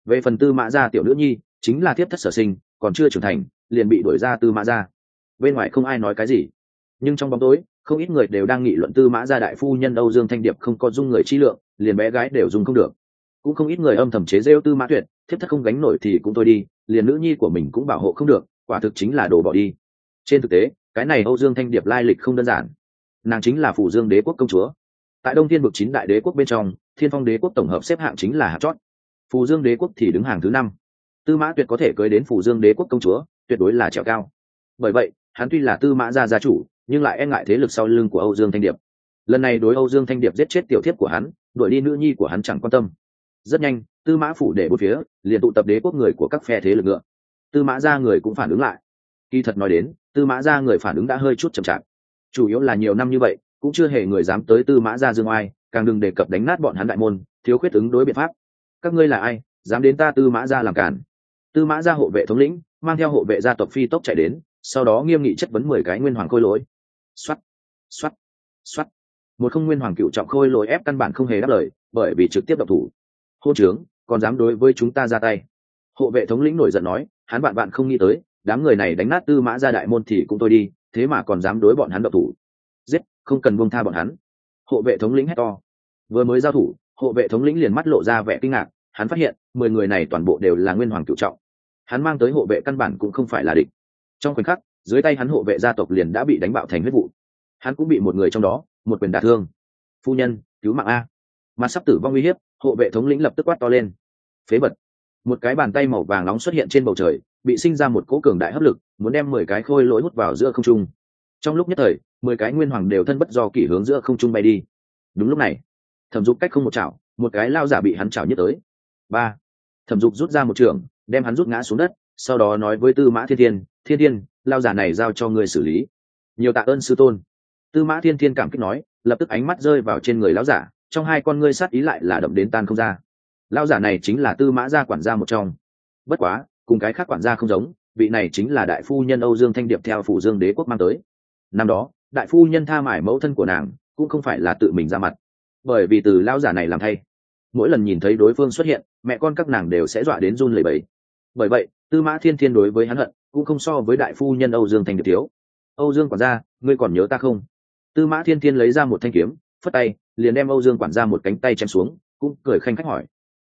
Về phần tư mã gia tiểu nữ nhi, chính là thiếp thất sở sinh, còn chưa trưởng thành, liền bị đuổi ra tư mã gia. Bên ngoài không ai nói cái gì. Nhưng trong bóng tối, không ít người đều đang nghị luận tư mã gia đại phu nhân âu dương thanh điệp không có dung người chi lượng liền bé gái đều dùng không được. Cũng không ít người âm thầm chế rêu tư mã tuyệt, thiếp thất không gánh nổi thì cũng thôi đi, liền nữ nhi của mình cũng bảo hộ không được, quả thực chính là đồ bỏ đi. Trên thực tế, cái này âu dương thanh điệp lai lịch không đơn giản. Nàng chính là phủ dương đế quốc công chúa. Tại đông thiên vực chín đại đế quốc bên trong, thiên phong đế quốc tổng hợp xếp hạng chính là hạt chót. Phù dương đế quốc thì đứng hàng thứ năm. Tư mã tuyệt có thể cưới đến phù dương đế quốc công chúa, tuyệt đối là trèo cao. Bởi vậy, hắn tuy là tư mã gia gia chủ, nhưng lại e ngại thế lực sau lưng của âu dương thanh điệp. Lần này đối âu dương thanh điệp giết chết tiểu thiếp của hắn đuổi đi nữ nhi của hắn chẳng quan tâm. Rất nhanh, tư mã phủ để bốn phía, liền tụ tập đế quốc người của các phe thế lực ngựa. Tư mã gia người cũng phản ứng lại. Kỳ thật nói đến, tư mã gia người phản ứng đã hơi chút chậm chạp. Chủ yếu là nhiều năm như vậy, cũng chưa hề người dám tới tư mã gia dương oai, càng đừng đề cập đánh nát bọn hắn đại môn, thiếu khuyết ứng đối biện pháp. Các ngươi là ai, dám đến ta tư mã gia làm cản? Tư mã gia hộ vệ thống lĩnh, mang theo hộ vệ gia tộc phi tốc chạy đến, sau đó nghiêm nghị chất vấn mười cái nguyên hoàng khôi lỗi. Xoắt xoắt xoắt một không nguyên hoàng cựu trọng khôi lỗi ép căn bản không hề đáp lời, bởi vì trực tiếp độc thủ. Hô trướng, còn dám đối với chúng ta ra tay. Hộ vệ thống lĩnh nổi giận nói, hắn bạn bạn không nghĩ tới, đám người này đánh nát tư mã ra đại môn thì cũng tôi đi, thế mà còn dám đối bọn hắn độc thủ. Giết, không cần buông tha bọn hắn. Hộ vệ thống lĩnh hét to. Vừa mới giao thủ, hộ vệ thống lĩnh liền mắt lộ ra vẻ kinh ngạc, hắn phát hiện, mười người này toàn bộ đều là nguyên hoàng cựu trọng. Hắn mang tới hộ vệ căn bản cũng không phải là địch. Trong khoảnh khắc, dưới tay hắn hộ vệ gia tộc liền đã bị đánh bạo thành huyết vụ. Hắn cũng bị một người trong đó một quyền đả thương. Phu nhân, cứu mạng a. Mà sắp tử vong uy hiếp, hộ vệ thống lĩnh lập tức quát to lên. Phế bật một cái bàn tay màu vàng nóng xuất hiện trên bầu trời, bị sinh ra một cỗ cường đại hấp lực, muốn đem mười cái khôi lỗi hút vào giữa không trung. Trong lúc nhất thời, mười cái nguyên hoàng đều thân bất do kỷ hướng giữa không trung bay đi. Đúng lúc này, thẩm dục cách không một chảo, một cái lao giả bị hắn chảo nhất tới. Ba. Thẩm dục rút ra một trường, đem hắn rút ngã xuống đất, sau đó nói với tư mã thiên thiên thiên thiên, lao giả này giao cho người xử lý. Nhiều tạ ơn sư tôn tư mã thiên thiên cảm kích nói, lập tức ánh mắt rơi vào trên người lão giả, trong hai con ngươi sát ý lại là đậm đến tan không ra. Lão giả này chính là tư mã gia quản gia một trong. Bất quá, cùng cái khác quản gia không giống, vị này chính là đại phu nhân âu dương thanh điệp theo phủ dương đế quốc mang tới. Năm đó, đại phu nhân tha mải mẫu thân của nàng, cũng không phải là tự mình ra mặt. Bởi vì từ lão giả này làm thay, mỗi lần nhìn thấy đối phương xuất hiện, mẹ con các nàng đều sẽ dọa đến run lẩy bẩy. Bởi vậy, tư mã thiên thiên đối với hắn hận, cũng không so với đại phu nhân âu dương thanh điệp thiếu. Âu dương quản gia, ngươi còn nhớ ta không? Tư mã thiên thiên lấy ra một thanh kiếm, phất tay, liền đem âu dương quản ra một cánh tay chém xuống, cũng cười khanh khách hỏi.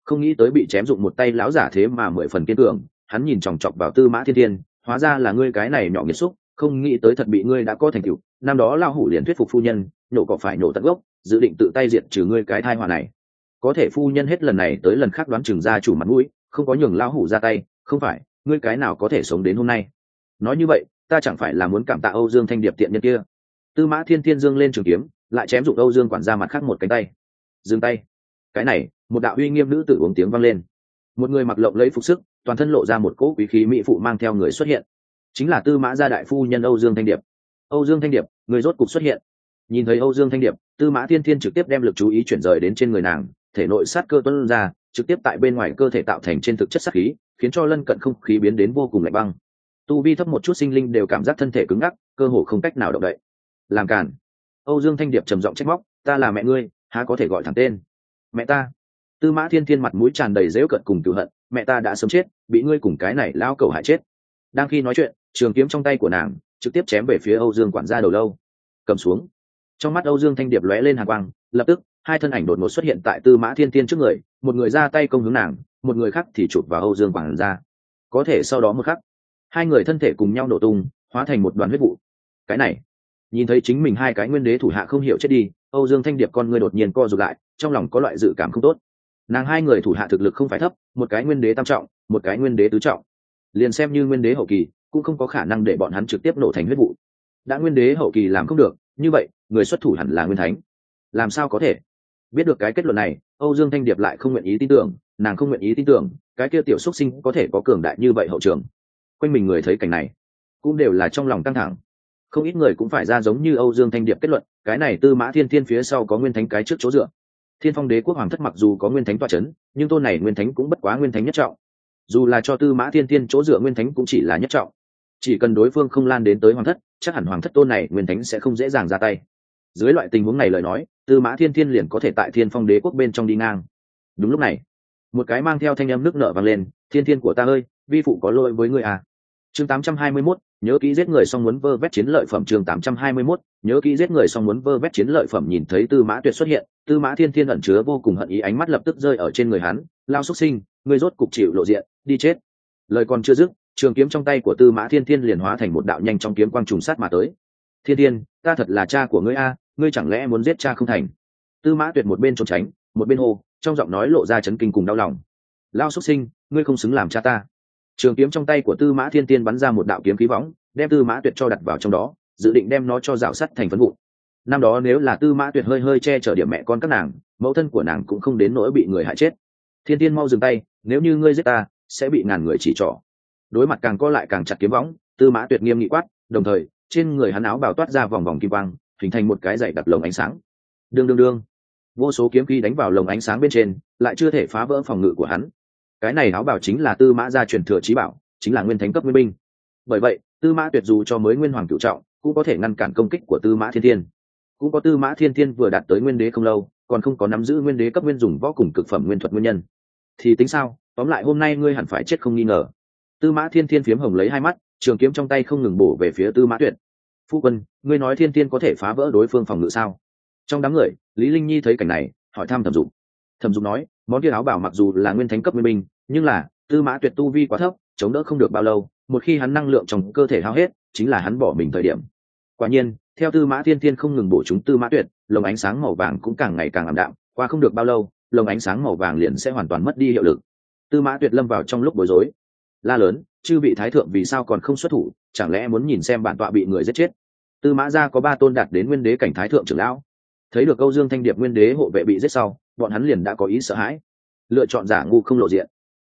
Không nghĩ tới bị chém dụng một tay lão giả thế mà mười phần kiên cường, hắn nhìn chòng chọc vào tư mã thiên thiên, hóa ra là ngươi cái này nhỏ nghiệt xúc, không nghĩ tới thật bị ngươi đã có thành tựu, năm đó lao hủ liền thuyết phục phu nhân, nhổ cỏ phải nhổ tận gốc, dự định tự tay diệt trừ ngươi cái thai hòa này. Có thể phu nhân hết lần này tới lần khác đoán chừng ra chủ mặt mũi, không có nhường lao hủ ra tay, không phải, ngươi cái nào có thể sống đến hôm nay? Nói như vậy, ta chẳng phải là muốn cảm tạ âu dương thanh điệp tiện nhân kia tư mã thiên thiên dương lên trường kiếm, lại chém dụng âu dương quản ra mặt khác một cánh tay. Dừng tay. Cái này, một đạo uy nghiêm nữ tử uống tiếng vang lên. Một người mặc lộng lấy phục sức, toàn thân lộ ra một cỗ quý khí mỹ phụ mang theo người xuất hiện. Chính là tư mã gia đại phu nhân âu dương thanh điệp. Âu dương thanh điệp, người rốt cục xuất hiện. Nhìn thấy âu dương thanh điệp, tư mã thiên thiên trực tiếp đem lực chú ý chuyển rời đến trên người nàng, thể nội sát cơ tuân ra, trực tiếp tại bên ngoài cơ thể tạo thành trên thực chất sát khí, khiến cho lân cận không khí biến đến vô cùng lạnh băng. Tu vi thấp một chút sinh linh đều cảm giác thân thể cứng ngắc, cơ hồ không cách nào động đậy làm cản âu dương thanh điệp trầm giọng trách móc, ta là mẹ ngươi, há có thể gọi thẳng tên? Mẹ ta. Tư mã thiên thiên mặt mũi tràn đầy dễu cận cùng cựu hận, mẹ ta đã sớm chết, bị ngươi cùng cái này lao cầu hại chết. Đang khi nói chuyện, trường kiếm trong tay của nàng trực tiếp chém về phía âu dương quản gia đầu lâu. Cầm xuống. Trong mắt âu dương thanh điệp lóe lên hàng quang, lập tức, hai thân ảnh đột ngột xuất hiện tại tư mã thiên thiên trước người, một người ra tay công hướng nàng, một người khác thì chụp vào âu dương quản gia. Có thể sau đó một khắc, hai người thân thể cùng nhau nổ tung, hóa thành một đoàn huyết vụ. Cái này nhìn thấy chính mình hai cái nguyên đế thủ hạ không hiểu chết đi, âu dương thanh điệp con ngươi đột nhiên co rụt lại, trong lòng có loại dự cảm không tốt. Nàng hai người thủ hạ thực lực không phải thấp, một cái nguyên đế tam trọng, một cái nguyên đế tứ trọng. Liền xem như nguyên đế hậu kỳ, cũng không có khả năng để bọn hắn trực tiếp nổ thành huyết vụ. Đã nguyên đế hậu kỳ làm không được, như vậy, người xuất thủ hẳn là nguyên thánh. Làm sao có thể? Biết được cái kết luận này, âu dương thanh điệp lại không nguyện ý tin tưởng, nàng không nguyện ý tin tưởng, cái kia tiểu xuất sinh có thể có cường đại như vậy hậu trường. Quanh mình người thấy cảnh này, cũng đều là trong lòng căng thẳng không ít người cũng phải ra giống như âu dương thanh điệp kết luận cái này tư mã thiên thiên phía sau có nguyên thánh cái trước chỗ dựa. Thiên phong đế quốc hoàng thất mặc dù có nguyên thánh toa c h ấ n nhưng tôn này nguyên thánh cũng bất quá nguyên thánh nhất trọng. Dù là cho tư mã thiên thiên chỗ dựa nguyên thánh cũng chỉ là nhất trọng. Chỉ cần đối phương không lan đến tới hoàng thất chắc hẳn hoàng thất tôn này nguyên thánh sẽ không dễ dàng ra tay. Dưới loại tình huống này lời nói tư mã thiên thiên liền có thể tại thiên phong đế quốc bên trong đi ngang. Đúng lúc này một cái mang theo thanh âm nước nở vang lên thiên thiên của ta ơi vi phụ có lỗi với ngươi à. Chương 821, nhớ kỹ giết người xong muốn vơ vét chiến lợi phẩm chương 821, nhớ kỹ giết người xong muốn vơ vét chiến lợi phẩm nhìn thấy tư mã tuyệt xuất hiện tư mã thiên thiên ẩn chứa vô cùng hận ý ánh mắt lập tức rơi ở trên người hắn lao xuất sinh ngươi rốt cục chịu lộ diện đi chết. Lời còn chưa dứt trường kiếm trong tay của tư mã thiên thiên liền hóa thành một đạo nhanh trong kiếm quang trùng sát mà tới. Thiên thiên ta thật là cha của ngươi a ngươi chẳng lẽ muốn giết cha không thành? Tư mã tuyệt một bên trốn tránh một bên hô trong giọng nói lộ ra chấn kinh cùng đau lòng. Lao xuất sinh ngươi không xứng làm cha ta trường kiếm trong tay của tư mã thiên tiên bắn ra một đạo kiếm khí võng, đem tư mã tuyệt cho đặt vào trong đó, dự định đem nó cho rào sắt thành phấn vụ. Năm đó nếu là tư mã tuyệt hơi hơi che chở điểm mẹ con các nàng, mẫu thân của nàng cũng không đến nỗi bị người hại chết. Thiên tiên mau dừng tay, nếu như ngươi giết ta, sẽ bị ngàn người chỉ trỏ. Đối mặt càng co lại càng chặt kiếm võng, tư mã tuyệt nghiêm nghị quát, đồng thời, trên người hắn áo bào toát ra vòng vòng kim quang, hình thành một cái dày đặt lồng ánh sáng. Đương đương đương. Vô số kiếm khí đánh vào lồng ánh sáng bên trên, lại chưa thể phá vỡ phòng ngự của hắn cái này áo bảo chính là tư mã gia truyền thừa trí bảo, chính là nguyên thánh cấp nguyên binh. Bởi vậy, tư mã tuyệt dù cho mới nguyên hoàng cựu trọng, cũng có thể ngăn cản công kích của tư mã thiên thiên. Cũng có tư mã thiên thiên vừa đạt tới nguyên đế không lâu, còn không có nắm giữ nguyên đế cấp nguyên dùng võ cùng cực phẩm nguyên thuật nguyên nhân. Thì tính sao? Tóm lại hôm nay ngươi hẳn phải chết không nghi ngờ. Tư mã thiên thiên phiếm hồng lấy hai mắt, trường kiếm trong tay không ngừng bổ về phía tư mã tuyệt. Phu quân, ngươi nói thiên thiên có thể phá vỡ đối phương phòng ngự sao? Trong đám người, lý linh nhi thấy cảnh này, hỏi thăm thẩm dục. Thẩm dục nói món kia áo bảo mặc dù là nguyên thánh cấp nguyên binh, nhưng là, tư mã tuyệt tu vi quá thấp, chống đỡ không được bao lâu, một khi hắn năng lượng trong cơ thể hao hết, chính là hắn bỏ mình thời điểm. Quả nhiên, theo tư mã thiên thiên không ngừng bổ chúng tư mã tuyệt, lồng ánh sáng màu vàng cũng càng ngày càng ảm đạm, qua không được bao lâu, lồng ánh sáng màu vàng liền sẽ hoàn toàn mất đi hiệu lực. Tư mã tuyệt lâm vào trong lúc bối rối. La lớn, chư vị thái thượng vì sao còn không xuất thủ, chẳng lẽ muốn nhìn xem bản tọa bị người giết chết? Tư mã gia có ba tôn đạt đến nguyên đế cảnh thái thượng trưởng lão. Thấy được câu dương thanh điệp nguyên đế hộ vệ bị giết sau bọn hắn liền đã có ý sợ hãi. Lựa chọn giả ngu không lộ diện.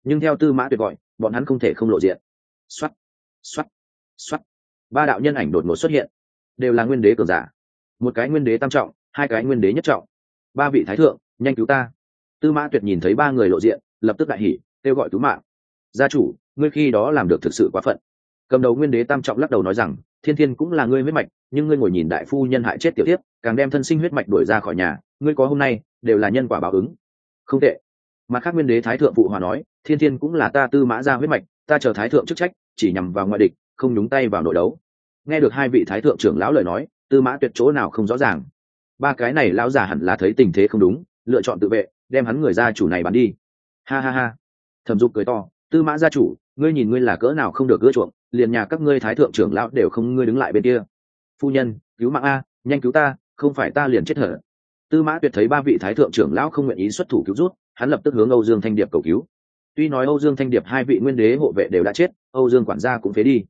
Nhưng theo tư mã tuyệt gọi, bọn hắn không thể không lộ diện. X o á t x o á t x o á t ba đạo nhân ảnh đột ngột xuất hiện. Đều là nguyên đế cường giả. Một cái nguyên đế tam trọng, hai cái nguyên đế nhất trọng. Ba vị thái thượng, nhanh cứu ta. Tư mã tuyệt nhìn thấy ba người lộ diện, lập tức đại hỉ, kêu gọi cứu mạng. Gia chủ, ngươi khi đó làm được thực sự quá phận. Cầm đầu nguyên đế tam trọng lắc đầu nói rằng, thiên thiên cũng là ngươi huyết mạch, nhưng ngươi ngồi nhìn đại phu nhân hại chết tiểu tiếp càng đem thân sinh huyết mạch đuổi ra khỏi nhà, ngươi có hôm nay đều là nhân quả báo ứng. Không tệ. Mặt khác nguyên đế thái thượng phụ hòa nói, thiên thiên cũng là ta tư mã ra huyết mạch, ta chờ thái thượng chức trách, chỉ nhằm vào ngoại địch, không nhúng tay vào nội đấu. Nghe được hai vị thái thượng trưởng lão lời nói, tư mã tuyệt chỗ nào không rõ ràng. Ba cái này lão già hẳn là thấy tình thế không đúng, lựa chọn tự vệ, đem hắn người gia chủ này bắn đi. Ha ha ha. Thẩm dục cười to, tư mã gia chủ, ngươi nhìn ngươi là cỡ nào không được gỡ chuộng, liền nhà các ngươi thái thượng trưởng lão đều không ngươi đứng lại bên kia. Phu nhân, cứu mạng a, nhanh cứu ta, không phải ta liền chết hở tư mã tuyệt thấy ba vị thái thượng trưởng lão không nguyện ý xuất thủ cứu rút hắn lập tức hướng âu dương thanh điệp cầu cứu. Tuy nói âu dương thanh điệp hai vị nguyên đế hộ vệ đều đã chết, âu dương quản gia cũng phế đi.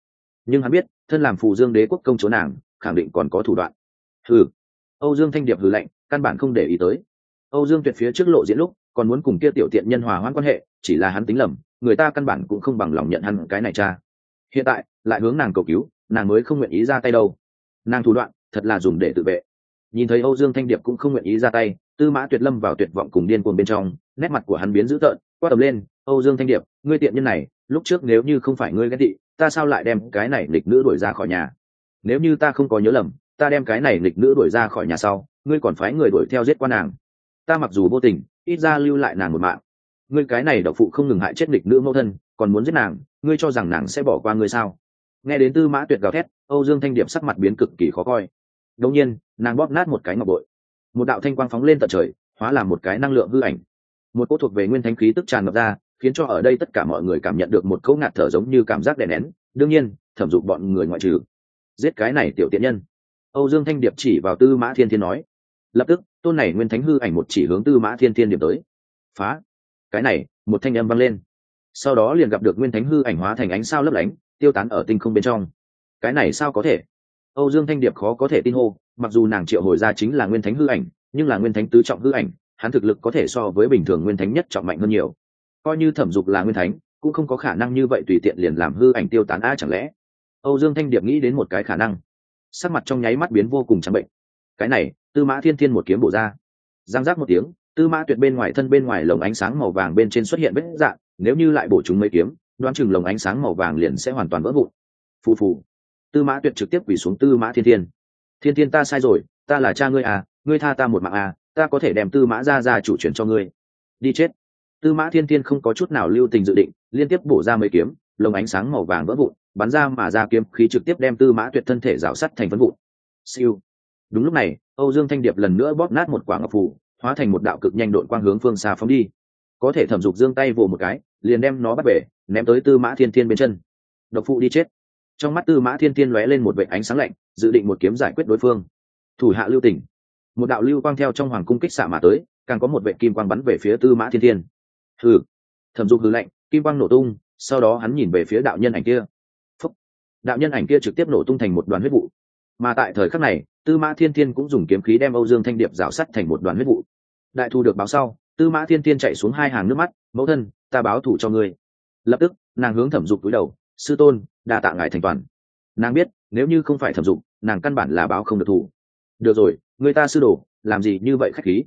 Nhưng hắn biết, thân làm phù dương đế quốc công chúa nàng, khẳng định còn có thủ đoạn. Hừ. Âu dương thanh điệp hừ lạnh, căn bản không để ý tới. Âu dương tuyệt phía trước lộ diễn lúc, còn muốn cùng kia tiểu tiện nhân hòa hoãn quan hệ, chỉ là hắn tính lầm, người ta căn bản cũng không bằng lòng nhận hắn cái này cha. Hiện tại, lại hướng nàng cầu cứu, nàng mới không nguyện ý ra tay đâu. Nàng thủ đoạn, thật là dùng để tự vệ nhìn thấy âu dương thanh điệp cũng không nguyện ý ra tay, tư mã tuyệt lâm vào tuyệt vọng cùng điên cuồng bên trong, nét mặt của hắn biến dữ tợn, quát tầm lên, âu dương thanh điệp, ngươi tiện nhân này, lúc trước nếu như không phải ngươi ghét thị ta sao lại đem cái này lịch nữ đuổi ra khỏi nhà? Nếu như ta không có nhớ lầm, ta đem cái này lịch nữ đuổi ra khỏi nhà sau, ngươi còn phái người đuổi theo giết quan nàng. Ta mặc dù vô tình, ít ra lưu lại nàng một mạng. Ngươi cái này độc phụ không ngừng hại chết lịch nữ mẫu thân, còn muốn giết nàng, ngươi cho rằng nàng sẽ bỏ qua ngươi sao? Nghe đến tư mã tuyệt gào thét, âu dương thanh điệp sắc mặt biến cực kỳ khó coi đột nhiên, nàng bóp nát một cái ngọc bội. Một đạo thanh quang phóng lên tận trời, hóa làm một cái năng lượng hư ảnh. Một cỗ thuộc về nguyên thánh khí tức tràn ngập ra, khiến cho ở đây tất cả mọi người cảm nhận được một cấu ngạt thở giống như cảm giác đè nén. Đương nhiên, thẩm dục bọn người ngoại trừ. Giết cái này tiểu tiện nhân. Âu dương thanh điệp chỉ vào tư mã thiên thiên nói. Lập tức, tôn này nguyên thánh hư ảnh một chỉ hướng tư mã thiên thiên điểm tới. Phá. Cái này, một thanh âm vang lên. Sau đó liền gặp được nguyên thánh hư ảnh hóa thành ánh sao lấp lánh, tiêu tán ở tinh không bên trong. Cái này sao có thể? Âu dương thanh điệp khó có thể tin hô, mặc dù nàng triệu hồi ra chính là nguyên thánh hư ảnh, nhưng là nguyên thánh tứ trọng hư ảnh, hắn thực lực có thể so với bình thường nguyên thánh nhất trọng mạnh hơn nhiều. Coi như thẩm dục là nguyên thánh, cũng không có khả năng như vậy tùy tiện liền làm hư ảnh tiêu tán a chẳng lẽ? Âu dương thanh điệp nghĩ đến một cái khả năng. Sắc mặt trong nháy mắt biến vô cùng trắng bệnh. Cái này, tư mã thiên thiên một kiếm bổ ra. Giang giác một tiếng, tư mã tuyệt bên ngoài thân bên ngoài lồng ánh sáng màu vàng bên trên xuất hiện vết dạng, nếu như lại bổ chúng mấy kiếm, đoán chừng lồng ánh sáng màu vàng liền sẽ hoàn toàn vỡ vụn. Phù phù tư mã tuyệt trực tiếp quỳ xuống tư mã thiên thiên. Thiên thiên ta sai rồi, ta là cha ngươi à ngươi tha ta một mạng à ta có thể đem tư mã ra ra chủ chuyển cho ngươi. Đi chết. Tư mã thiên thiên không có chút nào lưu tình dự định, liên tiếp bổ ra mấy kiếm, lồng ánh sáng màu vàng vỡ vụn, bắn ra mà ra kiếm khí trực tiếp đem tư mã tuyệt thân thể rào sắt thành phân vụn. Siêu. Đúng lúc này, âu dương thanh điệp lần nữa bóp nát một quả ngọc phủ hóa thành một đạo cực nhanh đội quang hướng phương xa phóng đi. Có thể thẩm dục giương tay vồ một cái, liền đem nó bắt về, ném tới tư mã thiên thiên bên chân. Độc phụ đi chết trong mắt tư mã thiên thiên lóe lên một vệ ánh sáng lạnh, dự định một kiếm giải quyết đối phương. Thủ hạ lưu tỉnh. Một đạo lưu quang theo trong hoàng cung kích xạ mà tới, càng có một vệ kim quang bắn về phía tư mã thiên thiên. Hừ. Thẩm dục hư lạnh, kim quang nổ tung, sau đó hắn nhìn về phía đạo nhân ảnh kia. Phúc. đạo nhân ảnh kia trực tiếp nổ tung thành một đoàn huyết vụ. Mà tại thời khắc này, tư mã thiên thiên cũng dùng kiếm khí đem âu dương thanh điệp rào sắt thành một đoàn huyết vụ. Đại thu được báo sau, tư mã thiên thiên chạy xuống hai hàng nước mắt, mẫu thân, ta báo thủ cho ngươi. Lập tức, nàng hướng thẩm dục túi đầu sư tôn, đa tạ ngài thành toàn. Nàng biết, nếu như không phải thẩm dục nàng căn bản là báo không được thủ được rồi, người ta sư đồ, làm gì như vậy khách khí?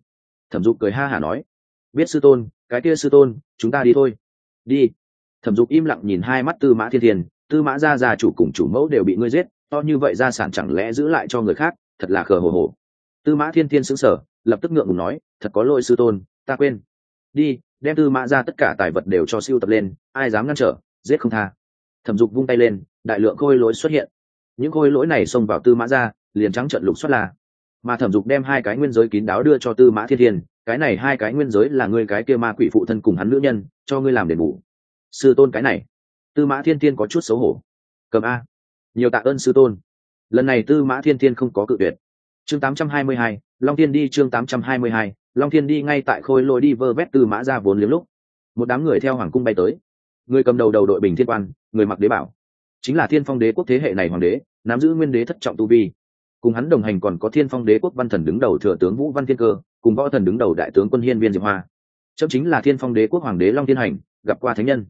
Thẩm dục cười ha hả nói. Biết sư tôn, cái kia sư tôn, chúng ta đi thôi. Đi. Thẩm dục im lặng nhìn hai mắt tư mã thiên thiên. Tư mã gia gia chủ cùng chủ mẫu đều bị ngươi giết, to như vậy gia sản chẳng lẽ giữ lại cho người khác, thật là khờ hồ hồ. Tư mã thiên thiên xứng sở lập tức ngượng ngùng nói, thật có lỗi sư tôn, ta quên. Đi, đem tư mã ra tất cả tài vật đều cho siêu tập lên, ai dám ngăn trở, giết không tha thẩm dục vung tay lên đại lượng khôi lỗi xuất hiện. Những khôi lỗi này xông vào tư mã ra liền trắng trận lục xuất là mà thẩm dục đem hai cái nguyên giới kín đáo đưa cho tư mã thiên thiên cái này hai cái nguyên giới là ngươi cái kia ma quỷ phụ thân cùng hắn nữ nhân cho ngươi làm đền bù. Sư tôn cái này. Tư mã thiên thiên có chút xấu hổ. Cầm a. Nhiều tạ ơn sư tôn. Lần này tư mã thiên thiên không có cự tuyệt. Chương 822, long thiên đi chương 822, long thiên đi ngay tại khôi lôi đi vơ vét tư mã ra vốn liếng lúc. Một đám người theo hoàng cung bay tới người cầm đầu đầu đội bình thiên quan, người mặc đế bảo. Chính là thiên phong đế quốc thế hệ này hoàng đế, nắm giữ nguyên đế thất trọng tu vi. Cùng hắn đồng hành còn có thiên phong đế quốc văn thần đứng đầu thừa tướng vũ văn thiên cơ, cùng võ thần đứng đầu đại tướng quân hiên viên diệp hoa. Chậm chính là thiên phong đế quốc hoàng đế long thiên hành, gặp qua thánh nhân.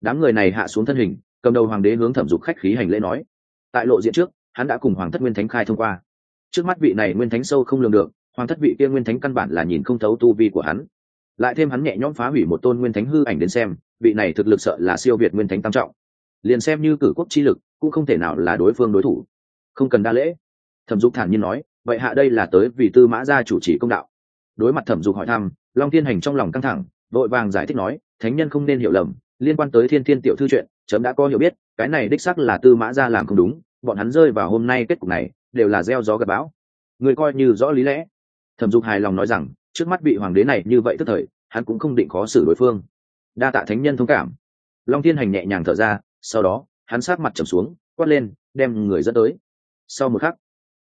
Đám người này hạ xuống thân hình, cầm đầu hoàng đế hướng thẩm dục khách khí hành lễ nói. Tại lộ diện trước, hắn đã cùng hoàng thất nguyên thánh khai thông qua. Trước mắt vị này nguyên thánh sâu không lường được, hoàng thất vị kia nguyên thánh căn bản là nhìn không thấu tu vi của hắn lại thêm hắn nhẹ nhõm phá hủy một tôn nguyên thánh hư ảnh đến xem, vị này thực lực sợ là siêu việt nguyên thánh tam trọng. Liền xem như cử quốc chi lực, cũng không thể nào là đối phương đối thủ. Không cần đa lễ. Thẩm dục thản nhiên nói, vậy hạ đây là tới vì tư mã gia chủ trì công đạo. Đối mặt thẩm dục hỏi thăm, long thiên hành trong lòng căng thẳng, vội vàng giải thích nói, thánh nhân không nên hiểu lầm, liên quan tới thiên thiên tiểu thư chuyện, chấm đã có hiểu biết, cái này đích sắc là tư mã gia làm không đúng, bọn hắn rơi vào hôm nay kết cục này, đều là gieo gió gặp bão. Người coi như rõ lý lẽ. Thẩm dục hài lòng nói rằng trước mắt vị hoàng đế này như vậy tức thời, hắn cũng không định khó xử đối phương. Đa tạ thánh nhân thông cảm. Long thiên hành nhẹ nhàng thở ra, sau đó, hắn sát mặt trầm xuống, quát lên, đem người dẫn tới. Sau một khắc,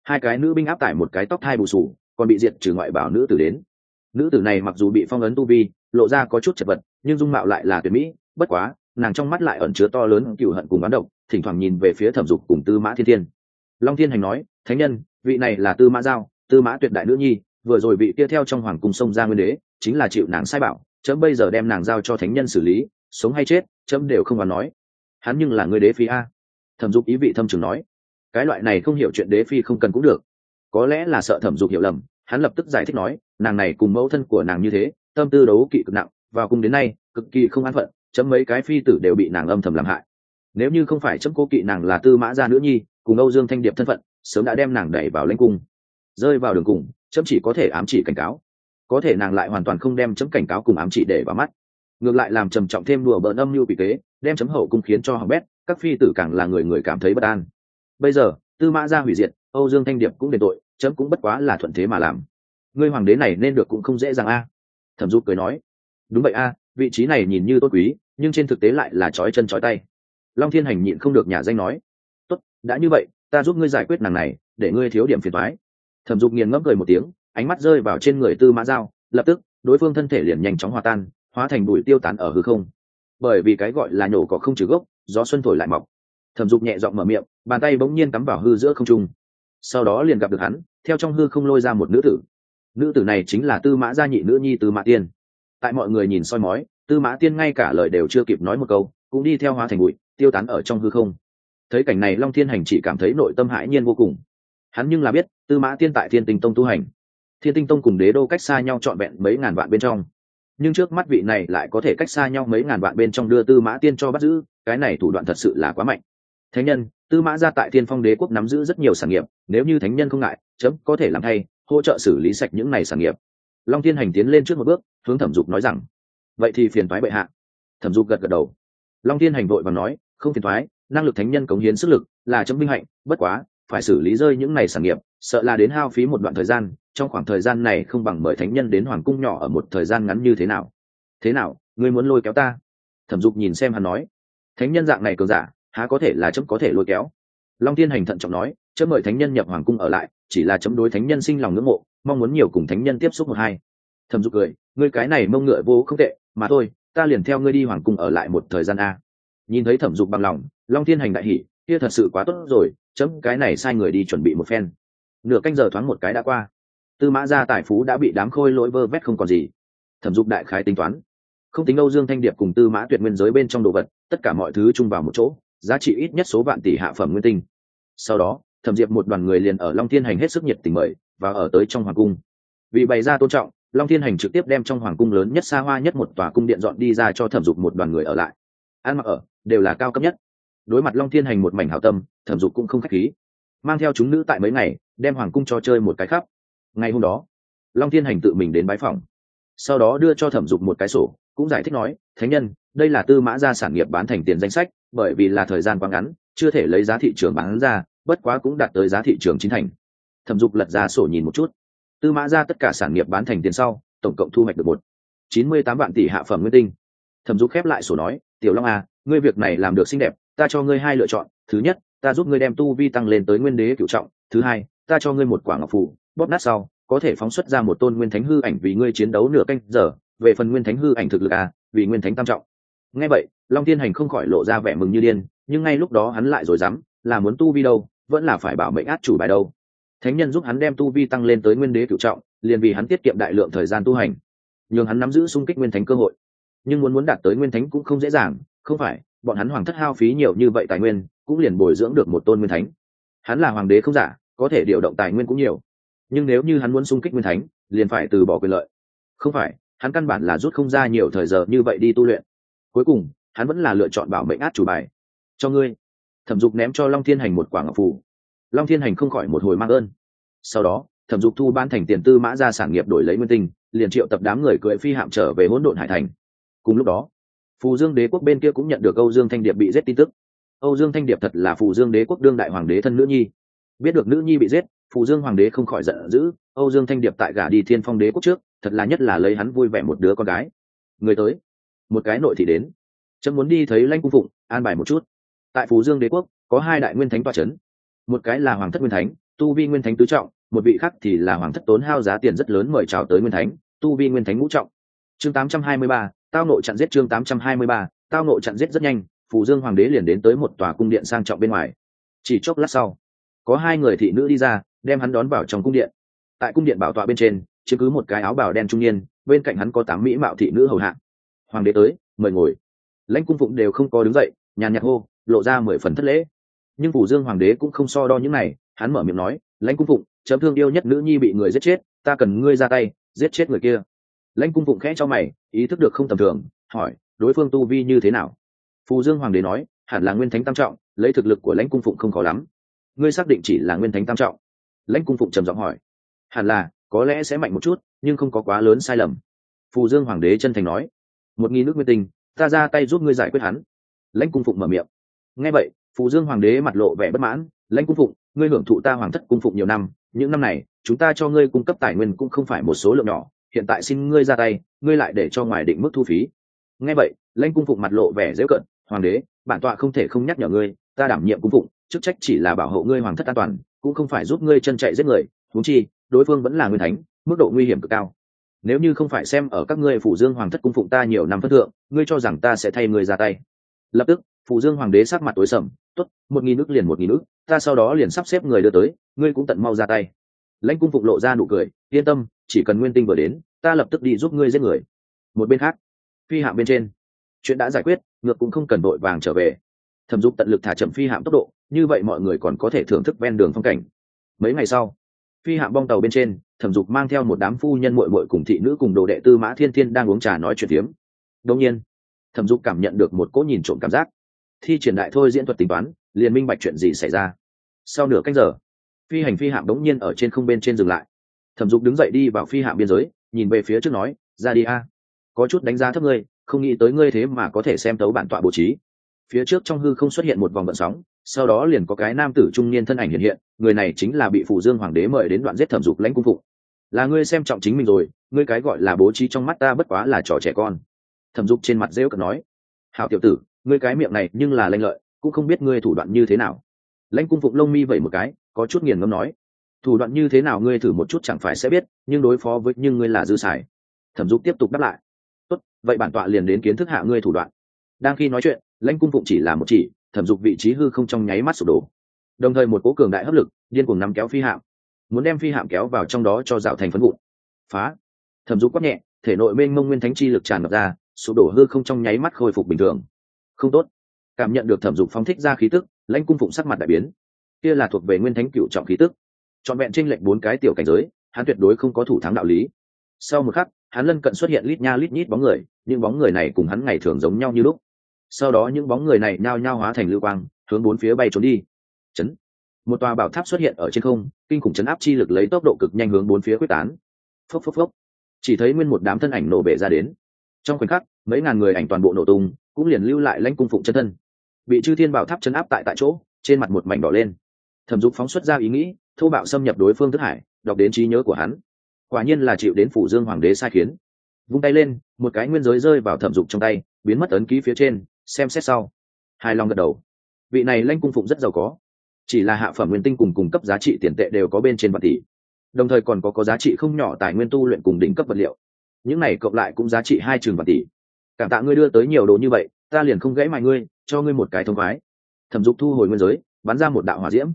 hai cái nữ binh áp tải một cái tóc thai bù sù, còn bị diệt trừ ngoại bảo nữ tử đến. Nữ tử này mặc dù bị phong ấn tu vi, lộ ra có chút chật vật, nhưng dung mạo lại là tuyệt mỹ, bất quá, nàng trong mắt lại ẩn chứa to lớn cựu hận cùng bán độc, thỉnh thoảng nhìn về phía thẩm dục cùng tư mã thiên thiên. Long thiên hành nói, thánh nhân, vị này là tư mã giao, tư mã tuyệt đại nữ nhi vừa rồi vị kia theo trong hoàng cung sông ra nguyên đế, chính là chịu nàng sai bảo, chấm bây giờ đem nàng giao cho thánh nhân xử lý, sống hay chết, chấm đều không còn nói. Hắn nhưng là người đế phi a. Thẩm dục ý vị thâm trường nói. Cái loại này không hiểu chuyện đế phi không cần cũng được. Có lẽ là sợ thẩm dục hiểu lầm, hắn lập tức giải thích nói, nàng này cùng mẫu thân của nàng như thế, tâm tư đấu kỵ cực nặng, vào cung đến nay, cực kỳ không an phận, chấm mấy cái phi tử đều bị nàng âm thầm làm hại. Nếu như không phải chấm cố kỵ nàng là tư mã gia nữ nhi, cùng âu dương thanh điệp thân phận, sớm đã đem nàng đẩy vào lãnh cung. Rơi vào đường cùng chấm chỉ có thể ám chỉ cảnh cáo. Có thể nàng lại hoàn toàn không đem chấm cảnh cáo cùng ám chỉ để vào mắt. Ngược lại làm trầm trọng thêm đùa bỡn âm mưu bị kế, đem chấm hậu cung khiến cho hỏng bét, các phi tử càng là người người cảm thấy bất an. Bây giờ, tư mã ra hủy diệt, âu dương thanh điệp cũng đền tội, chấm cũng bất quá là thuận thế mà làm. Ngươi hoàng đế này nên được cũng không dễ dàng a. Thẩm du cười nói, đúng vậy a, vị trí này nhìn như tốt quý, nhưng trên thực tế lại là trói chân trói tay. Long thiên hành nhịn không được nhà danh nói, tốt, đã như vậy, ta giúp ngươi giải quyết nàng này, để ngươi thiếu điểm phiền thoái thẩm dục nghiền ngẫm cười một tiếng, ánh mắt rơi vào trên người tư mã giao, lập tức, đối phương thân thể liền nhanh chóng hòa tan, hóa thành bụi tiêu tán ở hư không. Bởi vì cái gọi là nhổ cỏ không trừ gốc, gió xuân thổi lại mọc. Thẩm dục nhẹ giọng mở miệng, bàn tay bỗng nhiên cắm vào hư giữa không trung. Sau đó liền gặp được hắn, theo trong hư không lôi ra một nữ tử. Nữ tử này chính là tư mã gia nhị nữ nhi tư mã tiên. Tại mọi người nhìn soi mói, tư mã tiên ngay cả lời đều chưa kịp nói một câu, cũng đi theo hóa thành bụi, tiêu tán ở trong hư không. Thấy cảnh này long thiên hành chỉ cảm thấy nội tâm hãi nhiên vô cùng hắn nhưng là biết, tư mã tiên tại thiên tinh tông tu hành. Thiên tinh tông cùng đế đô cách xa nhau trọn vẹn mấy ngàn vạn bên trong. Nhưng trước mắt vị này lại có thể cách xa nhau mấy ngàn vạn bên trong đưa tư mã tiên cho bắt giữ, cái này thủ đoạn thật sự là quá mạnh. Thánh nhân, tư mã ra tại thiên phong đế quốc nắm giữ rất nhiều sản nghiệp, nếu như thánh nhân không ngại, chấm có thể làm thay, hỗ trợ xử lý sạch những này sản nghiệp. Long thiên hành tiến lên trước một bước, hướng thẩm dục nói rằng, vậy thì phiền thoái bệ hạ. Thẩm dục gật gật đầu. Long thiên hành vội và nói, không phiền thoái năng lực thánh nhân cống hiến sức lực là chấm binh hạnh, bất quá phải xử lý rơi những này sản nghiệp, sợ là đến hao phí một đoạn thời gian, trong khoảng thời gian này không bằng mời thánh nhân đến hoàng cung nhỏ ở một thời gian ngắn như thế nào. Thế nào, ngươi muốn lôi kéo ta? Thẩm dục nhìn xem hắn nói. Thánh nhân dạng này cường giả, há có thể là chấm có thể lôi kéo? Long thiên hành thận trọng nói, chấm mời thánh nhân nhập hoàng cung ở lại, chỉ là chấm đối thánh nhân sinh lòng ngưỡng mộ, mong muốn nhiều cùng thánh nhân tiếp xúc một hai. Thẩm dục cười, ngươi cái này mông ngựa vô không tệ, mà thôi, ta liền theo ngươi đi hoàng cung ở lại một thời gian a. Nhìn thấy thẩm dục bằng lòng, long thiên hành đại hỉ kia thật sự quá tốt rồi, chấm cái này sai người đi chuẩn bị một phen. Nửa canh giờ thoáng một cái đã qua. Tư mã gia tài phú đã bị đám khôi lỗi vơ vét không còn gì. Thẩm dục đại khái tính toán. Không tính âu dương thanh điệp cùng tư mã tuyệt nguyên giới bên trong đồ vật, tất cả mọi thứ chung vào một chỗ, giá trị ít nhất số vạn tỷ hạ phẩm nguyên tinh. Sau đó, thẩm diệp một đoàn người liền ở long thiên hành hết sức nhiệt tình mời, và ở tới trong hoàng cung. Vì bày ra tôn trọng, long thiên hành trực tiếp đem trong hoàng cung lớn nhất xa hoa nhất một tòa cung điện dọn đi ra cho thẩm dục một đoàn người ở lại. Ăn mặc ở, đều là cao cấp nhất đối mặt long thiên hành một mảnh hảo tâm, thẩm dục cũng không k h á c h khí. Mang theo chúng nữ tại mấy ngày, đem hoàng cung cho chơi một cái khắp. Ngày hôm đó, long thiên hành tự mình đến bái phòng. Sau đó đưa cho thẩm dục một cái sổ, cũng giải thích nói, thánh nhân, đây là tư mã gia sản nghiệp bán thành tiền danh sách, bởi vì là thời gian quá ngắn, chưa thể lấy giá thị trường bán ra, bất quá cũng đạt tới giá thị trường chính thành. Thẩm dục lật ra sổ nhìn một chút. Tư mã ra tất cả sản nghiệp bán thành tiền sau, tổng cộng thu hoạch được một chín mươi tám vạn tỷ hạ phẩm nguyên tinh. Thẩm dục khép lại sổ nói, tiểu long à ngươi việc này làm được xinh đẹp ta cho ngươi hai lựa chọn, thứ nhất, ta giúp ngươi đem tu vi tăng lên tới nguyên đế cựu trọng, thứ hai, ta cho ngươi một quả ngọc phủ bóp nát sau, có thể phóng xuất ra một tôn nguyên thánh hư ảnh vì ngươi chiến đấu nửa canh giờ, về phần nguyên thánh hư ảnh thực lực à vì nguyên thánh tam trọng. Ngay vậy, long tiên hành không khỏi lộ ra vẻ mừng như điên, nhưng ngay lúc đó hắn lại rồi dám là muốn tu vi đâu, vẫn là phải bảo mệnh át chủ bài đâu. Thánh nhân giúp hắn đem tu vi tăng lên tới nguyên đế cựu trọng, liền vì hắn tiết kiệm đại lượng thời gian tu hành. Nhường hắn nắm giữ xung kích nguyên thánh cơ hội. Nhưng muốn muốn đạt tới nguyên thánh cũng không dễ dàng, không phải bọn hắn hoàng thất hao phí nhiều như vậy tài nguyên, cũng liền bồi dưỡng được một tôn nguyên thánh. Hắn là hoàng đế không giả, có thể điều động tài nguyên cũng nhiều. Nhưng nếu như hắn muốn xung kích nguyên thánh, liền phải từ bỏ quyền lợi. Không phải, hắn căn bản là rút không ra nhiều thời giờ như vậy đi tu luyện. Cuối cùng, hắn vẫn là lựa chọn bảo mệnh át chủ bài. Cho ngươi. Thẩm dục ném cho long thiên hành một quả ngọc phủ long thiên hành không khỏi một hồi mang ơn. Sau đó, thẩm dục thu ban thành tiền tư mã ra sản nghiệp đổi lấy nguyên tinh, liền triệu tập đám người cưỡi phi hạm trở về hỗn độn hải thành. Cùng lúc đó phù dương đế quốc bên kia cũng nhận được âu dương thanh điệp bị giết tin tức. Âu dương thanh điệp thật là phù dương đế quốc đương đại hoàng đế thân nữ nhi. Biết được nữ nhi bị giết, phù dương hoàng đế không khỏi giận dữ, âu dương thanh điệp tại gả đi thiên phong đế quốc trước, thật là nhất là lấy hắn vui vẻ một đứa con gái. Người tới, một cái nội thì đến. Chấm muốn đi thấy lanh cung phụng, an bài một chút. Tại Phù dương đế quốc, có hai đại nguyên thánh toa c h ấ n một cái là hoàng thất nguyên thánh, tu vi nguyên thánh tứ trọng, một vị khác thì là hoàng thất tốn hao giá tiền rất lớn mời chào tới nguyên thánh, tu vi nguyên thánh ngũ trọng. Chương tám trăm hai mươi ba tao nội chặn giết chương tám trăm hai mươi ba, tao nội chặn giết rất nhanh, phù dương hoàng đế liền đến tới một tòa cung điện sang trọng bên ngoài. Chỉ chốc lát sau, có hai người thị nữ đi ra, đem hắn đón vào trong cung điện. Tại cung điện bảo tọa bên trên chứ cứ một cái áo bào đen trung niên, bên cạnh hắn có tám mỹ mạo thị nữ hầu hạ. Hoàng đế tới, mời ngồi. Lãnh cung phụng đều không có đứng dậy, nhàn nhạt hô, lộ ra mười phần thất lễ. Nhưng phủ dương hoàng đế cũng không so đo những này, hắn mở miệng nói, lãnh cung phụng, chấm thương yêu nhất nữ nhi bị người giết chết, ta cần ngươi ra tay, giết chết người kia lãnh cung phụng khẽ cho mày, ý thức được không tầm thường, hỏi, đối phương tu vi như thế nào? Phù dương hoàng đế nói, hẳn là nguyên thánh tam trọng, lấy thực lực của lãnh cung phụng không khó lắm. Ngươi xác định chỉ là nguyên thánh tam trọng? Lãnh cung phụng trầm giọng hỏi. Hẳn là, có lẽ sẽ mạnh một chút, nhưng không có quá lớn sai lầm. Phù dương hoàng đế chân thành nói. Một nghi nước nguyên tinh, ta ra tay giúp ngươi giải quyết hắn. Lãnh cung phụng mở miệng. Nghe vậy, phù dương hoàng đế mặt lộ vẻ bất mãn. Lãnh cung phụng, ngươi hưởng thụ ta hoàng thất cung phụng nhiều năm, những năm này, chúng ta cho ngươi cung cấp tài nguyên cũng không phải một số lượng nhỏ hiện tại xin ngươi ra tay, ngươi lại để cho ngoài định mức thu phí. Nghe vậy, lãnh cung phụng mặt lộ vẻ dễ cận, hoàng đế, bản tọa không thể không nhắc nhở ngươi, ta đảm nhiệm cung phụng, chức trách chỉ là bảo hộ ngươi hoàng thất an toàn, cũng không phải giúp ngươi chân chạy giết người thú chi, đối phương vẫn là nguyên thánh, mức độ nguy hiểm cực cao. Nếu như không phải xem ở các ngươi phủ dương hoàng thất cung phụng ta nhiều năm phân thượng, ngươi cho rằng ta sẽ thay ngươi ra tay. Lập tức, phủ dương hoàng đế sắc mặt tối sầm t ố t một nghìn nước liền một nghìn nước ta sau đó liền sắp xếp người đưa tới, ngươi cũng tận mau ra tay lãnh cung phục lộ ra nụ cười, yên tâm, chỉ cần nguyên tinh vừa đến, ta lập tức đi giúp ngươi giết người. Một bên khác, phi hạm bên trên, chuyện đã giải quyết, ngược cũng không cần đội vàng trở về. Thẩm dục tận lực thả chậm phi hạm tốc độ, như vậy mọi người còn có thể thưởng thức ven đường phong cảnh. Mấy ngày sau, phi hạm bong tàu bên trên, thẩm dục mang theo một đám phu nhân mội mội cùng thị nữ cùng đồ đệ tư mã thiên thiên đang uống trà nói chuyện tiếm đông nhiên, thẩm dục cảm nhận được một cỗ nhìn trộm cảm giác. Thi triển đại thôi diễn thuật tính toán, liền minh bạch chuyện gì xảy ra. Sau nửa cách giờ phi hành phi hạm đống nhiên ở trên không bên trên dừng lại. Thẩm dục đứng dậy đi vào phi hạm biên giới, nhìn về phía trước nói, ra đi a. Có chút đánh giá thấp ngươi, không nghĩ tới ngươi thế mà có thể xem tấu bản tọa bố trí. Phía trước trong hư không xuất hiện một vòng vận sóng, sau đó liền có cái nam tử trung niên thân ảnh hiện hiện, người này chính là bị phủ dương hoàng đế mời đến đoạn giết thẩm dục lãnh cung phụng. Là ngươi xem trọng chính mình rồi, ngươi cái gọi là bố trí trong mắt ta bất quá là trò trẻ con. Thẩm dục trên mặt rêu cợt nói, hảo tiểu tử, ngươi cái miệng này nhưng là lanh lợi, cũng không biết ngươi thủ đoạn như thế nào lãnh cung phụng lông mi vẩy một cái, có chút nghiền ngâm nói, thủ đoạn như thế nào ngươi thử một chút chẳng phải sẽ biết, nhưng đối phó với, nhưng ngươi là dư xài. Thẩm dục tiếp tục đáp lại, tốt, vậy bản tọa liền đến kiến thức hạ ngươi thủ đoạn. Đang khi nói chuyện, lãnh cung phụng chỉ là một chỉ, thẩm dục vị trí hư không trong nháy mắt sụp đổ. Đồng thời một cố cường đại hấp lực, điên cuồng nắm kéo phi hạm, muốn đem phi hạm kéo vào trong đó cho dạo thành phấn vụn. Phá! Thẩm dục quát nhẹ, thể nội mênh mông nguyên thánh chi lực tràn ngập ra, sụp đổ hư không trong nháy mắt khôi phục bình thường. Không tốt cảm nhận được thẩm dục phóng thích ra khí tức, lãnh cung phụng sắc mặt đại biến. Kia là thuộc về nguyên thánh cựu trọng khí tức. Trọn vẹn tranh lệch bốn cái tiểu cảnh giới, hắn tuyệt đối không có thủ thắng đạo lý. Sau một khắc, hắn lân cận xuất hiện lít nha lít nhít bóng người, những bóng người này cùng hắn ngày thường giống nhau như lúc. Sau đó những bóng người này nhao nhao hóa thành lưu quang, hướng bốn phía bay trốn đi. Chấn. Một tòa bảo tháp xuất hiện ở trên không, kinh khủng chấn áp chi lực lấy tốc độ cực nhanh hướng bốn phía quyết tán. Phốc phốc phốc. Chỉ thấy nguyên một đám thân ảnh nổ bể ra đến. Trong khoảnh khắc, mấy ngàn người ảnh toàn bộ nổ tung, cũng liền lưu lại lãnh cung phụng chân thân bị chư thiên bảo tháp chấn áp tại tại chỗ, trên mặt một mảnh đỏ lên. Thẩm dục phóng xuất ra ý nghĩ, thô bạo xâm nhập đối phương thức hải, đọc đến trí nhớ của hắn. Quả nhiên là chịu đến phủ dương hoàng đế sai khiến. Vung tay lên, một cái nguyên giới rơi vào thẩm dục trong tay, biến mất ấn ký phía trên, xem xét sau. Hai lòng gật đầu. Vị này lanh cung phụng rất giàu có. Chỉ là hạ phẩm nguyên tinh cùng cung cấp giá trị tiền tệ đều có bên trên vạn tỷ. Đồng thời còn có có giá trị không nhỏ tài nguyên tu luyện cùng đỉnh cấp vật liệu. Những này cộng lại cũng giá trị hai trường vạn tỷ. Cảm tạ ngươi đưa tới nhiều đồ như vậy, ta liền không gãy mài ngươi cho ngươi một cái thông khoái. Thẩm dục thu hồi nguyên giới, bắn ra một đạo hỏa diễm.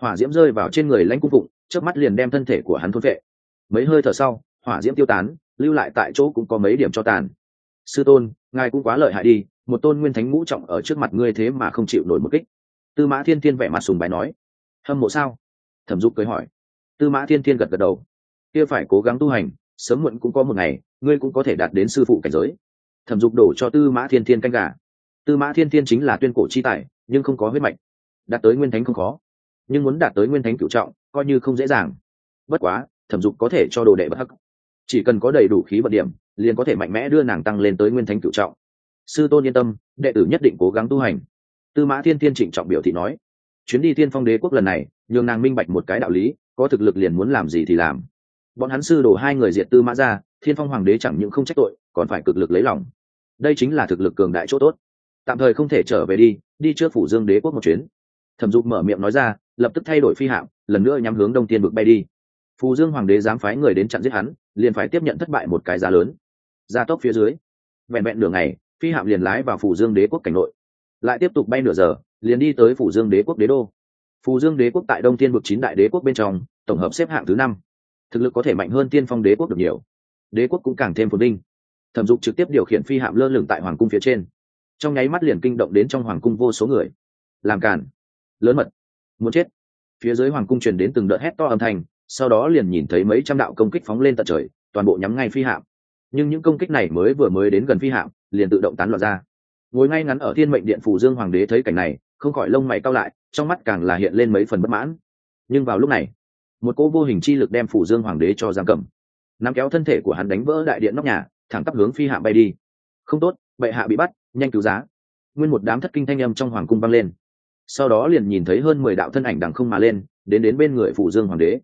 Hỏa diễm rơi vào trên người lãnh cung phụng trước mắt liền đem thân thể của hắn thôn vệ mấy hơi thở sau, hỏa diễm tiêu tán, lưu lại tại chỗ cũng có mấy điểm cho tàn. Sư tôn, ngài cũng quá lợi hại đi, một tôn nguyên thánh ngũ trọng ở trước mặt ngươi thế mà không chịu nổi một kích. Tư mã thiên thiên vẻ mặt sùng bài nói. Hâm mộ sao? Thẩm dục cười hỏi. Tư mã thiên thiên gật gật đầu. Kia phải cố gắng tu hành, sớm muộn cũng có một ngày, ngươi cũng có thể đạt đến sư phụ cảnh giới. Thẩm dục đổ cho tư mã thiên thiên canh gà tư mã thiên thiên chính là tuyên cổ chi tài, nhưng không có huyết mạch. Đạt tới nguyên thánh không khó, nhưng muốn đạt tới nguyên thánh cựu trọng, coi như không dễ dàng. Bất quá, thẩm dục có thể cho đồ đệ bất hắc. Chỉ cần có đầy đủ khí vận điểm, liền có thể mạnh mẽ đưa nàng tăng lên tới nguyên thánh cựu trọng. Sư tôn yên tâm, đệ tử nhất định cố gắng tu hành. Tư mã thiên thiên trịnh trọng biểu thị nói, chuyến đi tiên phong đế quốc lần này, nhường nàng minh bạch một cái đạo lý, có thực lực liền muốn làm gì thì làm. Bọn hắn sư đổ hai người diệt tư mã ra, thiên phong hoàng đế chẳng những không trách tội, còn phải cực lực lấy lòng. Đây chính là thực lực cường đại chỗ tốt tạm thời không thể trở về đi đi trước phủ dương đế quốc một chuyến. Thẩm dục mở miệng nói ra, lập tức thay đổi phi hạm, lần nữa nhắm hướng đông tiên vực bay đi. Phù dương hoàng đế dám phái người đến chặn giết hắn, liền phải tiếp nhận thất bại một cái giá lớn. Gia tốc phía dưới, vẹn vẹn nửa ngày, phi hạm liền lái vào phủ dương đế quốc cảnh nội. Lại tiếp tục bay nửa giờ, liền đi tới phủ dương đế quốc đế đô. Phù dương đế quốc tại đông tiên vực chín đại đế quốc bên trong, tổng hợp xếp hạng thứ năm. Thực lực có thể mạnh hơn tiên phong đế quốc được nhiều. Đế quốc cũng càng thêm phồn vinh. Thẩm dục trực tiếp điều khiển phi hạm lơ lửng tại hoàng cung phía trên trong nháy mắt liền kinh động đến trong hoàng cung vô số người. Làm càn. Lớn mật. Muốn chết. Phía dưới hoàng cung truyền đến từng đợt hét to âm thanh, sau đó liền nhìn thấy mấy trăm đạo công kích phóng lên tận trời, toàn bộ nhắm ngay phi hạm. Nhưng những công kích này mới vừa mới đến gần phi hạm, liền tự động tán loạn ra. Ngồi ngay ngắn ở thiên mệnh điện phủ dương hoàng đế thấy cảnh này, không khỏi lông mày cao lại, trong mắt càng là hiện lên mấy phần bất mãn. Nhưng vào lúc này, một cô vô hình chi lực đem phủ dương hoàng đế cho giam cầm. Nắm kéo thân thể của hắn đánh vỡ đại điện nóc nhà, thẳng tắp hướng phi hạm bay đi. Không tốt, bệ hạ bị bắt nhanh cứu giá. Nguyên một đám thất kinh thanh âm trong hoàng cung vang lên. Sau đó liền nhìn thấy hơn mười đạo thân ảnh đằng không mà lên, đến đến bên người phủ dương hoàng đế.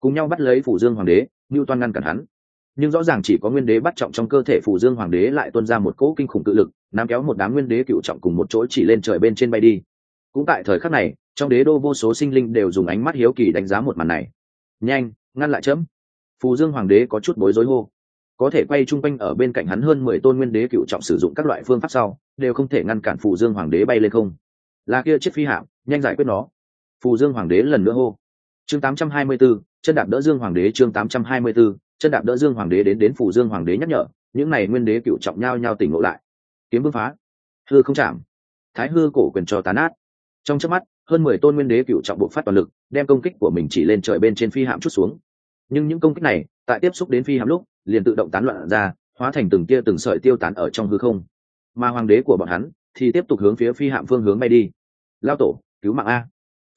Cùng nhau bắt lấy phủ dương hoàng đế ngưu toan ngăn cản hắn. Nhưng rõ ràng chỉ có nguyên đế bắt trọng trong cơ thể phủ dương hoàng đế lại tuôn ra một cỗ kinh khủng tự lực nắm kéo một đám nguyên đế cựu trọng cùng một chỗ chỉ lên trời bên trên bay đi. Cũng tại thời khắc này, trong đế đô vô số sinh linh đều dùng ánh mắt hiếu kỳ đánh giá một màn này. Nhanh, ngăn lại chấm. Phù dương hoàng đế có chút bối rối hô có thể quay chung quanh ở bên cạnh hắn hơn mười tôn nguyên đế cựu trọng sử dụng các loại phương pháp sau đều không thể ngăn cản phù dương hoàng đế bay lên không. Là kia chiếc phi hạm nhanh giải quyết nó. Phù dương hoàng đế lần nữa hô. Chương 824, chân đạp đỡ dương hoàng đế chương 824, chân đạp đỡ dương hoàng đế đến đến phù dương hoàng đế nhắc nhở những này nguyên đế cựu trọng nhau nhau tỉnh ngộ lại. Kiếm vương phá. Hư không chạm. Thái hư cổ quyền cho tán át trong chớp mắt hơn mười tôn nguyên đế cựu trọng bộ phát toàn lực đem công kích của mình chỉ lên trời bên trên phi hạm chút xuống. Nhưng những công kích này tại tiếp xúc đến phi hạm lúc liền tự động tán loạn ra, hóa thành từng tia từng sợi tiêu tán ở trong hư không. Mà hoàng đế của bọn hắn thì tiếp tục hướng phía phi hạm phương hướng bay đi. Lao tổ, cứu mạng a.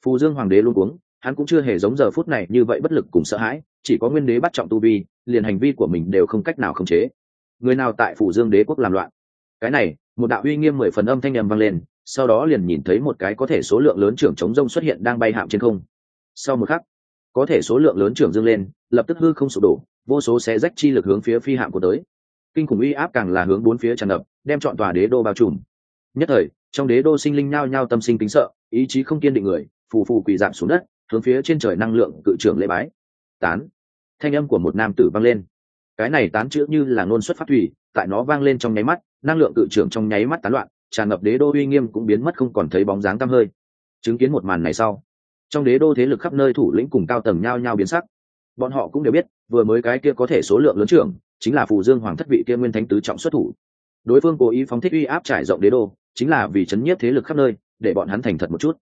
Phù dương hoàng đế luôn cuống, hắn cũng chưa hề giống giờ phút này như vậy bất lực cùng sợ hãi, chỉ có nguyên đế bắt trọng tu vi, liền hành vi của mình đều không cách nào khống chế. Người nào tại phù dương đế quốc làm loạn? Cái này, một đạo uy nghiêm mười phần âm thanh nhầm vang lên, sau đó liền nhìn thấy một cái có thể số lượng lớn trưởng chống rông xuất hiện đang bay hạm trên không. Sau một khắc, có thể số lượng lớn trưởng dương lên, lập tức hư không sụp đổ vô số xé rách chi lực hướng phía phi hạm của tới. Kinh khủng uy áp càng là hướng bốn phía tràn ngập, đem chọn tòa đế đô bao trùm. Nhất thời, trong đế đô sinh linh nhao nhao tâm sinh kính sợ, ý chí không kiên định người, phù phù quỳ giảm xuống đất, hướng phía trên trời năng lượng cự trưởng lễ bái. Tán. Thanh âm của một nam tử vang lên. Cái này tán chữ như là ngôn xuất phát thủy, tại nó vang lên trong nháy mắt, năng lượng cự trưởng trong nháy mắt tán loạn, tràn ngập đế đô uy nghiêm cũng biến mất không còn thấy bóng dáng tăm hơi. Chứng kiến một màn này sau, trong đế đô thế lực khắp nơi thủ lĩnh cùng cao tầng nhao nhao biến sắc. Bọn họ cũng đều biết vừa mới cái kia có thể số lượng lớn trưởng, chính là phù dương hoàng thất vị kia nguyên thánh tứ trọng xuất thủ. Đối phương cố ý phóng thích uy áp trải rộng đế đô, chính là vì chấn nhiếp thế lực khắp nơi, để bọn hắn thành thật một chút.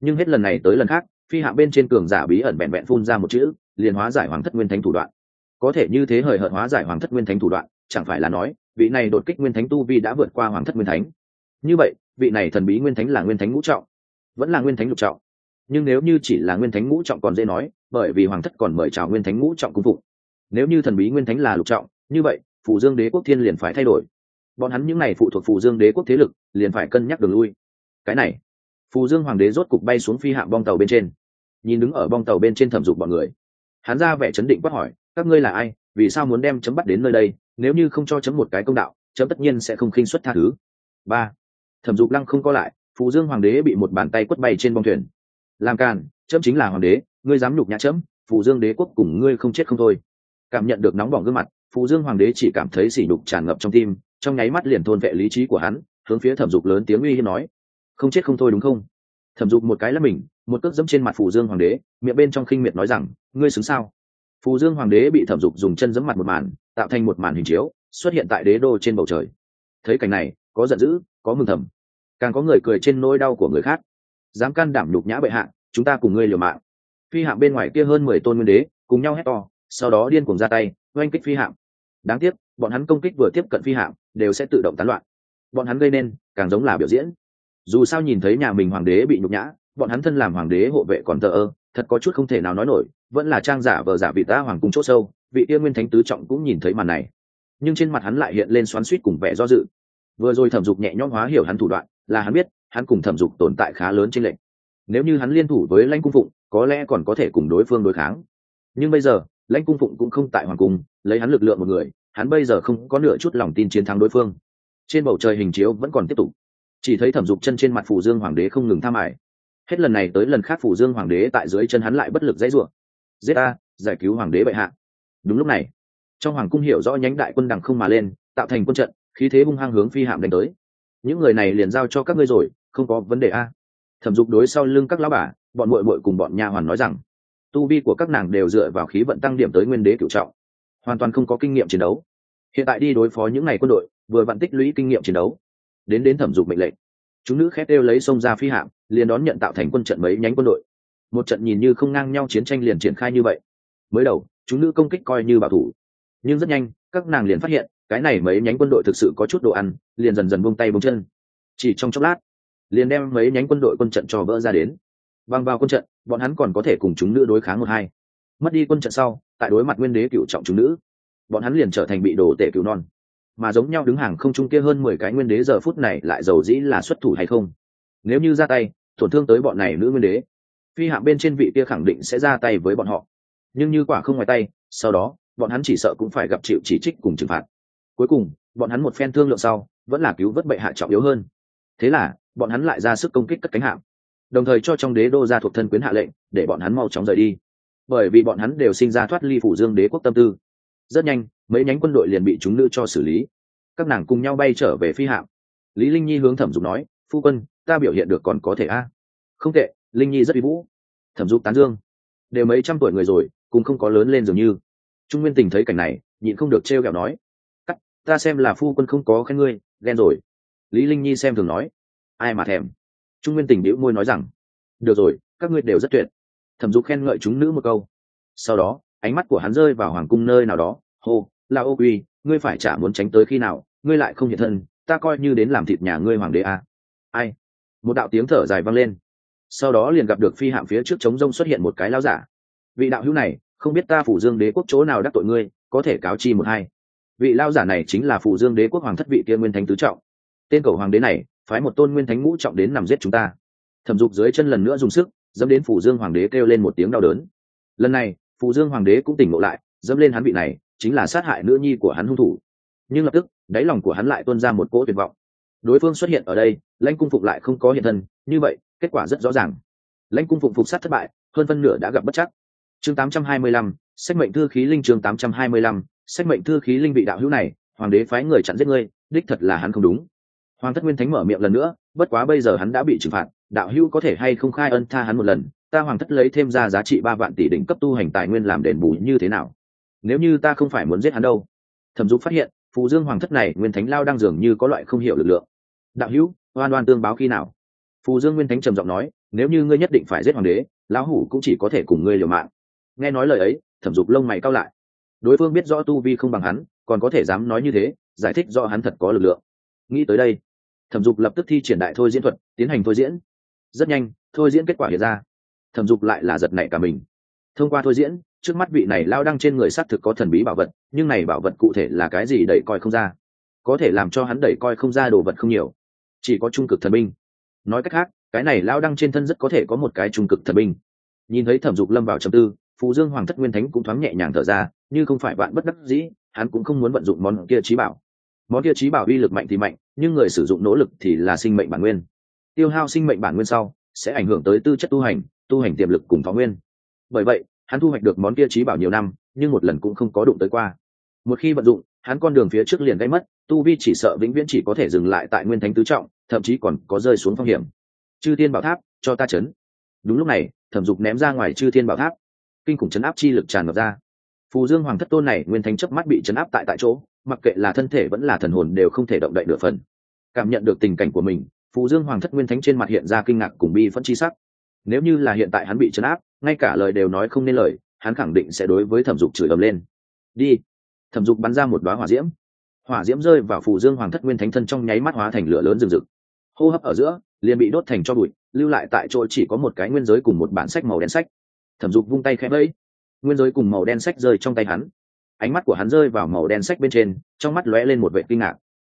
Nhưng hết lần này tới lần khác, phi hạ bên trên cường giả bí ẩn bẹn bẹn phun ra một chữ, liền hóa giải hoàng thất nguyên thánh thủ đoạn. Có thể như thế hời hợt hóa giải hoàng thất nguyên thánh thủ đoạn, chẳng phải là nói, vị này đột kích nguyên thánh tu vi đã vượt qua hoàng thất nguyên thánh. Như vậy, vị này thần bí nguyên thánh là nguyên thánh ngũ trọng, vẫn là nguyên thánh lục trọng. Nhưng nếu như chỉ là nguyên thánh ngũ trọng còn dễ nói, bởi vì hoàng thất còn mời chào nguyên thánh ngũ trọng cung phụng nếu như thần bí nguyên thánh là lục trọng, như vậy, phù dương đế quốc thiên liền phải thay đổi. Bọn hắn những n à y phụ thuộc phù dương đế quốc thế lực, liền phải cân nhắc đường lui. Cái này, phù dương hoàng đế rốt cục bay xuống phi hạm bong tàu bên trên. Nhìn đứng ở bong tàu bên trên thẩm dục bọn người. Hắn ra vẻ chấn định quát hỏi, các ngươi là ai? Vì sao muốn đem chấm bắt đến nơi đây? Nếu như không cho chấm một cái công đạo, chấm tất nhiên sẽ không khinh xuất tha thứ. Ba, thẩm dục lăng không có lại, phù dương hoàng đế bị một bàn tay quất bay trên bong thuyền. Làm càn, chấm chính là hoàng đế, ngươi dám nhục nhã chấm, phù dương đế quốc cùng ngươi không chết không thôi cảm nhận được nóng bỏng gương mặt phù dương hoàng đế chỉ cảm thấy sỉ nhục tràn ngập trong tim, trong nháy mắt liền thôn vệ lý trí của hắn, hướng phía thẩm dục lớn tiếng uy hiếp nói, không chết không thôi đúng không? Thẩm dục một cái là mình, một cước dẫm trên mặt phù dương hoàng đế, miệng bên trong khinh miệt nói rằng, ngươi xứng sao? Phù dương hoàng đế bị thẩm dục dùng chân dẫm mặt một màn, tạo thành một màn hình chiếu, xuất hiện tại đế đô trên bầu trời. Thấy cảnh này, có giận dữ, có mừng thầm. Càng có người cười trên nỗi đau của người khác. Dám can đảm nhục nhã bệ hạ, chúng ta cùng ngươi liều mạng. Phi hạng bên ngoài kia hơn mười tôn nguyên đế, cùng nhau hét to sau đó điên cuồng ra tay, oanh kích phi hạm. Đáng tiếc, bọn hắn công kích vừa tiếp cận phi hạm, đều sẽ tự động tán loạn. Bọn hắn gây nên, càng giống là biểu diễn. Dù sao nhìn thấy nhà mình hoàng đế bị nhục nhã, bọn hắn thân làm hoàng đế hộ vệ còn thờ ơ, thật có chút không thể nào nói nổi, vẫn là trang giả vờ giả vị ta hoàng cung c h ỗ sâu, vị tiên nguyên thánh tứ trọng cũng nhìn thấy màn này. Nhưng trên mặt hắn lại hiện lên xoắn suýt cùng vẻ do dự. Vừa rồi thẩm dục nhẹ nhõm hóa hiểu hắn thủ đoạn, là hắn biết, hắn cùng thẩm dục tồn tại khá lớn trên lệnh nếu như hắn liên thủ với lãnh cung phụng, có lẽ còn có thể cùng đối phương đối kháng. Nhưng bây giờ lãnh cung phụng cũng không tại hoàng cung, lấy hắn lực lượng một người, hắn bây giờ không có nửa chút lòng tin chiến thắng đối phương. Trên bầu trời hình chiếu vẫn còn tiếp tục. Chỉ thấy thẩm dục chân trên mặt phủ dương hoàng đế không ngừng tham ải. Hết lần này tới lần khác phủ dương hoàng đế tại dưới chân hắn lại bất lực dãy ruộng giết a giải cứu hoàng đế bệ hạ. Đúng lúc này, trong hoàng cung hiểu rõ nhánh đại quân đằng không mà lên, tạo thành quân trận, khí thế hung hăng hướng phi hạm đánh tới. Những người này liền giao cho các ngươi rồi, không có vấn đề a. Thẩm dục đối sau lưng các lão bà, bọn muội muội cùng bọn nha hoàn nói rằng tu vi của các nàng đều dựa vào khí vận tăng điểm tới nguyên đế cửu trọng, hoàn toàn không có kinh nghiệm chiến đấu. Hiện tại đi đối phó những ngày quân đội, vừa vặn tích lũy kinh nghiệm chiến đấu, đến đến thẩm dục mệnh lệnh. Chúng nữ khét đều lấy sông ra phi hạm, liền đón nhận tạo thành quân trận mấy nhánh quân đội. Một trận nhìn như không ngang nhau chiến tranh liền triển khai như vậy. Mới đầu, chúng nữ công kích coi như bảo thủ, nhưng rất nhanh, các nàng liền phát hiện, cái này mấy nhánh quân đội thực sự có chút đồ ăn, liền dần dần buông tay buông chân. Chỉ trong chốc lát, liền đem mấy nhánh quân đội quân trận cho vỡ ra đến. Băng vào quân trận bọn hắn còn có thể cùng chúng nữ đối kháng một hai. Mất đi quân trận sau, tại đối mặt nguyên đế cựu trọng chúng nữ, bọn hắn liền trở thành bị đồ tể cứu non. Mà giống nhau đứng hàng không trung kia hơn mười cái nguyên đế giờ phút này lại giàu dĩ là xuất thủ hay không? Nếu như ra tay, tổn thương tới bọn này nữ nguyên đế, phi hạng bên trên vị kia khẳng định sẽ ra tay với bọn họ. Nhưng như quả không ngoài tay, sau đó, bọn hắn chỉ sợ cũng phải gặp chịu chỉ trích cùng trừng phạt. Cuối cùng, bọn hắn một phen thương lượng sau, vẫn là cứu vớt bệ hạ trọng yếu hơn. Thế là, bọn hắn lại ra sức công kích cất cánh hạm đồng thời cho trong đế đô ra thuộc thân quyến hạ lệnh, để bọn hắn mau chóng rời đi. Bởi vì bọn hắn đều sinh ra thoát ly phủ dương đế quốc tâm tư. Rất nhanh, mấy nhánh quân đội liền bị chúng nữ cho xử lý. Các nàng cùng nhau bay trở về phi hạm. Lý linh nhi hướng thẩm dục nói, phu quân, ta biểu hiện được còn có thể a? Không tệ, linh nhi rất uy vũ. Thẩm dục tán dương. Đều mấy trăm tuổi người rồi, cũng không có lớn lên dường như. Trung nguyên tình thấy cảnh này, nhịn không được trêu ghẹo nói, cắt, ta xem là phu quân không có khen ngươi, ghen rồi. Lý linh nhi xem thường nói, ai mà thèm? Trung nguyên tình bĩu môi nói rằng, được rồi, các ngươi đều rất tuyệt. Thẩm dục khen ngợi chúng nữ một câu. Sau đó, ánh mắt của hắn rơi vào hoàng cung nơi nào đó. Hô là ô quy, ngươi phải chả muốn tránh tới khi nào, ngươi lại không hiện thân, ta coi như đến làm thịt nhà ngươi hoàng đế à. ai? Một đạo tiếng thở dài vang lên. Sau đó liền gặp được phi hạm phía trước trống rông xuất hiện một cái lao giả. Vị đạo hữu này, không biết ta phủ dương đế quốc chỗ nào đắc tội ngươi, có thể cáo chi một hai. Vị lao giả này chính là phủ dương đế quốc hoàng thất vị kia nguyên thánh tứ trọng. Tên cầu hoàng đế này phái một tôn nguyên thánh ngũ trọng đến nằm giết chúng ta. Thẩm dục dưới chân lần nữa dùng sức dẫm đến phủ dương hoàng đế kêu lên một tiếng đau đớn. Lần này phủ dương hoàng đế cũng tỉnh ngộ lại dẫm lên hắn vị này chính là sát hại nữ nhi của hắn hung thủ. Nhưng lập tức đáy lòng của hắn lại tuôn ra một cỗ tuyệt vọng. Đối phương xuất hiện ở đây lãnh cung phục lại không có hiện thân như vậy kết quả rất rõ ràng. Lãnh cung phục phục sát thất bại hơn phân nửa đã gặp bất chắc. Chương 825, sách mệnh thư khí linh chương 825, sách mệnh thư khí linh vị đạo hữu này hoàng đế phái người chặn giết ngươi đích thật là hắn không đúng hoàng thất nguyên thánh mở miệng lần nữa, bất quá bây giờ hắn đã bị trừng phạt, đạo hữu có thể hay không khai ân tha hắn một lần, ta hoàng thất lấy thêm ra giá trị ba vạn tỷ đỉnh cấp tu hành tài nguyên làm đền bù như thế nào? Nếu như ta không phải muốn giết hắn đâu. Thẩm dục phát hiện, phù dương hoàng thất này, nguyên thánh lao đang dường như có loại không hiểu lực lượng. Đạo hữu, oan oan tương báo khi nào? Phù dương nguyên thánh trầm giọng nói, nếu như ngươi nhất định phải giết hoàng đế, lão hủ cũng chỉ có thể cùng ngươi liều mạng. Nghe nói lời ấy, thẩm dục lông mày cao lại. Đối phương biết rõ tu vi không bằng hắn, còn có thể dám nói như thế, giải thích do hắn thật có lực lượng. Nghĩ tới đây thẩm dục lập tức thi triển đại thôi diễn thuật, tiến hành thôi diễn. Rất nhanh, thôi diễn kết quả hiện ra. Thẩm dục lại là giật nảy cả mình. Thông qua thôi diễn, trước mắt vị này lao đăng trên người xác thực có thần bí bảo vật, nhưng này bảo vật cụ thể là cái gì đẩy coi không ra. Có thể làm cho hắn đẩy coi không ra đồ vật không nhiều. Chỉ có trung cực thần binh. Nói cách khác, cái này lao đăng trên thân rất có thể có một cái trung cực thần binh. Nhìn thấy thẩm dục lâm vào trầm tư, phù dương hoàng thất nguyên thánh cũng thoáng nhẹ nhàng thở ra, như không phải bạn bất đắc dĩ, hắn cũng không muốn vận dụng món kia trí bảo món kia trí bảo uy lực mạnh thì mạnh, nhưng người sử dụng nỗ lực thì là sinh mệnh bản nguyên. Tiêu hao sinh mệnh bản nguyên sau, sẽ ảnh hưởng tới tư chất tu hành tu hành tiềm lực cùng phó nguyên. Bởi vậy, hắn thu hoạch được món kia trí bảo nhiều năm, nhưng một lần cũng không có đụng tới qua. Một khi vận dụng, hắn con đường phía trước liền gây mất, tu vi chỉ sợ vĩnh viễn chỉ có thể dừng lại tại nguyên thánh tứ trọng, thậm chí còn có rơi xuống phong hiểm. Chư thiên bảo tháp, cho ta chấn. Đúng lúc này, thẩm dục ném ra ngoài chư thiên bảo tháp. Kinh khủng chấn áp chi lực tràn ngập ra. Phù dương hoàng thất tôn này nguyên thánh chớp mắt bị chấn áp tại tại chỗ mặc kệ là thân thể vẫn là thần hồn đều không thể động đậy nửa phần. Cảm nhận được tình cảnh của mình phù dương hoàng thất nguyên thánh trên mặt hiện ra kinh ngạc cùng bi phẫn chi sắc. Nếu như là hiện tại hắn bị chấn áp, ngay cả lời đều nói không nên lời, hắn khẳng định sẽ đối với thẩm dục chửi ầm lên. Đi. Thẩm dục bắn ra một đoá hỏa diễm. Hỏa diễm rơi vào phù dương hoàng thất nguyên thánh thân trong nháy mắt hóa thành lửa lớn rừng rực. Hô hấp ở giữa, liền bị đốt thành cho bụi, lưu lại tại chỗ chỉ có một cái nguyên giới cùng một bản sách màu đen sách. Thẩm dục vung tay khẽ bẫy nguyên giới cùng màu đen sách rơi trong tay hắn ánh mắt của hắn rơi vào màu đen sách bên trên, trong mắt lóe lên một vệ kinh ngạc.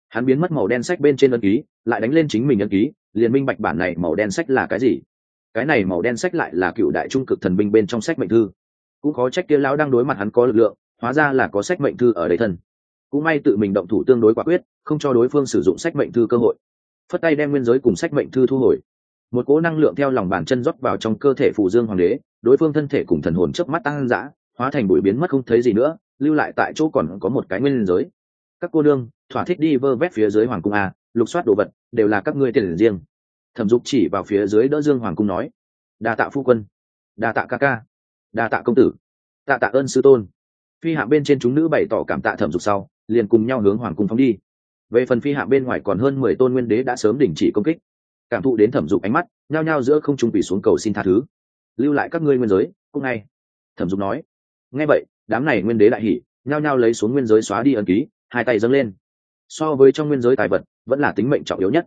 Hắn biến mất màu đen sách bên trên ân ký, lại đánh lên chính mình ân ký, liền minh bạch bản này màu đen sách là cái gì. Cái này màu đen sách lại là cựu đại trung cực thần binh bên trong sách mệnh thư. Cũng có trách kia lão đang đối mặt hắn có lực lượng, hóa ra là có sách mệnh thư ở đây thân. Cũng may tự mình động thủ tương đối quả quyết, không cho đối phương sử dụng sách mệnh thư cơ hội. Phất tay đem nguyên giới cùng sách mệnh thư thu hồi. Một cỗ năng lượng theo lòng bàn chân rót vào trong cơ thể phù dương hoàng đế, đối phương thân thể cùng thần hồn chớp mắt tăng dã, hóa thành bụi biến mất không thấy gì nữa lưu lại tại chỗ còn có một cái nguyên giới. Các cô đương, thỏa thích đi vơ vét phía dưới hoàng cung a, lục soát đồ vật, đều là các ngươi tiền riêng. Thẩm dục chỉ vào phía dưới đỡ dương hoàng cung nói, đa tạ phu quân, đa tạ ca ca, đa tạ công tử, tạ tạ ơn sư tôn. Phi hạ bên trên chúng nữ bày tỏ cảm tạ thẩm dục sau, liền cùng nhau hướng hoàng cung phóng đi. Về phần phi hạ bên ngoài còn hơn mười tôn nguyên đế đã sớm đình chỉ công kích. Cảm thụ đến thẩm dục ánh mắt, nhao nhao giữa không trung quỷ xuống cầu xin tha thứ. Lưu lại các ngươi nguyên giới, cũng ngay, thẩm dục nói. Ngay vậy đám này nguyên đế đại hỷ, nhao nhao lấy xuống nguyên giới xóa đi ân ký, hai tay dâng lên. So với trong nguyên giới tài vật, vẫn là tính mệnh trọng yếu nhất.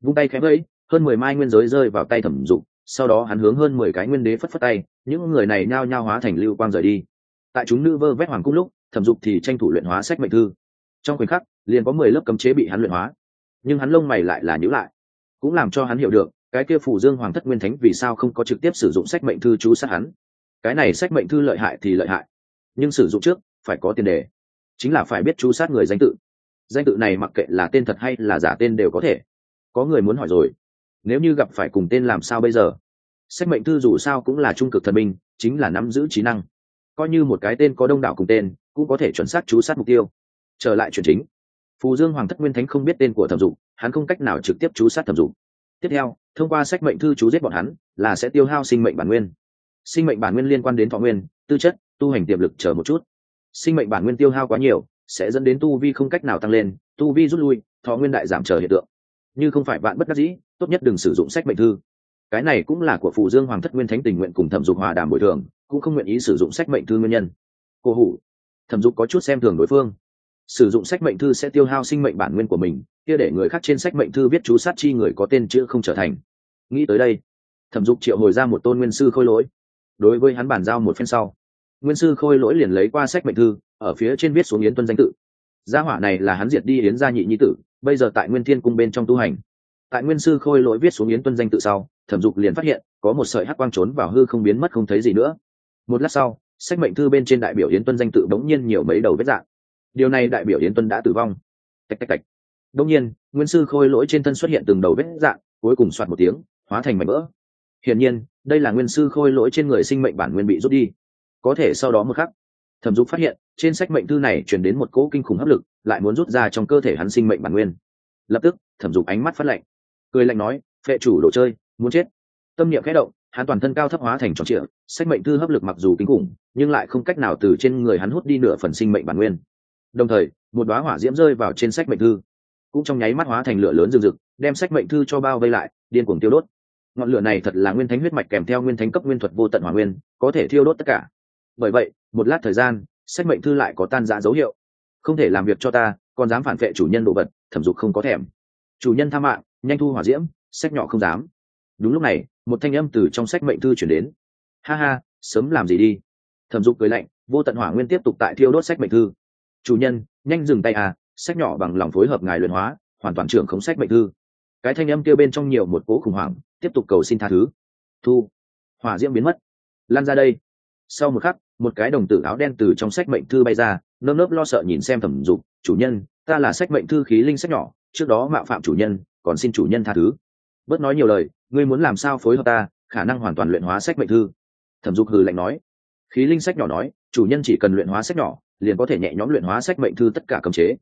Vung tay khẽ vẫy, hơn mười mai nguyên giới rơi vào tay thẩm dục, sau đó hắn hướng hơn mười cái nguyên đế phất phất tay, những người này nhao nhao hóa thành lưu quang rời đi. Tại chúng nữ vơ vét hoàng cung lúc, thẩm dục thì tranh thủ luyện hóa sách mệnh thư. Trong khoảnh khắc, liền có mười lớp cấm chế bị hắn luyện hóa. Nhưng hắn lông mày lại là nhữ lại. Cũng làm cho hắn hiểu được, cái kia phủ dương hoàng thất nguyên thánh vì sao không có trực tiếp sử dụng sách mệnh thư chú sát hắn. Cái này sách mệnh thư lợi hại thì lợi hại nhưng sử dụng trước, phải có tiền đề. Chính là phải biết chú sát người danh tự. Danh tự này mặc kệ là tên thật hay là giả tên đều có thể. Có người muốn hỏi rồi, nếu như gặp phải cùng tên làm sao bây giờ? Sách mệnh thư dù sao cũng là trung cực thần minh, chính là nắm giữ trí năng. Coi như một cái tên có đông đảo cùng tên, cũng có thể chuẩn xác chú sát mục tiêu. Trở lại chuyện chính. Phù dương hoàng thất nguyên thánh không biết tên của thẩm dục, hắn không cách nào trực tiếp chú sát thẩm dục. Tiếp theo, thông qua sách mệnh thư chú giết bọn hắn, là sẽ tiêu hao sinh mệnh bản nguyên. Sinh mệnh bản nguyên liên quan đến thọ nguyên, tư chất tu hành tiềm lực chờ một chút. Sinh mệnh bản nguyên tiêu hao quá nhiều, sẽ dẫn đến tu vi không cách nào tăng lên, tu vi rút lui, thọ nguyên đại giảm chờ hiện tượng. Như không phải bạn bất đắc dĩ, tốt nhất đừng sử dụng sách mệnh thư. Cái này cũng là của phụ dương hoàng thất nguyên thánh tình nguyện cùng thẩm dục hòa đàm bồi thường, cũng không nguyện ý sử dụng sách mệnh thư nguyên nhân. Cô hủ, thẩm dục có chút xem thường đối phương. Sử dụng sách mệnh thư sẽ tiêu hao sinh mệnh bản nguyên của mình, kia để người khác trên sách mệnh thư viết chú sát chi người có tên chữ không trở thành. Nghĩ tới đây, thẩm dục triệu hồi ra một tôn nguyên sư khôi lỗi. Đối với hắn bàn giao một phen sau nguyên sư khôi lỗi liền lấy qua sách mệnh thư, ở phía trên viết xuống yến tuân danh tự. Gia hỏa này là hắn diệt đi yến gia nhị nhi tử, bây giờ tại nguyên thiên cung bên trong tu hành. Tại nguyên sư khôi lỗi viết xuống yến tuân danh tự sau, thẩm dục liền phát hiện, có một sợi hắc quang trốn vào hư không biến mất không thấy gì nữa. Một lát sau, sách mệnh thư bên trên đại biểu yến tuân danh tự bỗng nhiên nhiều mấy đầu vết dạng. Điều này đại biểu yến tuân đã tử vong. Tạch tạch tạch. Đông nhiên, nguyên sư khôi lỗi trên thân xuất hiện từng đầu vết dạng, cuối cùng soạt một tiếng, hóa thành mảnh vỡ. Hiển nhiên, đây là nguyên sư khôi lỗi trên người sinh mệnh bản nguyên bị rút đi có thể sau đó một khắc, thẩm dục phát hiện, trên sách mệnh thư này chuyển đến một cỗ kinh khủng hấp lực, lại muốn rút ra trong cơ thể hắn sinh mệnh bản nguyên. Lập tức, thẩm dục ánh mắt phát lạnh, cười lạnh nói, phệ chủ đồ chơi, muốn chết. Tâm niệm khẽ động, hắn toàn thân cao thấp hóa thành tròn trịa, sách mệnh thư hấp lực mặc dù kinh khủng, nhưng lại không cách nào từ trên người hắn hút đi nửa phần sinh mệnh bản nguyên. Đồng thời, một đoá hỏa diễm rơi vào trên sách mệnh thư, cũng trong nháy mắt hóa thành lửa lớn rừng rực, đem sách mệnh thư cho bao vây lại, điên cuồng tiêu đốt. Ngọn lửa này thật là nguyên thánh huyết mạch kèm theo nguyên thánh cấp nguyên thuật vô tận hỏa nguyên, có thể thiêu đốt tất cả bởi vậy, một lát thời gian, sách mệnh thư lại có tan giã dấu hiệu. Không thể làm việc cho ta, còn dám phản vệ chủ nhân đồ vật, thẩm dục không có thèm. Chủ nhân tha mạng, nhanh thu hỏa diễm, sách nhỏ không dám. Đúng lúc này, một thanh âm từ trong sách mệnh thư chuyển đến. Ha ha, sớm làm gì đi. Thẩm dục cười lạnh, vô tận hỏa nguyên tiếp tục tại thiêu đốt sách mệnh thư. Chủ nhân, nhanh dừng tay à sách nhỏ bằng lòng phối hợp ngài luyện hóa, hoàn toàn trưởng khống sách mệnh thư. Cái thanh âm kêu bên trong nhiều một cố khủng hoảng, tiếp tục cầu xin tha thứ. Thu, hỏa diễm biến mất. Lan ra đây. Sau một khắc một cái đồng tử áo đen từ trong sách mệnh thư bay ra, nơm nớp lo sợ nhìn xem thẩm dục, chủ nhân, ta là sách mệnh thư khí linh sách nhỏ, trước đó mạo phạm chủ nhân, còn xin chủ nhân tha thứ. Bớt nói nhiều lời, ngươi muốn làm sao phối hợp ta, khả năng hoàn toàn luyện hóa sách mệnh thư. Thẩm dục hừ lạnh nói. Khí linh sách nhỏ nói, chủ nhân chỉ cần luyện hóa sách nhỏ, liền có thể nhẹ nhõm luyện hóa sách mệnh thư tất cả cấm chế.